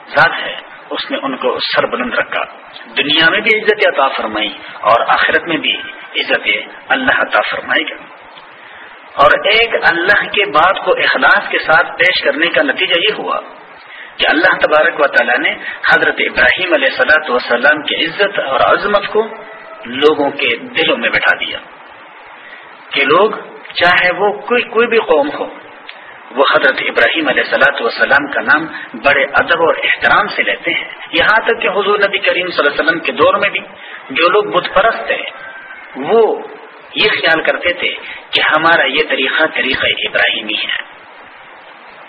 ذات ہے، اس نے ان کو سر بلند رکھا۔ دنیا میں بھی عزت عطا فرمائی اور آخرت میں بھی عزت اللہ عطا فرمائے گا۔ اور ایک اللہ کے بات کو اخلاص کے ساتھ پیش کرنے کا نتیجہ یہ ہوا کہ اللہ تبارک و تعالیٰ نے حضرت ابراہیم علیہ صلاحت وسلم کی عزت اور عظمت کو لوگوں کے دلوں میں بٹھا دیا کہ لوگ چاہے وہ کوئی کوئی بھی قوم ہو، وہ حضرت ابراہیم علیہ سلاۃ والسلام کا نام بڑے ادب اور احترام سے لیتے ہیں۔ یہاں تک کہ حضور نبی کریم صلی اللہ علیہ وسلم کے دور میں بھی جو لوگ بت پرست تھے وہ یہ خیال کرتے تھے کہ ہمارا یہ طریقہ طریقہ ابراہیمی ہے۔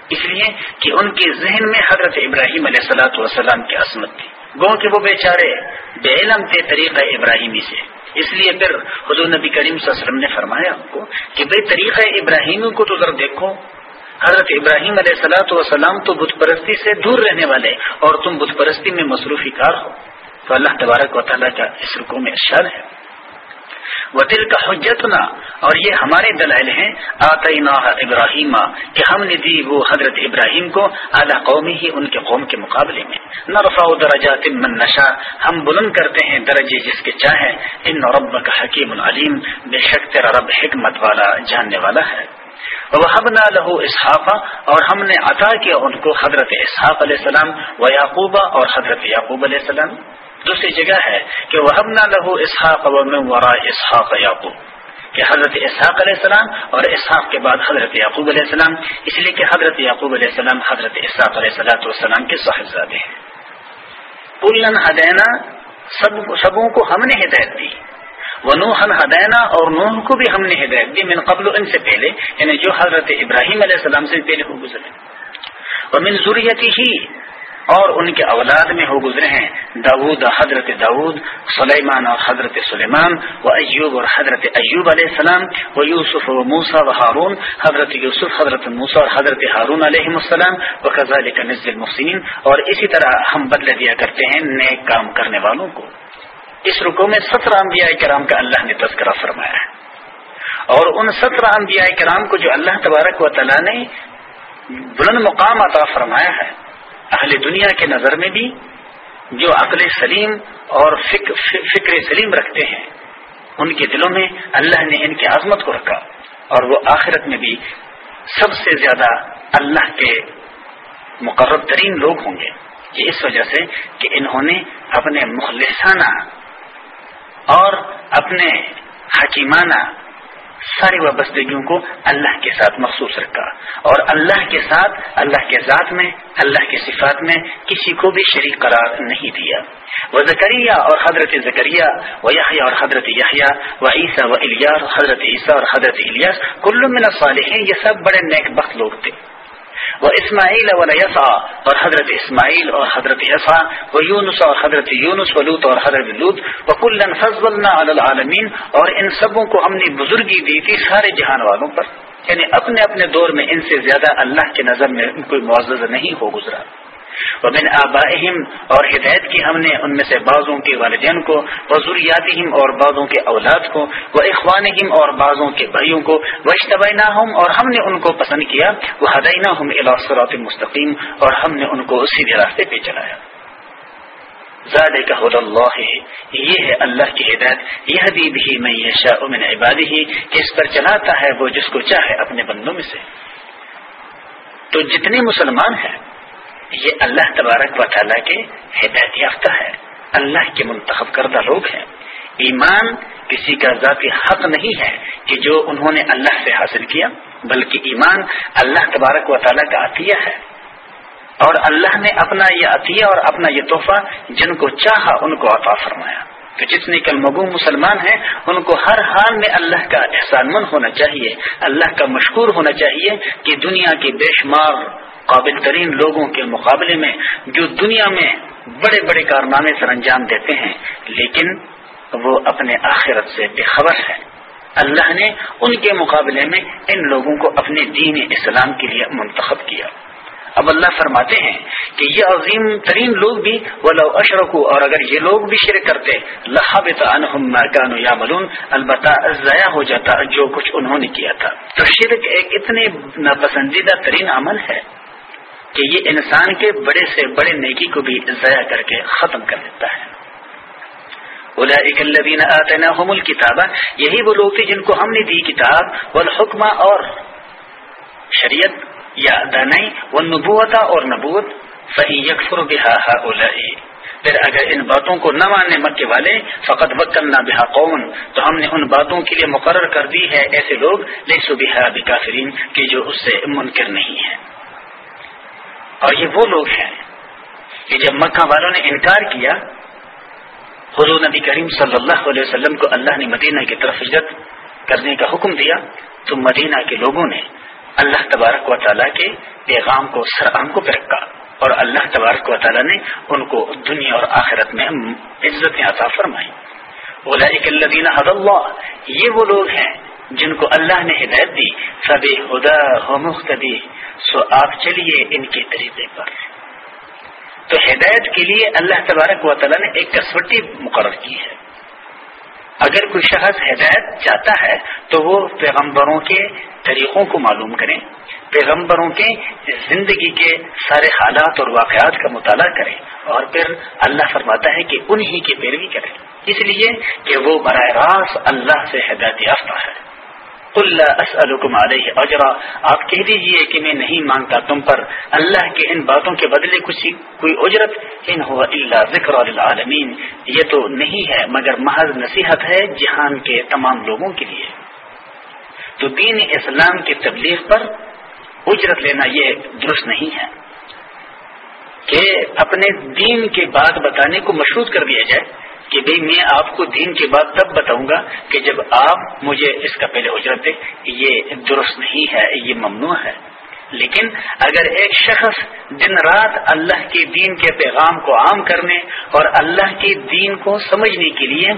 اس لیے کہ ان کے ذہن میں حضرت ابراہیم علیہ سلاۃ والسلام کی عصمت تھی۔ گو کہ وہ بیچارے بے علم تھے طریقہ ابراہیمی سے۔ اس لیے پھر حضور نبی کریم صلی اللہ علیہ وسلم نے فرمایا ان کو کہ بھائی طریقہ ابراہیمی کو تو ذرا دیکھو۔ حضرت ابراہیم علیہ السلاۃ وسلام تو بت پرستی سے دور رہنے والے اور تم بت پرستی میں مصروفی کار ہو۔ تو اللہ تبارک و تعالیٰ کا اس رکو میں اشار ہے۔ وہ دل کا حجت نہ اور یہ ہمارے دلائل ہیں آتعینہ ابراہیم، کہ ہم نے دی وہ حضرت ابراہیم کو اعلیٰ قومی ہی ان کے قوم کے مقابلے میں۔ نہ رفا درجات من نشا ہم بلند کرتے ہیں درجے جس کے چاہیں ان رب کا حکیم العلیم بے شک تیرا رب حکمت والا، جاننے والا ہے۔ وہ لہو اسحاقہ اور ہم نے عطا کیا ان کو حضرت اسحاق علیہ السلام و یعقوبہ اور حضرت یعقوب علیہ السلام۔ دوسری جگہ ہے کہ وہ لہو اسحاق و ورا اسحاق یعقوب کہ حضرت اسحاق علیہ السلام اور اسحاق کے بعد حضرت یعقوب علیہ السلام، اس لیے کہ حضرت یعقوب علیہ السلام حضرت اسحاق علیہ السلاۃ والسلام کے صاحبزادے ہیں۔ پلن ہدینا سب سبوں کو ہم نے ہدایت دی۔ وہ ہدینا اور نوح کو بھی ہم نے ہدایت دی من قبل ان سے پہلے یعنی جو حضرت ابراہیم علیہ السلام سے پہلے ہو گزرے۔ اور من ہی اور ان کے اولاد میں ہو گزرے ہیں داود حضرت داود سلیمان اور حضرت سلیمان، و ایوب اور حضرت ایوب علیہ السلام، و یوسف و موسا و ہارون حضرت یوسف، حضرت موسا اور حضرت ہارون علیہ السلام، و خزال کا نزل محسن اور اسی طرح ہم بدل دیا کرتے ہیں نیک کام کرنے والوں کو۔ اس رکو میں سترہ انبیاء کرام کا اللہ نے تذکرہ فرمایا ہے۔ اور ان سترہ انبیاء کرام کو جو اللہ تبارک و تعالیٰ نے بلند مقام عطا فرمایا ہے اہل دنیا کے نظر میں بھی جو عقل سلیم اور فکر سلیم رکھتے ہیں، ان کے دلوں میں اللہ نے ان کی عظمت کو رکھا۔ اور وہ آخرت میں بھی سب سے زیادہ اللہ کے مقرر ترین لوگ ہوں گے۔ یہ اس وجہ سے کہ انہوں نے اپنے مخلصانہ اور اپنے حکیمانہ ساری وابستگیوں کو اللہ کے ساتھ مخصوص رکھا۔ اور اللہ کے ساتھ، اللہ کے ذات میں، اللہ کے صفات میں کسی کو بھی شریک قرار نہیں دیا۔ وہ زکریہ اور حضرت زکریہ و یحییٰ اور حضرت یحییٰ و عیسیٰ و الیاس، حضرت عیسیٰ اور حضرت الیاس، کل من الصالحین، یہ سب بڑے نیک بخت لوگ تھے۔ وہ اسماعیل یسا اور حضرت اسماعیل اور حضرت یسا و یونس اور حضرت یونس ولوت اور حضرت لوت و کلن فضل العالمین، اور ان سبوں کو ہم نے بزرگی دی تھی سارے جہان والوں پر۔ یعنی اپنے اپنے دور میں ان سے زیادہ اللہ کے نظر میں کوئی معزز نہیں ہو گزرا۔ ومن آبائہم اور ہدایت کی ہم نے ان میں سے بعضوں کے والدین کو وزوریاتہم اور بعضوں کے اولاد کو وہ اخوانہم اور بعضوں کے بھائیوں کو وشتبیناہم اور ہم نے ان کو پسند کیا وہ ہدیناہم الی صراط مستقیم، اور ہم نے ان کو سیدھے راستے پہ چلایا۔ ذالک حد اللہ یہ ہے اللہ کی ہدایت یہ دی بھی میں یشاء من عبادہ کہ اس پر چلاتا ہے وہ جس کو چاہے اپنے بندوں میں سے۔ تو جتنے مسلمان ہیں یہ اللہ تبارک و تعالیٰ کے ہدایت یافتہ ہے۔ اللہ کے منتخب کردہ لوگ ہیں۔ ایمان کسی کا ذاتی حق نہیں ہے کہ جو انہوں نے اللہ سے حاصل کیا، بلکہ ایمان اللہ تبارک و تعالیٰ کا عطیہ ہے۔ اور اللہ نے اپنا یہ عطیہ اور اپنا یہ تحفہ جن کو چاہا، ان کو عطا فرمایا۔ تو جتنے کل مغو مسلمان ہیں، ان کو ہر حال میں اللہ کا احسان مند ہونا چاہیے، اللہ کا مشکور ہونا چاہیے کہ دنیا کے بے شمار قابل ترین لوگوں کے مقابلے میں جو دنیا میں بڑے بڑے کارنامے سر انجام دیتے ہیں، لیکن وہ اپنے آخرت سے بے خبر ہے اللہ نے ان کے مقابلے میں ان لوگوں کو اپنے دین اسلام کے لیے منتخب کیا۔ اب اللہ فرماتے ہیں کہ یہ عظیم ترین لوگ بھی ولو اشرکو اور اگر یہ لوگ بھی شرک کرتے لہبت عنہم ما كانوا يعملون، البتہ ضائع ہو جاتا جو کچھ انہوں نے کیا تھا۔ تو شرک ایک اتنے ناپسندیدہ ترین عمل ہے۔ کہ یہ انسان کے بڑے سے بڑے نیکی کو بھی ضائع کر کے ختم کر دیتا ہے۔ الذین آتیناہم الکتاب، یہی وہ لوگ تھے جن کو ہم نے دی کتاب، والحکمہ اور شریعت یا دانائی والنبوتا اور نبوت۔ فہی یکفر بہا ہؤلاء پھر اگر ان باتوں کو نہ ماننے مکے والے فقط وکلنا بہا قوم۔ تو ہم نے ان باتوں کے لیے مقرر کر دی ہے ایسے لوگ، لیسو بہا بکافرین، کہ جو اس سے منکر نہیں ہیں۔ اور یہ وہ لوگ ہیں کہ جب مکہ والوں نے انکار کیا، حضور نبی کریم صلی اللہ علیہ وسلم کو اللہ نے مدینہ کی طرف ہجرت کرنے کا حکم دیا، تو مدینہ کے لوگوں نے اللہ تبارک و تعالیٰ کے پیغام کو سر آنکھوں پہ رکھا اور اللہ تبارک و تعالیٰ نے ان کو دنیا اور آخرت میں عزت عطا فرمائی اولا حد اللہ، یہ وہ لوگ ہیں جن کو اللہ نے ہدایت دی۔ سب خدا ہو مختدی سو آپ چلیے ان کے طریقے پر۔ تو ہدایت کے لیے اللہ تبارک و تعالیٰ نے ایک کسوٹی مقرر کی ہے۔ اگر کوئی شخص ہدایت چاہتا ہے تو وہ پیغمبروں کے طریقوں کو معلوم کریں۔ پیغمبروں کے زندگی کے سارے حالات اور واقعات کا مطالعہ کریں۔ اور پھر اللہ فرماتا ہے کہ انہی کی پیروی کریں۔ اس لیے کہ وہ براہ راست اللہ سے ہدایت یافتہ ہے۔ اللہ اسلکم علیہ اجرا آپ کہہ دیجیے کہ میں نہیں مانگتا تم پر۔ اللہ کے ان باتوں کے بدلے کچھ کوئی اجرت۔ ان ہوا اللہ ذکر العالمین یہ تو نہیں ہے، مگر محض نصیحت ہے جہان کے تمام لوگوں کے لیے۔ تو دین اسلام کی تبلیغ پر اجرت لینا یہ درست نہیں ہے۔ کہ اپنے دین کے بات بتانے کو مشہور کر دیا جائے۔ کہ بھئی میں آپ کو دین کے بعد تب بتاؤں گا کہ جب آپ مجھے اس کا پہلے اجرت دیں، یہ درست نہیں ہے، یہ ممنوع ہے۔ لیکن اگر ایک شخص دن رات اللہ کے دین کے پیغام کو عام کرنے اور اللہ کے دین کو سمجھنے کے لیے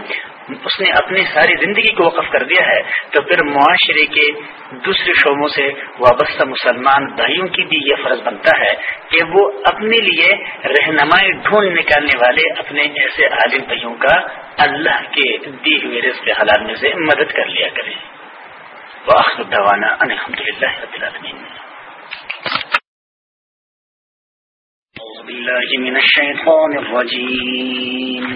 اس نے اپنی ساری زندگی کو وقف کر دیا ہے، تو پھر معاشرے کے دوسرے شعبوں سے وابستہ مسلمان بھائیوں کی بھی یہ فرض بنتا ہے کہ وہ اپنے لیے رہنمائی ڈھونڈ نکالنے والے اپنے ایسے عالم بھائیوں کا اللہ کے دی ہوئے رزق حلال میں سے مدد کر لیا کریں۔ وآخر دعوانا ان الحمد للہ رب العالمین۔ بالله من الشيطان الرجيم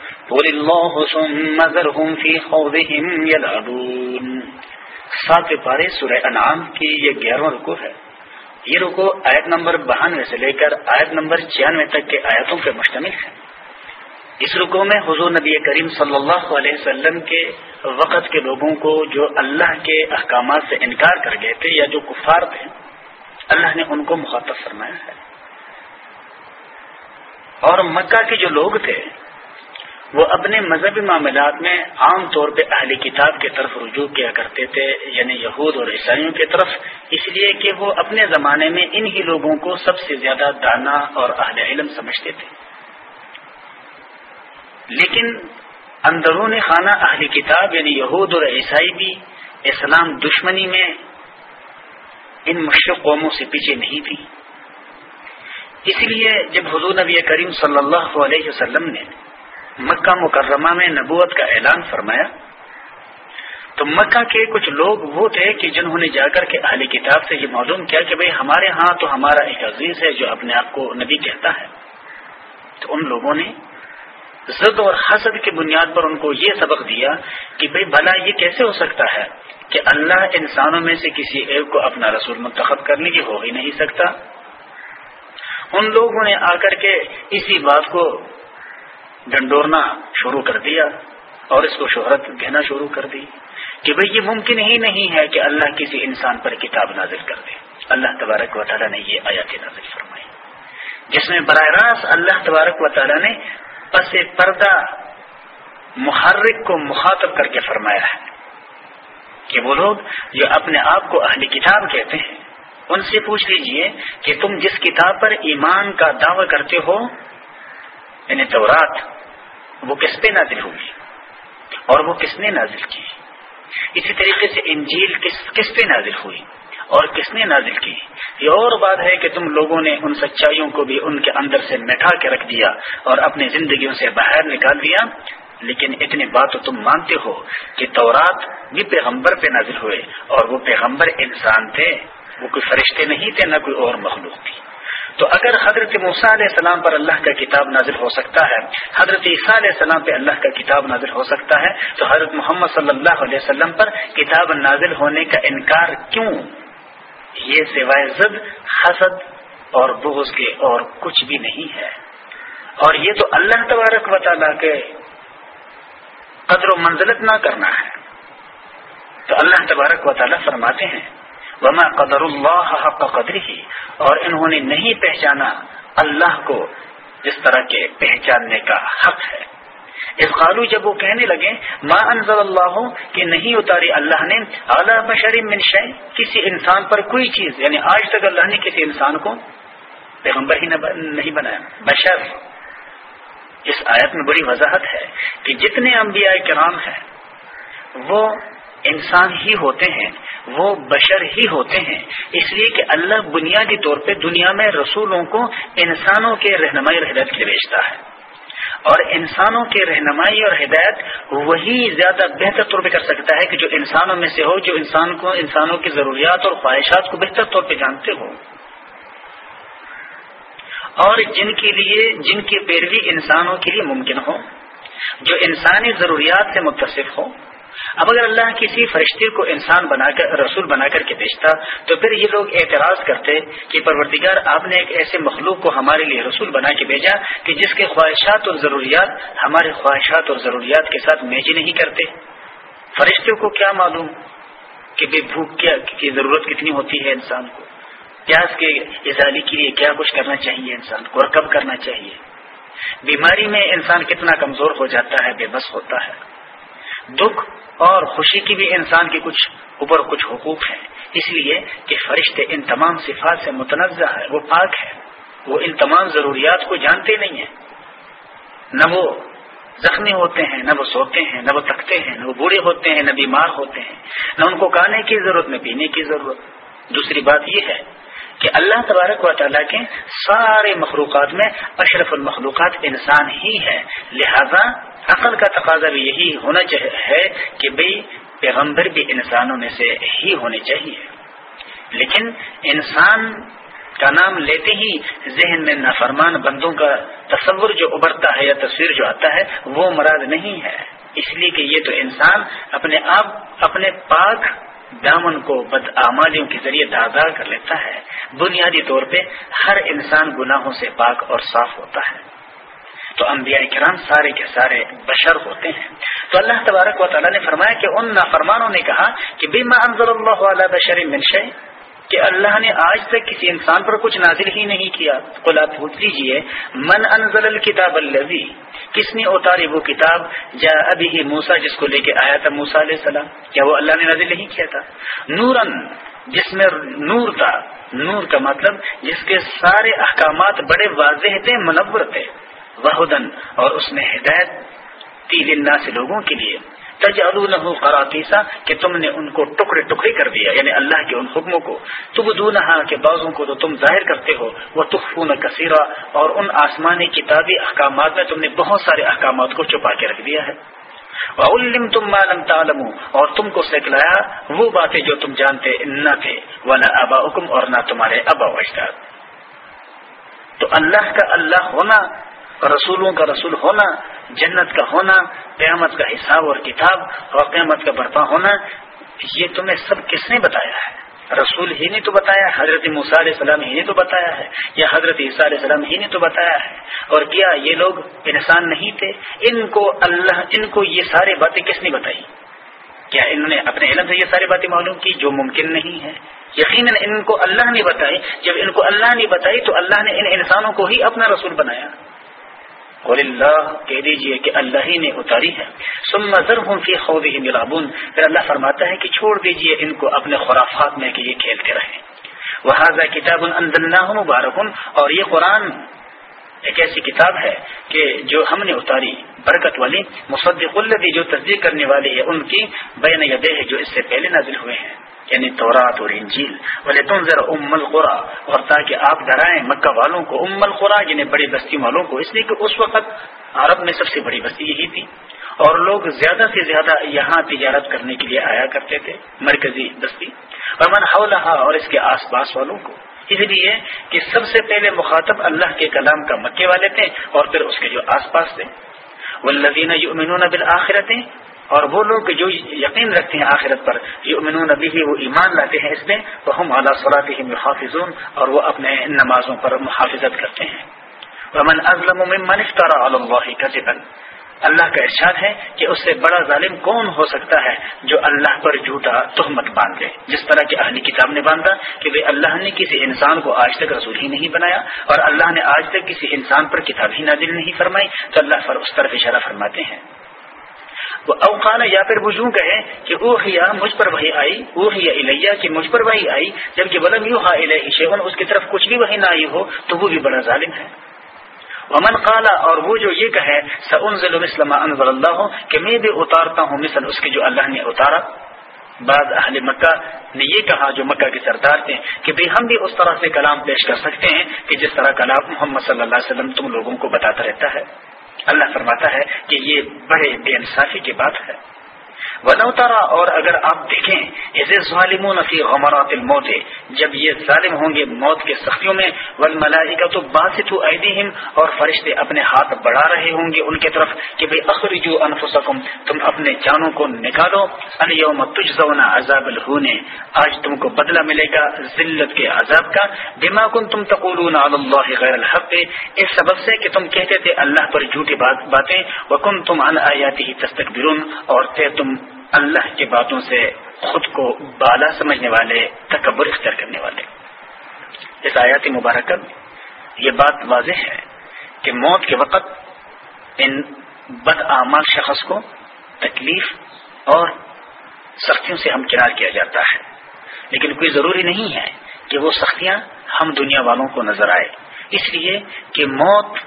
قل ثم ذرهم خوضهم سات پارے سورہ انعام کی یہ گیارہواں رکو ہے۔ یہ رکو آیت نمبر بہانوے سے لے کر آیت نمبر چھیانوے تک کے آیتوں پر مشتمل ہے اس رکو میں حضور نبی کریم صلی اللہ علیہ وسلم کے وقت کے لوگوں کو جو اللہ کے احکامات سے انکار کر گئے تھے یا جو کفار تھے، اللہ نے ان کو مخاطب فرمایا ہے۔ اور مکہ کے جو لوگ تھے وہ اپنے مذہبی معاملات میں عام طور پہ اہلی کتاب کی طرف رجوع کیا کرتے تھے یعنی یہود اور عیسائیوں کی طرف، اس لیے کہ وہ اپنے زمانے میں ان ہی لوگوں کو سب سے زیادہ دانا اور اہل علم سمجھتے تھے۔ لیکن اندرون خانہ اہلی کتاب یعنی یہود اور عیسائی بھی اسلام دشمنی میں ان مشرق قوموں سے پیچھے نہیں تھی۔ اس لیے جب حضور نبی کریم صلی اللہ علیہ وسلم نے مکہ مکرمہ میں نبوت کا اعلان فرمایا۔ تو مکہ کے کچھ لوگ وہ تھے کہ جنہوں نے جا کر کے اہلی کتاب سے یہ معلوم کیا کہ بھئی ہمارے ہاں تو ہمارا ایک عزیز ہے جو اپنے آپ کو نبی کہتا ہے۔ تو ان لوگوں نے زد اور حسد کی بنیاد پر ان کو یہ سبق دیا کہ بھئی بھلا یہ کیسے ہو سکتا ہے کہ اللہ انسانوں میں سے کسی ایک کو اپنا رسول منتخب کرنے کی ہو ہی نہیں سکتا۔ ان لوگوں نے آ کر کے اسی بات کو ڈنڈورنا شروع کر دیا اور اس کو شہرت دینا شروع کر دی کہ بھئی یہ ممکن ہی نہیں ہے کہ اللہ کسی انسان پر کتاب نازل کر دے۔ اللہ تبارک و تعالیٰ نے یہ آیات نازل فرمائی۔ جس میں براہ راست اللہ تبارک و تعالیٰ نے پس پردہ محرک کو مخاطب کر کے فرمایا ہے کہ وہ لوگ جو اپنے آپ کو اہلی کتاب کہتے ہیں، ان سے پوچھ لیجیے کہ تم جس کتاب پر ایمان کا دعوی کرتے ہو یعنی تورات، وہ کس پہ نازل ہوگی اور وہ کس نے نازل کی؟ اسی طریقے سے انجیل کس کس پہ نازل ہوئی اور کس نے نازل کی؟ یہ اور بات ہے کہ تم لوگوں نے ان سچائیوں کو بھی ان کے اندر سے مٹھا کے رکھ دیا اور اپنی زندگیوں سے باہر نکال دیا، لیکن اتنی بات تو تم مانتے ہو کہ تورات بھی پیغمبر پہ نازل ہوئے اور وہ پیغمبر انسان تھے، وہ کوئی فرشتے نہیں تھے، نہ کوئی اور مخلوق تھی۔ تو اگر حضرت موسیٰ علیہ السلام پر اللہ کا کتاب نازل ہو سکتا ہے، حضرت عیسیٰ علیہ السلام پہ اللہ کا کتاب نازل ہو سکتا ہے، تو حضرت محمد صلی اللہ علیہ وسلم پر کتاب نازل ہونے کا انکار کیوں؟ یہ سوائے زد، حسد اور بغض کے اور کچھ بھی نہیں ہے۔ اور یہ تو اللہ تبارک و تعالیٰ کے قدر و منزلت نہ کرنا ہے۔ تو اللہ تبارک و تعالیٰ فرماتے ہیں وما قدر اللہ حق قدر ہی اور انہوں نے نہیں پہچانا اللہ کو جس طرح کے پہچاننے کا حق ہے۔ اس قالو جب وہ کہنے لگے، ما انزل اللہ کہ نہیں اتاری اللہ نے اعلیٰ بشر من شے کسی انسان پر کوئی چیز یعنی آج تک اللہ نے کسی انسان کو پیغمبر ہی نہیں بنایا۔ بشر۔ اس آیت میں بڑی وضاحت ہے کہ جتنے انبیاء کرام ہیں، وہ انسان ہی ہوتے ہیں، وہ بشر ہی ہوتے ہیں۔ اس لیے کہ اللہ بنیادی طور پہ دنیا میں رسولوں کو انسانوں کے رہنمائی اور ہدایت کے بھیجتا ہے۔ اور انسانوں کے رہنمائی اور ہدایت وہی زیادہ بہتر طور پہ کر سکتا ہے کہ جو انسانوں میں سے ہو، جو انسان کو، انسانوں کی ضروریات اور خواہشات کو بہتر طور پہ جانتے ہو۔ اور جن کے لیے، جن کی پیروی انسانوں کے لیے ممکن ہو، جو انسانی ضروریات سے متصف ہو اب اگر اللہ کسی فرشتے کو انسان بنا کر رسول بنا کر کے بیچتا تو پھر یہ لوگ اعتراض کرتے کہ پروردگار آپ نے ایک ایسے مخلوق کو ہمارے لیے رسول بنا کے بھیجا کہ جس کے خواہشات اور ضروریات ہمارے خواہشات اور ضروریات کے ساتھ میچ نہیں کرتے۔ فرشتے کو کیا معلوم کہ بے بھوک کیا کی ضرورت کتنی ہوتی ہے انسان کو؟ پیاس کے اضالی کے لیے کیا کچھ کرنا چاہیے انسان کو اور کب کرنا چاہیے؟ بیماری میں انسان کتنا کمزور ہو جاتا ہے، بے بس ہوتا ہے۔ دکھ اور خوشی کی بھی انسان کے کچھ اوپر کچھ حقوق ہیں۔ اس لیے کہ فرشتے ان تمام صفات سے متنازع ہے وہ پاک ہے وہ ان تمام ضروریات کو جانتے نہیں ہیں۔ نہ وہ زخمی ہوتے ہیں، نہ وہ سوتے ہیں، نہ وہ تکتے ہیں، نہ وہ بوڑھے ہوتے ہیں، نہ بیمار ہوتے ہیں۔ نہ ان کو کھانے کی ضرورت، نہ پینے کی ضرورت۔ دوسری بات یہ ہے کہ اللہ تبارک و تعالیٰ کے سارے مخلوقات میں اشرف المخلوقات انسان ہی ہے۔ لہذا عقل کا تقاضا بھی یہی ہونا چاہیے کہ بھئی پیغمبر بھی انسانوں میں سے ہی ہونے چاہیے۔ لیکن انسان کا نام لیتے ہی ذہن میں نافرمان بندوں کا تصور جو ابھرتا ہے یا تصویر جو آتا ہے وہ مراد نہیں ہے۔ اس لیے کہ یہ تو انسان اپنے آپ، اپنے پاک دامن کو بد آمادیوں کے ذریعے دادار کر لیتا ہے۔ بنیادی طور پہ ہر انسان گناہوں سے پاک اور صاف ہوتا ہے۔ تو انبیاء کرام سارے کے سارے بشر ہوتے ہیں۔ تو اللہ تبارک و تعالیٰ نے فرمایا کہ ان نافرمانوں نے کہا کہ بیما انضر اللہ علیہ بشر منشے کہ اللہ نے آج تک کسی انسان پر کچھ نازل ہی نہیں کیا۔ قل آپ پوچھ لیجیے من انزل الکتاب الذی، کس نے اتاری وہ کتاب، جا ابھی ہی موسا جس کو لے کے آیا تھا موسا علیہ السلام۔ کیا وہ اللہ نے نازل نہیں کیا تھا؟ نورن جس میں نور تھا۔ نور کا مطلب جس کے سارے احکامات بڑے واضح تھے، منور تھے۔ وہدن، اور اس میں ہدایت تیل سے لوگوں کے لیے۔ تجعلونه قراطیسا کہ تم نے ان کو ٹکڑے ٹکڑے کر دیا یعنی اللہ کے ان حکموں کو۔ تب دونها کے بعضوں کو تو تم ظاہر کرتے ہو۔ وہ تخفون اور ان آسمانی کتابی احکامات میں تم نے بہت سارے احکامات کو چھپا کے رکھ دیا ہے۔ وَعُلِّمْ تم مَا لَمْ تَعْلَمُوا اور تم کو سکھلایا وہ باتیں جو تم جانتے نہ تھے۔ وَلَا أَبَاؤُكُمْ اور نہ تمہارے ابا و اجداد۔ تو اللہ کا اللہ ہونا رسولوں کا رسول ہونا، جنت کا ہونا، قیامت کا حساب اور کتاب اور قیامت کا برپا ہونا، یہ تمہیں سب کس نے بتایا ہے؟ رسول ہی نے تو بتایا، حضرت علیہ السلام ہی نے تو بتایا ہے، یا حضرت عیسیٰ علیہ السلام ہی نے تو بتایا ہے۔ اور کیا یہ لوگ انسان نہیں تھے؟ ان کو اللہ، ان کو یہ سارے باتیں کس نے بتائی؟ کیا انہوں نے اپنے علم سے یہ ساری باتیں معلوم کی جو ممکن نہیں ہے؟ یقیناً ان کو اللہ نے بتائی۔ جب ان کو اللہ نے بتائی تو اللہ نے ان انسانوں کو ہی اپنا رسول بنایا۔ اور اللہ کہہ دیجیے کہ اللہ ہی نے اتاری ہے۔ سم نظر ہوں فی خود ہی پھر اللہ فرماتا ہے کہ چھوڑ دیجیے ان کو اپنے خرافات میں کہ یہ کھیلتے رہیں۔ وہ کتاب مبارکن اور یہ قرآن ایک ایسی کتاب ہے کہ جو ہم نے اتاری۔ برکت والی، مصدق الدی جو تصدیق کرنے والی ہے، ان کی بین یدے ہے جو اس سے پہلے نازل ہوئے ہیں۔ یعنی تورات اور انجیل۔ بولے تم ذرا ام القرا اور تاکہ آپ ڈرائیں مکہ والوں کو ام القرا یعنی بڑی بستی والوں کو۔ اس لیے کہ اس وقت عرب میں سب سے بڑی بستی یہی تھی۔ اور لوگ زیادہ سے زیادہ یہاں تجارت کرنے کے لیے آیا کرتے تھے، مرکزی بستی۔ اور من حولہا اور اس کے آس پاس والوں کو۔ اس لیے کہ سب سے پہلے مخاطب اللہ کے کلام کا مکے والے تھے اور پھر اس کے جو آس پاس تھے۔ وہ لدینہ یؤمنون بالآخرتیں اور وہ لوگ جو یقین رکھتے ہیں آخرت پر، یؤمنون بھی وہ ایمان لاتے ہیں اس میں وہ ہم اعلیٰ صلاحم محافظون اور وہ اپنے نمازوں پر محافظت کرتے ہیں۔ ومن ازلم ممن افترى على الله كذبا۔ اللہ کا ارشاد ہے کہ اس سے بڑا ظالم کون ہو سکتا ہے جو اللہ پر جھوٹا تہمت باندھے۔ جس طرح کہ اہلی کتاب نے باندھا کہ اللہ نے کسی انسان کو آج تک رسول ہی نہیں بنایا اور اللہ نے آج تک کسی انسان پر کتاب ہی نازل نہیں فرمائی، تو اللہ پر اس طرف اشارہ فرماتے ہیں۔ وہ یا پھر وہ یوں کہے کہ اوہیا مجھ پر وہی آئی اوہیا الیہ کہ مجھ پر وہی آئی، جبکہ بلم یوں ہا شیون اس کی طرف کچھ بھی وہی نہ آئی ہو تو وہ بھی بڑا ظالم ہے۔ ومن قالا اور وہ جو یہ کہے سنزل مسلم انضر اللہ، کہ میں بھی اتارتا ہوں مثل اس کے جو اللہ نے اتارا۔ بعض اہل مکہ نے یہ کہا، جو مکہ کے سردار تھے، کہ بھئی ہم بھی اس طرح سے کلام پیش کر سکتے ہیں کہ جس طرح کلام محمد صلی اللہ علیہ وسلم تم لوگوں کو بتاتا رہتا ہے۔ اللہ فرماتا ہے کہ یہ بڑے بے انصافی کی بات ہے۔ ونوتارا اور اگر آپ دیکھیں ایسے ظالمون فی غمرات الموت، جب یہ ظالم ہوں گے موت کے سختیوں میں والملائکہ تو باسطو ایدیہم، اور فرشتے اپنے ہاتھ بڑھا رہے ہوں گے ان کے طرف کہ بھئی اخرجو انفسکم، تم اپنے جانوں کو نکالو ان یوم تجزون عذاب الہون، آج تم کو بدلہ ملے گا ذلت کے عذاب کا، بما کنتم تقولون علی اللہ غیر الحق، اس سبب سے کہ تم کہتے تھے اللہ پر جھوٹی باتیں، وکنتم عن آیاتی تستکبرون، اور تھے تم اللہ کی باتوں سے خود کو بالا سمجھنے والے، تکبر اختیار کرنے والے۔ اس آیات مبارکہ یہ بات واضح ہے کہ موت کے وقت ان بد شخص کو تکلیف اور سختیوں سے ہم کنار کیا جاتا ہے۔ لیکن کوئی ضروری نہیں ہے کہ وہ سختیاں ہم دنیا والوں کو نظر آئے۔ اس لیے کہ موت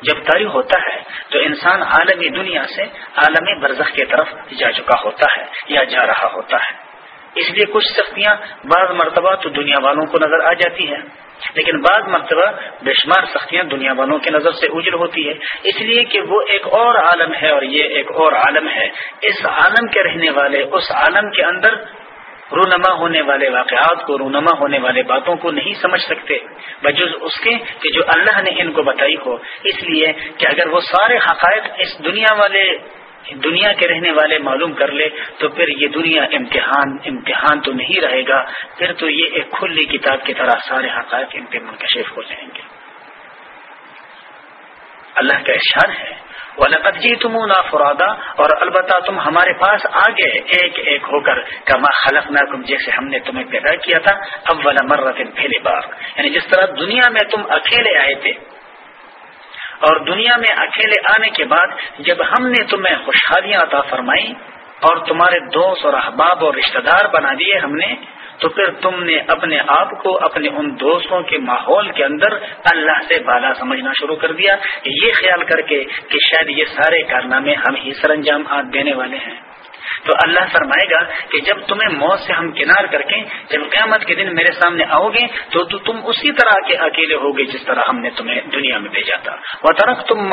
جب طاری ہوتا ہے تو انسان عالمی دنیا سے عالمی برزخ کی طرف جا چکا ہوتا ہے یا جا رہا ہوتا ہے۔ اس لیے کچھ سختیاں بعض مرتبہ تو دنیا والوں کو نظر آ جاتی ہے لیکن بعض مرتبہ بے شمار سختیاں دنیا والوں کی نظر سے اجر ہوتی ہے اس لیے کہ وہ ایک اور عالم ہے اور یہ ایک اور عالم ہے۔ اس عالم کے رہنے والے، اس عالم کے اندر رونما ہونے والے واقعات کو، رونما ہونے والے باتوں کو نہیں سمجھ سکتے۔ بجز اس کے کہ جو اللہ نے ان کو بتائی ہو۔ اس لیے کہ اگر وہ سارے حقائق اس دنیا والے، دنیا کے رہنے والے معلوم کر لے، تو پھر یہ دنیا امتحان امتحان تو نہیں رہے گا۔ پھر تو یہ ایک کھلی کتاب کی طرح سارے حقائق ان پہ منکشف ہو جائیں گے۔ اللہ کا اشار ہے۔ وَلَقَدْ جِئْتُمُونَا فُرَادًا، اور البتہ تم ہمارے پاس آگے ایک ایک ہو کر کما خلقناکم جیسے ہم نے تمہیں پیدا کیا تھا، اول مرت پہلی بار یعنی جس طرح دنیا میں تم اکیلے آئے تھے، اور دنیا میں اکیلے آنے کے بعد جب ہم نے تمہیں خوشحالیاں عطا فرمائی اور تمہارے دوست اور احباب اور رشتہ دار بنا دیے، ہم نے تو پھر تم نے اپنے آپ کو اپنے ان دوستوں کے ماحول کے اندر اللہ سے بالا سمجھنا شروع کر دیا یہ خیال کر کے کہ شاید یہ سارے کارنامے ہم ہی سر انجام دینے والے ہیں۔ تو اللہ فرمائے گا کہ جب تمہیں موت سے ہم کنار کر کے جب قیامت کے دن میرے سامنے آؤ گے تو تم اسی طرح کے اکیلے ہوگے جس طرح ہم نے تمہیں دنیا میں بھیجا تھا۔ وہ درخت تم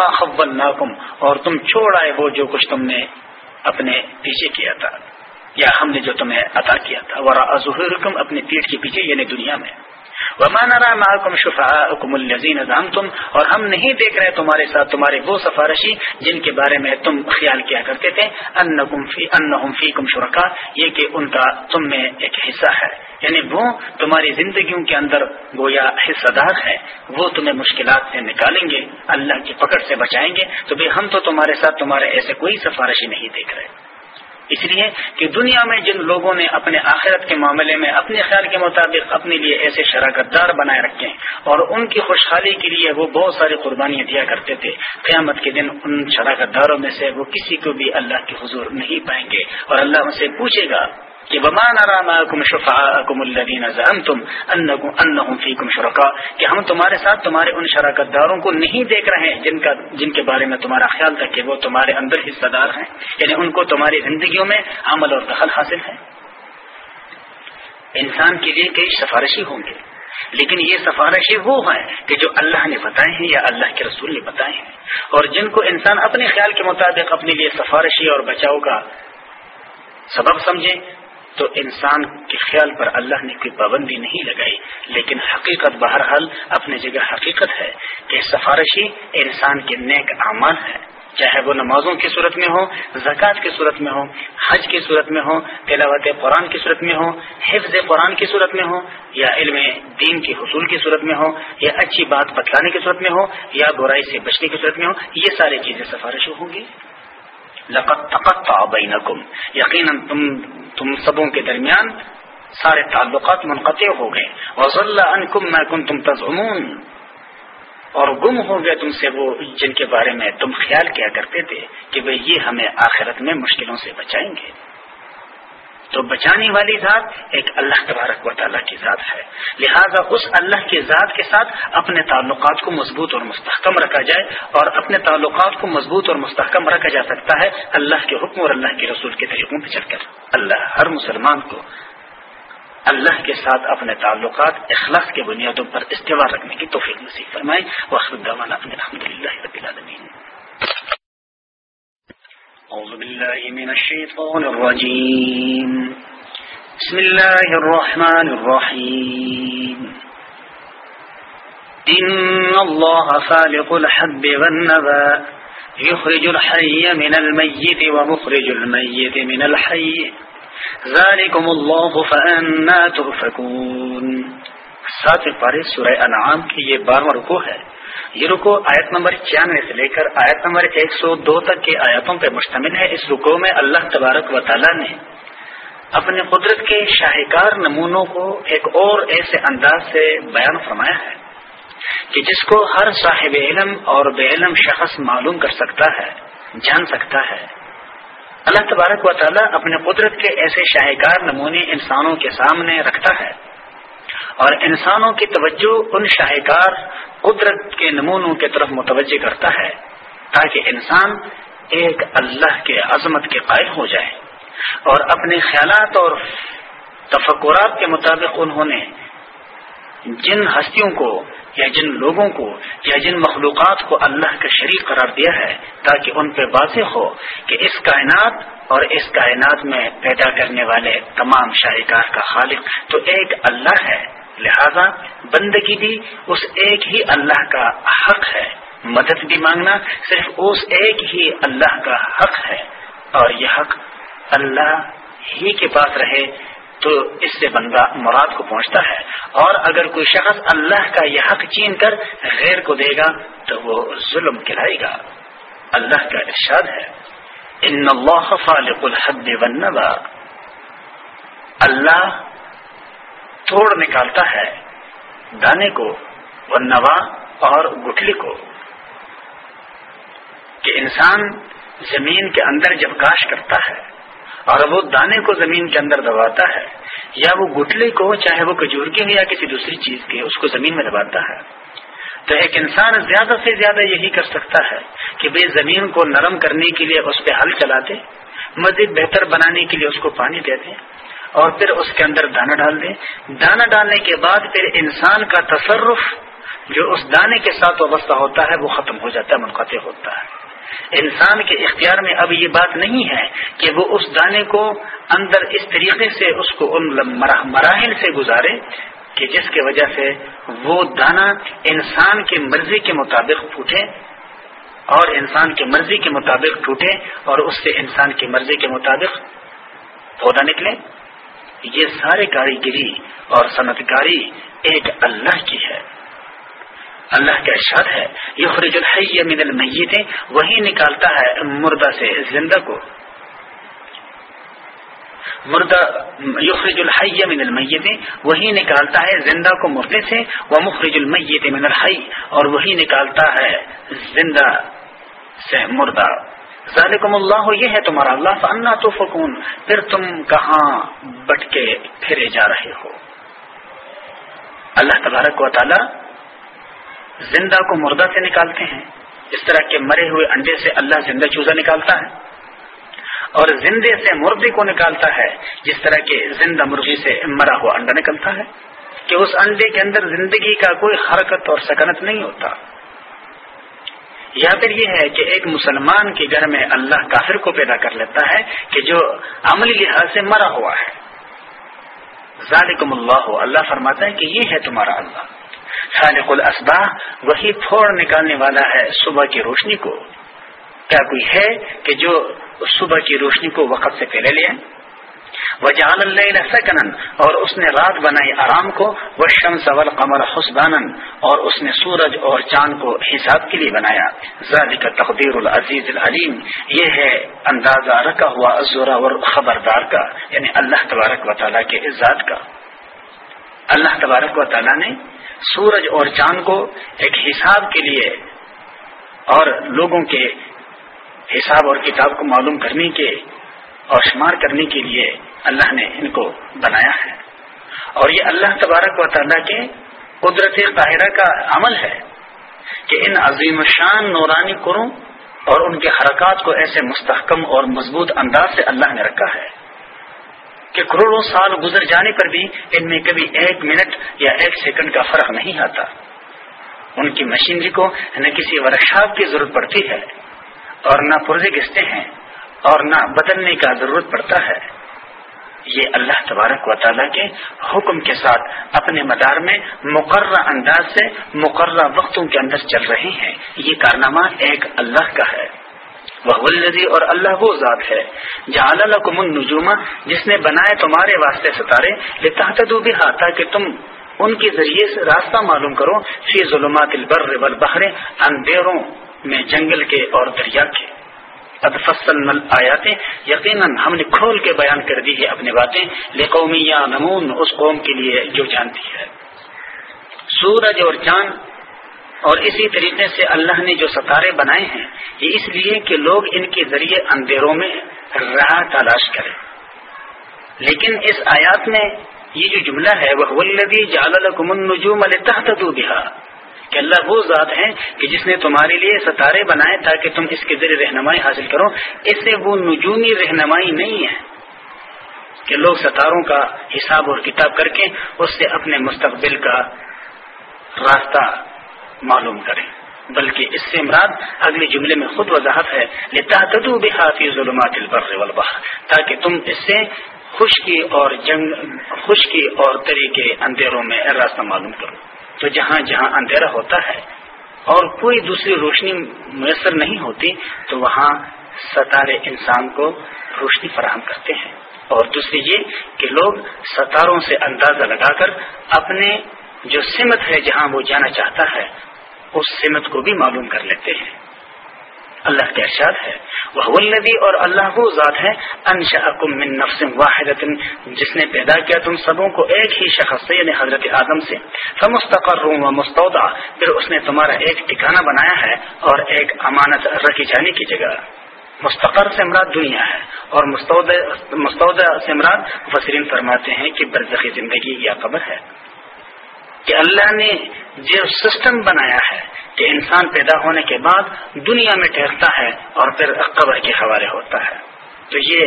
ناکم اور تم چھوڑ آئے وہ جو کچھ تم نے اپنے پیچھے کیا تھا۔ یا ہم نے جو تمہیں عطا کیا تھا۔ ورا ظہرکم اپنے پیٹ کے پیچھے یعنی دنیا میں۔ محکم شفا حکم الزین تم اور ہم نہیں دیکھ رہے تمہارے ساتھ تمہارے وہ سفارشی جن کے بارے میں تم خیال کیا کرتے تھے۔ ان فی کم شرکا یہ کہ ان کا تم میں ایک حصہ ہے۔ یعنی وہ تمہاری زندگیوں کے اندر گویا حصہ دار ہے۔ وہ تمہیں مشکلات سے نکالیں گے، اللہ کی پکڑ سے بچائیں گے۔ تو بھائی ہم تو تمہارے ساتھ تمہارے ایسے کوئی سفارشی نہیں دیکھ رہے۔ اس لیے کہ دنیا میں جن لوگوں نے اپنے آخرت کے معاملے میں اپنے خیال کے مطابق اپنے لیے ایسے شراکت دار بنائے رکھے اور ان کی خوشحالی کے لیے وہ بہت ساری قربانیاں دیا کرتے تھے، قیامت کے دن ان شراکت داروں میں سے وہ کسی کو بھی اللہ کی حضور نہیں پائیں گے اور اللہ ان سے پوچھے گا کہ بمان کم شفا کم الدین تم ان فیکم شرکا کہ ہم تمہارے ساتھ تمہارے ان شراکت داروں کو نہیں دیکھ رہے ہیں جن کا جن کے بارے میں تمہارا خیال تھا کہ وہ تمہارے اندر حصہ دار ہیں۔ یعنی ان کو تمہاری زندگیوں میں عمل اور دخل حاصل ہے۔ انسان کے لیے کئی سفارشی ہوں گے۔ لیکن یہ سفارشی وہ ہیں کہ جو اللہ نے بتائے ہیں یا اللہ کے رسول نے بتائے ہیں۔ اور جن کو انسان اپنے خیال کے مطابق اپنے لیے سفارشی اور بچاؤ کا سبب سمجھے تو انسان کے خیال پر اللہ نے کوئی پابندی نہیں لگائی، لیکن حقیقت بہرحال اپنی جگہ حقیقت ہے کہ سفارشی انسان کے نیک اعمال ہے چاہے وہ نمازوں کی صورت میں ہو، زکوٰۃ کی صورت میں ہو، حج کی صورت میں ہو، تلاوت قرآن کی صورت میں ہو، حفظ قرآن کی صورت میں ہو، یا علم دین کے حصول کی صورت میں ہو، یا اچھی بات بتلانے کی صورت میں ہو، یا برائی سے بچنے کی صورت میں ہو، یہ ساری چیزیں سفارش ہوں گی۔ لقت تقطع بینکم یقیناً تم تم سبوں کے درمیان سارے تعلقات منقطع ہو گئے. وضل عنکم ما کنتم تزعمون. اور گم ہو گئے تم سے وہ جن کے بارے میں تم خیال کیا کرتے تھے کہ وہ یہ ہمیں آخرت میں مشکلوں سے بچائیں گے۔ تو بچانے والی ذات ایک اللہ تبارک و تعالیٰ کی ذات ہے۔ لہذا اس اللہ کی ذات کے ساتھ اپنے تعلقات کو مضبوط اور مستحکم رکھا جائے اور اپنے تعلقات کو مضبوط اور مستحکم رکھا جا سکتا ہے اللہ کے حکم اور اللہ کے رسول کے طریقوں پہ چل کر۔ اللہ ہر مسلمان کو اللہ کے ساتھ اپنے تعلقات اخلاق کے بنیادوں پر استوار رکھنے کی توفیق نصیب فرمائے۔ الحمد للہ رب العالمین۔ أعوذ بالله من الشيطان الرجيم. بسم الله الرحمن الرحيم. إن الله خالق الحب والنبى، يخرج الحي من الميت ومخرج الميت من الحي. ذلكم الله فأنا تغفكون ساتھ پارے سورہ انعام کی یہ بارہ رکو ہے۔ یہ رکو آیت نمبر چھیانوے سے لے کر آیت نمبر ایک سو دو تک کی آیتوں پر مشتمل ہے۔ اس رکو میں اللہ تبارک و تعالیٰ نے اپنے قدرت کے شاہکار نمونوں کو ایک اور ایسے انداز سے بیان فرمایا ہے کہ جس کو ہر صاحب علم اور بے علم شخص معلوم کر سکتا ہے، جان سکتا ہے۔ اللہ تبارک و تعالیٰ اپنے قدرت کے ایسے شاہکار نمونے انسانوں کے سامنے رکھتا ہے۔ اور انسانوں کی توجہ ان شاہکار قدرت کے نمونوں کی طرف متوجہ کرتا ہے تاکہ انسان ایک اللہ کے عظمت کے قائل ہو جائے اور اپنے خیالات اور تفکرات کے مطابق انہوں نے جن ہستیوں کو یا جن لوگوں کو یا جن مخلوقات کو اللہ کا شریک قرار دیا ہے، تاکہ ان پہ واضح ہو کہ اس کائنات اور اس کائنات میں پیدا کرنے والے تمام شاہکار کا خالق تو ایک اللہ ہے۔ لہذا بندگی بھی اس ایک ہی اللہ کا حق ہے۔ مدد بھی مانگنا صرف اس ایک ہی اللہ کا حق ہے۔ اور یہ حق اللہ ہی کے پاس رہے۔ تو اس سے بندہ مراد کو پہنچتا ہے۔ اور اگر کوئی شخص اللہ کا یہ حق چین کر غیر کو دے گا، تو وہ ظلم کھلائے گا۔ اللہ کا ارشاد ہے۔ ان اللہ فالق الحد والنبا اللہ توڑ نکالتا ہے دانے کو والنبا اور گٹھلی کو۔ کہ انسان زمین کے اندر جب کاش کرتا ہے اور وہ دانے کو زمین کے اندر دباتا ہے، یا وہ گٹلے کو، چاہے وہ کجور کے ہو یا کسی دوسری چیز کے، اس کو زمین میں دباتا ہے۔ تو ایک انسان زیادہ سے زیادہ یہی کر سکتا ہے کہ بے زمین کو نرم کرنے کے لیے اس پہ حل چلا دے، مزید بہتر بنانے کے لیے اس کو پانی دے دے، اور پھر اس کے اندر دانا ڈال دے۔ دانا ڈالنے کے بعد پھر انسان کا تصرف جو اس دانے کے ساتھ وابستہ ہوتا ہے، وہ ختم ہو جاتا ہے، منقطع ہوتا ہے۔ انسان کے اختیار میں اب یہ بات نہیں ہے کہ وہ اس دانے کو اندر اس طریقے سے اس کو ان مراحل سے گزارے کہ جس کی وجہ سے وہ دانا انسان کی مرضی کے مطابق پھوٹے اور انسان کی مرضی کے مطابق ٹوٹے اور اس سے انسان کی مرضی کے مطابق پودا نکلے۔ یہ سارے کاریگری اور صنعت کاری ایک اللہ کی ہے۔ اللہ کا ارشاد ہے، یخرج الحی من المیت، وہی نکالتا ہے مردہ سے، زندہ کو۔ مردہ، یخرج الحی من المیت، وہی نکالتا ہے زندہ کو مردے سے وہ مخرج المیت من الحی، اور وہی نکالتا ہے زندہ سے مردہ۔ ذالکم اللہ، یہ ہے تمہارا اللہ، فانا تو فکون پھر تم کہاں بٹ کے پھرے جا رہے ہو؟ اللہ تبارک و تعالی زندہ کو مردہ سے نکالتے ہیں۔ اس طرح کے مرے ہوئے انڈے سے اللہ زندہ چوزا نکالتا ہے۔ اور زندے سے مردے کو نکالتا ہے، جس طرح کے زندہ مرغی سے مرا ہوا انڈا نکلتا ہے۔ کہ اس انڈے کے اندر زندگی کا کوئی حرکت اور سکنت نہیں ہوتا۔ یا پھر یہ ہے کہ ایک مسلمان کے گھر میں اللہ کافر کو پیدا کر لیتا ہے کہ جو عملی لحاظ سے مرا ہوا ہے۔ ذالکم اللہ اللہ فرماتا ہے کہ یہ ہے تمہارا اللہ۔ خالق الاسباح وہی پھوڑ نکالنے والا ہے صبح کی روشنی کو۔ کیا کوئی ہے کہ جو صبح کی روشنی کو وقت سے پہلے لے وہ جان اللہ سکنن اور اس نے رات بنائی آرام کو۔ وہ شمس اول قمر اور اس نے سورج اور چاند کو حساب کے لیے بنایا۔ ذالی کا تقدیر العزیز العلیم، یہ ہے اندازہ رکھا ہوا ازورا اور خبردار کا یعنی اللہ تبارک و تعالیٰ کے ذات کا۔ اللہ تبارک و تعالیٰ نے سورج اور چاند کو ایک حساب کے لیے اور لوگوں کے حساب اور کتاب کو معلوم کرنے کے اور شمار کرنے کے لیے اللہ نے ان کو بنایا ہے۔ اور یہ اللہ تبارک و تعالیٰ کے قدرت قاہرہ کا عمل ہے کہ ان عظیم شان نورانی کروں اور ان کے حرکات کو ایسے مستحکم اور مضبوط انداز سے اللہ نے رکھا ہے۔ کہ کروڑوں سال گزر جانے پر بھی ان میں کبھی ایک منٹ یا ایک سیکنڈ کا فرق نہیں آتا۔ ان کی مشینری کو نہ کسی ورکشاپ کی ضرورت پڑتی ہے اور نہ پرزے گستے ہیں اور نہ بدلنے کا ضرورت پڑتا ہے۔ یہ اللہ تبارک و تعالیٰ کے حکم کے ساتھ اپنے مدار میں مقررہ انداز سے مقررہ وقتوں کے اندر چل رہے ہیں۔ یہ کارنامہ ایک اللہ کا ہے۔ وہ اور اللہ وہ ذات ہے. جہاں لکم النجوما جس نے بنائے تمہارے واسطے ستارے لتحتدو بها تاکہ تم ان کے ذریعے سے راستہ معلوم کرو، فی ظلمات البر والبحر، اندھیروں میں جنگل کے اور دریا کے. اب فصل آیاتیں یقیناً ہم نے کھول کے بیان کر دی ہے اپنی باتیں. لقومی یا نمون اس قوم کے لیے جو جانتی ہے. سورج اور چاند اور اسی طریقے سے اللہ نے جو ستارے بنائے ہیں، یہ اس لیے کہ لوگ ان کے ذریعے اندھیروں میں راہ تلاش کریں۔ لیکن اس آیات میں یہ جو جملہ ہے وہ ولدی جال النجوم التحت کہ اللہ وہ ذات ہے کہ جس نے تمہارے لیے ستارے بنائے تاکہ تم اس کے ذریعے رہنمائی حاصل کرو۔ اس سے وہ نجومی رہنمائی نہیں ہے۔ کہ لوگ ستاروں کا حساب اور کتاب کر کے اس سے اپنے مستقبل کا راستہ معلوم کریں۔ بلکہ اس سے مراد اگلے جملے میں خود وضاحت ہے ظلمات البر والبحر، تاکہ تم اس سے خشکی اور جنگ، خشکی اور طریقے اندھیروں میں راستہ معلوم کرو۔ تو جہاں جہاں اندھیرا ہوتا ہے اور کوئی دوسری روشنی میسر نہیں ہوتی، تو وہاں ستارے انسان کو روشنی فراہم کرتے ہیں۔ اور دوسری یہ کہ لوگ ستاروں سے اندازہ لگا کر اپنے جو سمت ہے جہاں وہ جانا چاہتا ہے، اس سمت کو بھی معلوم کر لیتے ہیں۔ اللہ کا ارشاد ہے وہ النبی اور اللہ وہ ذات ہے انشا من نفس واحد جس نے پیدا کیا تم سبوں کو ایک ہی شخص سے یعنی حضرت آدم سے۔ فمستقر و مستعودہ پھر اس نے تمہارا ایک ٹھکانہ بنایا ہے اور ایک امانت رکھی جانے کی جگہ۔ مستقر سے امراد دنیا ہے۔ اور مستعودہ سے امراد وسرین فرماتے ہیں کہ برزخی زندگی یا قبر ہے۔ کہ اللہ نے جو سسٹم بنایا ہے کہ انسان پیدا ہونے کے بعد دنیا میں ٹھہرتا ہے اور پھر قبر کے حوالے ہوتا ہے۔ تو یہ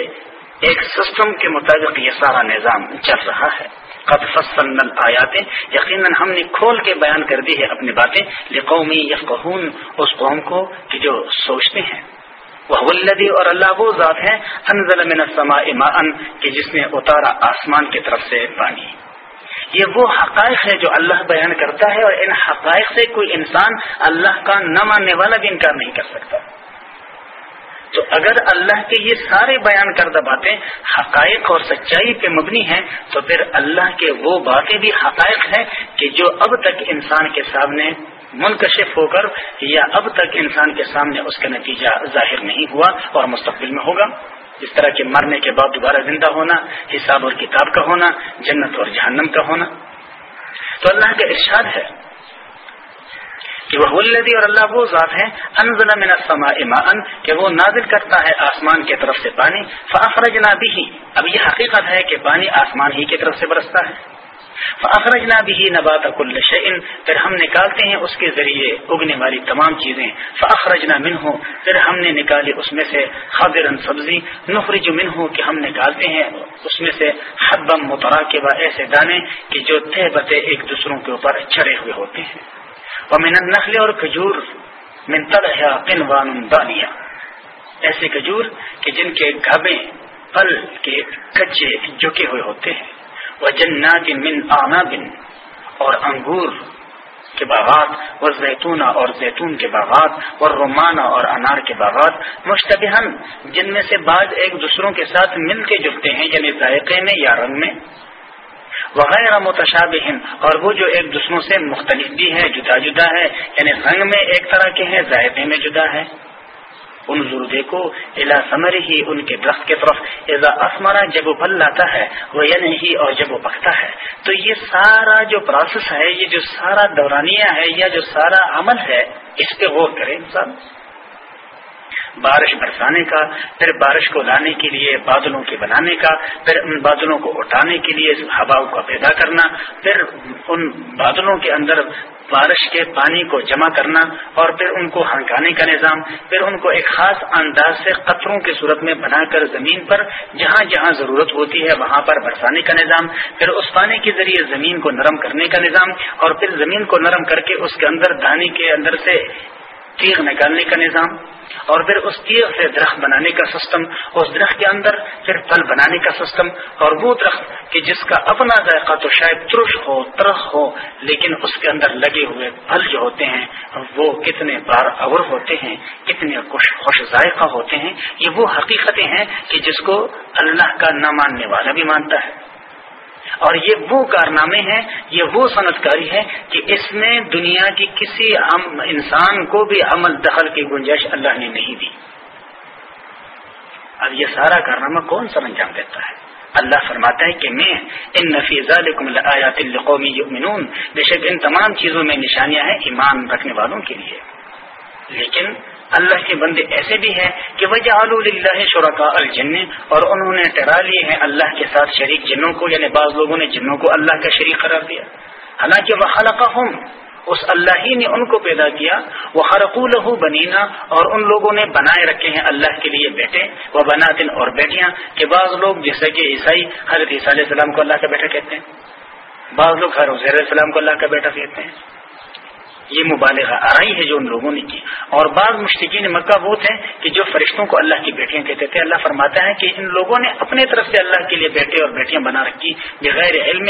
ایک سسٹم کے مطابق یہ سارا نظام چل رہا ہے۔ قد فصل آیاتیں یقیناً ہم نے کھول کے بیان کر دی ہے اپنی باتیں۔ لقومی یفقہون، اس قوم کو کہ جو سوچتے ہیں۔ وہ ولدی اور اللہ وہ ذات ہے، انزل من السماء ماء، کہ جس نے اتارا آسمان کی طرف سے پانی۔ یہ وہ حقائق ہے جو اللہ بیان کرتا ہے اور ان حقائق سے کوئی انسان اللہ کا نہ ماننے والا بھی انکار نہیں کر سکتا۔ تو اگر اللہ کے یہ سارے بیان کردہ باتیں حقائق اور سچائی پہ مبنی ہیں، تو پھر اللہ کے وہ باتیں بھی حقائق ہیں کہ جو اب تک انسان کے سامنے منکشف ہو کر یا اب تک انسان کے سامنے اس کا نتیجہ ظاہر نہیں ہوا اور مستقبل میں ہوگا۔ اس طرح کے مرنے کے بعد دوبارہ زندہ ہونا، حساب اور کتاب کا ہونا، جنت اور جہنم کا ہونا۔ تو اللہ کا ارشاد ہے کہ وہ الدی اور اللہ وہ ذات ہے انزل من السماء ماء، کہ وہ نازل کرتا ہے آسمان کی طرف سے پانی، فاخرجنا به اب یہ حقیقت ہے کہ پانی آسمان ہی کی طرف سے برستا ہے۔ فاخرجنا به نبات كل شيء۔ پھر ہم نکالتے ہیں اس کے ذریعے اگنے والی تمام چیزیں۔ فاخرجنا منه۔ پھر ہم نے نکالی اس میں سے خضرا سبزی۔ نخرج منه کہ ہم نکالتے ہیں اس میں سے حبا متراکبا ایسے دانے کہ جو تہ بتے ایک دوسروں کے اوپر چڑے ہوئے ہوتے ہیں۔ ومن النخل اور کھجور من طلحها قنوان دانیہ ایسے کھجور کہ جن کے گھبے پل کے کچے جھکے ہوئے ہوتے ہیں۔ وہ جنات من آناب اور انگور کے باغات و زیتون اور زیتون کے باغات اور رومانہ اور انار کے باغات مشتبہن جن میں سے بعض ایک دوسروں کے ساتھ مل کے جلتے ہیں یعنی ذائقے میں یا رنگ میں۔ وغیرہ متشابہ اور وہ جو ایک دوسروں سے مختلف بھی ہے، جدا جدا ہے یعنی رنگ میں ایک طرح کے ہیں، ذائقے میں جدا ہے۔ ان دیکھو الا سمر ہی ان کے درخت کے طرف ایزا اسمرا جب وہ پھل لاتا ہے، وہ یعنی ہی اور جب وہ پکتا ہے۔ تو یہ سارا جو پروسیس ہے، یہ جو سارا دورانیہ ہے، یا جو سارا عمل ہے، اس پہ غور کرے انسان۔ بارش برسانے کا، پھر بارش کو لانے کے لیے بادلوں کے بنانے کا، پھر ان بادلوں کو اٹھانے کے لیے ہواؤں کا پیدا کرنا، پھر ان بادلوں کے اندر بارش کے پانی کو جمع کرنا، اور پھر ان کو ہنکانے کا نظام، پھر ان کو ایک خاص انداز سے قطروں کی صورت میں بنا کر زمین پر، جہاں جہاں ضرورت ہوتی ہے وہاں پر برسانے کا نظام، پھر اس پانی کے ذریعے زمین کو نرم کرنے کا نظام، اور پھر زمین کو نرم کر کے اس کے اندر دانی کے اندر سے تیغ نکالنے کا نظام اور پھر اس تیغ سے درخت بنانے کا سسٹم، اس درخت کے اندر پھر پھل بنانے کا سسٹم اور وہ درخت کہ جس کا اپنا ذائقہ تو شاید ترش ہو، ترخ ہو، لیکن اس کے اندر لگے ہوئے پھل جو ہوتے ہیں، وہ کتنے بار اور ہوتے ہیں، کتنے خوش ذائقہ ہوتے ہیں، یہ وہ حقیقتیں ہیں کہ جس کو اللہ کا نہ ماننے والا بھی مانتا ہے۔ اور یہ وہ کارنامے ہیں، یہ وہ صنعت کاری ہے کہ اس میں دنیا کی کسی انسان کو بھی عمل دخل کی گنجائش اللہ نے نہیں دی۔ اب یہ سارا کارنامہ کون سا انجام دیتا ہے؟ اللہ فرماتا ہے کہ میں، ان نفیزہ آیات القومی یؤمنون۔ بے شک ان تمام چیزوں میں نشانیاں ہیں ایمان رکھنے والوں کے لیے۔ لیکن اللہ کے بندے ایسے بھی ہیں کہ وجہ اللہ شرکا الجن، اور انہوں نے ٹہرا لیے ہیں اللہ کے ساتھ شریک جنوں کو یعنی بعض لوگوں نے جنوں کو اللہ کا شریک قرار دیا۔ حالانکہ وہ خلق اس اللہ ہی نے ان کو پیدا کیا۔ وہ ہرقول بنینا اور ان لوگوں نے بنائے رکھے ہیں اللہ کے لیے بیٹے۔ وہ بنا دن اور بیٹیاں، کہ بعض لوگ جیسے کہ عیسائی، حضرت عیسیٰ علیہ السلام کو اللہ کا بیٹا کہتے ہیں۔ بعض لوگ ہر علیہ السلام کو اللہ کا بیٹا کہتے ہیں۔ یہ مبالغہ آرائی ہے جو ان لوگوں نے کی اور بعض مشتقین مکہ وہ تھے کہ جو فرشتوں کو اللہ کی بیٹیاں کہتے تھے، اللہ فرماتا ہے کہ ان لوگوں نے اپنے طرف سے اللہ کے لیے بیٹے اور بیٹیاں بنا رکھی، بغیر علم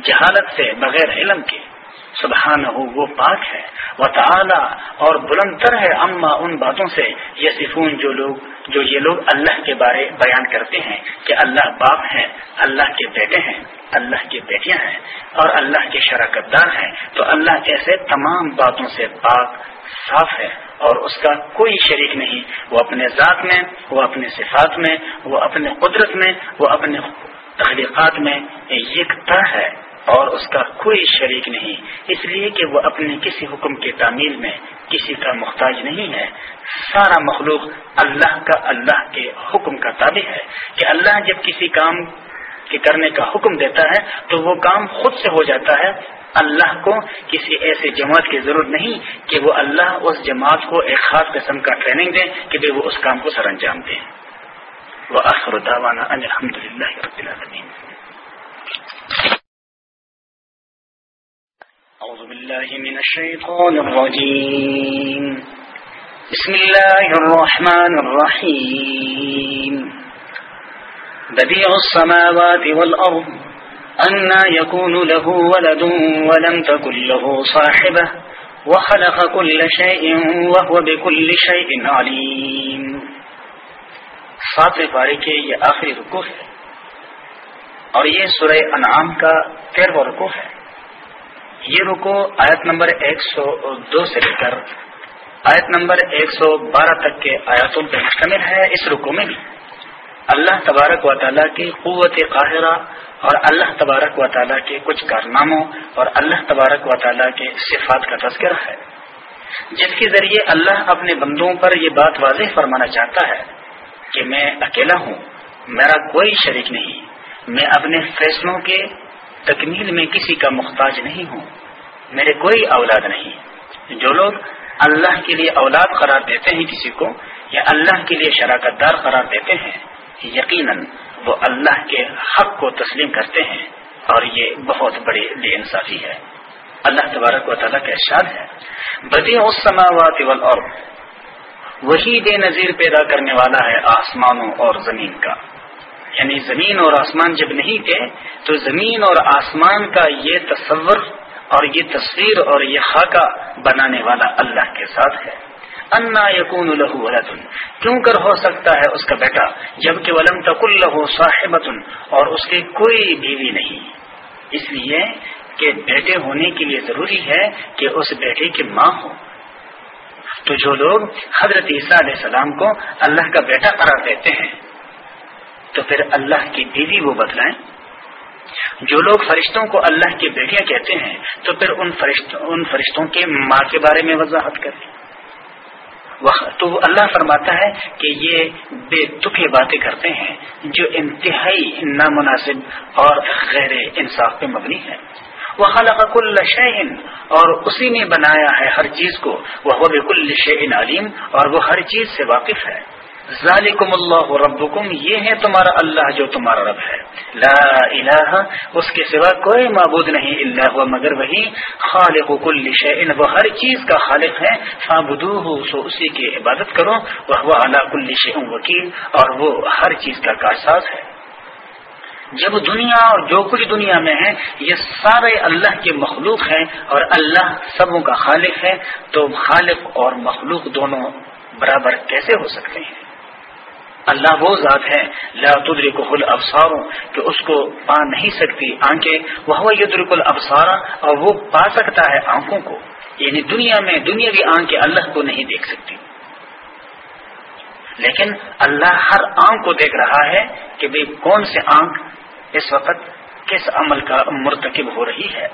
جہالت سے، بغیر علم کے۔ سبحان ہو وہ پاک ہے۔ وہ تعالی اور بلند تر ہے۔ اما، ان باتوں سے یہ سفون جو لوگ، جو یہ لوگ اللہ کے بارے بیان کرتے ہیں کہ اللہ باپ ہے اللہ کے بیٹے ہیں، اللہ کی بیٹیاں ہیں، اور اللہ کے شراکت دار ہیں، تو اللہ ایسے تمام باتوں سے پاک، صاف ہے، اور اس کا کوئی شریک نہیں۔ وہ اپنے ذات میں، وہ اپنے صفات میں، وہ اپنے قدرت میں، وہ اپنے تخلیقات میں یکتا ہے۔ اور اس کا کوئی شریک نہیں۔ اس لیے کہ وہ اپنے کسی حکم کی تعمیل میں کسی کا محتاج نہیں ہے۔ سارا مخلوق اللہ کا اللہ کے حکم کا تابع ہے۔ کہ اللہ جب کسی کام کے کرنے کا حکم دیتا ہے تو وہ کام خود سے ہو جاتا ہے۔ اللہ کو کسی ایسے جماعت کی ضرورت نہیں کہ وہ اللہ اس جماعت کو ایک خاص قسم کا ٹریننگ دے کہ وہ اس کام کو سر انجام دیں وہ اخر الحمد للہ رب العالمین۔ أعوذ بالله من الشيطان الرجيم. بسم الله الرحمن الرحيم. بديع السماوات والأرض أنا يكون له ولد ولم تكن له صاحبة، وخلق كل شيء وهو بكل شيء عليم. ساتویں پارے کے یہ آخری رکو ہے اور یہ سورہ انعام کا تیرواں رکو ہے۔ یہ رکو آیت نمبر ایک سو دو سے لے کر آیت نمبر ایک سو بارہ تک کے آیاتوں پر مشتمل ہے اس رکو میں بھی۔ اللہ تبارک و تعالیٰ کی قوت قاہرہ اور اللہ تبارک و تعالیٰ کے کچھ کارناموں اور اللہ تبارک و تعالیٰ کے صفات کا تذکرہ ہے۔ جس کے ذریعے اللہ اپنے بندوں پر یہ بات واضح فرمانا چاہتا ہے کہ میں اکیلا ہوں، میرا کوئی شریک نہیں، میں اپنے فیصلوں کے تکمیل میں کسی کا محتاج نہیں ہوں۔ میرے کوئی اولاد نہیں۔ جو لوگ اللہ کے لیے اولاد قرار دیتے ہیں کسی کو، یا اللہ کے لیے شراکت دار قرار دیتے ہیں، یقیناً وہ اللہ کے حق کو تسلیم کرتے ہیں۔ اور یہ بہت بڑی بے انصافی ہے۔ اللہ تبارک و تعالیٰ کا ارشاد ہے۔ بدی السماوات والارض۔ وہی بے نظیر پیدا کرنے والا ہے آسمانوں اور زمین کا۔ یعنی زمین اور آسمان جب نہیں تھے، تو زمین اور آسمان کا یہ تصور اور یہ تصویر اور یہ خاکہ بنانے والا اللہ کے ساتھ ہے۔ انا یقون الہ ولدن۔ کیوں کر ہو سکتا ہے اس کا بیٹا؟ جبکہ ولم تک اللہ صاحبت اور اس کے کوئی بیوی نہیں۔ اس لیے کہ بیٹے ہونے کے لیے ضروری ہے کہ اس بیٹے کی ماں ہو۔ تو جو لوگ حضرت عیسیٰ علیہ السلام کو اللہ کا بیٹا قرار دیتے ہیں تو پھر اللہ کی بیوی وہ بدلائیں جو لوگ فرشتوں کو اللہ کی بیٹیاں کہتے ہیں، تو پھر ان فرشتوں ان فرشتوں کے ماں کے بارے میں وضاحت کریں۔ تو اللہ فرماتا ہے کہ یہ بے دکھی باتیں کرتے ہیں، جو انتہائی نامناسب اور غیر انصاف پہ مبنی ہے وہ خلق کل شعین اور اسی نے بنایا ہے ہر چیز کو۔ وہ بالکل شعین علیم، اور وہ ہر چیز سے واقف ہے۔ ذالکم اللہ ربکم، یہ ہے تمہارا اللہ جو تمہارا رب ہے۔ لا الہ، اس کے سوا کوئی معبود نہیں اللہ مگر وہی خالق کل شیء، وہ ہر چیز کا خالق ہے۔ فعبدوہ سو اسی کی عبادت کرو۔ وہ علی کل شیء وکیل، اور وہ ہر چیز کا کارساز ہے۔ جب دنیا اور جو کچھ دنیا میں ہے، یہ سارے اللہ کے مخلوق ہیں اور اللہ سبوں کا خالق ہے، تو خالق اور مخلوق دونوں برابر کیسے ہو سکتے ہیں؟ اللہ وہ ذات ہے، لا تدرک الابصار، کہ اس کو پا نہیں سکتی آنکھیں وہ یدرک الابصار، اور وہ پا سکتا ہے آنکھوں کو۔ یعنی دنیا میں دنیا کی آنکھیں اللہ کو نہیں دیکھ سکتی۔ لیکن اللہ ہر آنکھ کو دیکھ رہا ہے کہ بھئی کون سے آنکھ اس وقت کس عمل کا مرتکب ہو رہی ہے۔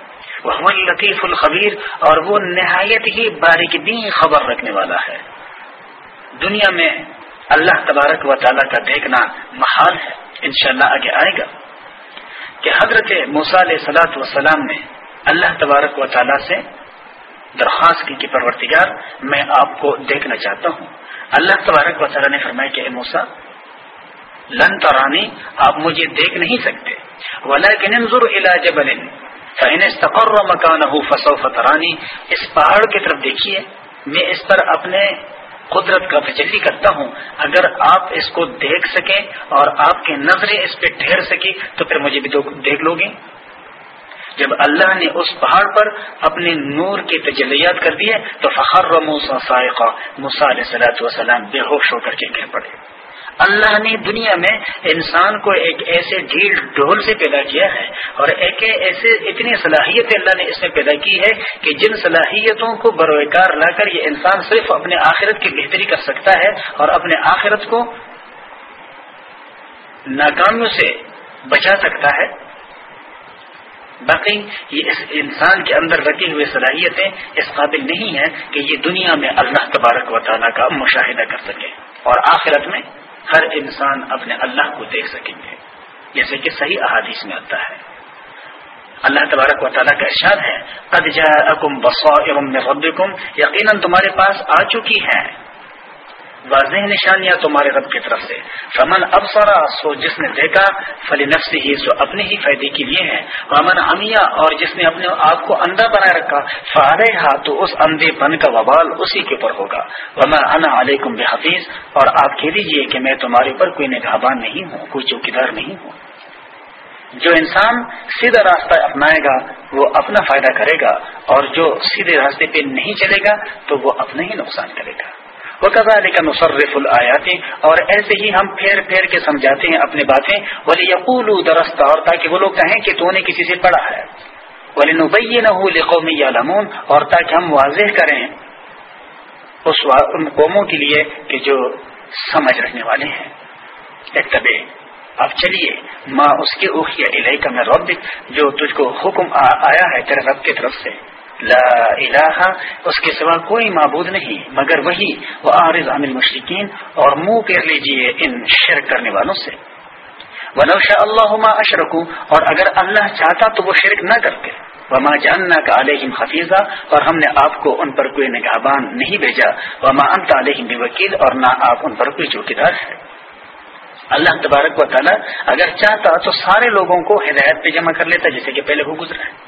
وہ لطیف الخبیر، اور وہ نہایت ہی باریک بین خبر رکھنے والا ہے۔ دنیا میں اللہ تبارک و تعالیٰ کا دیکھنا محال ہے۔ انشاءاللہ آگے آئے گا۔ کہ حضرت علیہ سلاۃ وسلام نے اللہ تبارک و تعالیٰ سے درخواست کی کہ پرورتگار میں آپ کو دیکھنا چاہتا ہوں۔ اللہ تبارک و تعالیٰ نے فرمایا کہ اے موسا لن ترانی، آپ مجھے دیکھ نہیں سکتے۔ ولیکن انظر الى جبل، فإن استقر مکانه فسوف ترانی اس پہاڑ کی طرف دیکھیے، میں اس پر اپنے قدرت کا تجلی کرتا ہوں۔ اگر آپ اس کو دیکھ سکیں اور آپ کی نظریں اس پہ ٹھہر سکیں، تو پھر مجھے بھی دیکھ لو گے جب اللہ نے اس پہاڑ پر اپنے نور کی تجلیات کر دیے، تو فخر موسا سائقہ مسا علیہ صلاحت وسلام بے ہوش ہو کر کے گر پڑے۔ اللہ نے دنیا میں انسان کو ایک ایسے ڈھیل ڈھول سے پیدا کیا ہے اور ایک ایسے اتنی صلاحیت اللہ نے اس میں پیدا کی ہے کہ جن صلاحیتوں کو بروکار لا کر یہ انسان صرف اپنے آخرت کی بہتری کر سکتا ہے اور اپنے آخرت کو ناکامیوں سے بچا سکتا ہے۔ باقی یہ اس انسان کے اندر رکھی ہوئی صلاحیتیں اس قابل نہیں ہیں کہ یہ دنیا میں اللہ تبارک و تعالیٰ کا مشاہدہ کر سکے اور آخرت میں ہر انسان اپنے اللہ کو دیکھ سکیں گے۔ جیسے کہ صحیح احادیث میں آتا ہے۔ اللہ تبارک و تعالیٰ کا ارشاد ہے، قد جاءکم بصائر من ربکم یقیناً تمہارے پاس آ چکی ہیں۔ واضح نشانیاں تمہارے رب کی طرف سے۔ فمن اب سو جس نے دیکھا فلی نفس ہی سو اپنے ہی فائدے کے لیے ہے امن امیا اور جس نے اپنے آپ کو اندھا بنائے رکھا فارے تو اس اندھے پن کا وبال اسی کے اوپر ہوگا۔ ومن انا علیکم بحفیظ اور آپ کہہ دیجیے کہ میں تمہارے اوپر کوئی نگہبان نہیں ہوں، کوئی چوکیدار نہیں ہوں۔ جو انسان سیدھا راستہ اپنائے گا، وہ اپنا فائدہ کرے گا، اور جو سیدھے راستے پہ نہیں چلے گا، تو وہ اپنا ہی نقصان کرے گا۔ وہ قزا کا مصرف الآیاتی اور ایسے ہی ہم پھیر پھیر کے سمجھاتے ہیں اپنی باتیں۔ ولی یقول درست اور تاکہ وہ لوگ کہیں کہ تو نے کسی سے پڑھا ہے۔ ولی نبئی نہ قومی لمون اور تاکہ ہم واضح کریں اس ان قوموں کے لیے کہ جو سمجھ رکھنے والے ہیں۔ ایک طبی اب چلیے ماں اس کے اوکھیا الہی کا میں رب جو تجھ کو حکم آیا ہے تیرے رب کی طرف سے۔ لا الہ، اس کے سوا کوئی معبود نہیں، مگر وہی، وہ عارض عامل مشرقین اور منہ پھیر لیجیے ان شرک کرنے والوں سے۔ ونوشا اللہ اشرکو اور اگر اللہ چاہتا تو وہ شرک نہ کرتے۔ وما جاننا کا علیہم حفیظہ اور ہم نے آپ کو ان پر کوئی نگہبان نہیں بھیجا۔ وما انت علیہم بھی وکیل اور نہ آپ ان پر کوئی چوکیدار ہے۔ اللہ تبارک و تعالیٰ اگر چاہتا تو سارے لوگوں کو ہدایت پہ جمع کر لیتا، جیسے کہ پہلے وہ گزرا ہے۔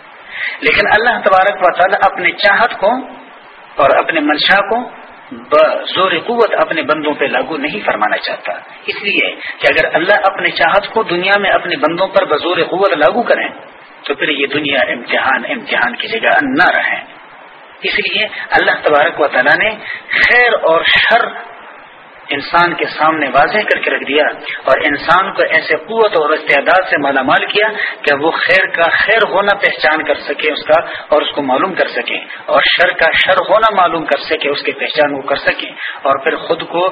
لیکن اللہ تبارک و تعالیٰ اپنے چاہت کو اور اپنے منشا کو زور قوت اپنے بندوں پہ لاگو نہیں فرمانا چاہتا۔ اس لیے کہ اگر اللہ اپنے چاہت کو دنیا میں اپنے بندوں پر بزور قوت لاگو کریں، تو پھر یہ دنیا امتحان امتحان کی جگہ نہ رہے اس لیے اللہ تبارک و تعالیٰ نے خیر اور شر انسان کے سامنے واضح کر کے رکھ دیا اور انسان کو ایسے قوت اور استعداد سے مالا مال کیا کہ وہ خیر کا خیر ہونا پہچان کر سکے اس کا اور اس کو معلوم کر سکے اور شر کا شر ہونا معلوم کر سکے اس کی پہچان وہ کر سکے اور پھر خود کو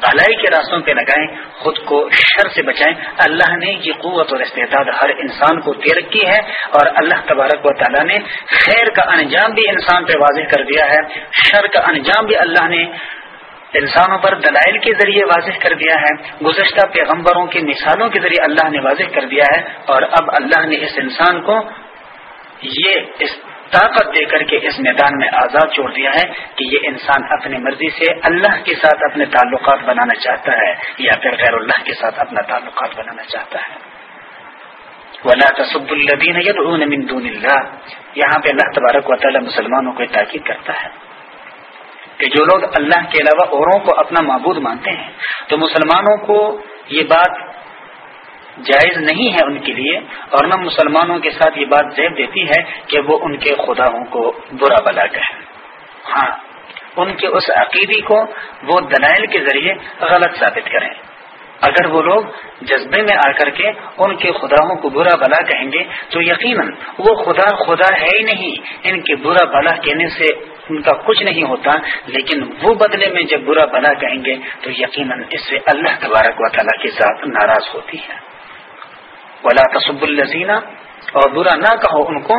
بھلائی کے راستوں پہ لگائیں، خود کو شر سے بچائیں۔ اللہ نے یہ قوت اور استعداد ہر انسان کو دے رکھی ہے اور اللہ تبارک و تعالیٰ نے خیر کا انجام بھی انسان پہ واضح کر دیا ہے، شر کا انجام بھی اللہ نے انسانوں پر دلائل کے ذریعے واضح کر دیا ہے، گزشتہ پیغمبروں کی مثالوں کے ذریعے اللہ نے واضح کر دیا ہے اور اب اللہ نے اس انسان کو یہ اس طاقت دے کر کے اس میدان میں آزاد چھوڑ دیا ہے کہ یہ انسان اپنی مرضی سے اللہ کے ساتھ اپنے تعلقات بنانا چاہتا ہے یا پھر غیر اللہ کے ساتھ اپنا تعلقات بنانا چاہتا ہے۔ ولا تصب الدین من دون اللہ یہاں پہ اللہ تبارک و تعالی مسلمانوں کو تاکید کرتا ہے۔ کہ جو لوگ اللہ کے علاوہ اوروں کو اپنا معبود مانتے ہیں، تو مسلمانوں کو یہ بات جائز نہیں ہے ان کے لیے، اور نہ مسلمانوں کے ساتھ یہ بات زیب دیتی ہے کہ وہ ان کے خداؤں کو برا بلا کہیں ہاں ان کے اس عقیدی کو وہ دلائل کے ذریعے غلط ثابت کریں۔ اگر وہ لوگ جذبے میں آ کر کے ان کے خداؤں کو برا بلا کہیں گے، تو یقیناً وہ خدا خدا ہے ہی نہیں۔ ان کے برا بلا کہنے سے ان کا کچھ نہیں ہوتا، لیکن وہ بدلے میں جب برا بلا کہیں گے، تو یقیناً اس سے اللہ تبارک و تعالیٰ کے ساتھ ناراض ہوتی ہے۔ ولا تصب الزینہ اور برا نہ کہو ان کو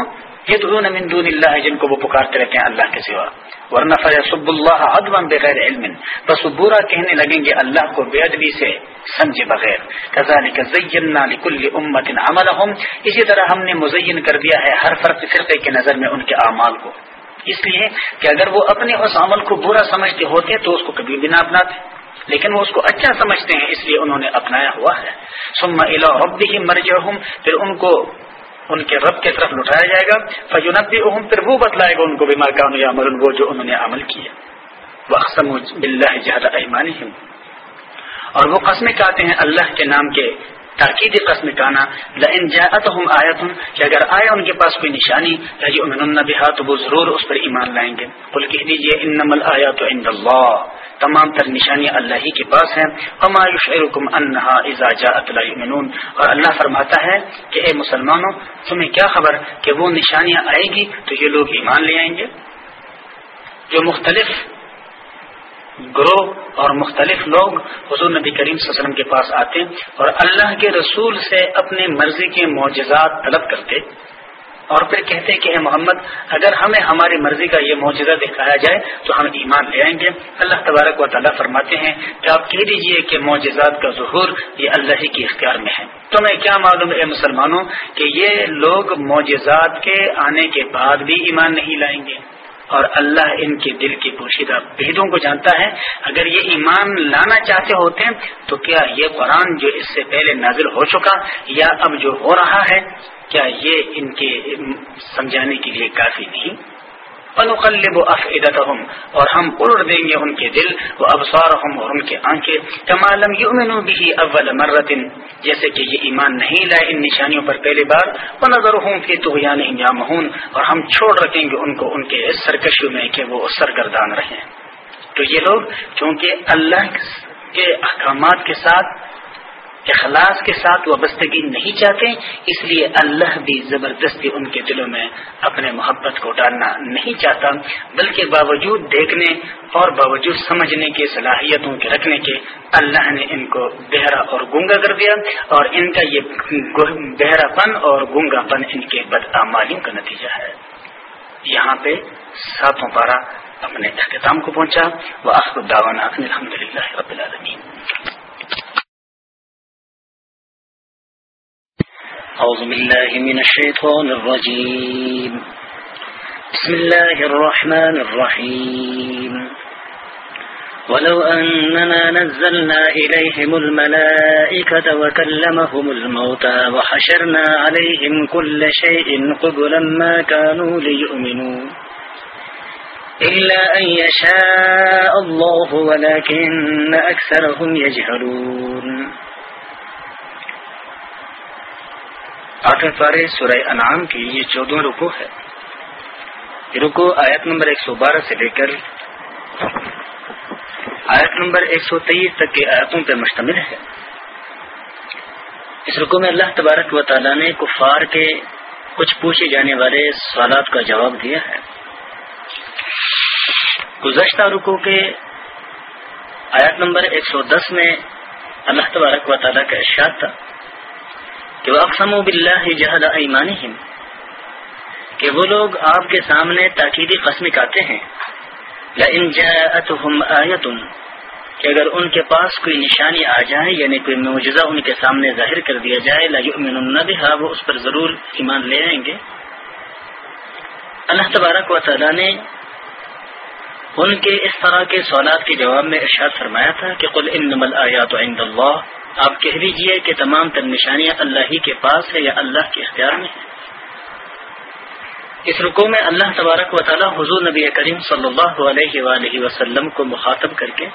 یہ من دون اللہ جن کو وہ پکارتے رہتے ہیں اللہ کے سوا. ورنہ فیصب اللہ ادب بغیر علم. بس وہ برا کہنے لگیں گے اللہ کو بے ادبی سے، سمجھے بغیر. کزالک زینا لکل امت عملہم اسی طرح ہم نے مزین کر دیا ہے ہر فرق فرقے کے نظر میں ان کے اعمال کو. اس لیے کہ اگر وہ اپنے اس عمل کو برا سمجھتے ہوتے تو اس کو کبھی بھی نہ اپناتے. لیکن وہ اس کو اچھا سمجھتے ہیں، اس لیے انہوں نے اپنایا ہوا ہے. سما الا ربی ہی پھر ان کو ان کے رب کی طرف لٹایا جائے گا۔ فجنبی پھر وہ بتلائے گا ان کو بیمار کا عمل وہ جو انہوں نے عمل کیا۔ وہ اقسم بلّہ جہاد ایمانی اور وہ قسمیں کہتے ہیں اللہ کے نام کے۔ تاکید قسم کانا لن جاءتهم آیت، کہ اگر آیا ان کے پاس کوئی نشانی یجؤمنن بها، تو وہ ضرور اس پر ایمان لائیں گے۔ قل کہہ دیجیے، انما الآیات عند اللہ۔ تمام تر نشانیاں اللہ ہی کے پاس ہیں۔ وما یشعرکم انها اذا جاءت لا یؤمنون۔ اور اللہ فرماتا ہے کہ اے مسلمانوں، تمہیں کیا خبر کہ وہ نشانیاں آئے گی، تو یہ لوگ ایمان لے آئیں گے۔ جو مختلف گروہ اور مختلف لوگ حضور نبی کریم صلی اللہ علیہ وسلم کے پاس آتے اور اللہ کے رسول سے اپنی مرضی کے معجزات طلب کرتے اور پھر کہتے کہ اے محمد، اگر ہمیں ہماری مرضی کا یہ معجزہ دکھایا جائے تو ہم ایمان لے آئیں گے۔ اللہ تبارک و تعالیٰ فرماتے ہیں کہ آپ کہہ دیجیے کہ معجزات کا ظہور یہ اللہ ہی کے اختیار میں ہے۔ تو میں کیا معلوم اے مسلمانوں کہ یہ لوگ معجزات کے آنے کے بعد بھی ایمان نہیں لائیں گے؟ اور اللہ ان کے دل کی پوشیدہ بھیدوں کو جانتا ہے۔ اگر یہ ایمان لانا چاہتے ہوتے ہیں تو کیا یہ قرآن جو اس سے پہلے نازل ہو چکا یا اب جو ہو رہا ہے، کیا یہ ان کے سمجھانے کے لیے کافی نہیں؟ انقلب افعدتهم اور ہم الٹ دیں گے ان کے دل وہ ابصارهم اور ان کے آنکھیں، كما لم يؤمنوا به اول مره جیسے کہ یہ ایمان نہیں لائے ان نشانیوں پر پہلی بار ونظرهم في طغيانهم يعمهون، اور ہم چھوڑ رکھیں گے ان کو ان کے سرکشیوں میں کہ وہ سرگردان رہیں۔ تو یہ لوگ، چونکہ اللہ کے احکامات کے ساتھ اخلاص کے ساتھ وابستگی نہیں چاہتے، اس لیے اللہ بھی زبردستی ان کے دلوں میں اپنے محبت کو ڈالنا نہیں چاہتا، بلکہ باوجود دیکھنے اور باوجود سمجھنے کی صلاحیتوں کے رکھنے کے اللہ نے ان کو بہرا اور گنگا کر دیا، اور ان کا یہ بہرا پن اور گنگا پن ان کے بدعمالیوں کا نتیجہ ہے۔ یہاں پہ ساتوں پارا اپنے اختتام کو پہنچا۔ وہ آخر داوانا الحمد للہ رب العالمین۔ أعوذ بالله من الشيطان الرجيم. بسم الله الرحمن الرحيم. ولو أننا نزلنا إليهم الملائكة وكلمهم الموتى وحشرنا عليهم كل شيء قبلا ما كانوا ليؤمنوا إلا أن يشاء الله ولكن أكثرهم يجهلون. آخر پارے سورہ انعام کی یہ چودہ رکو ہے۔ یہ رکو آیت نمبر ایک سو بارہ سے لے کر آیت نمبر ایک سو تیئیس تک کے آیتوں پر مشتمل ہے۔ اس رکو میں اللہ تبارک و تعالیٰ نے کفار کے کچھ پوچھے جانے والے سوالات کا جواب دیا ہے۔ گزشتہ رکو کے آیت نمبر ایک سو دس میں اللہ تبارک و تعالیٰ کا ارشاد تھا۔ کہ وہ اقسم و بلّہ جہد ایمان کہ وہ لوگ آپ کے سامنے تاکیدی قسم کہتے ہیں۔ آیتن کہ اگر ان کے پاس کوئی نشانی آ جائے یعنی کوئی معجزہ ان کے سامنے ظاہر کر دیا جائے بها، وہ اس پر ضرور ایمان لے آئیں گے۔ اللہ تبارک و تعالیٰ نے ان کے اس طرح کے سوالات کے جواب میں ارشاد فرمایا تھا کہ قل انما الآیات عند اللہ آپ کہہ دیجیے کہ تمام تر نشانیاں اللہ ہی کے پاس ہے یا اللہ کے اختیار میں ہے اس رکو میں اللہ تبارک و تعالی حضور نبی کریم صلی اللہ علیہ وآلہ وسلم کو مخاطب کر کے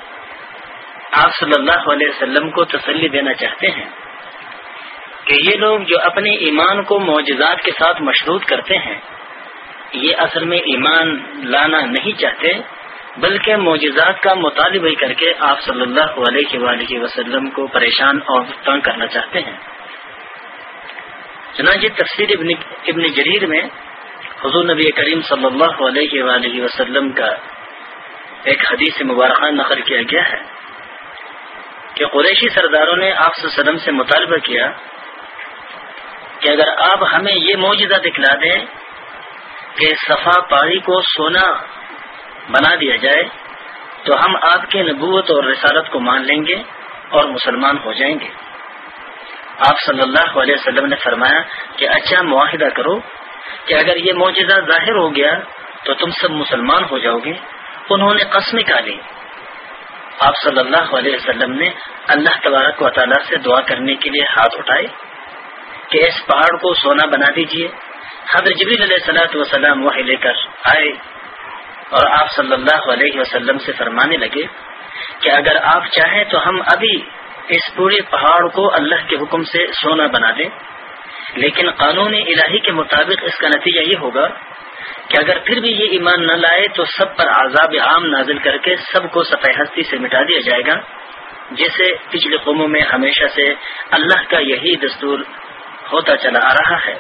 آپ صلی اللہ علیہ وسلم کو تسلی دینا چاہتے ہیں کہ یہ لوگ جو اپنے ایمان کو معجزات کے ساتھ مشروط کرتے ہیں، یہ اصل میں ایمان لانا نہیں چاہتے بلکہ معجزات کا مطالبہ کر کے آپ صلی اللہ علیہ وآلہ وسلم کو پریشان اور تنگ کرنا چاہتے ہیں۔ چنانچہ تفسیر ابن ابن جریر میں حضور نبی کریم صلی اللہ علیہ وآلہ وسلم کا ایک حدیث مبارکہ نقل کیا گیا ہے کہ قریشی سرداروں نے آپ صلی اللہ علیہ وسلم سے مطالبہ کیا کہ اگر آپ ہمیں یہ معجزہ دکھلا دیں کہ صفا پاری کو سونا بنا دیا جائے تو ہم آپ کے نبوت اور رسالت کو مان لیں گے اور مسلمان ہو جائیں گے۔ آپ صلی اللہ علیہ وسلم نے فرمایا کہ اچھا معاہدہ کرو کہ اگر یہ معجزہ ظاہر ہو گیا تو تم سب مسلمان ہو جاؤ گے۔ انہوں نے قسم نکالی۔ آپ صلی اللہ علیہ وسلم نے اللہ تبارک و تعالیٰ سے دعا کرنے کے لیے ہاتھ اٹھائے کہ اس پہاڑ کو سونا بنا دیجیے۔ حضرت جبیل علیہ صلاحت وسلم وہی لے کر آئے۔ اور آپ صلی اللہ علیہ وسلم سے فرمانے لگے کہ اگر آپ چاہیں تو ہم ابھی اس پورے پہاڑ کو اللہ کے حکم سے سونا بنا دیں۔ لیکن قانون الہی کے مطابق اس کا نتیجہ یہ ہوگا کہ اگر پھر بھی یہ ایمان نہ لائے تو سب پر عذاب عام نازل کر کے سب کو سفید ہستی سے مٹا دیا جائے گا، جیسے پچھلے قوموں میں ہمیشہ سے اللہ کا یہی دستور ہوتا چلا آ رہا ہے۔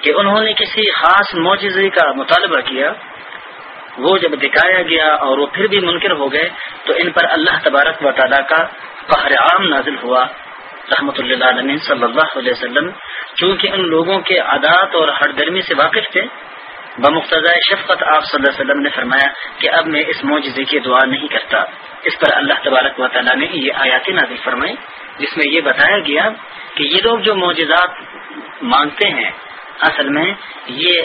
کہ انہوں نے کسی خاص معجزے کا مطالبہ کیا وہ جب دکھایا گیا اور وہ پھر بھی منکر ہو گئے، تو ان پر اللہ تبارک و تعالیٰ کا قہر عام نازل ہوا۔ رحمۃ اللہ علیہ صلی اللہ علیہ وسلم، چونکہ ان لوگوں کے عادات اور ہر گرمی سے واقف تھے۔ بمقتض شفقت آپ صلی اللہ علیہ وسلم نے فرمایا کہ اب میں اس معجزے کی دعا نہیں کرتا۔ اس پر اللہ تبارک و تعالیٰ نے یہ آیات نازل فرمائی جس میں یہ بتایا گیا کہ یہ لوگ جو معجزات مانگتے ہیں، اصل میں یہ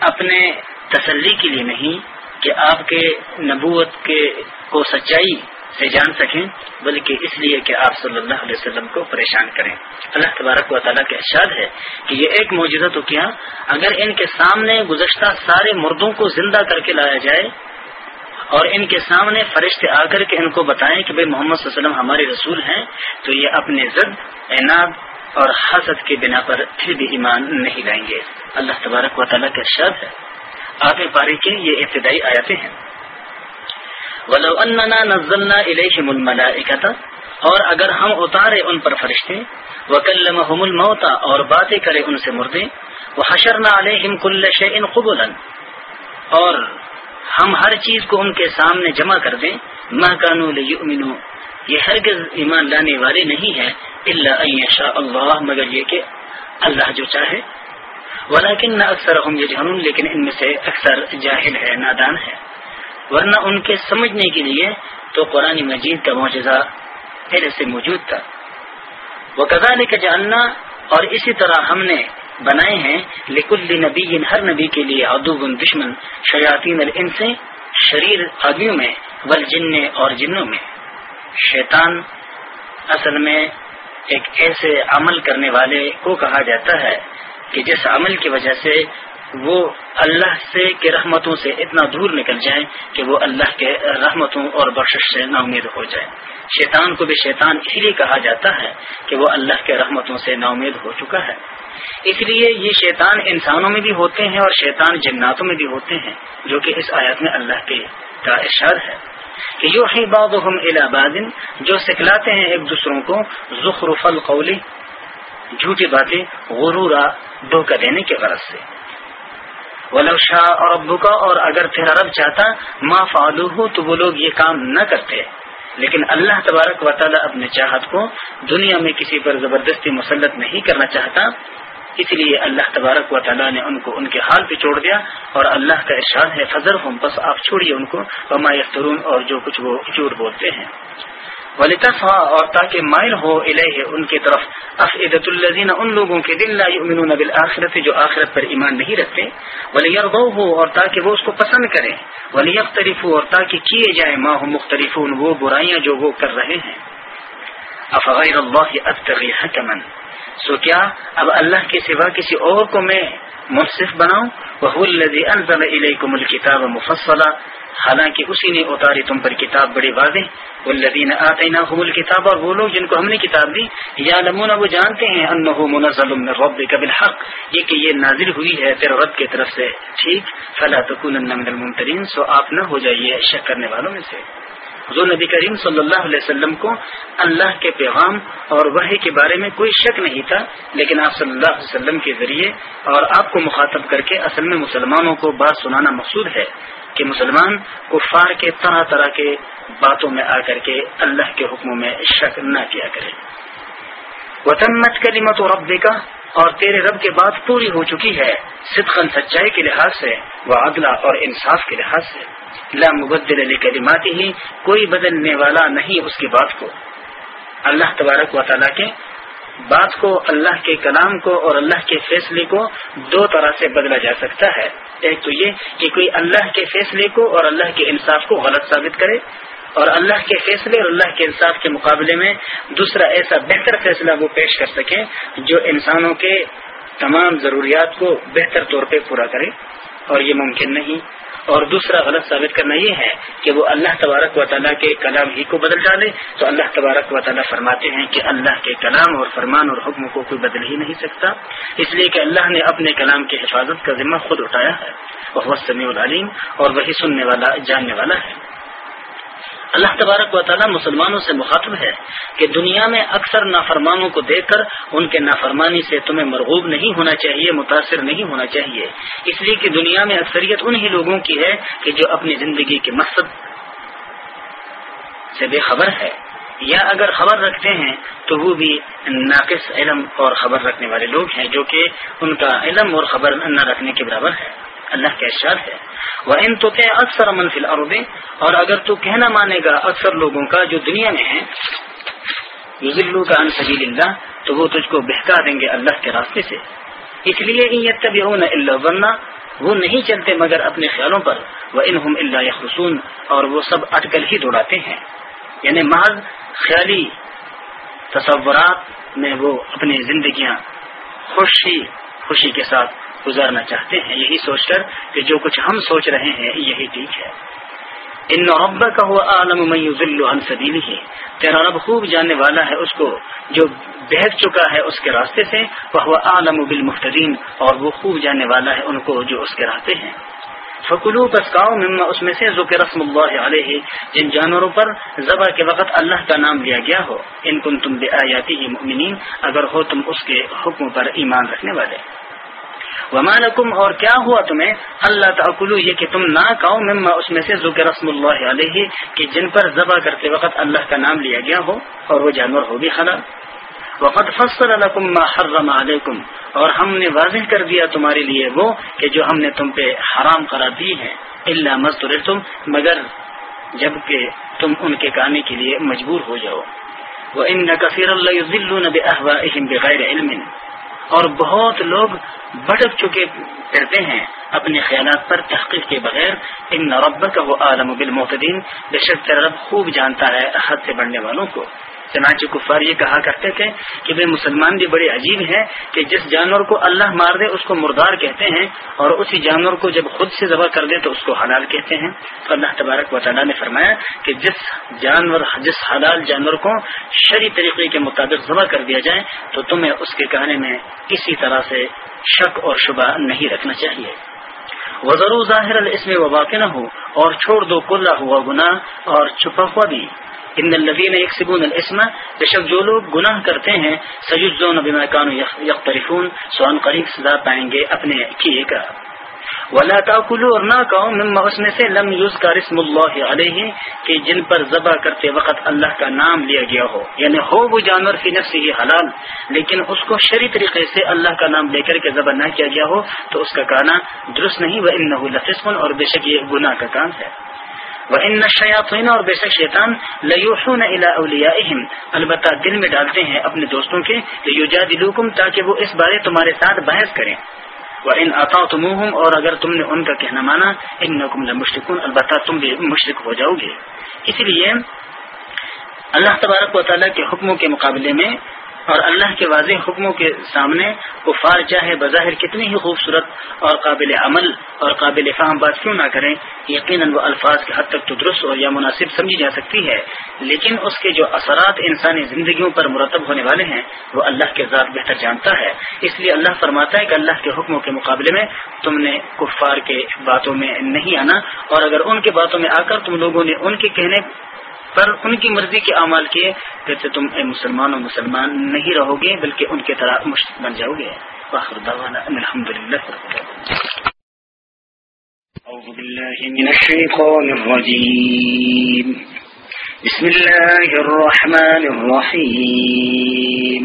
اپنے تسلی کے لیے نہیں کہ آپ کے نبوت کے کو سچائی سے جان سکیں، بلکہ اس لیے کہ آپ صلی اللہ علیہ وسلم کو پریشان کریں۔ اللہ تبارک و تعالیٰ کا ارشاد ہے کہ یہ ایک موجودہ تو کیا؟ اگر ان کے سامنے گزشتہ سارے مردوں کو زندہ کر کے لایا جائے، اور ان کے سامنے فرشتے آ کر کے ان کو بتائیں کہ بھائی محمد صلی اللہ علیہ وسلم ہمارے رسول ہیں، تو یہ اپنے زد عناب اور حسد کے بنا پر پھر بھی ایمان نہیں لائیں گے۔ اللہ تبارک و تعالیٰ کا ارشاد ہے۔ آگے پاری کے یہ ابتدائی آیاتیں ہیں۔ ولو اننا نزلنا الیہم الملائکۃ اور اگر ہم اتارے ان پر فرشتے وکلمہم الموت اور باتیں کرے ان سے مردے، وحشرنا علیہم کل شیء قبلا۔ اور ہم ہر چیز کو ان کے سامنے جمع کر دیں۔ ما کانوا لیؤمنوا یہ ہرگز ایمان لانے والے نہیں ہیں الا ان یشاء اللہ مگر یہ کہ اللہ جو چاہے ولیکن اکثرهم یجهلون لیکن ان میں سے اکثر جاہل ہے، نادان ہے۔ ورنہ ان کے سمجھنے کے لیے تو قرآن مجید کا معجزہ پہلے سے موجود تھا۔ وہ کزال کا جاننا اور اسی طرح ہم نے بنائے ہیں، لکل نبی ہر نبی کے لیے ادوب دشمن، شیاطین الانس، شریر آدمیوں میں ول جن اور جنوں میں۔ شیطان اصل میں ایک ایسے عمل کرنے والے کو کہا جاتا ہے کہ جس عمل کی وجہ سے وہ اللہ سے کے رحمتوں سے اتنا دور نکل جائیں کہ وہ اللہ کے رحمتوں اور بخش سے نا امید ہو جائے شیطان کو بھی شیطان اسی لیے کہا جاتا ہے کہ وہ اللہ کے رحمتوں سے نا امید ہو چکا ہے۔ اس لیے یہ شیطان انسانوں میں بھی ہوتے ہیں اور شیطان جناتوں میں بھی ہوتے ہیں، جو کہ اس آیت میں اللہ کے کا اشار ہے۔ کہ یو ہی باد الابادن جو سکھلاتے ہیں ایک دوسروں کو ذخر القولی جھوٹی باتیں غرورا دھوکہ دینے کے غرض سے۔ ولو شاہ اور ابو کا اور اگر تیرا رب چاہتا، ما فالو ہو تو وہ لوگ یہ کام نہ کرتے۔ لیکن اللہ تبارک و تعالیٰ اپنے چاہت کو دنیا میں کسی پر زبردستی مسلط نہیں کرنا چاہتا۔ اس لیے اللہ تبارک و تعالیٰ نے ان کو ان کے حال پہ چھوڑ دیا، اور اللہ کا ارشاد ہے فضر ہوں بس آپ چھوڑیے ان کو۔ وما یفترون اور جو کچھ وہ جھوٹ بولتے ہیں۔ ولطفا اور تاکہ مائل ہو الہ ان کی طرف افعدت الزین ان لوگوں کے دل لا یؤمنون بالآخرت جو آخرت پر ایمان نہیں رکھتے ولی ہو اور تاکہ وہ اس کو پسند کریں ولی اور تاکہ کیے جائیں ما ہم مختلف وہ برائیاں جو وہ کر رہے ہیں۔ افغیر اللہ ابتغی حکمن سو کیا اب اللہ کے سوا کسی اور کو میں منصف بناؤں؟ وہ الذي انزل الیکم الکتاب مفصلا۔ حالانکہ اسی نے اتاری تم پر کتاب بڑی واضح۔ والذین آتیناہم الکتاب، اور وہ لوگ جن کو ہم نے کتاب دی یا لمون وہ جانتے ہیں انہو منزل من ربک بالحق، یہ کہ یہ نازل ہوئی ہے تیرے رب کی طرف سے۔ ٹھیک؟ فلا تکونن من الممترین سو آپ نہ ہو جائیے شک کرنے والوں میں سے۔ حضور نبی کریم صلی اللہ علیہ وسلم کو اللہ کے پیغام اور وحی کے بارے میں کوئی شک نہیں تھا، لیکن آپ صلی اللہ علیہ وسلم کے ذریعے اور آپ کو مخاطب کر کے اصل میں مسلمانوں کو بات سنانا مقصود ہے۔ کہ مسلمان کفار کے طرح طرح کے باتوں میں آ کر کے اللہ کے حکموں میں شک نہ کیا کرے۔ وطنت کلیمت و رب کا اور تیرے رب کے بات پوری ہو چکی ہے صدقن سچائی کے لحاظ سے وہ اگلا اور انصاف کے لحاظ سے۔ لا مبدل علی کلماتی ہی کوئی بدلنے والا نہیں اس کی بات کو۔ اللہ تبارک و تعالیٰ کے بات کو اللہ کے کلام کو اور اللہ کے فیصلے کو دو طرح سے بدلا جا سکتا ہے۔ ایک تو یہ کہ کوئی اللہ کے فیصلے کو اور اللہ کے انصاف کو غلط ثابت کرے اور اللہ کے فیصلے اور اللہ کے انصاف کے مقابلے میں دوسرا ایسا بہتر فیصلہ وہ پیش کر سکے جو انسانوں کے تمام ضروریات کو بہتر طور پہ پورا کرے۔ اور یہ ممکن نہیں۔ اور دوسرا غلط ثابت کرنا یہ ہے کہ وہ اللہ تبارک و تعالیٰ کے کلام ہی کو بدل ڈالے تو اللہ تبارک و تعالیٰ فرماتے ہیں کہ اللہ کے کلام اور فرمان اور حکم کو کوئی بدل ہی نہیں سکتا۔ اس لیے کہ اللہ نے اپنے کلام کی حفاظت کا ذمہ خود اٹھایا ہے۔ وہ سمیع العلیم اور وہی سننے والا، جاننے والا ہے۔ اللہ تبارک و تعالیٰ مسلمانوں سے مخاطب ہے کہ دنیا میں اکثر نافرمانوں کو دیکھ کر ان کے نافرمانی سے تمہیں مرغوب نہیں ہونا چاہیے، متاثر نہیں ہونا چاہیے۔ اس لیے کہ دنیا میں اکثریت انہی لوگوں کی ہے کہ جو اپنی زندگی کے مقصد سے بے خبر ہے۔ یا اگر خبر رکھتے ہیں تو وہ بھی ناقص علم اور خبر رکھنے والے لوگ ہیں جو کہ ان کا علم اور خبر نہ رکھنے کے برابر ہے۔ اللہ کا ارشاد ہے۔ وہ ان تو اکثر منفل عربے اور اگر تو کہنا مانے گا اکثر لوگوں کا جو دنیا میں ہے ذلو کا انصیل اللہ، تو وہ تجھ کو بہکا دیں گے اللہ کے راستے سے۔ اس لیے اللہ ورنہ وہ نہیں چلتے مگر اپنے خیالوں پر۔ وہ انہم اللہ خصون اور وہ سب اٹکل ہی دوڑاتے ہیں۔ یعنی محض خیالی تصورات میں وہ اپنی زندگیاں خوشی خوشی کے ساتھ گزارنا چاہتے ہیں، یہی سوچ کر کہ جو کچھ ہم سوچ رہے ہیں، یہی ٹھیک ہے۔ ان رب کا وہ عالم عن سبیل ہی تیرا رب خوب جاننے والا ہے اس کو، جو بہت چکا ہے اس کے راستے سے۔ وہ عالم بالمخترین اور وہ خوب جاننے والا ہے ان کو جو اس کے راستے ہیں۔ فکلو پسکاؤ مما، اس میں سے ذکر رسم اللہ علیہ۔ جن جانوروں پر ذبح کے وقت اللہ کا نام لیا گیا ہو۔ ان کن تم بے آیاتی ہی اگر ہو تم اس کے حکم پر ایمان رکھنے والے۔ ومانکم اور کیا ہوا تمہیں؟ اللہ تعقلو یہ کہ تم نہ کہو مما اس میں سے ذکر رسم اللہ علیہ، کہ جن پر ذبح کرتے وقت اللہ کا نام لیا گیا ہو، اور وہ جانور ہو بھی خلا وقت فصل ما حرم علیکم اور ہم نے واضح کر دیا تمہارے لیے وہ، کہ جو ہم نے تم پہ حرام قرار دی ہے۔ اللہ مزدور تم مگر جبکہ تم ان کے کہنے کے لیے مجبور ہو جاؤ۔ وہ ان کثیر اللہ بغیر علم۔ اور بہت لوگ بھٹک چکے کرتے ہیں اپنے خیالات پر تحقیق کے بغیر۔ ان رب کا وہ عالم بالمعتدین۔ بے شک رب خوب جانتا ہے حد سے بڑھنے والوں کو۔ چنانچہ کفار یہ کہا کرتے تھے کہ بھائی مسلمان بھی بڑے عجیب ہیں کہ جس جانور کو اللہ مار دے اس کو مردار کہتے ہیں اور اسی جانور کو جب خود سے ذبح کر دے تو اس کو حلال کہتے ہیں۔ تو اللہ تبارک و تعالیٰ نے فرمایا کہ جس جانور، جس حلال جانور کو شری طریقے کے مطابق ذبح کر دیا جائے تو تمہیں اس کے کہنے میں کسی طرح سے شک اور شبہ نہیں رکھنا چاہیے۔ وہ ضرور ظاہر اس میں وہ واقع نہ ہو اور چھوڑ دو کلا ہوا گناہ اور چھپا ہوا بھی۔ ان الذين يكسبون الاسم بے شک جو لوگ گناہ کرتے ہیں سجدون بما كانوا يختلفون سوان قریب سزا پائیں گے اپنے کیے کا۔ ولا تاكلوا اور نہ کہو مما اس میں سے لم يذكر اسم الله عليه کہ جن پر ذبح کرتے وقت اللہ کا نام لیا گیا ہو۔ یعنی ہو وہ جانور فی نفسه ہی حلال، لیکن اس کو شرعی طریقے سے اللہ کا نام لے کر کے ذبح نہ کیا گیا ہو، تو اس کا کہنا درست نہیں وہ انه لفسق اور بے شک یہ گناہ کا کام ہے۔ وہ ان شیاطین اور بے شک شیطان لوحون الا اولیا البتہ دل میں ڈالتے ہیں اپنے دوستوں کے لیوجا تاکہ وہ اس بارے تمہارے ساتھ بحث کریں۔ وہ ان عطا اور اگر تم نے ان کا کہنا مانا ان نقم مشرقن البتہ تم بھی مشرق ہو جاؤ گے۔ اسی لیے اللہ تبارک و تعالیٰ کے حکموں کے مقابلے میں اور اللہ کے واضح حکموں کے سامنے کفار چاہے بظاہر کتنی ہی خوبصورت اور قابل عمل اور قابل فہم بات کیوں نہ کریں، یقیناً وہ الفاظ کے حد تک تو درست اور یا مناسب سمجھی جا سکتی ہے۔ لیکن اس کے جو اثرات انسانی زندگیوں پر مرتب ہونے والے ہیں، وہ اللہ کے ذات بہتر جانتا ہے۔ اس لیے اللہ فرماتا ہے کہ اللہ کے حکموں کے مقابلے میں تم نے کفار کے باتوں میں نہیں آنا اور اگر ان کے باتوں میں آ کر تم لوگوں نے ان کے کہنے پر ان کی مرضی کے اعمال کیے پھر سے تم اے مسلمان و مسلمان نہیں رہو گے بلکہ ان کے طرح مشرق بن جاؤ گے الحمد للہ أعوذ بالله من الشيطان الرجيم بسم الله الرحمن الرحيم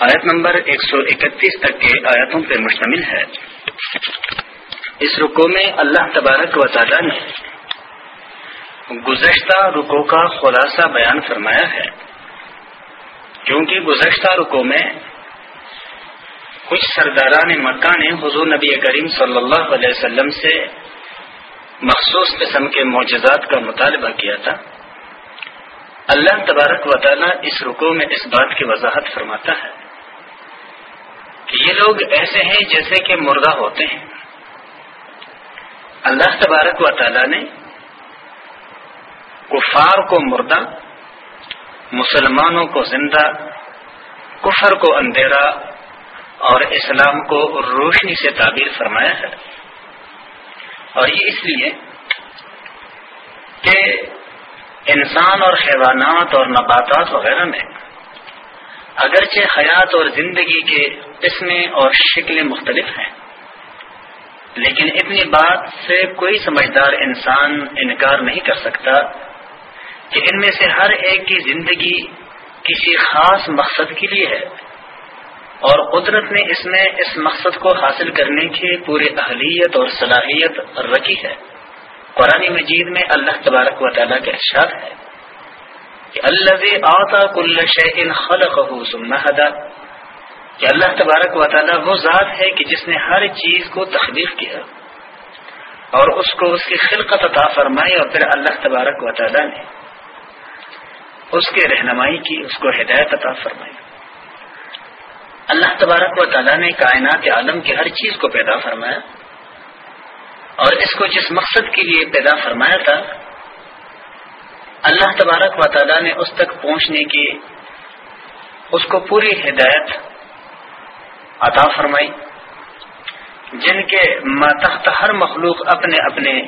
آیت نمبر ایک سو اکتیس تک کے آیتوں پر مشتمل ہے۔ اس رکو میں اللہ تبارک و تعالی نے گزشتہ رکو کا خلاصہ بیان فرمایا ہے۔ کیونکہ گزشتہ رکو میں کچھ سرداران مکہ نے حضور نبی کریم صلی اللہ علیہ وسلم سے مخصوص قسم کے معجزات کا مطالبہ کیا تھا۔ اللہ تبارک و تعالی اس رکو میں اس بات کی وضاحت فرماتا ہے۔ کہ یہ لوگ ایسے ہیں جیسے کہ مردہ ہوتے ہیں۔ اللہ تبارک و تعالی نے کفار کو مردہ، مسلمانوں کو زندہ، کفر کو اندھیرا اور اسلام کو روشنی سے تعبیر فرمایا ہے۔ اور یہ اس لیے کہ انسان اور حیوانات اور نباتات وغیرہ میں اگرچہ حیات اور زندگی کے قسمیں اور شکلیں مختلف ہیں۔ لیکن اتنی بات سے کوئی سمجھدار انسان انکار نہیں کر سکتا کہ ان میں سے ہر ایک کی زندگی کسی خاص مقصد کے لیے ہے۔ اور قدرت نے اس میں اس مقصد کو حاصل کرنے کی پوری اہلیت اور صلاحیت رکھی ہے۔ قرآن مجید میں اللہ تبارک و تعالیٰ کا ارشاد ہے کہ اللہ آتا کل شعین خلق کہ اللہ تبارک و تعالیٰ وہ ذات ہے کہ جس نے ہر چیز کو تخلیق کیا اور اس کو اس کی خلقت عطا فرمائی اور پھر اللہ تبارک و تعالیٰ نے اس کے رہنمائی کی، اس کو ہدایت عطا فرمائی۔ اللہ تبارک و تعالیٰ نے کائنات عالم کی ہر چیز کو پیدا فرمایا اور اس کو جس مقصد کے لیے پیدا فرمایا تھا، اللہ تبارک و تعالیٰ نے اس تک پہنچنے کی، اس کو پوری ہدایت عطا فرمائی۔ جن کے ماتحت ہر مخلوق اپنے اپنے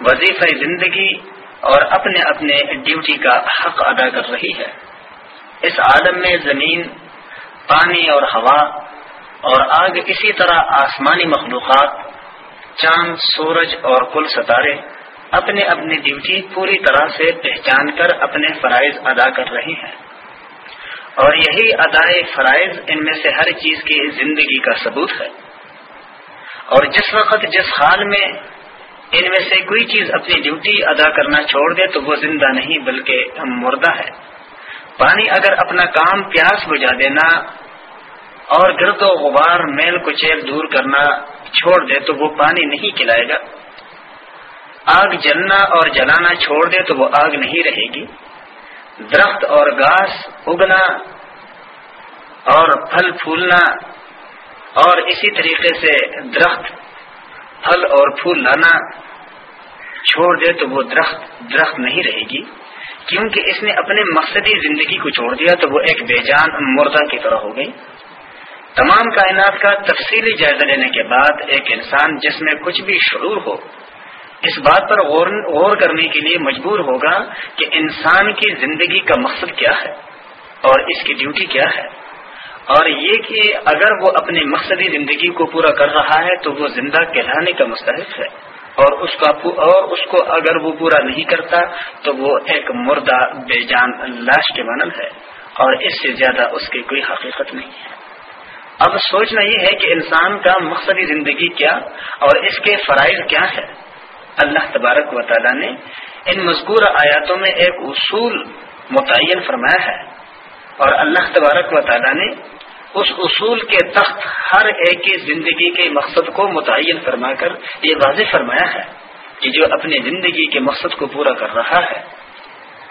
وظیفہ زندگی اور اپنے اپنے ڈیوٹی کا حق ادا کر رہی ہے۔ اس عالم میں زمین، پانی اور ہوا اور آگ اسی طرح آسمانی مخلوقات، چاند، سورج اور کل ستارے اپنے اپنی ڈیوٹی پوری طرح سے پہچان کر اپنے فرائض ادا کر رہے ہیں۔ اور یہی ادائے فرائض ان میں سے ہر چیز کی زندگی کا ثبوت ہے۔ اور جس وقت جس حال میں ان میں سے کوئی چیز اپنی ڈیوٹی ادا کرنا چھوڑ دے تو وہ زندہ نہیں بلکہ مردہ ہے پانی اگر اپنا کام پیاس بجھا دینا اور گرد و غبار میل کچیل دور کرنا چھوڑ دے تو وہ پانی نہیں کھلائے گا۔ آگ جلنا اور جلانا چھوڑ دے تو وہ آگ نہیں رہے گی۔ درخت اور گھاس اگنا اور پھل پھولنا اور اسی طریقے سے درخت، پھل اور پھول لانا۔ چھوڑ دے تو وہ درخت درخت نہیں رہے گی۔ کیونکہ اس نے اپنے مقصدی زندگی کو چھوڑ دیا تو وہ ایک بے جان مردہ کی طرح ہو گئی۔ تمام کائنات کا تفصیلی جائزہ لینے کے بعد ایک انسان جس میں کچھ بھی شعور ہو اس بات پر غور غور کرنے کے لیے مجبور ہوگا کہ انسان کی زندگی کا مقصد کیا ہے اور اس کی ڈیوٹی کیا ہے۔ اور یہ کہ اگر وہ اپنی مقصدی زندگی کو پورا کر رہا ہے تو وہ زندہ کہلانے کا مستحق ہے۔ اور اس کا اور اس کو اگر وہ پورا نہیں کرتا تو وہ ایک مردہ بے جان لاش کے مانل ہے۔ اور اس سے زیادہ اس کی کوئی حقیقت نہیں ہے۔ اب سوچنا یہ ہے کہ انسان کا مقصدی زندگی کیا اور اس کے فرائض کیا ہے اللہ تبارک و تعالیٰ نے ان مذکور آیاتوں میں ایک اصول متعین فرمایا ہے اور اللہ تبارک و تعالیٰ نے اس اصول کے تخت ہر ایک کی زندگی کے مقصد کو متعین فرما کر یہ واضح فرمایا ہے کہ جو اپنی زندگی کے مقصد کو پورا کر رہا ہے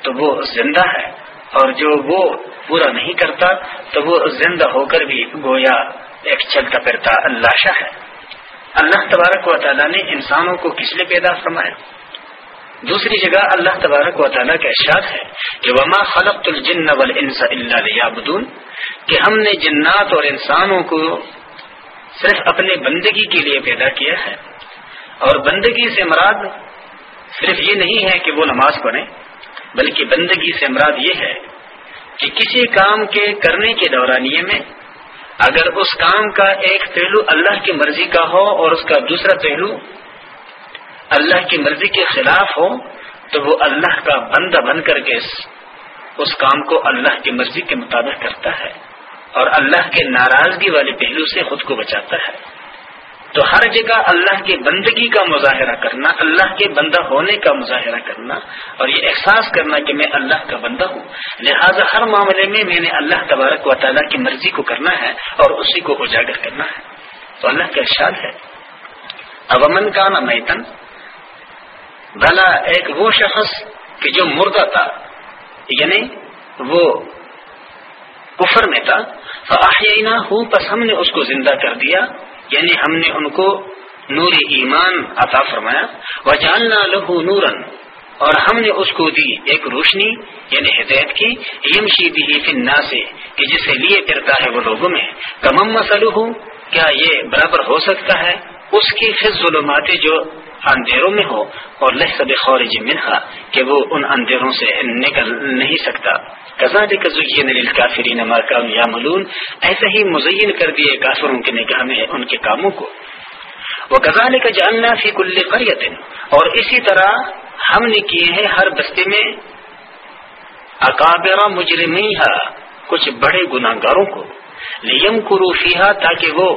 تو وہ زندہ ہے اور جو وہ پورا نہیں کرتا تو وہ زندہ ہو کر بھی گویا ایک چلتا پھرتا لاشا ہے۔ اللہ تبارک و تعالیٰ نے انسانوں کو کس لیے پیدا فرمایا؟ دوسری جگہ اللہ تبارک و تعالیٰ کا ارشاد ہے کہ وما خلق الجن والانس الا ليعبدون، کہ ہم نے جنات اور انسانوں کو صرف اپنے بندگی کے لیے پیدا کیا ہے۔ اور بندگی سے مراد صرف یہ نہیں ہے کہ وہ نماز پڑھیں، بلکہ بندگی سے مراد یہ ہے کہ کسی کام کے کرنے کے دورانیے میں اگر اس کام کا ایک پہلو اللہ کی مرضی کا ہو اور اس کا دوسرا پہلو اللہ کی مرضی کے خلاف ہو، تو وہ اللہ کا بندہ بن کر کے اس کام کو اللہ کی مرضی کے مطابق کرتا ہے اور اللہ کے ناراضگی والے پہلو سے خود کو بچاتا ہے۔ تو ہر جگہ اللہ کی بندگی کا مظاہرہ کرنا، اللہ کے بندہ ہونے کا مظاہرہ کرنا اور یہ احساس کرنا کہ میں اللہ کا بندہ ہوں۔ لہذا ہر معاملے میں میں نے اللہ تبارک و تعالیٰ کی مرضی کو کرنا ہے اور اسی کو اجاگر کرنا ہے۔ تو اللہ کا ارشاد ہے۔ اومن کا نا میتن۔ بھلا ایک وہ شخص کہ جو مردہ تھا یعنی وہ کفر میں تھا ہوں پس ہم نے اس کو زندہ کر دیا۔ یعنی ہم نے ان کو نور ایمان عطا فرمایا وہ جاننا لہو نورن اور ہم نے اس کو دی ایک روشنی یعنی ہدایت کی، یمشی بھی فنا سے کہ جسے لیے پھرتا ہے وہ لوگوں میں۔ کمم مسلو کیا یہ برابر ہو سکتا ہے؟ اس کی فض ظلمات جو اندھیروں میں ہو، اور لہسب خورج منہا، کہ وہ ان اندھیروں سے نکل نہیں سکتا۔ یا ملون ایسا ہی مزین کر دیے کافروں کے نگاہ میں ان کے کاموں کو. وہ کزال کا جاننا فی کل قریت اور اسی طرح ہم نے کیے ہیں ہر بستے میں اکابرا مجرمی کچھ بڑے گناہ گاروں کو. لیم قروفیہ تاکہ وہ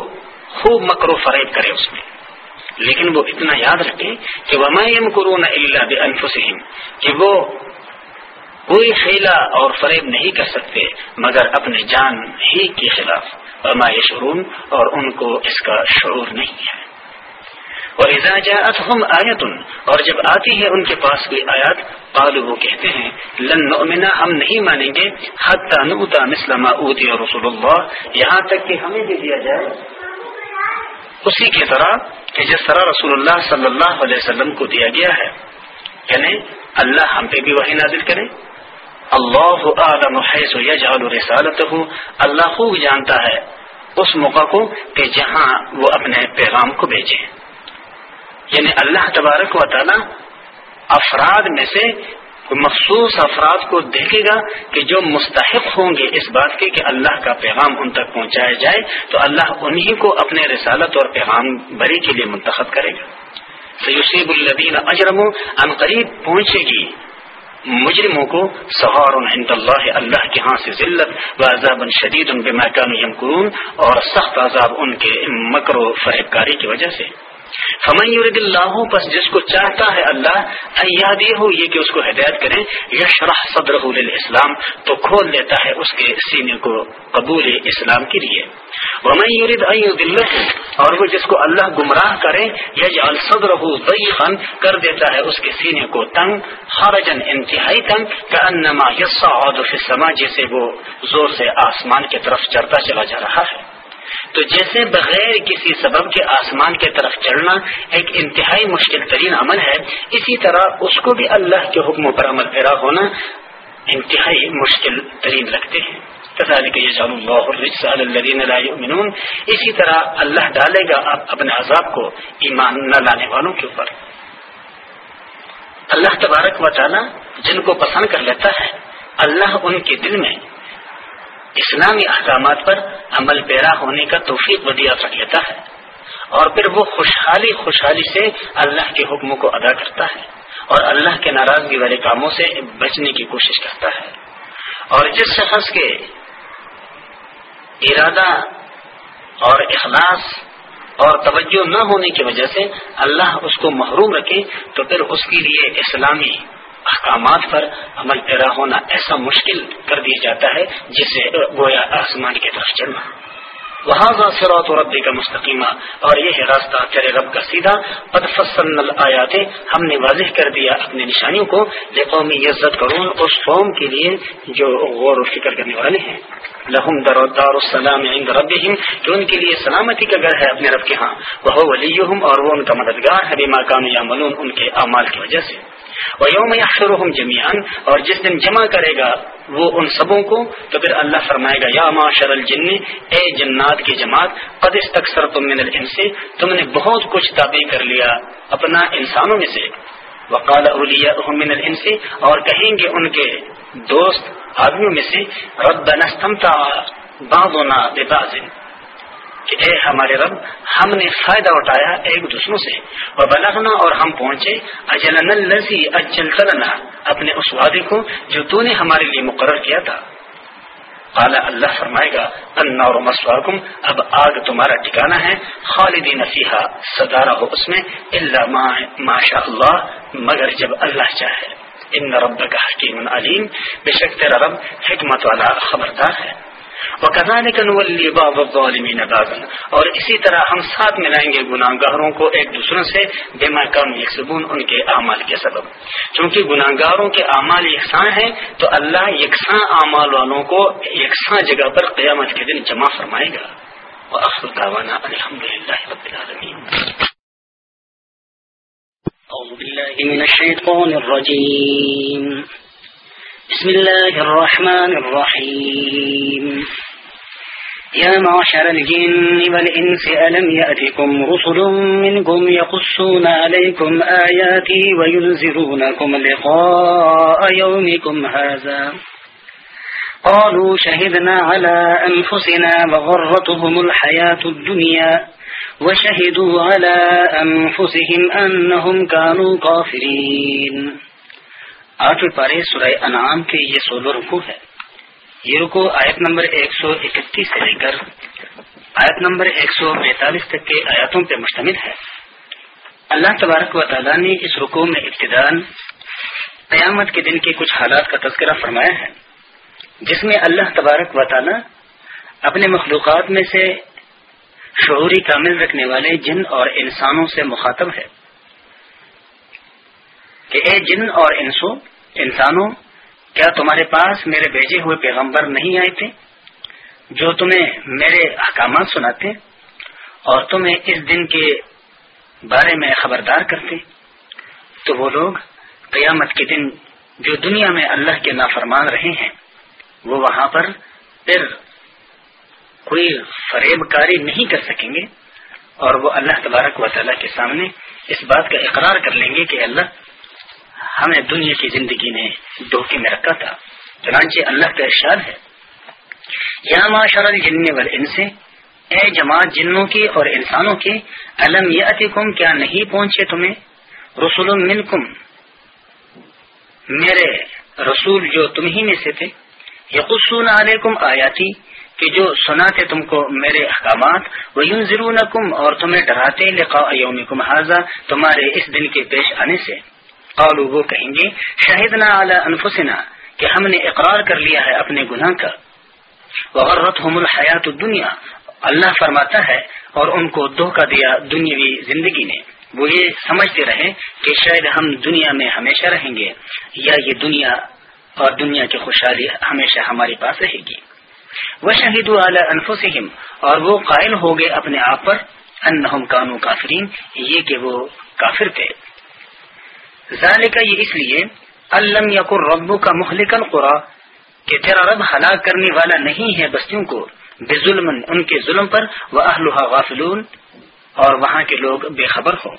خوب مکر و فریب کرے اس میں. لیکن وہ اتنا یاد رکھیں کہ وہ یم قرون اللہ انفسم کہ وہ کوئی خیلا اور فریب نہیں کر سکتے، مگر اپنے جان ہی کے خلاف۔ وما شرون اور ان کو اس کا شعور نہیں ہے۔ اور اجازت ہم اور جب آتی ہے ان کے پاس کوئی آیات قالو وہ کہتے ہیں، لن نؤمنا ہم نہیں مانیں گے، حتی نؤتا مثل ما اوتی رسول اللہ۔ یہاں تک کہ ہمیں بھی دیا جائے اسی کی طرح کہ جس طرح رسول اللہ صلی اللہ علیہ وسلم کو دیا گیا ہے۔ یعنی اللہ ہم پہ بھی وہی نازل کرے اللہ عالم حیث یجعل رسالته، اللہ خوب جانتا ہے اس موقع کو کہ جہاں وہ اپنے پیغام کو بھیجے۔ یعنی اللہ تبارک و تعالی افراد میں سے مخصوص افراد کو دیکھے گا کہ جو مستحق ہوں گے اس بات کے کہ اللہ کا پیغام ان تک پہنچایا جائے، تو اللہ انہی کو اپنے رسالت اور پیغام بری کے لیے منتخب کرے گا۔ سیوسیب الدین اجرم ان قریب پہنچے گی۔ مجرموں کو سہار عند اللہ اللہ کے ہاں سے ذلت و عذاب شدید ان بے یمکرون، اور سخت عذاب ان کے مکر و فریب کاری کی وجہ سے۔ فمن یورد اللہ، پس جس کو چاہتا ہے اللہ ایادی ہو یہ کہ اس کو ہدایت کریں، یشرح صدرہ للاسلام، تو کھول لیتا ہے اس کے سینے کو قبول اسلام کے لیے۔ ومن یورد ایدلہ اور وہ جس کو اللہ گمراہ کرے یجعل صدرہ ضیقا کر دیتا ہے اس کے سینے کو تنگ خرجن انتہائی تنگ کانما یصعد فی السماء، جیسے وہ زور سے آسمان کی طرف چڑھتا چلا جا رہا ہے۔ تو جیسے بغیر کسی سبب کے آسمان کی طرف چڑھنا ایک انتہائی مشکل ترین عمل ہے، اسی طرح اس کو بھی اللہ کے حکم پر عمل پیرا ہونا انتہائی مشکل ترین لگتے ہیں۔ اسی طرح اللہ ڈالے گا اپنے عذاب کو ایمان نہ لانے والوں کے اوپر. اللہ تبارک و تعالی جن کو پسند کر لیتا ہے، اللہ ان کے دل میں اسلامی احکامات پر عمل پیرا ہونے کا توفیق ودیات رکھ لیتا ہے اور پھر وہ خوشحالی خوشحالی سے اللہ کے حکموں کو ادا کرتا ہے اور اللہ کے ناراضگی والے کاموں سے بچنے کی کوشش کرتا ہے۔ اور جس شخص کے ارادہ اور اخلاص اور توجہ نہ ہونے کی وجہ سے اللہ اس کو محروم رکھے تو پھر اس کے لیے اسلامی احکامات پر عمل پیرا ہونا ایسا مشکل کر دیا جاتا ہے جسے گویا آسمان کی طرف چڑھنا۔ وہاں سروت و ربی کا مستقیمہ اور یہ ہے راستہ تیرے رب کا سیدھا۔ پد فصل آیات ہم نے واضح کر دیا اپنی نشانیوں کو۔ لے قومی عزت کروں اس قوم کے لیے جو غور و فکر کرنے والے ہیں۔ لہم در دار السلام عند ربهم۔ کہ ان کے لیے سلامتی کا گھر ہے اپنے رب کے ہاں۔ وہ ولی اور وہ ان کا مددگار ہے بیما کان یا ملون ان کے اعمال کی وجہ سے۔ وہ یوم یا جمیان اور جس دن جمع کرے گا وہ ان سبوں کو، تو پھر اللہ فرمائے گا، یا معاشر الجن، اے جنات کی جماعت قدس اکثر تم من سے تم نے بہت کچھ تابع کر لیا اپنا انسانوں میں سے۔ وقال اولیا من سے اور کہیں گے ان کے دوست، آدمیوں میں سے رب نستمتا بعضنا ببعض۔ کہ اے ہمارے رب، ہم نے فائدہ اٹھایا ایک دوسروں سے، اور بلغنا اور ہم پہنچے اجلن الزی اجل کرنا اپنے اس وعدے کو جو تو نے ہمارے لیے مقرر کیا تھا۔ قال اللہ فرمائے گا، النار مسواکم، اب آگ تمہارا ٹھکانا ہے، خالدین فیہا صدارہ ہو اس میں، الا ما شاء اللہ مگر جب اللہ چاہے۔ ان رب کا حکیم علیم، بے شک تیرا رب حکمت والا خبردار ہے۔ وہ کزان ظالمین اور اسی طرح ہم ساتھ ملائیں گے گناہ گاروں کو ایک دوسرے سے بے مقام یکسبون، ان کے اعمال کے سبب۔ چونکہ گناہ گاروں کے اعمال یکساں ہیں، تو اللہ یکساں اعمال والوں کو یکساں جگہ پر قیامت کے دن جمع فرمائے گا۔ الحمد للہ رب العالمین۔ أعوذ بالله من الشيطان الرجيم بسم الله الرحمن الرحيم. يا معشر الجن والإنس، ألم يأتكم رسل منكم يقصون عليكم آياتي وينزرونكم لقاء يومكم هذا؟ قالوا شهدنا على أنفسنا وغرتهم الحياة الدنيا وشهدوا على أنفسهم أنهم كانوا كافرين. آٹھویں پارے سورہ انعام کے یہ سولہ رکو ہے۔ یہ رکو آیت نمبر ایک سو اکتیس سے لے کر آیت نمبر ایک سو پینتالیس تک کے آیاتوں پہ مشتمل ہے۔ اللہ تبارک و تعالیٰ نے اس رکو میں ابتدان قیامت کے دن کے کچھ حالات کا تذکرہ فرمایا ہے، جس میں اللہ تبارک و تعالیٰ اپنے مخلوقات میں سے شعوری کامل رکھنے والے جن اور انسانوں سے مخاطب ہے۔ کہ اے جن اور انسو انسانوں، کیا تمہارے پاس میرے بھیجے ہوئے پیغمبر نہیں آئے تھے جو تمہیں میرے احکامات سناتے اور تمہیں اس دن کے بارے میں خبردار کرتے؟ تو وہ لوگ قیامت کے دن جو دنیا میں اللہ کے نافرمان رہے ہیں، وہ وہاں پر پھر کوئی فریب کاری نہیں کر سکیں گے اور وہ اللہ تبارک و تعالیٰ کے سامنے اس بات کا اقرار کر لیں گے کہ اللہ ہمیں دنیا کی زندگی نے دھوکے میں رکھا تھا۔ چنانچہ اللہ کا ارشاد ہے۔ یا معاشر الجن والانس سے اے جماعت جنوں کی اور انسانوں کی علم یاتکم کیا نہیں پہنچے تمہیں؟ رسول منکم، میرے رسول جو تم ہی میں سے تھے۔ یقصون علیکم آیاتی، کہ جو سناتے تم کو میرے احکامات وہ یون اور تمہیں ڈراتے لقاء یومکم حاضہ تمہارے اس دن کے پیش آنے سے۔ قالو وہ کہیں گے شاہدنا اعلی انفسنا کہ ہم نے اقرار کر لیا ہے اپنے گناہ کا۔ وغرت ہم الحیات دنیا اللہ فرماتا ہے اور ان کو دھوکہ دیا دنیاوی زندگی نے۔ وہ یہ سمجھتے رہے کہ شاید ہم دنیا میں ہمیشہ رہیں گے یا یہ دنیا اور دنیا کی خوشحالی ہمیشہ ہمارے پاس رہے گی۔ وہ شہید اعلی انفسم اور وہ قائل ہو گئے اپنے آپ پر انہم کانو کافرین۔ یہ کہ وہ کافر تھے۔ ذالک یہ اس لیے علم یقر ربو کا محلک القرا کہ تیرا رب ہلاک کرنے والا نہیں ہے بستیوں کو بے ظلم ان کے ظلم پر وہ اہلحا غافلون، اور وہاں کے لوگ بے خبر ہو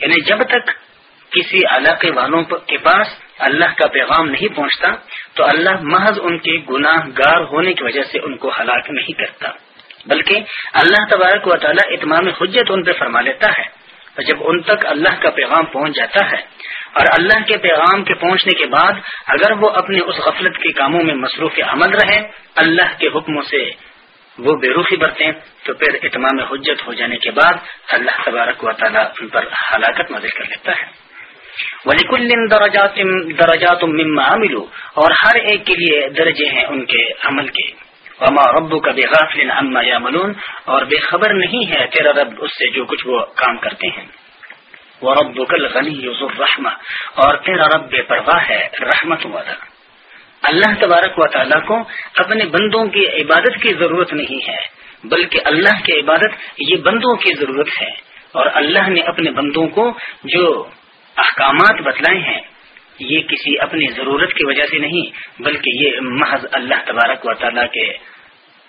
یعنی جب تک کسی علاقے والوں کے پاس اللہ کا پیغام نہیں پہنچتا، تو اللہ محض ان کے گناہ گار ہونے کی وجہ سے ان کو ہلاک نہیں کرتا۔ بلکہ اللہ تبارک و تعالیٰ اتمام حجت ان پہ فرما لیتا ہے۔ جب ان تک اللہ کا پیغام پہنچ جاتا ہے اور اللہ کے پیغام کے پہنچنے کے بعد اگر وہ اپنے اس غفلت کے کاموں میں مصروف عمل رہے، اللہ کے حکموں سے وہ بے روخی برتیں، تو پھر اتمام حجت ہو جانے کے بعد اللہ تبارک و تعالیٰ ان پر ہلاکت نظر کر لیتا ہے۔ ولیکل درجات درجات مما عملو اور ہر ایک کے لیے درجے ہیں ان کے عمل کے۔ وما ربو کا بے غافل عما یا ملون اور بے خبر نہیں ہے تیرا رب اس سے جو کچھ وہ کام کرتے ہیں۔ وہ رب کل غنی رحمہ اور تیرا رب بے پرواہ ہے رحمت والا۔ اللہ تبارک و تعالیٰ کو اپنے بندوں کی عبادت کی ضرورت نہیں ہے، بلکہ اللہ کی عبادت یہ بندوں کی ضرورت ہے۔ اور اللہ نے اپنے بندوں کو جو احکامات بتلائے ہیں یہ کسی اپنی ضرورت کی وجہ سے نہیں، بلکہ یہ محض اللہ تبارک و تعالیٰ کے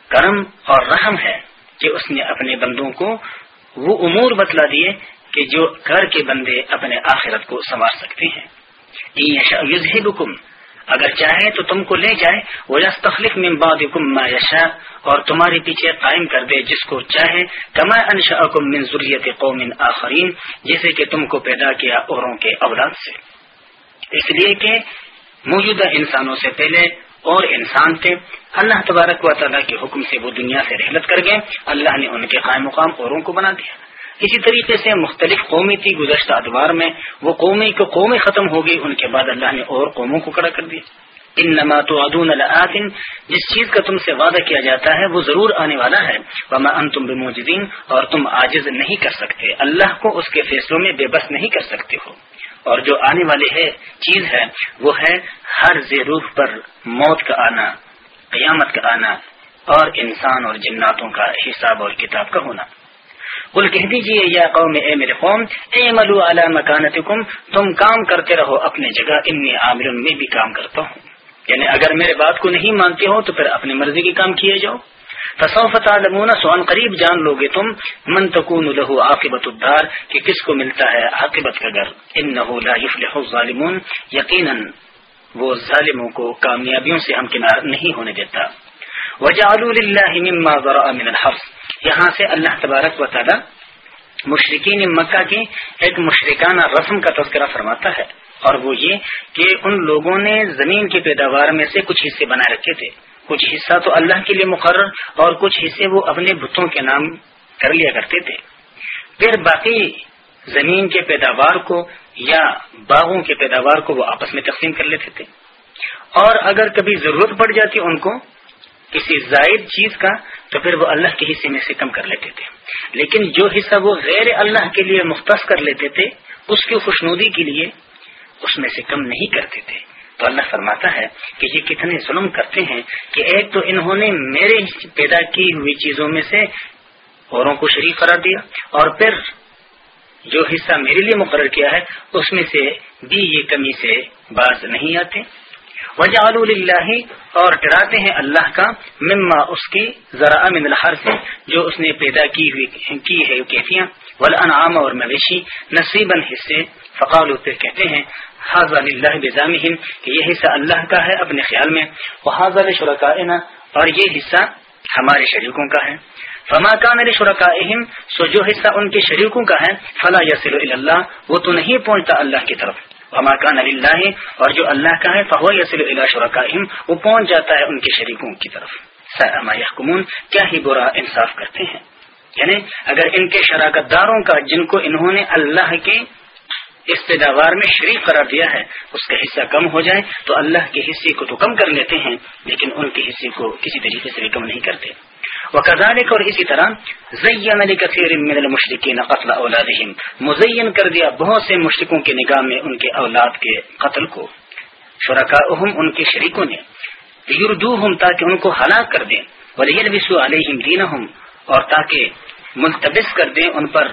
کرم اور رحم ہے کہ اس نے اپنے بندوں کو وہ امور بتلا دیے کہ جو گھر کے بندے اپنے آخرت کو سنوار سکتے ہیں۔ اگر چاہے تو تم کو لے جائے۔ وہ یس تخلیق میں باد ما یشا اور تمہارے پیچھے قائم کر دے جس کو چاہے۔ کما انشا من ضروریت قوم آخرین جیسے کہ تم کو پیدا کیا اوروں کے اولاد سے۔ اس لیے کہ موجودہ انسانوں سے پہلے اور انسان تھے اللہ تبارک و تعالیٰ کے حکم سے وہ دنیا سے رحلت کر گئے، اللہ نے ان کے قائم مقام اوروں کو بنا دیا۔ اسی طریقے سے مختلف قومی تھی گزشتہ ادوار میں وہ قومی کو قومی ختم ہو گئی، ان کے بعد اللہ نے اور قوموں کو کڑا کر دیا۔ ان نمات ادون جس چیز کا تم سے وعدہ کیا جاتا ہے وہ ضرور آنے والا ہے۔ وما ان تم بموجدین اور تم عاجز نہیں کر سکتے۔ اللہ کو اس کے فیصلوں میں بے بس نہیں کر سکتے ہو۔ اور جو آنے والی ہے چیز ہے، وہ ہے ہر زیروح پر موت کا آنا، قیامت کا آنا، اور انسان اور جناتوں کا حساب اور کتاب کا ہونا۔ بول کہہ دیجیے یا قوم، اے میرے قوم اے ملو اعلی مکانت تم کام کرتے رہو اپنے جگہ، انی عامر میں بھی کام کرتا ہوں۔ یعنی اگر میرے بات کو نہیں مانتے ہو، تو پھر اپنی مرضی کے کام کیے جاؤ۔ تصوفت عالمون سوان قریب جان لو گے تم من تکون لہو عاقبت الدار کہ کس کو ملتا ہے عاقبت کا گھر ان لا يفلح الظالمون یقیناً وہ ظالموں کو کامیابیوں سے ہم کنار نہیں ہونے دیتا۔ وجعلوا لله مما ذرأ من الحفظ یہاں سے اللہ تبارک و تعالی مشرقین مکہ کی ایک مشرکانہ رسم کا تذکرہ فرماتا ہے۔ اور وہ یہ کہ ان لوگوں نے زمین کی پیداوار میں سے کچھ حصے بنائے رکھے تھے۔ کچھ حصہ تو اللہ کے لیے مقرر اور کچھ حصے وہ اپنے بتوں کے نام کر لیا کرتے تھے۔ پھر باقی زمین کے پیداوار کو یا باغوں کے پیداوار کو وہ آپس میں تقسیم کر لیتے تھے۔ اور اگر کبھی ضرورت پڑ جاتی ان کو کسی زائد چیز کا، تو پھر وہ اللہ کے حصے میں سے کم کر لیتے تھے۔ لیکن جو حصہ وہ غیر اللہ کے لیے مختص کر لیتے تھے، اس کی خوشنودی کے لیے اس میں سے کم نہیں کرتے تھے۔ تو اللہ فرماتا ہے کہ یہ کتنے ظلم کرتے ہیں کہ ایک تو انہوں نے میرے پیدا کی ہوئی چیزوں میں سے اوروں کو شریک قرار دیا اور پھر جو حصہ میرے لیے مقرر کیا ہے، اس میں سے بھی یہ کمی سے باز نہیں آتے۔ وجہ اللہ اور ڈراتے ہیں اللہ کا مما اس کی ذرا من الحر سے جو اس نے پیدا کی ہوئی کی ہے کیفیاں۔ ولانعام اور مویشی نصیباً حصے۔ فقال پھر کہتے ہیں حاضر اللہ بزام کہ یہ حصہ اللہ کا ہے اپنے خیال میں وہ حاضر شرکائنا اور یہ حصہ ہمارے شریکوں کا ہے۔ فما کان علی شرکا سو جو حصہ ان کے شریکوں کا ہے، فلا یسل اللہ وہ تو نہیں پہنچتا اللہ کی طرف۔ فما کان اللہ اور جو اللہ کا ہے، فہو یسل اللہ شرکا وہ پہنچ جاتا ہے ان کے شریکوں کی طرف۔ سما یحکمون کیا ہی برا انصاف کرتے ہیں۔ یعنی اگر ان کے شراکت داروں کا، جن کو انہوں نے اللہ کے اس پیداوار میں شریک قرار دیا ہے، اس کا حصہ کم ہو جائے تو اللہ کے حصے کو تو کم کر لیتے ہیں، لیکن ان کے حصے کو کسی طریقے سے بھی کم نہیں کرتے۔ وہ کزالک اور اسی طرح زین علی کثیر من المشرقین قتل اولادہم، مزین کر دیا بہت سے مشرقوں کے نگاہ میں ان کے اولاد کے قتل کو۔ شرکا ان کے شریکوں نے۔ یردوہم تاکہ ان کو ہلاک کر دیں۔ ولیلبسو علیہم دینہم، اور تاکہ ملتبس کر دیں ان پر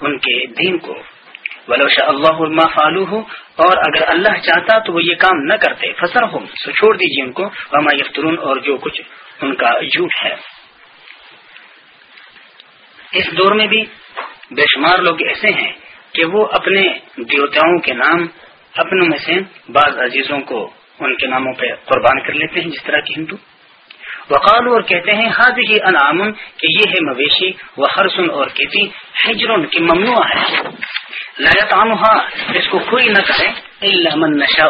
ان کے دین کو۔ ولوشا اللہ ما فالو ہو اور اگر اللہ چاہتا تو وہ یہ کام نہ کرتے۔ فسر ہو سو چھوڑ دیجیے ان کو۔ وما یفترون اور جو کچھ ان کا جھوٹ ہے۔ اس دور میں بھی بے شمار لوگ ایسے ہیں کہ وہ اپنے دیوتاؤں کے نام، اپنوں میں سے بعض عزیزوں کو ان کے ناموں پہ قربان کر لیتے ہیں، جس طرح کے ہندو۔ وقال اور کہتے ہیں حاض ہی انعام، کہ یہ ہے مویشی وہ ہرسن اور کہتی ہجرن کی ممنوع ہے۔ جس کو کوئی نہ کرے من نشا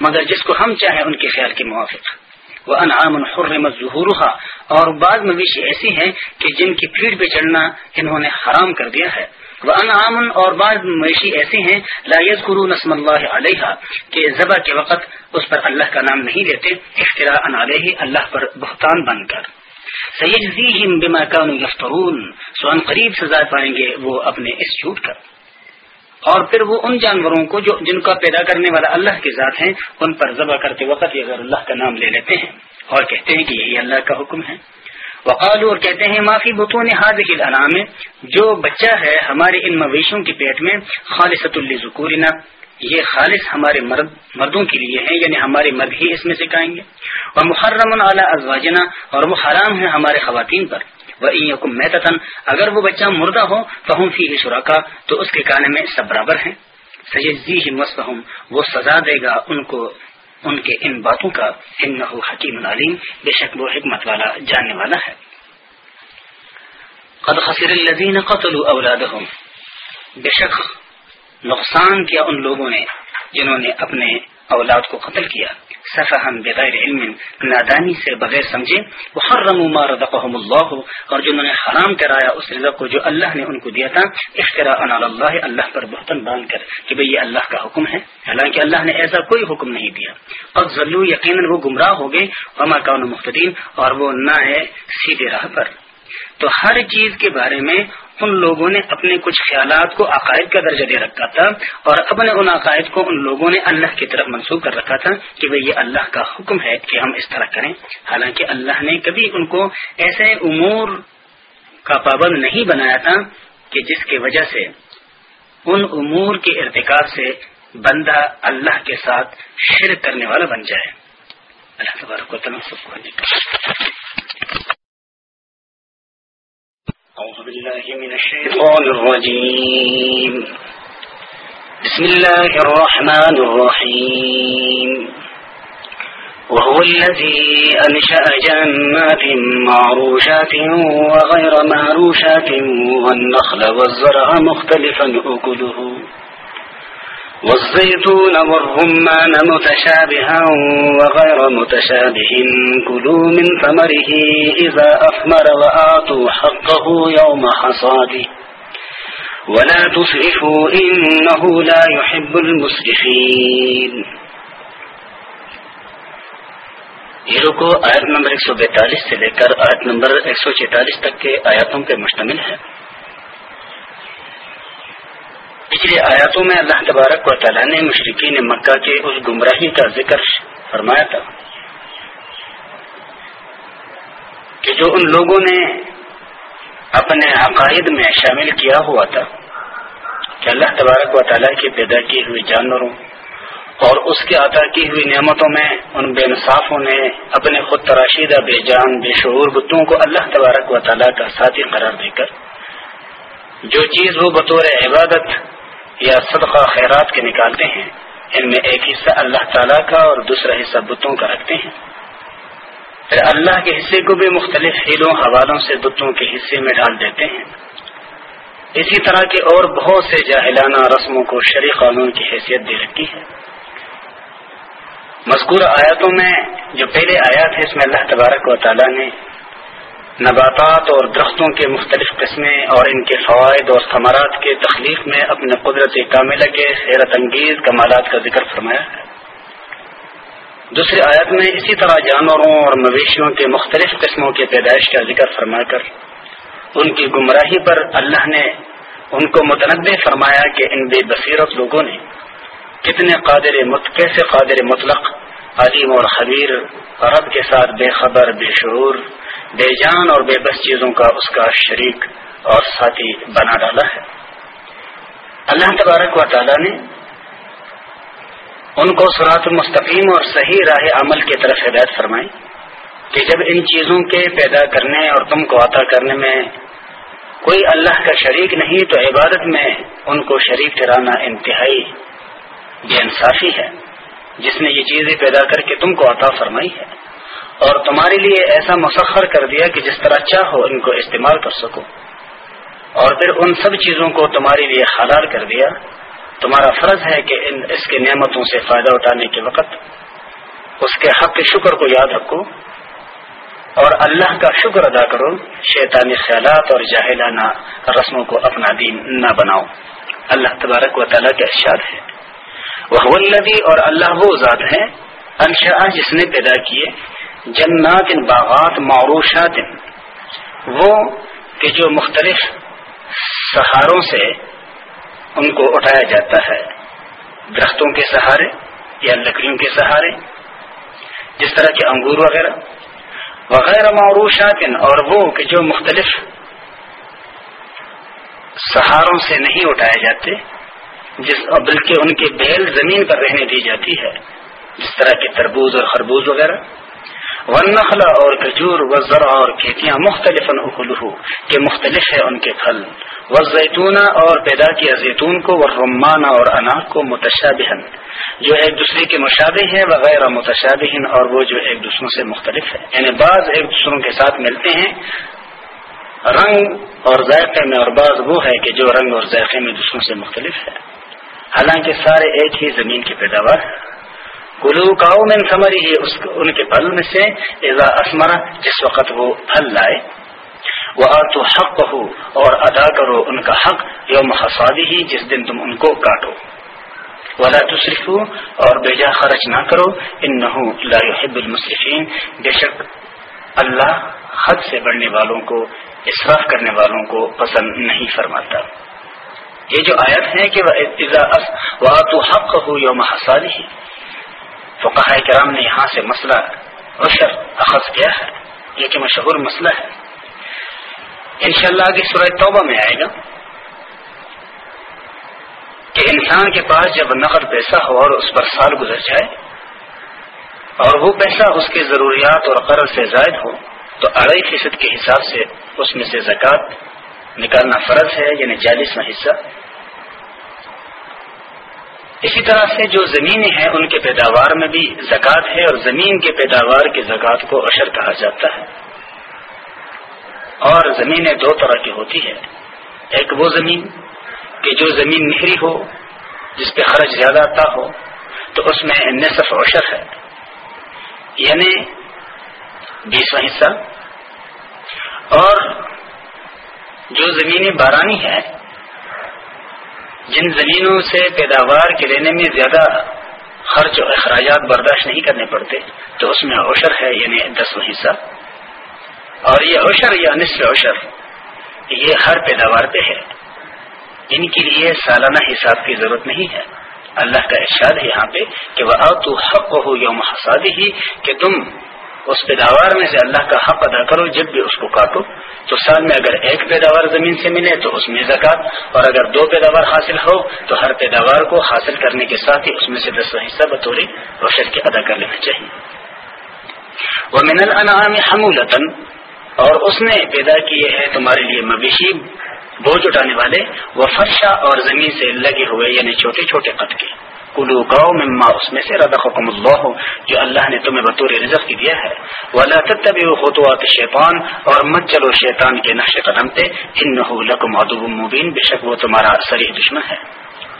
مگر جس کو ہم چاہیں ان کے خیال کے موافق۔ وہ انعام حرمت ظہورها اور بعض مویشی ایسی ہیں کہ جن کی پیڑ پہ چڑھنا انہوں نے حرام کر دیا ہے۔ وہ انعام اور بعض مویشی ایسے ہیں، لا یذکرون اسم اللہ علیہ کہ ذبح کے وقت اس پر اللہ کا نام نہیں لیتے اختراع ان علیہ، اللہ پر بہتان بن کر۔ سیجزیہم بما كانوا یفترون سو ان قریب سزا پائیں گے وہ اپنے اس جھوٹ کا۔ اور پھر وہ ان جانوروں کو جو جن کا پیدا کرنے والا اللہ کے ذات ہیں، ان پر ذبح کرتے وقت یہ اگر اللہ کا نام لے لیتے ہیں۔ اور کہتے ہیں کہ یہی اللہ کا حکم ہے۔ وقالو اور کہتے ہیں معافی بتون حاض میں جو بچہ ہے ہمارے ان مویشوں کے پیٹ میں، خالصۃ الذکورنا یہ خالص ہمارے مرد مردوں کے لیے ہیں یعنی ہمارے مرد ہی اس میں سکھائیں گے۔ وہ محرم اعلیٰ ازواجنا اور وہ حرام ہے ہمارے خواتین پر۔ وہ یقم میتن اگر وہ بچہ مردہ ہو تو ہم فی شراکا تو اس کے کانے میں سب برابر ہیں۔ سجزی ہی وہ سزا دے گا ان کو ان کے ان باتوں کا۔ ان حکیم علیم بے شک وہ حکمت والا، جاننے والا ہے۔ قد خسر الذين قتلوا اولادهم بے شک نقصان کیا ان لوگوں نے جنہوں نے اپنے اولاد کو قتل کیا۔ صفحم بغیر علم، نادانی سے بغیر سمجھے وہ ہر رم اللہ، اور جنہوں نے حرام کرایا اس رزق کو جو اللہ نے ان کو دیا تھا اختراء اللہ اللہ پر بہتن باندھ کر کہ بھئی یہ اللہ کا حکم ہے۔ حالانکہ اللہ نے ایسا کوئی حکم نہیں دیا۔ اور ضلع یقیناً وہ گمراہ ہو گئے، وما کون مختدین اور وہ نہ ہے، سیدھے راہ پر۔ تو ہر چیز کے بارے میں ان لوگوں نے اپنے کچھ خیالات کو عقائد کا درجہ دے رکھا تھا اور اپنے ان عقائد کو ان لوگوں نے اللہ کی طرف منسوخ کر رکھا تھا کہ بھئی یہ اللہ کا حکم ہے کہ ہم اس طرح کریں۔ حالانکہ اللہ نے کبھی ان کو ایسے امور کا پابند نہیں بنایا تھا کہ جس کی وجہ سے ان امور کے ارتکاب سے بندہ اللہ کے ساتھ شرک کرنے والا بن جائے۔ اللہ تبارک و أعوذ بالله من الشيطان الرجيم. بسم الله الرحمن الرحيم. وهو الذي أنشأ جنات معروشات وغير معروشات والنخل والزرع مختلفا أكله. والزيتون والرمان متشابها وغير متشابه كلوا من ثمره إذا أثمر وآتوا حقه يوم حصاده. ولا تصرفوا إنه لا يحب المسرفين. یہ رکو آیت نمبر ایک سو بیتالیس سے لے کر آیت نمبر ایک سو چینتالیس تک کے آیاتوں پہ مشتمل ہے پچھلے آیاتوں میں اللہ تبارک و تعالیٰ نے مشرقین مکہ کے اس گمراہی کا ذکر فرمایا تھا کہ جو ان لوگوں نے اپنے عقائد میں شامل کیا ہوا تھا کہ اللہ تبارک و تعالیٰ کی پیدا کی ہوئی جانوروں اور اس کے عطا کی ہوئی نعمتوں میں ان بے انصافوں نے اپنے خود تراشیدہ، بے جان، بے شعور بتوں کو اللہ تبارک و تعالیٰ کا ساتھی قرار دے کر جو چیز وہ بطور عبادت یا صدقہ خیرات کے نکالتے ہیں۔ ان میں ایک حصہ اللہ تعالیٰ کا اور دوسرا حصہ بتوں کا رکھتے ہیں۔ پھر اللہ کے حصے کو بھی مختلف ہیلوں، حوالوں سے بتوں کے حصے میں ڈال دیتے ہیں۔ اسی طرح کے اور بہت سے جاہلانہ رسموں کو شرع قانون کی حیثیت دے رکھی ہے۔ مذکور آیاتوں میں جو پہلے آیات ہے اس میں اللہ تبارک و تعالیٰ نے نباتات اور درختوں کے مختلف قسمیں اور ان کے فوائد اور ثمرات کے تخلیق میں اپنے قدرت کاملہ کے حیرت انگیز کمالات کا ذکر فرمایا ہے۔ دوسری آیت میں اسی طرح جانوروں اور مویشیوں کے مختلف قسموں کے پیدائش کا ذکر فرما کر، ان کی گمراہی پر اللہ نے ان کو متنوع فرمایا کہ ان بے بصیرت لوگوں نے کتنے قادر مت، کیسے قادر مطلق، عظیم اور خبیر، رب کے ساتھ بے خبر، بے شعور بے جان اور بے بس چیزوں کا اس کا شریک اور ساتھی بنا ڈالا ہے۔ اللہ تبارک و تعالی نے ان کو سرات المستقیم اور صحیح راہ عمل کی طرف ہدایت فرمائی کہ جب ان چیزوں کے پیدا کرنے اور تم کو عطا کرنے میں کوئی اللہ کا شریک نہیں تو عبادت میں ان کو شریک ٹھہرانا انتہائی بے انصافی ہے، جس نے یہ چیزیں پیدا کر کے تم کو عطا فرمائی ہے۔ اور تمہارے لیے ایسا مسخر کر دیا کہ جس طرح چاہو ان کو استعمال کر سکو۔ اور پھر ان سب چیزوں کو تمہارے لیے حلال کر دیا۔ تمہارا فرض ہے کہ ان اس کے نعمتوں سے فائدہ اٹھانے کے وقت اس کے حق کے شکر کو یاد رکھو۔ اور اللہ کا شکر ادا کرو۔ شیطانی خیالات اور جاہلانہ رسموں کو اپنا دین نہ بناؤ۔ اللہ تبارک و تعالیٰ کے ارشاد ہے۔ وہ نبی اور اللہ وہ ذات ہے انشا جس نے پیدا کیے۔ جنات باغات معروشات، وہ کہ جو مختلف سہاروں سے ان کو اٹھایا جاتا ہے، درختوں کے سہارے یا لکڑیوں کے سہارے، جس طرح کے انگور وغیرہ وغیرہ معروشات اور وہ کہ جو مختلف سہاروں سے نہیں اٹھائے جاتے، جس بلکہ ان کے بیل زمین پر رہنے دی جاتی ہے، جس طرح کے تربوز اور خربوز وغیرہ۔ ونخلا اور کھجور و ذرا اور کھیتیاں مختلف کہ مختلف ہے ان کے پھل۔ و زیتون اور پیدا کیا زیتون کو وہ رمانہ اور انار کو متشابہن جو ایک دوسرے کے مشابہ ہیں وغیرہ متشابہن اور وہ جو ایک دوسروں سے مختلف ہے یعنی بعض ایک دوسروں کے ساتھ ملتے ہیں۔ رنگ اور ذائقے میں، اور بعض وہ ہے کہ جو رنگ اور ذائقے میں دوسروں سے مختلف ہے۔ حالانکہ سارے ایک ہی زمین کی پیداوار کلو کاؤ میں سمری ہی ان کے پھل میں سے ایزا اسمرا جس وقت وہ پھل لائے۔ وہ تو حق ہو اور ادا کرو ان کا حق یوم حسادی ہی، جس دن تم ان کو کاٹو ولا تصرف اور بیجا خرچ نہ کرو۔ ان نہ يحب المصرفین بے شک اللہ حد سے بڑھنے والوں کو اصراف کرنے والوں کو پسند نہیں فرماتا۔ یہ جو آیت ہے کہ وہ تو حق ہو یوم حسادی ہی تو کرام نے یہاں سے مسئلہ عشر اخذ کیا ہے۔ یہ کہ مشہور مسئلہ ہے۔ انشاءاللہ شاء سورہ توبہ میں آئے گا۔ کہ انسان کے پاس جب نقد پیسہ ہو اور اس پر سال گزر جائے اور وہ پیسہ اس کی ضروریات اور قرض سے زائد ہو، تو اڑائی فیصد کے حساب سے اس میں سے زکوٰۃ نکالنا فرض ہے یعنی چالیسواں حصہ۔ اسی طرح سے جو زمینیں ہیں، ان کے پیداوار میں بھی زکوٰۃ ہے اور زمین کے پیداوار کی زکوٰۃ کو اشر کہا جاتا ہے۔ اور زمینیں دو طرح کی ہوتی ہے ایک وہ زمین کہ جو زمین نہری ہو، جس پہ خرچ زیادہ آتا ہو، تو اس میں نصف عشر ہے۔ یعنی بیسواں حصہ۔ اور جو زمینیں بارانی ہے جن زمینوں سے پیداوار کے لینے میں زیادہ خرچ و اخراجات برداشت نہیں کرنے پڑتے، تو اس میں اوشر ہے یعنی دسواں حصہ۔ اور یہ اوشر یا نصف اوشر یہ ہر پیداوار پہ ہے۔ ان کے لیے سالانہ حساب کی ضرورت نہیں ہے۔ اللہ کا ارشاد ہے یہاں پہ کہ وہ تو حق ہو یوم حسادی ہی کہ تم اس پیداوار میں سے اللہ کا حق ادا کرو، جب بھی اس کو کاٹو۔ تو سال میں اگر ایک پیداوار زمین سے ملے تو اس میں زکات، اور اگر دو پیداوار حاصل ہو تو ہر پیداوار کو حاصل کرنے کے ساتھ ہی اس میں سے دس حصہ بطور روشن کے ادا کر لینا چاہیے۔ وہ من الانعام حمولتن اور اس نے پیدا کیے ہیں تمہارے لیے مویشی بوجھ اٹھانے والے۔ وہ فرشا اور زمین سے لگے ہوئے یعنی چھوٹے چھوٹے قد کے۔ کلو گاؤ مما اس میں سے رد حکم اللہ، جو اللہ نے تمہیں بطور رزق کی دیا ہے۔ ولا تب خطوات شیطان اور مت چلو شیطان کے نقش قدم پہ۔ ان لکم ادب مبین بے شک وہ تمہارا سریح دشمن ہے۔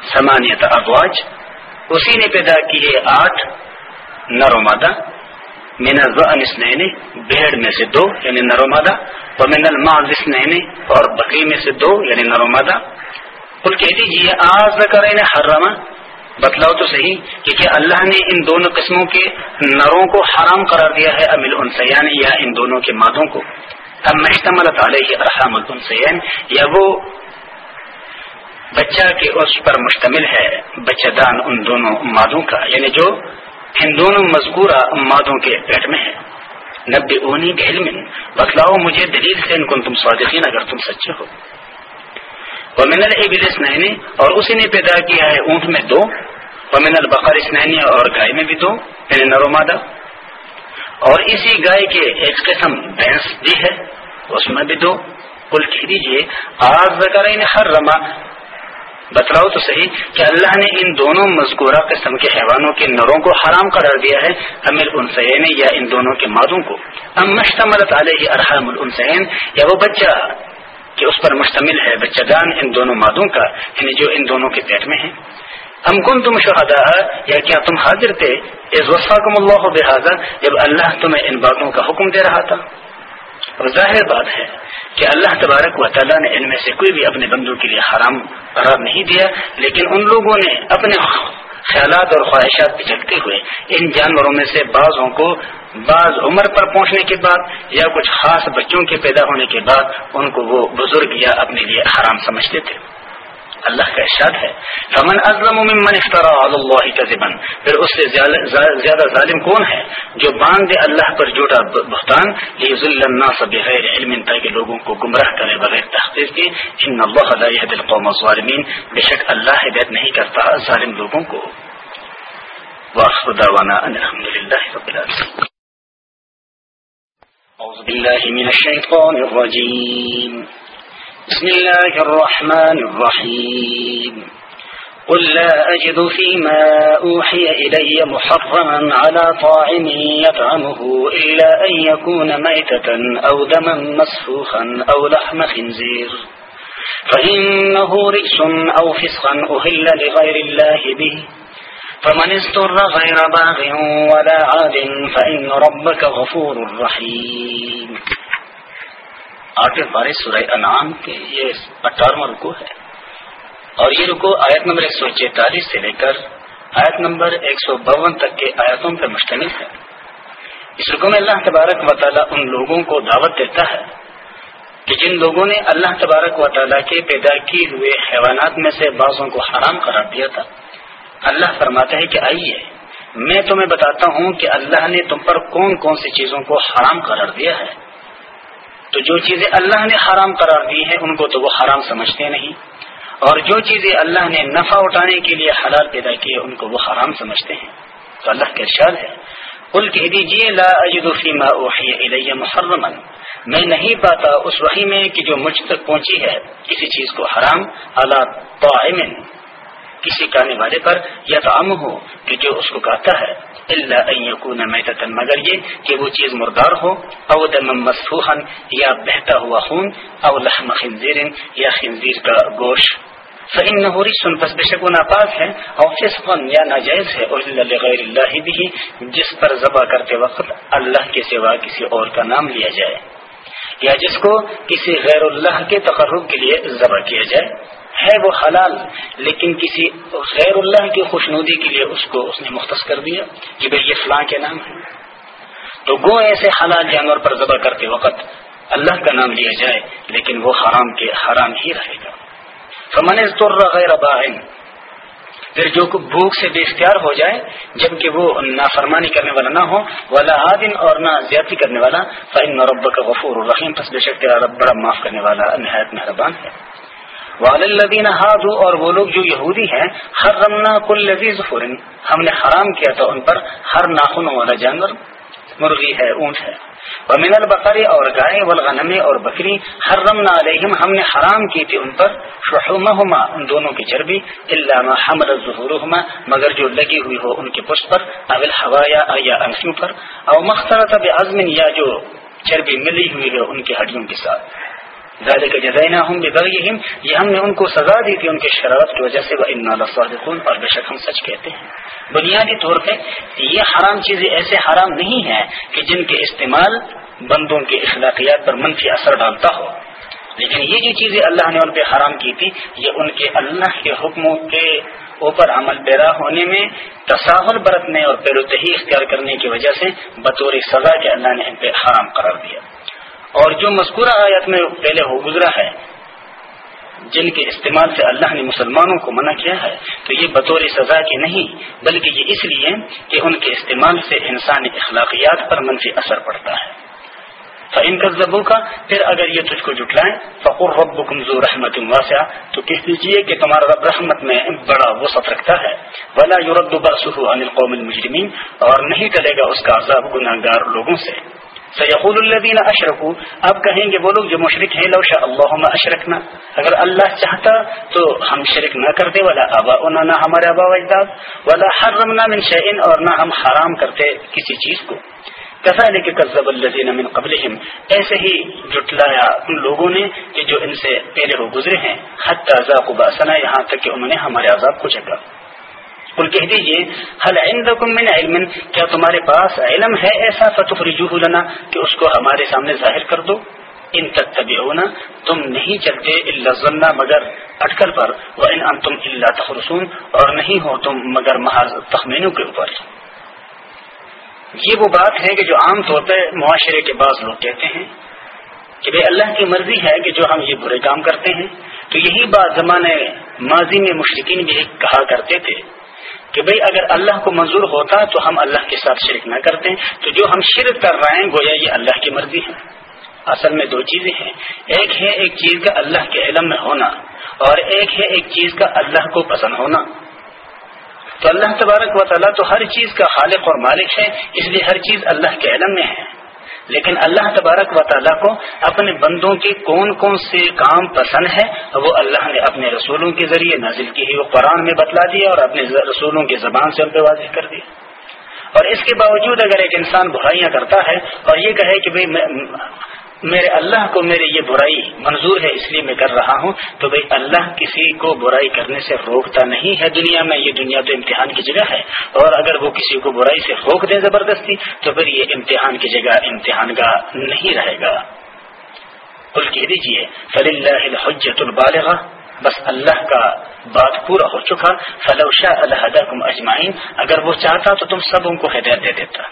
سمانیت ابواج اسی نے پیدا کیے آٹھ نر و مادہ من النسنین بھیڑ میں سے دو یعنی نر و مادہ و من الماض اور بکری میں سے دو یعنی نر و مادہ کل کہہ دیجیے آج کریں حرما بتلاؤ تو صحیح کہ کیا اللہ نے ان دونوں قسموں کے نروں کو حرام قرار دیا ہے امل انسیان یعنی یا ان دونوں کے مادوں کو؟ اب محتمل علیہ ارحام السین یا وہ بچہ کے اس پر مشتمل ہے، بچہ دان ان دونوں مادوں کا یعنی جو ان دونوں مذکورہ مادوں کے پیٹ میں ہے۔ نب اونی علم بتلاؤ مجھے دلیل سے ان کو تم صادقین اگر تم سچے ہو۔ وہ من اسنینی، اور اسی نے پیدا کیا ہے اونٹ میں دو وہ من البقر اسنینی اور گائے میں بھی دو یعنی نرو مادہ۔ اور اسی گائے کے ایک قسم بھینس بھی ہے، اس میں بھی دو۔ کل کہہ دیجیے آج زکر ہر رما بتلاؤ تو صحیح کہ اللہ نے ان دونوں مذکورہ قسم کے حیوانوں کے نروں کو حرام قرار دیا ہے امیر السین یا ان دونوں کے مادوں کو۔ ام مشتملت علیہ ارحم السین یا وہ بچہ کہ اس پر مشتمل ہے بچہ دان ان دونوں مادوں کا یعنی جو ان دونوں کے پیٹ میں ہے ہم کن تم شہدا یا کیا تم حاضر تھے؟ اس وسعم اللہ بحاظہ جب اللہ تمہیں ان باتوں کا حکم دے رہا تھا۔ اور ظاہر بات ہے کہ اللہ تبارک و تعالیٰ نے ان میں سے کوئی بھی اپنے بندوں کے لیے حرام قرار نہیں دیا، لیکن ان لوگوں نے اپنے خیالات اور خواہشات بچکتے ہوئے۔ ان جانوروں میں سے بعضوں کو بعض عمر پر پہنچنے کے بعد یا کچھ خاص بچوں کے پیدا ہونے کے بعد ان کو وہ بزرگ یا اپنے لیے حرام سمجھتے تھے۔ اللہ کا ارشاد ہے. فمن ازلم ممن افترا علی اللہ کذبا پھر اس سے زیادہ ظالم کون ہے؟ جو باندھ اللہ پر جھوٹا بہتان. الناس بغیر علم، تاکہ لوگوں کو گمراہ کرے بغیر تحقیق کے. ان اللہ لا يهدي القوم الظالمین بے شک اللہ ہدایت نہیں کرتا ظالم لوگوں کو. واخر دعوانا ان الحمد الحمدللہ رب العالمین أعوذ بالله من الشيطان الرجيم. بسم الله الرحمن الرحيم. قل لا أجد فيما أوحي إلي محرما على طاعم يطعمه إلا أن يكون ميتة أو دما مسفوخا أو لحم خنزير. فإنه رئيس أو فسقا أهل لغير الله به. فمن استر غير باغ ولا عاد فإن ربك غفور رحيم. آٹھویں پارے سورہ انعام کے یہ اٹھارہواں رکو ہے۔ اور یہ رکو آیت نمبر ایک سو چینتالیس سے لے کر آیت نمبر ایک سو باون تک کے آیتوں پر مشتمل ہے۔ اس رکو میں اللہ تبارک و تعالیٰ ان لوگوں کو دعوت دیتا ہے کہ جن لوگوں نے اللہ تبارک و تعالیٰ کے پیدا کیے ہوئے حیوانات میں سے بعضوں کو حرام قرار دیا تھا۔ اللہ فرماتا ہے کہ آئیے، میں تمہیں بتاتا ہوں کہ اللہ نے تم پر کون کون سی چیزوں کو حرام قرار دیا ہے۔ تو جو چیزیں اللہ نے حرام قرار دی ہیں ان کو تو وہ حرام سمجھتے نہیں۔ اور جو چیزیں اللہ نے نفع اٹھانے کے لیے حلال پیدا کیے ان کو وہ حرام سمجھتے ہیں۔ تو اللہ کے ارشاد ہے۔ کل کہہ دیجیے لا فیما الیہ محرما۔ میں نہیں پاتا اس وحی میں کہ جو مجھ تک پہنچی ہے کسی چیز کو حرام اللہ طاعم کسی کہنے والے پر یا تو ام ہو کہ جو اس کو کہتا ہے اللہ یقون میتن مگر یہ کہ وہ چیز مردار ہو، او دم مسفوحن یا بہتا ہوا خون، او لحم خنزیر، یا خنزیر کا گوشت۔ فإن نہوری سن پس بے شک وہ ناپاک ہے اور فسقن یا ناجائز ہے اور غیر اللہ بھی جس پر ذبح کرتے وقت اللہ کے سوا کسی اور کا نام لیا جائے۔ یا جس کو کسی غیر اللہ کے تقرب کے لیے ذبح کیا جائے، ہے وہ حلال، لیکن کسی غیر اللہ کی خوشنودی کے لیے اس کو اس نے مختص کر دیا، کہ بھائی یہ فلاں کے نام ہے تو گو ایسے حلال جانور پر ذبح کرتے وقت اللہ کا نام لیا جائے، لیکن وہ حرام کے، حرام ہی رہے گا۔ فمن غیر باہن پھر جو بھوک سے بے اختیار ہو جائے جبکہ وہ نافرمانی کرنے والا نہ ہو والا عادن اور نہ زیادتی کرنے والا فعن رب کا غفور الرحیم پس بے شک تیرا رب بڑا معاف کرنے والا، نہایت مہربان ہے۔ والدین ہاد اور وہ لوگ جو یہودی ہیں ہر رمنا کل لذیذ فرن ہم نے حرام کیا تھا ان پر، ہر ناخنوں والا جانور۔ مرغی ہے، اونٹ ہے۔ ومن البقر اور گائے والغنم اور بکری حرمنا علیہم، ہم نے حرام کی تھی ان پر، شحومہما، ان دونوں کی چربی علامہ حمل ظہورہما، مگر جو لگی ہوئی ہو ان کے پشت پر اول ہوایا یا انسیوں پر، او مختلط بعظم، یا جو چربی ملی ہوئی ہے ان کی ہڈیوں کے ساتھ۔ زیادہ کے جزائنا ہوں یہ ہم نے ان کو سزا دی تھی ان کی شرارت کی وجہ سے وہ ان اور بے شک ہم سچ کہتے ہیں۔ بنیادی طور پہ یہ حرام چیزیں ایسے حرام نہیں ہیں کہ جن کے استعمال بندوں کے اخلاقیات پر منفی اثر ڈالتا ہو۔ لیکن یہ جو چیزیں اللہ نے ان پہ حرام کی تھی، یہ ان کے اللہ کے حکموں کے اوپر عمل پیرا ہونے میں تصاہل برتنے اور پیروتہی اختیار کرنے کی وجہ سے بطور سزا کے اللہ نے ان پہ حرام قرار دیا۔ اور جو مذکورہ آیت میں پہلے ہو گزرا ہے، جن کے استعمال سے اللہ نے مسلمانوں کو منع کیا ہے، تو یہ بطور سزا کی نہیں، بلکہ یہ اس لیے کہ ان کے استعمال سے انسانی اخلاقیات پر منفی اثر پڑتا ہے۔ ان کا زبوں کا پھر اگر یہ تجھ کو جٹلائیں فقر رب کمزور رحمت واسع تو کہہ دیجیے کہ تمہارا رب رحمت میں بڑا وسعت رکھتا ہے۔ ولا یورد برسہ عن القوم المجرمین اور نہیں ٹلے گا اس کا عذاب گناہ گار لوگوں سے۔ سیقول الدین اشرکو اب کہیں گے وہ لوگ جو مشرق ہیں لوشا اللہ اشرکنا اگر اللہ چاہتا تو ہم شرک نہ کرتے والا آبا نہ ہمارے آبا اجداد والا ہر رمنا من شعین اور نہ ہم حرام کرتے کسی چیز کو۔ کیسا لے کے قزب الدین من قبل ایسے ہی جٹلایا ان لوگوں نے کہ جو ان سے پہلے وہ گزرے ہیں۔ حد تازہ کو باسنا یہاں تک کہ انہوں نے ہمارے عذاب کو جگہ کل کہہ دیجیے حل عندکم من علم؟ کیا تمہارے پاس علم ہے ایسا؟ فتخرجوه لنا، کہ اس کو ہمارے سامنے ظاہر کر دو۔ ان تتبعونا، تم نہیں چلتے الا ظن مگر اٹکل پر۔ وان انتم الا تخرسون اور نہیں ہو تم، مگر محض تخمینوں کے اوپر۔ یہ وہ بات ہے کہ جو عام طور پہ معاشرے کے بعض لوگ کہتے ہیں کہ بھائی اللہ کی مرضی ہے کہ جو ہم یہ برے کام کرتے ہیں۔ تو یہی بات زمانے ماضی میں مشرقین بھی کہا کرتے تھے۔ کہ بھئی اگر اللہ کو منظور ہوتا تو ہم اللہ کے ساتھ شرک نہ کرتے، تو جو ہم شرک کر رہے ہیں، گویا یہ اللہ کی مرضی ہے۔ اصل میں دو چیزیں ہیں۔ ایک ہے ایک چیز کا اللہ کے علم میں ہونا اور ایک ہے ایک چیز کا اللہ کو پسند ہونا۔ تو اللہ تبارک و تعالیٰ تو ہر چیز کا خالق اور مالک ہے، اس لیے ہر چیز اللہ کے علم میں ہے۔ لیکن اللہ تبارک و تعالیٰ کو اپنے بندوں کے کون کون سے کام پسند ہے وہ اللہ نے اپنے رسولوں کے ذریعے نازل کی ہے وہ قرآن میں بتلا دیا اور اپنے رسولوں کی زبان سے ان پہ واضح کر دیا اور اس کے باوجود اگر ایک انسان برائیاں کرتا ہے اور یہ کہے کہ میرے اللہ کو میرے یہ برائی منظور ہے اس لیے میں کر رہا ہوں تو بھائی اللہ کسی کو برائی کرنے سے روکتا نہیں ہے دنیا میں، یہ دنیا تو امتحان کی جگہ ہے۔ اور اگر وہ کسی کو برائی سے روک دے زبردستی تو پھر یہ امتحان کی جگہ امتحان کا نہیں رہے گا۔ کل کہہ دیجیے فلی اللہ حجت البالغ بس اللہ کا بات پورا ہو چکا۔ فلوشا اللہ اجمائن اگر وہ چاہتا تو تم سب ان کو ہدایت دے دیتا۔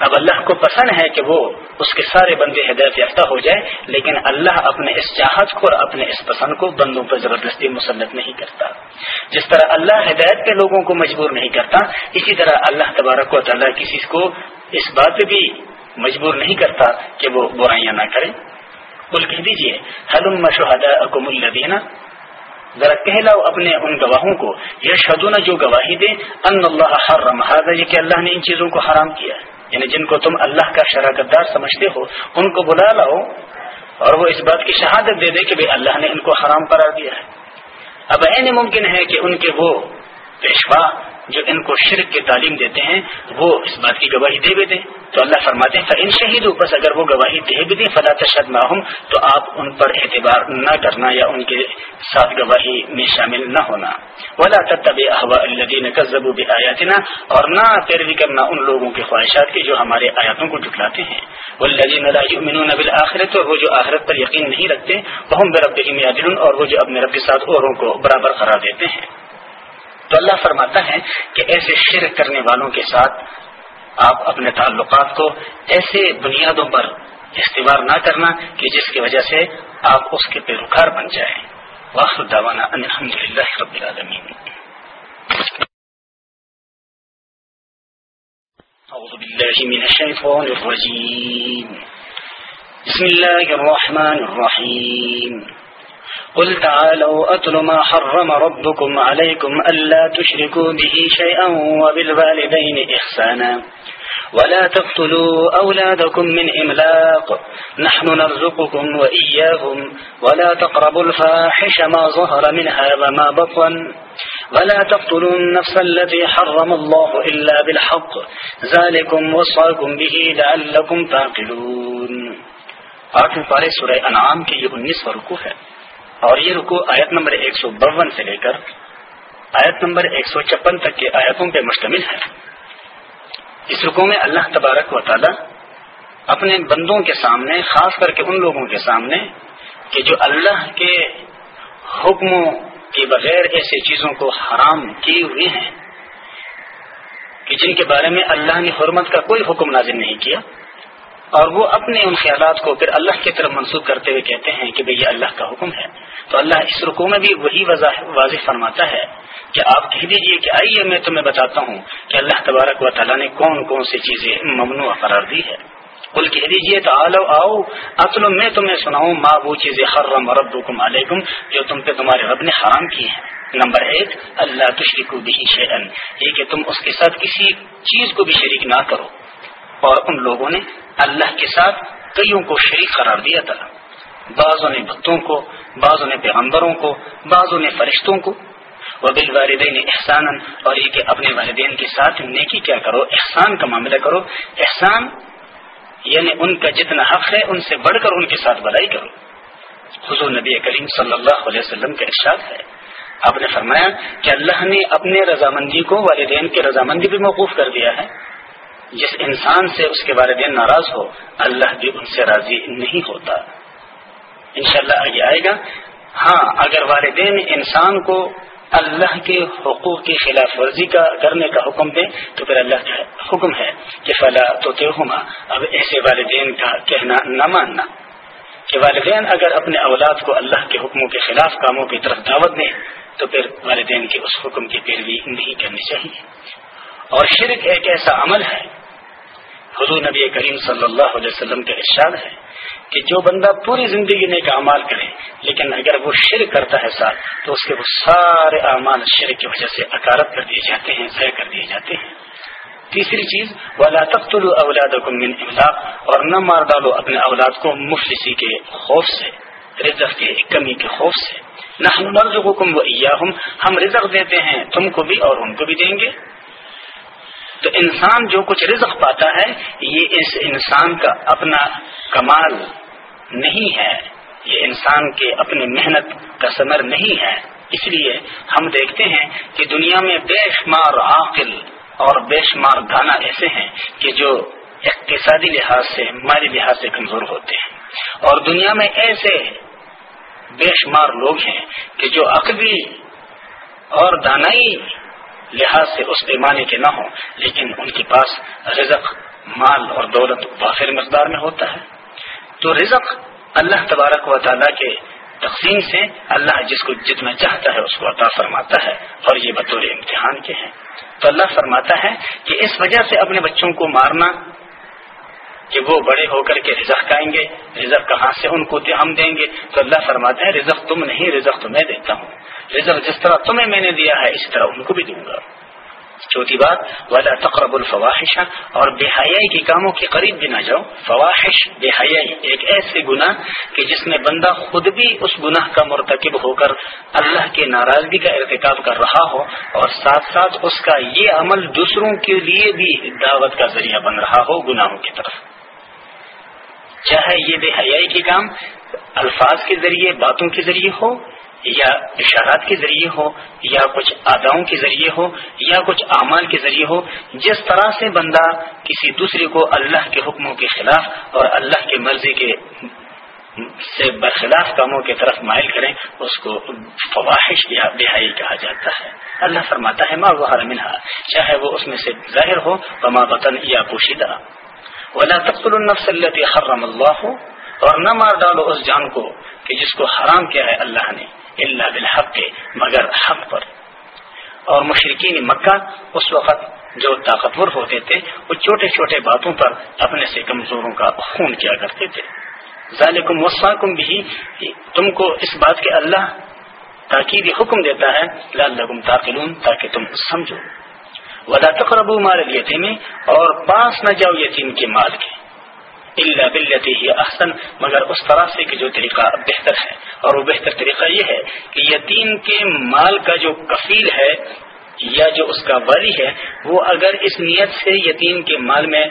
اب اللہ کو پسند ہے کہ وہ اس کے سارے بندے ہدایت یافتہ ہو جائے، لیکن اللہ اپنے اس چاہت کو اور اپنے اس پسند کو بندوں پر زبردستی مسلط نہیں کرتا۔ جس طرح اللہ ہدایت پہ لوگوں کو مجبور نہیں کرتا، اسی طرح اللہ تبارک و تعالیٰ کسی کو اس بات پہ بھی مجبور نہیں کرتا کہ وہ برائیاں نہ کریں کل کہہ دیجیے حلم شہدا اکم الدینہ ذرا کہلاؤ اپنے ان گواہوں کو یہ شدون جو گواہی دے ان اللہ حرم یہ کہ اللہ نے ان چیزوں کو حرام کیا۔ ہے یعنی جن کو تم اللہ کا شراکت دار سمجھتے ہو، ان کو بلا لاؤ اور وہ اس بات کی شہادت دے دے کہ اللہ نے ان کو حرام قرار دیا ہے۔ اب این ممکن ہے کہ ان کے وہ پیشوا جو ان کو شرک کی تعلیم دیتے ہیں، وہ اس بات کی گواہی دے بھی دیں۔ تو اللہ فرماتے ہیں ان شہید بس اگر وہ گواہی دے بھی دیں فلاں تشد معاہم تو آپ ان پر اعتبار نہ کرنا یا ان کے ساتھ گواہی میں شامل نہ ہونا۔ ولا تب احوا الدین کزب آیاتنا اور نہ پیروی کرنا ان لوگوں کی خواہشات کی جو ہمارے آیاتوں کو جٹلاتے ہیں۔ وہ لدین نبل آخرت اور وہ جو آخرت پر یقین نہیں رکھتے وہ ہم برب اور وہ جو اپنے رب کے ساتھ اوروں کو برابر قرار دیتے ہیں۔ تو اللہ فرماتا ہے کہ ایسے شرک کرنے والوں کے ساتھ آپ اپنے تعلقات کو ایسے بنیادوں پر استوار نہ کرنا کہ جس کی وجہ سے آپ اس کے پیروکار بن جائیں۔ واخر دعوانا ان الحمد للہ رب العالمین۔ اعوذ باللہ من الشیطان الرجیم۔ بسم اللہ الرحمن الرحیم۔ قل تعالوا أتل ما حرم ربكم عليكم ألا تشركوا به شيئا وبالوالدين إحسانا ولا تقتلوا أولادكم من إملاق نحن نرزقكم وإياهم ولا تقربوا الفاحش ما ظهر منها وما بطن ولا تقتلوا النفس التي حرم الله إلا بالحق ذلكم وصاكم به لعلكم تعقلون آخر پارے سورہ انعام کے یہ انیس رکو ہے۔ اور یہ رکو آیت نمبر ایک سو بون سے لے کر آیت نمبر ایک سو چپن تک کے آیتوں پہ مشتمل ہے۔ اس رکو میں اللہ تبارک و تعالی اپنے بندوں کے سامنے، خاص کر کے ان لوگوں کے سامنے، کہ جو اللہ کے حکموں کے بغیر ایسے چیزوں کو حرام کیے ہوئے ہیں، کہ جن کے بارے میں اللہ نے حرمت کا کوئی حکم نازل نہیں کیا اور وہ اپنے ان خیالات کو پھر اللہ کی طرف منسوخ کرتے ہوئے کہتے ہیں کہ بھئی یہ اللہ کا حکم ہے۔ تو اللہ اس رکو میں بھی وہی واضح فرماتا ہے کہ آپ کہہ دیجیے کہ آئیے میں تمہیں بتاتا ہوں کہ اللہ تبارک و تعالیٰ نے کون کون سی چیزیں ممنوع قرار دی ہے۔ کل کہہ دیجیے تو آلو آؤ اصل میں تمہیں سناؤں ماں وہ چیزیں حرم ربکم علیکم جو تم پہ تمہارے رب نے حرام کی ہیں۔ نمبر ایک، اللہ تشریک بھی شیئن، یہ کہ تم اس کے ساتھ کسی چیز کو بھی شریک نہ کرو۔ اور ان لوگوں نے اللہ کے ساتھ کئیوں کو شریک قرار دیا تھا۔ بعضوں نے بتوں کو بعضوں نے پیغمبروں کو بعضوں نے فرشتوں کو۔ وہ بال والدین احسان اور یہ کہ اپنے والدین کے ساتھ نیکی کیا کرو، احسان کا معاملہ کرو۔ احسان یعنی ان کا جتنا حق ہے، ان سے بڑھ کر ان کے ساتھ بڑائی کرو۔ حضور نبی کریم صلی اللہ علیہ وسلم کا ارشاد ہے۔ آپ نے فرمایا کہ اللہ نے اپنے رضامندی کو والدین کی رضامندی بھی موقوف کر دیا ہے۔ جس انسان سے اس کے والدین ناراض ہو، اللہ بھی ان سے راضی نہیں ہوتا۔ انشاءاللہ آگے آئے گا۔ ہاں اگر والدین انسان کو اللہ کے حقوق کی خلاف ورزی کا کرنے کا حکم دے تو پھر اللہ کا حکم ہے کہ فلا تو اب ایسے والدین کا کہنا نہ ماننا۔ کہ والدین اگر اپنے اولاد کو اللہ کے حکموں کے خلاف کاموں کی طرف دعوت دیں، تو پھر والدین کے اس حکم کی پیروی نہیں کرنی چاہیے۔ اور شرک ایک ایسا عمل ہے۔ حضور نبی کریم صلی اللہ علیہ وسلم کا ارشاد ہے کہ جو بندہ پوری زندگی نیک اعمال کرے، لیکن اگر وہ شرک کرتا ہے ساتھ، تو اس کے وہ سارے اعمال شرک کی وجہ سے اکارت کر دیے جاتے ہیں، ضائع کر دیے جاتے ہیں۔ تیسری چیز، ولا تخت اولاد من املاق اور نہ مار ڈالو اپنے اولاد کو مفلسی کے خوف سے، رزق کے کمی کے خوف سے۔ نہ ہم ہم رزق دیتے ہیں، تم کو بھی اور ان کو بھی دیں گے۔ تو انسان جو کچھ رزق پاتا ہے، یہ اس انسان کا اپنا کمال نہیں ہے۔ یہ انسان کے اپنی محنت کا ثمر نہیں ہے۔ اس لیے ہم دیکھتے ہیں کہ دنیا میں بے شمار عاقل اور بے شمار گانا ایسے ہیں کہ جو اقتصادی لحاظ سے، مالی لحاظ سے کمزور ہوتے ہیں۔ اور دنیا میں ایسے بے شمار لوگ ہیں کہ جو عقلی اور دانائی لحاظ سے اس پیمانے کے نہ ہوں، لیکن ان کے پاس رزق، مال اور دولت وافر مقدار میں ہوتا ہے۔ تو رزق اللہ تبارک و تعالیٰ کے تقسیم سے اللہ جس کو جتنا چاہتا ہے اس کو عطا فرماتا ہے، اور یہ بطور امتحان کے ہیں۔ تو اللہ فرماتا ہے کہ اس وجہ سے اپنے بچوں کو مارنا، کہ وہ بڑے ہو کر کے رزق کھائیں گے، رزق کہاں سے ان کو ہم دیں گے؟ تو اللہ فرماتا ہے، رزق تم نہیں، رزق تو میں دیتا ہوں۔ رزق جس طرح تمہیں میں نے دیا ہے اس طرح ان کو بھی دوں گا۔ چوتھی بات والا تقرب الفواہش اور بے حیائی کے کاموں کے قریب بھی نہ جاؤ۔ فواہش بے حیائی ایک ایسے گناہ کہ جس میں بندہ خود بھی اس گناہ کا مرتکب ہو کر اللہ کے ناراضگی کا ارتکاب کر رہا ہو اور ساتھ ساتھ اس کا یہ عمل دوسروں کے لیے بھی دعوت کا ذریعہ بن رہا ہو گناہوں کی طرف۔ چاہے یہ بے حیائی کے کام الفاظ کے ذریعے، باتوں کے ذریعے ہو یا اشارات کے ذریعے ہو، یا کچھ اداؤں کے ذریعے ہو، یا کچھ اعمال کے ذریعے ہو، جس طرح سے بندہ کسی دوسرے کو اللہ کے حکموں کے خلاف اور اللہ کی مرضی کے سے برخلاف کاموں کی طرف مائل کریں، اس کو فواہش یا بہائی کہا جاتا ہے۔ اللہ فرماتا ہے ماں وہ منہا چاہے وہ اس میں سے ظاہر ہو بما بطن یا پوشیدہ۔ ولا تقتل النفس التي حرم اللہ اور نہ مار ڈالو اس جان کو کہ جس کو حرام کیا ہے اللہ نے۔ اللہ بالحق، مگر حق پر۔ اور مشرقین مکہ اس وقت جو طاقتور ہوتے تھے، وہ چھوٹے چھوٹے باتوں پر اپنے سے کمزوروں کا خون کیا کرتے تھے۔ ذالکم وساکم بھی تم کو اس بات کے اللہ تاکید حکم دیتا ہے، لعلکم تعقلون، تاکہ تم سمجھو۔ ولا تقربوا مال الیتیم، اور پاس نہ جاؤ یتیم کے مال کے۔ اللہ بلتی ہی احسن، مگر اس طرح سے کہ جو طریقہ بہتر ہے۔ اور وہ بہتر طریقہ یہ ہے کہ یتیم کے مال کا جو کفیل ہے یا جو اس کا والی ہے، وہ اگر اس نیت سے یتیم کے مال میں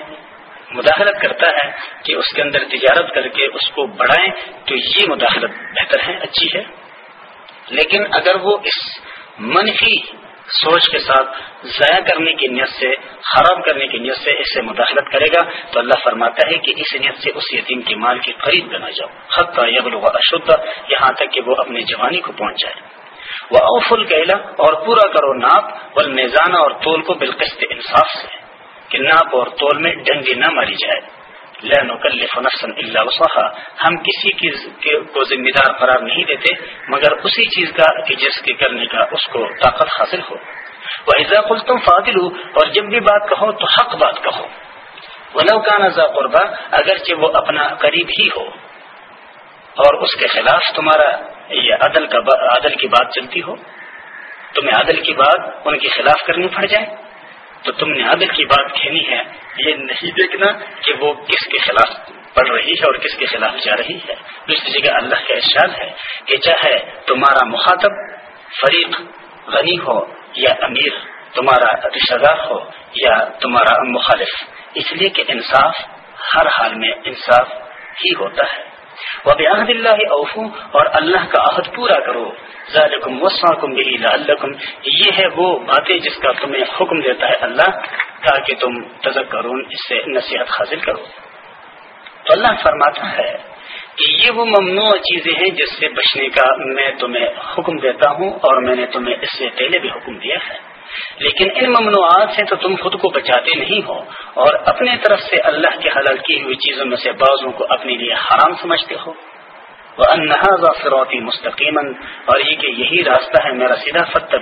مداخلت کرتا ہے کہ اس کے اندر تجارت کر کے اس کو بڑھائیں، تو یہ مداخلت بہتر ہے، اچھی ہے۔ لیکن اگر وہ اس منفی سوچ کے ساتھ ضائع کرنے کی نیت سے، خراب کرنے کی نیت سے اسے مداخلت کرے گا، تو اللہ فرماتا ہے کہ اس نیت سے اس یتیم کے مال کے قریب بنا جاؤ۔ حق کا یبل اشدھ یہاں تک کہ وہ اپنی جوانی کو پہنچ جائے۔ وہ اوف القلا اور پورا کرو ناپ بل میزانہ اور تول کو بالقسط انصاف سے، کہ ناپ اور تول میں ڈنگی نہ ماری جائے۔ لا نکلف نفسا الا وسعها. ہم کسی کی کو ذمہ دار قرار نہیں دیتے، مگر اسی چیز کا کہ جس کے کرنے کا اس کو طاقت حاصل ہو. وہ ایزا قلتم فاضل اور جب بھی بات کہو تو حق بات کہو. ولو کان ذا قربا اگرچہ وہ اپنا قریب ہی ہو. اور اس کے خلاف تمہارا یہ عدل کا عدل کی بات چلتی ہو، تمہیں عدل کی بات ان کے خلاف کرنی پڑ جائے. تو تم نے عادت کی بات کہنی ہے، یہ نہیں دیکھنا کہ وہ کس کے خلاف پڑھ رہی ہے اور کس کے خلاف جا رہی ہے۔ دوسری جگہ اللہ کا احساس ہے کہ چاہے تمہارا مخاطب فریق غنی ہو یا امیر، تمہارا رشتہ دار ہو یا تمہارا مخالف، اس لیے کہ انصاف ہر حال میں انصاف ہی ہوتا ہے۔ وہ عہد اللہ اوفو اور اللہ کا عہد پورا کرو. ذالکم وسعکم بھی لعلکم، یہ ہے وہ باتیں جس کا تمہیں حکم دیتا ہے اللہ، تاکہ تم تذکرون اس سے نصیحت حاصل کرو. تو اللہ فرماتا ہے کہ یہ وہ ممنوع چیزیں ہیں جس سے بچنے کا میں تمہیں حکم دیتا ہوں اور میں نے تمہیں اس سے پہلے بھی حکم دیا ہے۔ لیکن ان ممنوعات سے تو تم خود کو بچاتے نہیں ہو اور اپنے طرف سے اللہ کے حلال کی ہوئی چیزوں میں سے بعضوں کو اپنے لیے حرام سمجھتے ہو۔ وہ انحاظ فروتی مستقیم اور یہ کہ یہی راستہ ہے میرا سیدھا فتح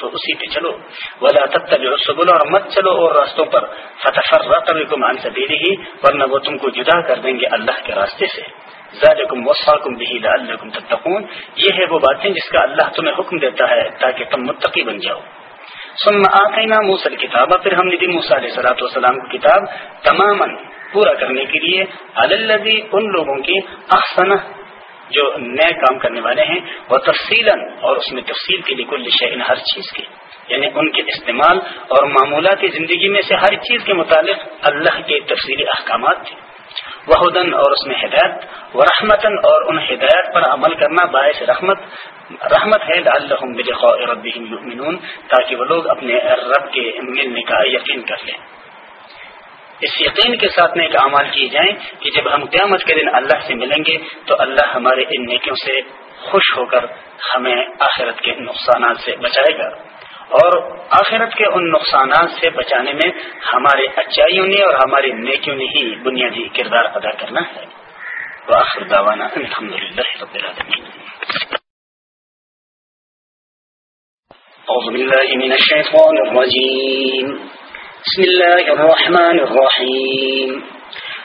سو اسی پہ چلو۔ ولا تب تب سبل اور مت چلو اور راستوں پر۔ فتح فرقم مان سبیلی ہی ورنہ وہ تم کو جدا کر دیں گے اللہ کے راستے سے۔ ذالکم وصاکم به لعلکم تتقون۔ یہ ہے وہ باتیں جس کا اللہ تمہیں حکم دیتا ہے تاکہ تم متقی بن جاؤ۔ ثم آتینا موسی الکتاب، پھر ہم نے دی علیہ الصلوۃ والسلام کو کتاب تماما پورا کرنے کے لیے الذی ان لوگوں کی احسن، جو نئے کام کرنے والے ہیں وہ تفصیل اور اس میں تفصیل کے لیے کل شعین ہر چیز کی یعنی ان کے استعمال اور معمولاتی زندگی میں سے ہر چیز کے متعلق اللہ کے تفصیلی احکامات تھے۔ وہدن اور اس میں ہدایت و رحمتن اور ان ہدایت پر عمل کرنا باعث رحمت رحمت ہے یؤمنون، تاکہ وہ لوگ اپنے رب کے ملنے کا یقین کر لیں۔ اس یقین کے ساتھ نیک اعمال کیے جائیں کہ جب ہم قیامت کے دن اللہ سے ملیں گے، تو اللہ ہمارے ان نیکیوں سے خوش ہو کر ہمیں آخرت کے نقصانات سے بچائے گا۔ اور آخرت کے ان نقصانات سے بچانے میں ہمارے اچائیوں نے اور ہماری نیکیوں نے ہی بنیادی کردار ادا کرنا ہے۔ وآخر دعوانا الحمد للہ رب العالمین۔ أعوذ بالله من الشيطان الرجيم. بسم الله الرحمن الرحيم.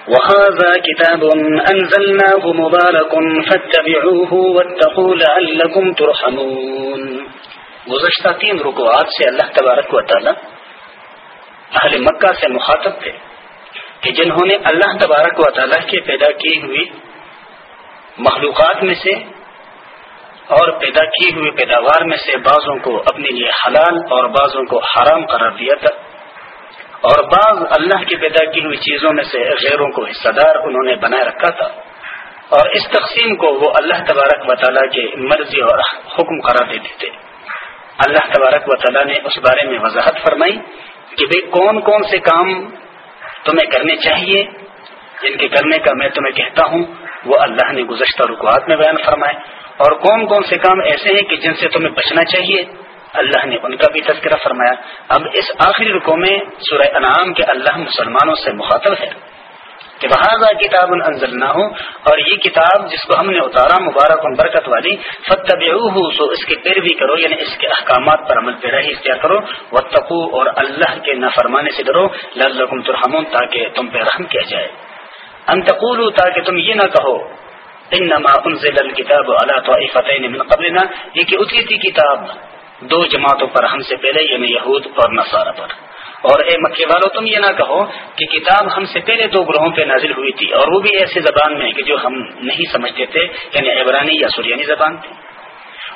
وهذا كتاب أنزلناه مبارك فاتبعوه واتقوا لعلكم ترحمون. گزشتہ تین رکوات سے اللہ تبارک و تعالی اہل مکہ سے مخاطب تھے کہ جنہوں نے اللہ تبارک و تعالی کے پیدا کی ہوئی مخلوقات میں سے اور پیدا کی ہوئی پیداوار میں سے بعضوں کو اپنے لیے حلال اور بعضوں کو حرام قرار دیا تھا۔ اور بعض اللہ کی پیدا کی ہوئی چیزوں میں سے غیروں کو حصہ دار انہوں نے بنائے رکھا تھا۔ اور اس تقسیم کو وہ اللہ تبارک و تعالیٰ کے مرضی اور حکم قرار دیتے۔ تھے اللہ تبارک و تعالیٰ نے اس بارے میں وضاحت فرمائی کہ بھائی کون کون سے کام تمہیں کرنے چاہیے۔ جن کے کرنے کا میں تمہیں کہتا ہوں، وہ اللہ نے گزشتہ رکوات میں بیان فرمائے۔ اور کون کون سے کام ایسے ہیں کہ جن سے تمہیں بچنا چاہیے؟ اللہ نے ان کا بھی تذکرہ فرمایا۔ اب اس آخری رکو میں سورہ انعام کے اللہ مسلمانوں سے مخاطب ہے کہ بہذا کتاب انزل نہ ہو اور یہ کتاب جس کو ہم نے اتارا مبارک و برکت والی فتب سو اس کی پیروی کرو یعنی اس کے احکامات پر عمل پیرا ہی اختیار کرو۔ و تقو اور اللہ کے نہ فرمانے سے ڈرو لم ترحمون، تاکہ تم پہ رحم کیا جائے۔ انتقول تاکہ تم یہ نہ کہو انما انزل الكتاب على طائفتين من قبلنا. یہ کہ اتری تھی کتاب. دو جماعتوں پر، ہم سے پہلے یعنی یہود اور نصارہ پر. اور اے مکے والو، تم یہ نہ کہو کہ کتاب ہم سے پہلے دو گروہوں پہ نازل ہوئی تھی اور وہ بھی ایسی زبان میں کہ جو ہم نہیں سمجھتے تھے یعنی عبرانی یا سریانی زبان تھی.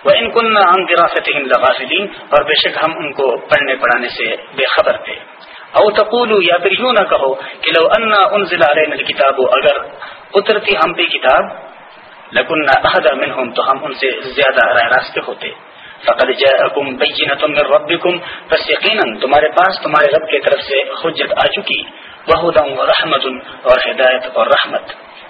وہ ان کن عام دراست لغافلین اور بے شک ہم ان کو پڑھنے پڑھانے سے بے خبر تھے. او تقول یا پھر یوں نہ کہو کہ لو انا ان ضلع کتاب اگر اترتی ہم پہ کتاب لکن احدا منہم تو ہم ان سے زیادہ رائے راستے ہوتے۔ فقد جاءکم بینۃ من ربکم پس یقینا تمہارے پاس تمہارے رب کی طرف سے حجت آ چکی۔ وہدا ورحمت اور ہدایت اور رحمت۔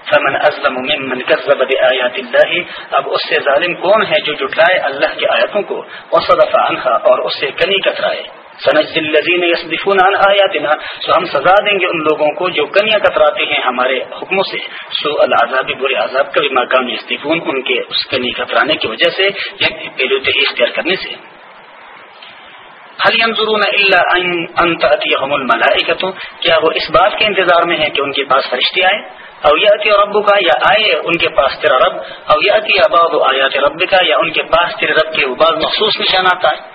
فمن ازلم ممن كذب بآيات الله، اب اس سے ظالم کون ہے جو جھٹلائے اللہ کی آیتوں کو؟ وصدف عنها اور اس سے کنی کترائے۔ سنج الذین یصدفون عن آیاتنا سو ہم سزا دیں گے ان لوگوں کو جو کنیاں کتراتے ہیں ہمارے حکموں سے۔ سو العذاب، برے عذاب کا بھی مقام یستفون ان کے اس کنی کترانے کی وجہ سے یعنی یا پہلو تہی اختیار کرنے سے۔ حل ينظرون الا ان تاتيهم الملائکه کیا وہ اس بات کے انتظار میں ہیں کہ ان کے پاس فرشتے آئے او یاتی رب کا یا آئے ان کے پاس تیرا رب؟ او یاتی اباب آیات رب کا یا ان کے پاس تیرے رب کے بعض مخصوص نشانات آئے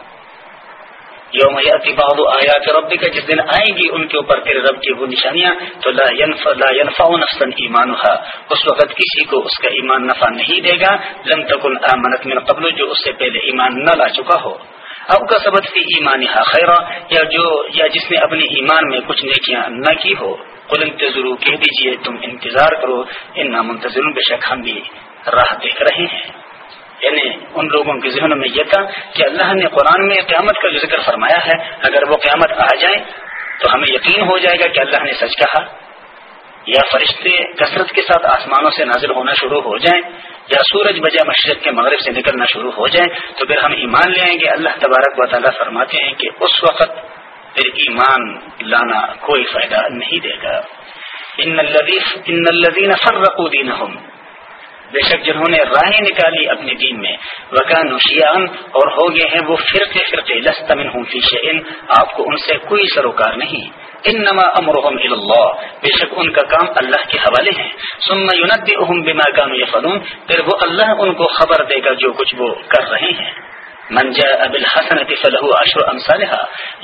یوم یاتی بعض آیات رب کا جس دن آئیں گی ان کے اوپر تیرے رب کی وہ نشانیاں، تو لا ينفع لا ينفع نفسا ایمانها اس وقت کسی کو اس کا ایمان نفع نہیں دے گا۔ لم تکن آمنت من قبل، جو اس سے پہلے ایمان نہ لا چکا ہو۔ اب کا سبق تھی ایمان خیرہ یا جو، یا جس نے اپنے ایمان میں کچھ نیکیاں نہ کی ہو۔ قل انتظرو کہہ دیجیے، تم انتظار کرو۔ ان نامنتظر بے شک ہم بھی راہ دیکھ رہے ہیں۔ یعنی ان لوگوں کے ذہنوں میں یہ تھا کہ اللہ نے قرآن میں قیامت کا جو ذکر فرمایا ہے، اگر وہ قیامت آ جائے تو ہمیں یقین ہو جائے گا کہ اللہ نے سچ کہا۔ یا فرشتے کثرت کے ساتھ آسمانوں سے نازل ہونا شروع ہو جائیں، یا سورج بجا مشرق کے مغرب سے نکلنا شروع ہو جائیں، تو پھر ہم ایمان لے آئیں گے۔ اللہ تبارک و تعالیٰ فرماتے ہیں کہ اس وقت پھر ایمان لانا کوئی فائدہ نہیں دے گا۔ ان الذين فرقوا دينهم بے شک جنہوں نے راہیں نکالی اپنے دین میں وکان شیان اور ہو گئے ہیں وہ فرقے فرقے لستمن ہوں فی ان آپ کو ان سے کوئی سروکار نہیں۔ ان نما امرحم اللہ، بے شک ان کا کام اللہ کے حوالے ہیں ثم ينبئهم بما كانوا يفعلون پھر وہ اللہ ان کو خبر دے گا جو کچھ وہ کر رہے ہیں۔ منجا اب الحسن فلح اشر امسالحہ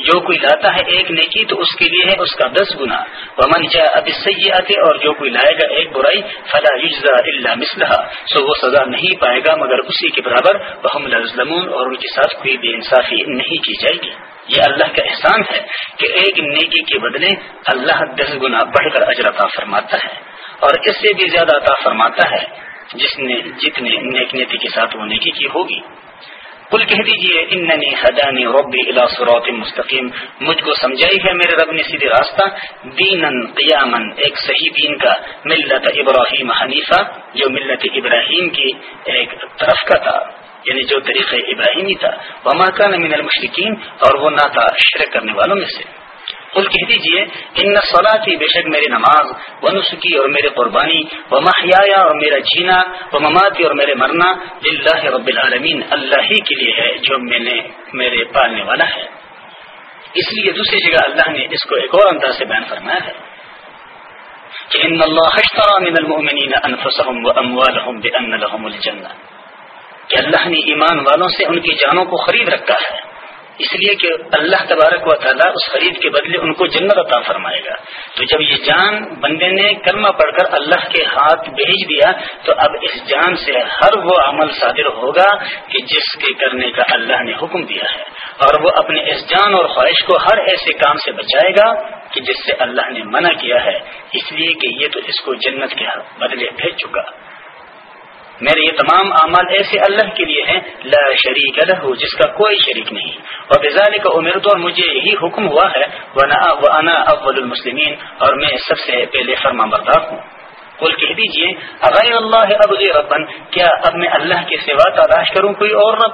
جو کوئی لاتا ہے ایک نیکی تو اس کے لیے ہے اس کا دس گنا. وہ منجا اب سیاتے اور جو کوئی لائے گا ایک برائی فلاح یجزا اللہ مسلح سو وہ سزا نہیں پائے گا مگر اسی کے برابر وہ ہم لزلمون اور ان کے ساتھ کوئی بے انصافی نہیں کی جائے گی. یہ اللہ کا احسان ہے کہ ایک نیکی کے بدلے اللہ دس گنا بڑھ کر اجر عطا فرماتا ہے اور اس سے بھی زیادہ عطا فرماتا ہے جس نے جتنے نیک نیتی کے ساتھ وہ نیکی کی ہوگی. کل کہہ دیجیے اننی حدانی ربی الا صراط مستقیم. مجھ کو سمجھائی ہے میرے رب نے سیدھے راستہ دینن قیامن ایک صحیح دین کا، ملت ابراہیم حنیفہ، جو ملت ابراہیم کی ایک طرف کا تھا یعنی جو طریقہ ابراہیمی تھا۔ وہ مکان من المشرکین، اور وہ نہ تھا شرک کرنے والوں میں سے۔ کل کہہ دیجیے ان سولہ کی بے شک میری نماز و نسخی اور میرے قربانی و محیا اور میرا جینا و مماتی اور میرے مرنا اللہ رب العالمین، اللہ ہی کے لیے ہے جو میں نے میرے پالنے والا ہے. اس لیے دوسری جگہ اللہ نے اس کو ایک اور انداز سے بیان فرمایا ہے کہ ان اللہ من المؤمنین انفسهم واموالهم بان لهم الجنہ کہ اللہ نے ایمان والوں سے ان کی جانوں کو خرید رکھا ہے۔ اس لیے کہ اللہ تبارک و تعالیٰ اس خرید کے بدلے ان کو جنت عطا فرمائے گا۔ تو جب یہ جان بندے نے کرما پڑھ کر اللہ کے ہاتھ بھیج دیا، تو اب اس جان سے ہر وہ عمل صادر ہوگا کہ جس کے کرنے کا اللہ نے حکم دیا ہے۔ اور وہ اپنے اس جان اور خواہش کو ہر ایسے کام سے بچائے گا کہ جس سے اللہ نے منع کیا ہے۔ اس لیے کہ یہ تو اس کو جنت کے بدلے بھیج چکا۔ میرے یہ تمام اعمال ایسے اللہ کے لیے ہیں، لا شریک الح جس کا کوئی شریک نہیں۔ اور بزال کا عمر تو مجھے یہی حکم ہوا ہے انا اول المسلمین اور میں سب سے پہلے فرما بردار ہوں۔ کل کہہ دیجیے اغیر اللہ اب ربن، کیا اب میں اللہ کے سوا تلاش کروں کوئی اور رب؟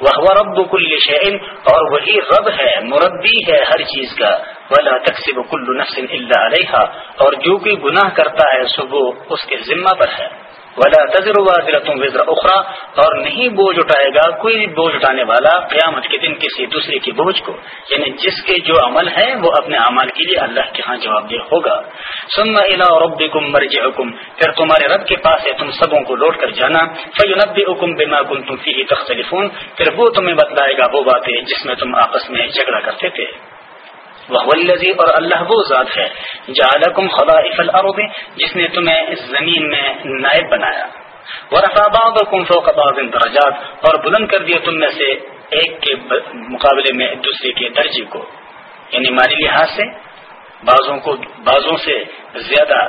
وہ رب کل شعین اور وہی رب ہے، مربی ہے ہر چیز کا۔ ولا تقسیب کل نفس اللہ علیہ اور جو کوئی گناہ کرتا ہے صبح اس کے ذمہ پر ہے۔ ولا تجر وزر اخرا اور نہیں بوجھ اٹھائے گا کوئی بوجھ اٹھانے والا قیامت کے دن کسی دوسرے کی بوجھ کو۔ یعنی جس کے جو عمل ہے وہ اپنے عمل کے لیے اللہ کے ہاں جواب دہ ہوگا۔ سن الا رب کم مرج حکم پھر تمہارے رب کے پاس ہے تم سبوں کو لوٹ کر جانا۔ فیونب حکم بما کن تم تختلفون، پھر وہ تمہیں بتلائے گا وہ باتیں جس میں تم آپس میں جھگڑا کرتے تھے۔ وہ اور اللہ وہ ذات ہے، جعلکم خلائف الارض، جس نے تمہیں اس زمین میں نائب بنایا۔ ورفع بعضکم فوق بعض درجات، اور بلند کر دیا تم میں سے ایک کے مقابلے میں دوسرے کے درجے کو۔ یعنی مالی لحاظ سے، بعضوں کو بعضوں سے زیادہ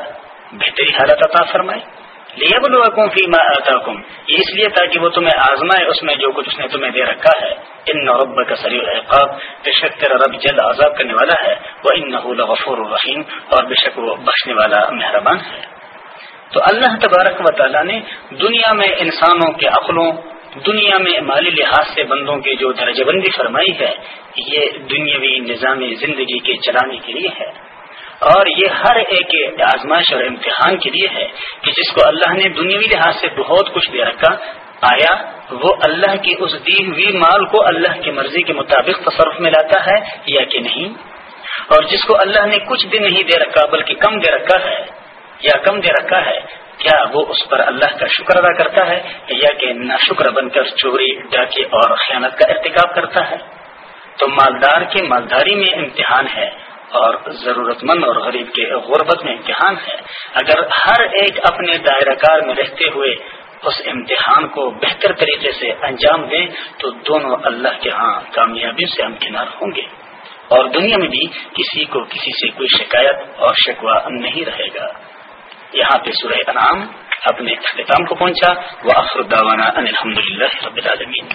بہتری حالت عطا فرمائے۔ لیبلوکم فیما آتاکم یہ اس لیے تاکہ وہ تمہیں آزمائے اس میں جو کچھ اس نے تمہیں دے رکھا ہے۔ ان رب کا سری العقاب۔ بے شک تیرا رب جلد عذاب کرنے والا ہے۔ وہ ان غفور الرحیم اور بے شک وہ بخشنے والا مہربان ہے۔ تو اللہ تبارک و تعالیٰ نے دنیا میں انسانوں کے عقلوں، دنیا میں مالی لحاظ سے بندوں کی جو درجہ بندی فرمائی ہے، یہ دنیاوی نظام زندگی کے چلانے کے لیے ہے۔ اور یہ ہر ایک آزمائش اور امتحان کے لیے ہے کہ جس کو اللہ نے دنیاوی لحاظ سے بہت کچھ دے رکھا، آیا، وہ اللہ کی اس دی ہوئی مال کو اللہ کی مرضی کے مطابق تصرف میں لاتا ہے یا کہ نہیں؟ اور جس کو اللہ نے کچھ بھی نہیں دے رکھا بلکہ کم دے رکھا ہے یا کم دے رکھا ہے، کیا وہ اس پر اللہ کا شکر ادا کرتا ہے یا کہ نہ شکر بن کر چوری ڈاکے اور خیانت کا ارتکاب کرتا ہے؟ تو مالدار کے مالداری میں امتحان ہے۔ اور ضرورت مند اور غریب کے غربت میں امتحان ہے۔ اگر ہر ایک اپنے دائرہ کار میں رہتے ہوئے اس امتحان کو بہتر طریقے سے انجام دیں، تو دونوں اللہ کے ہاں کامیابی سے امکنار ہوں گے۔ اور دنیا میں بھی کسی کو کسی سے کوئی شکایت اور شکوا نہیں رہے گا۔ یہاں پہ سورہ انعام اپنے اختتام کو پہنچا۔ وہ الحمد للہ رب العالمین۔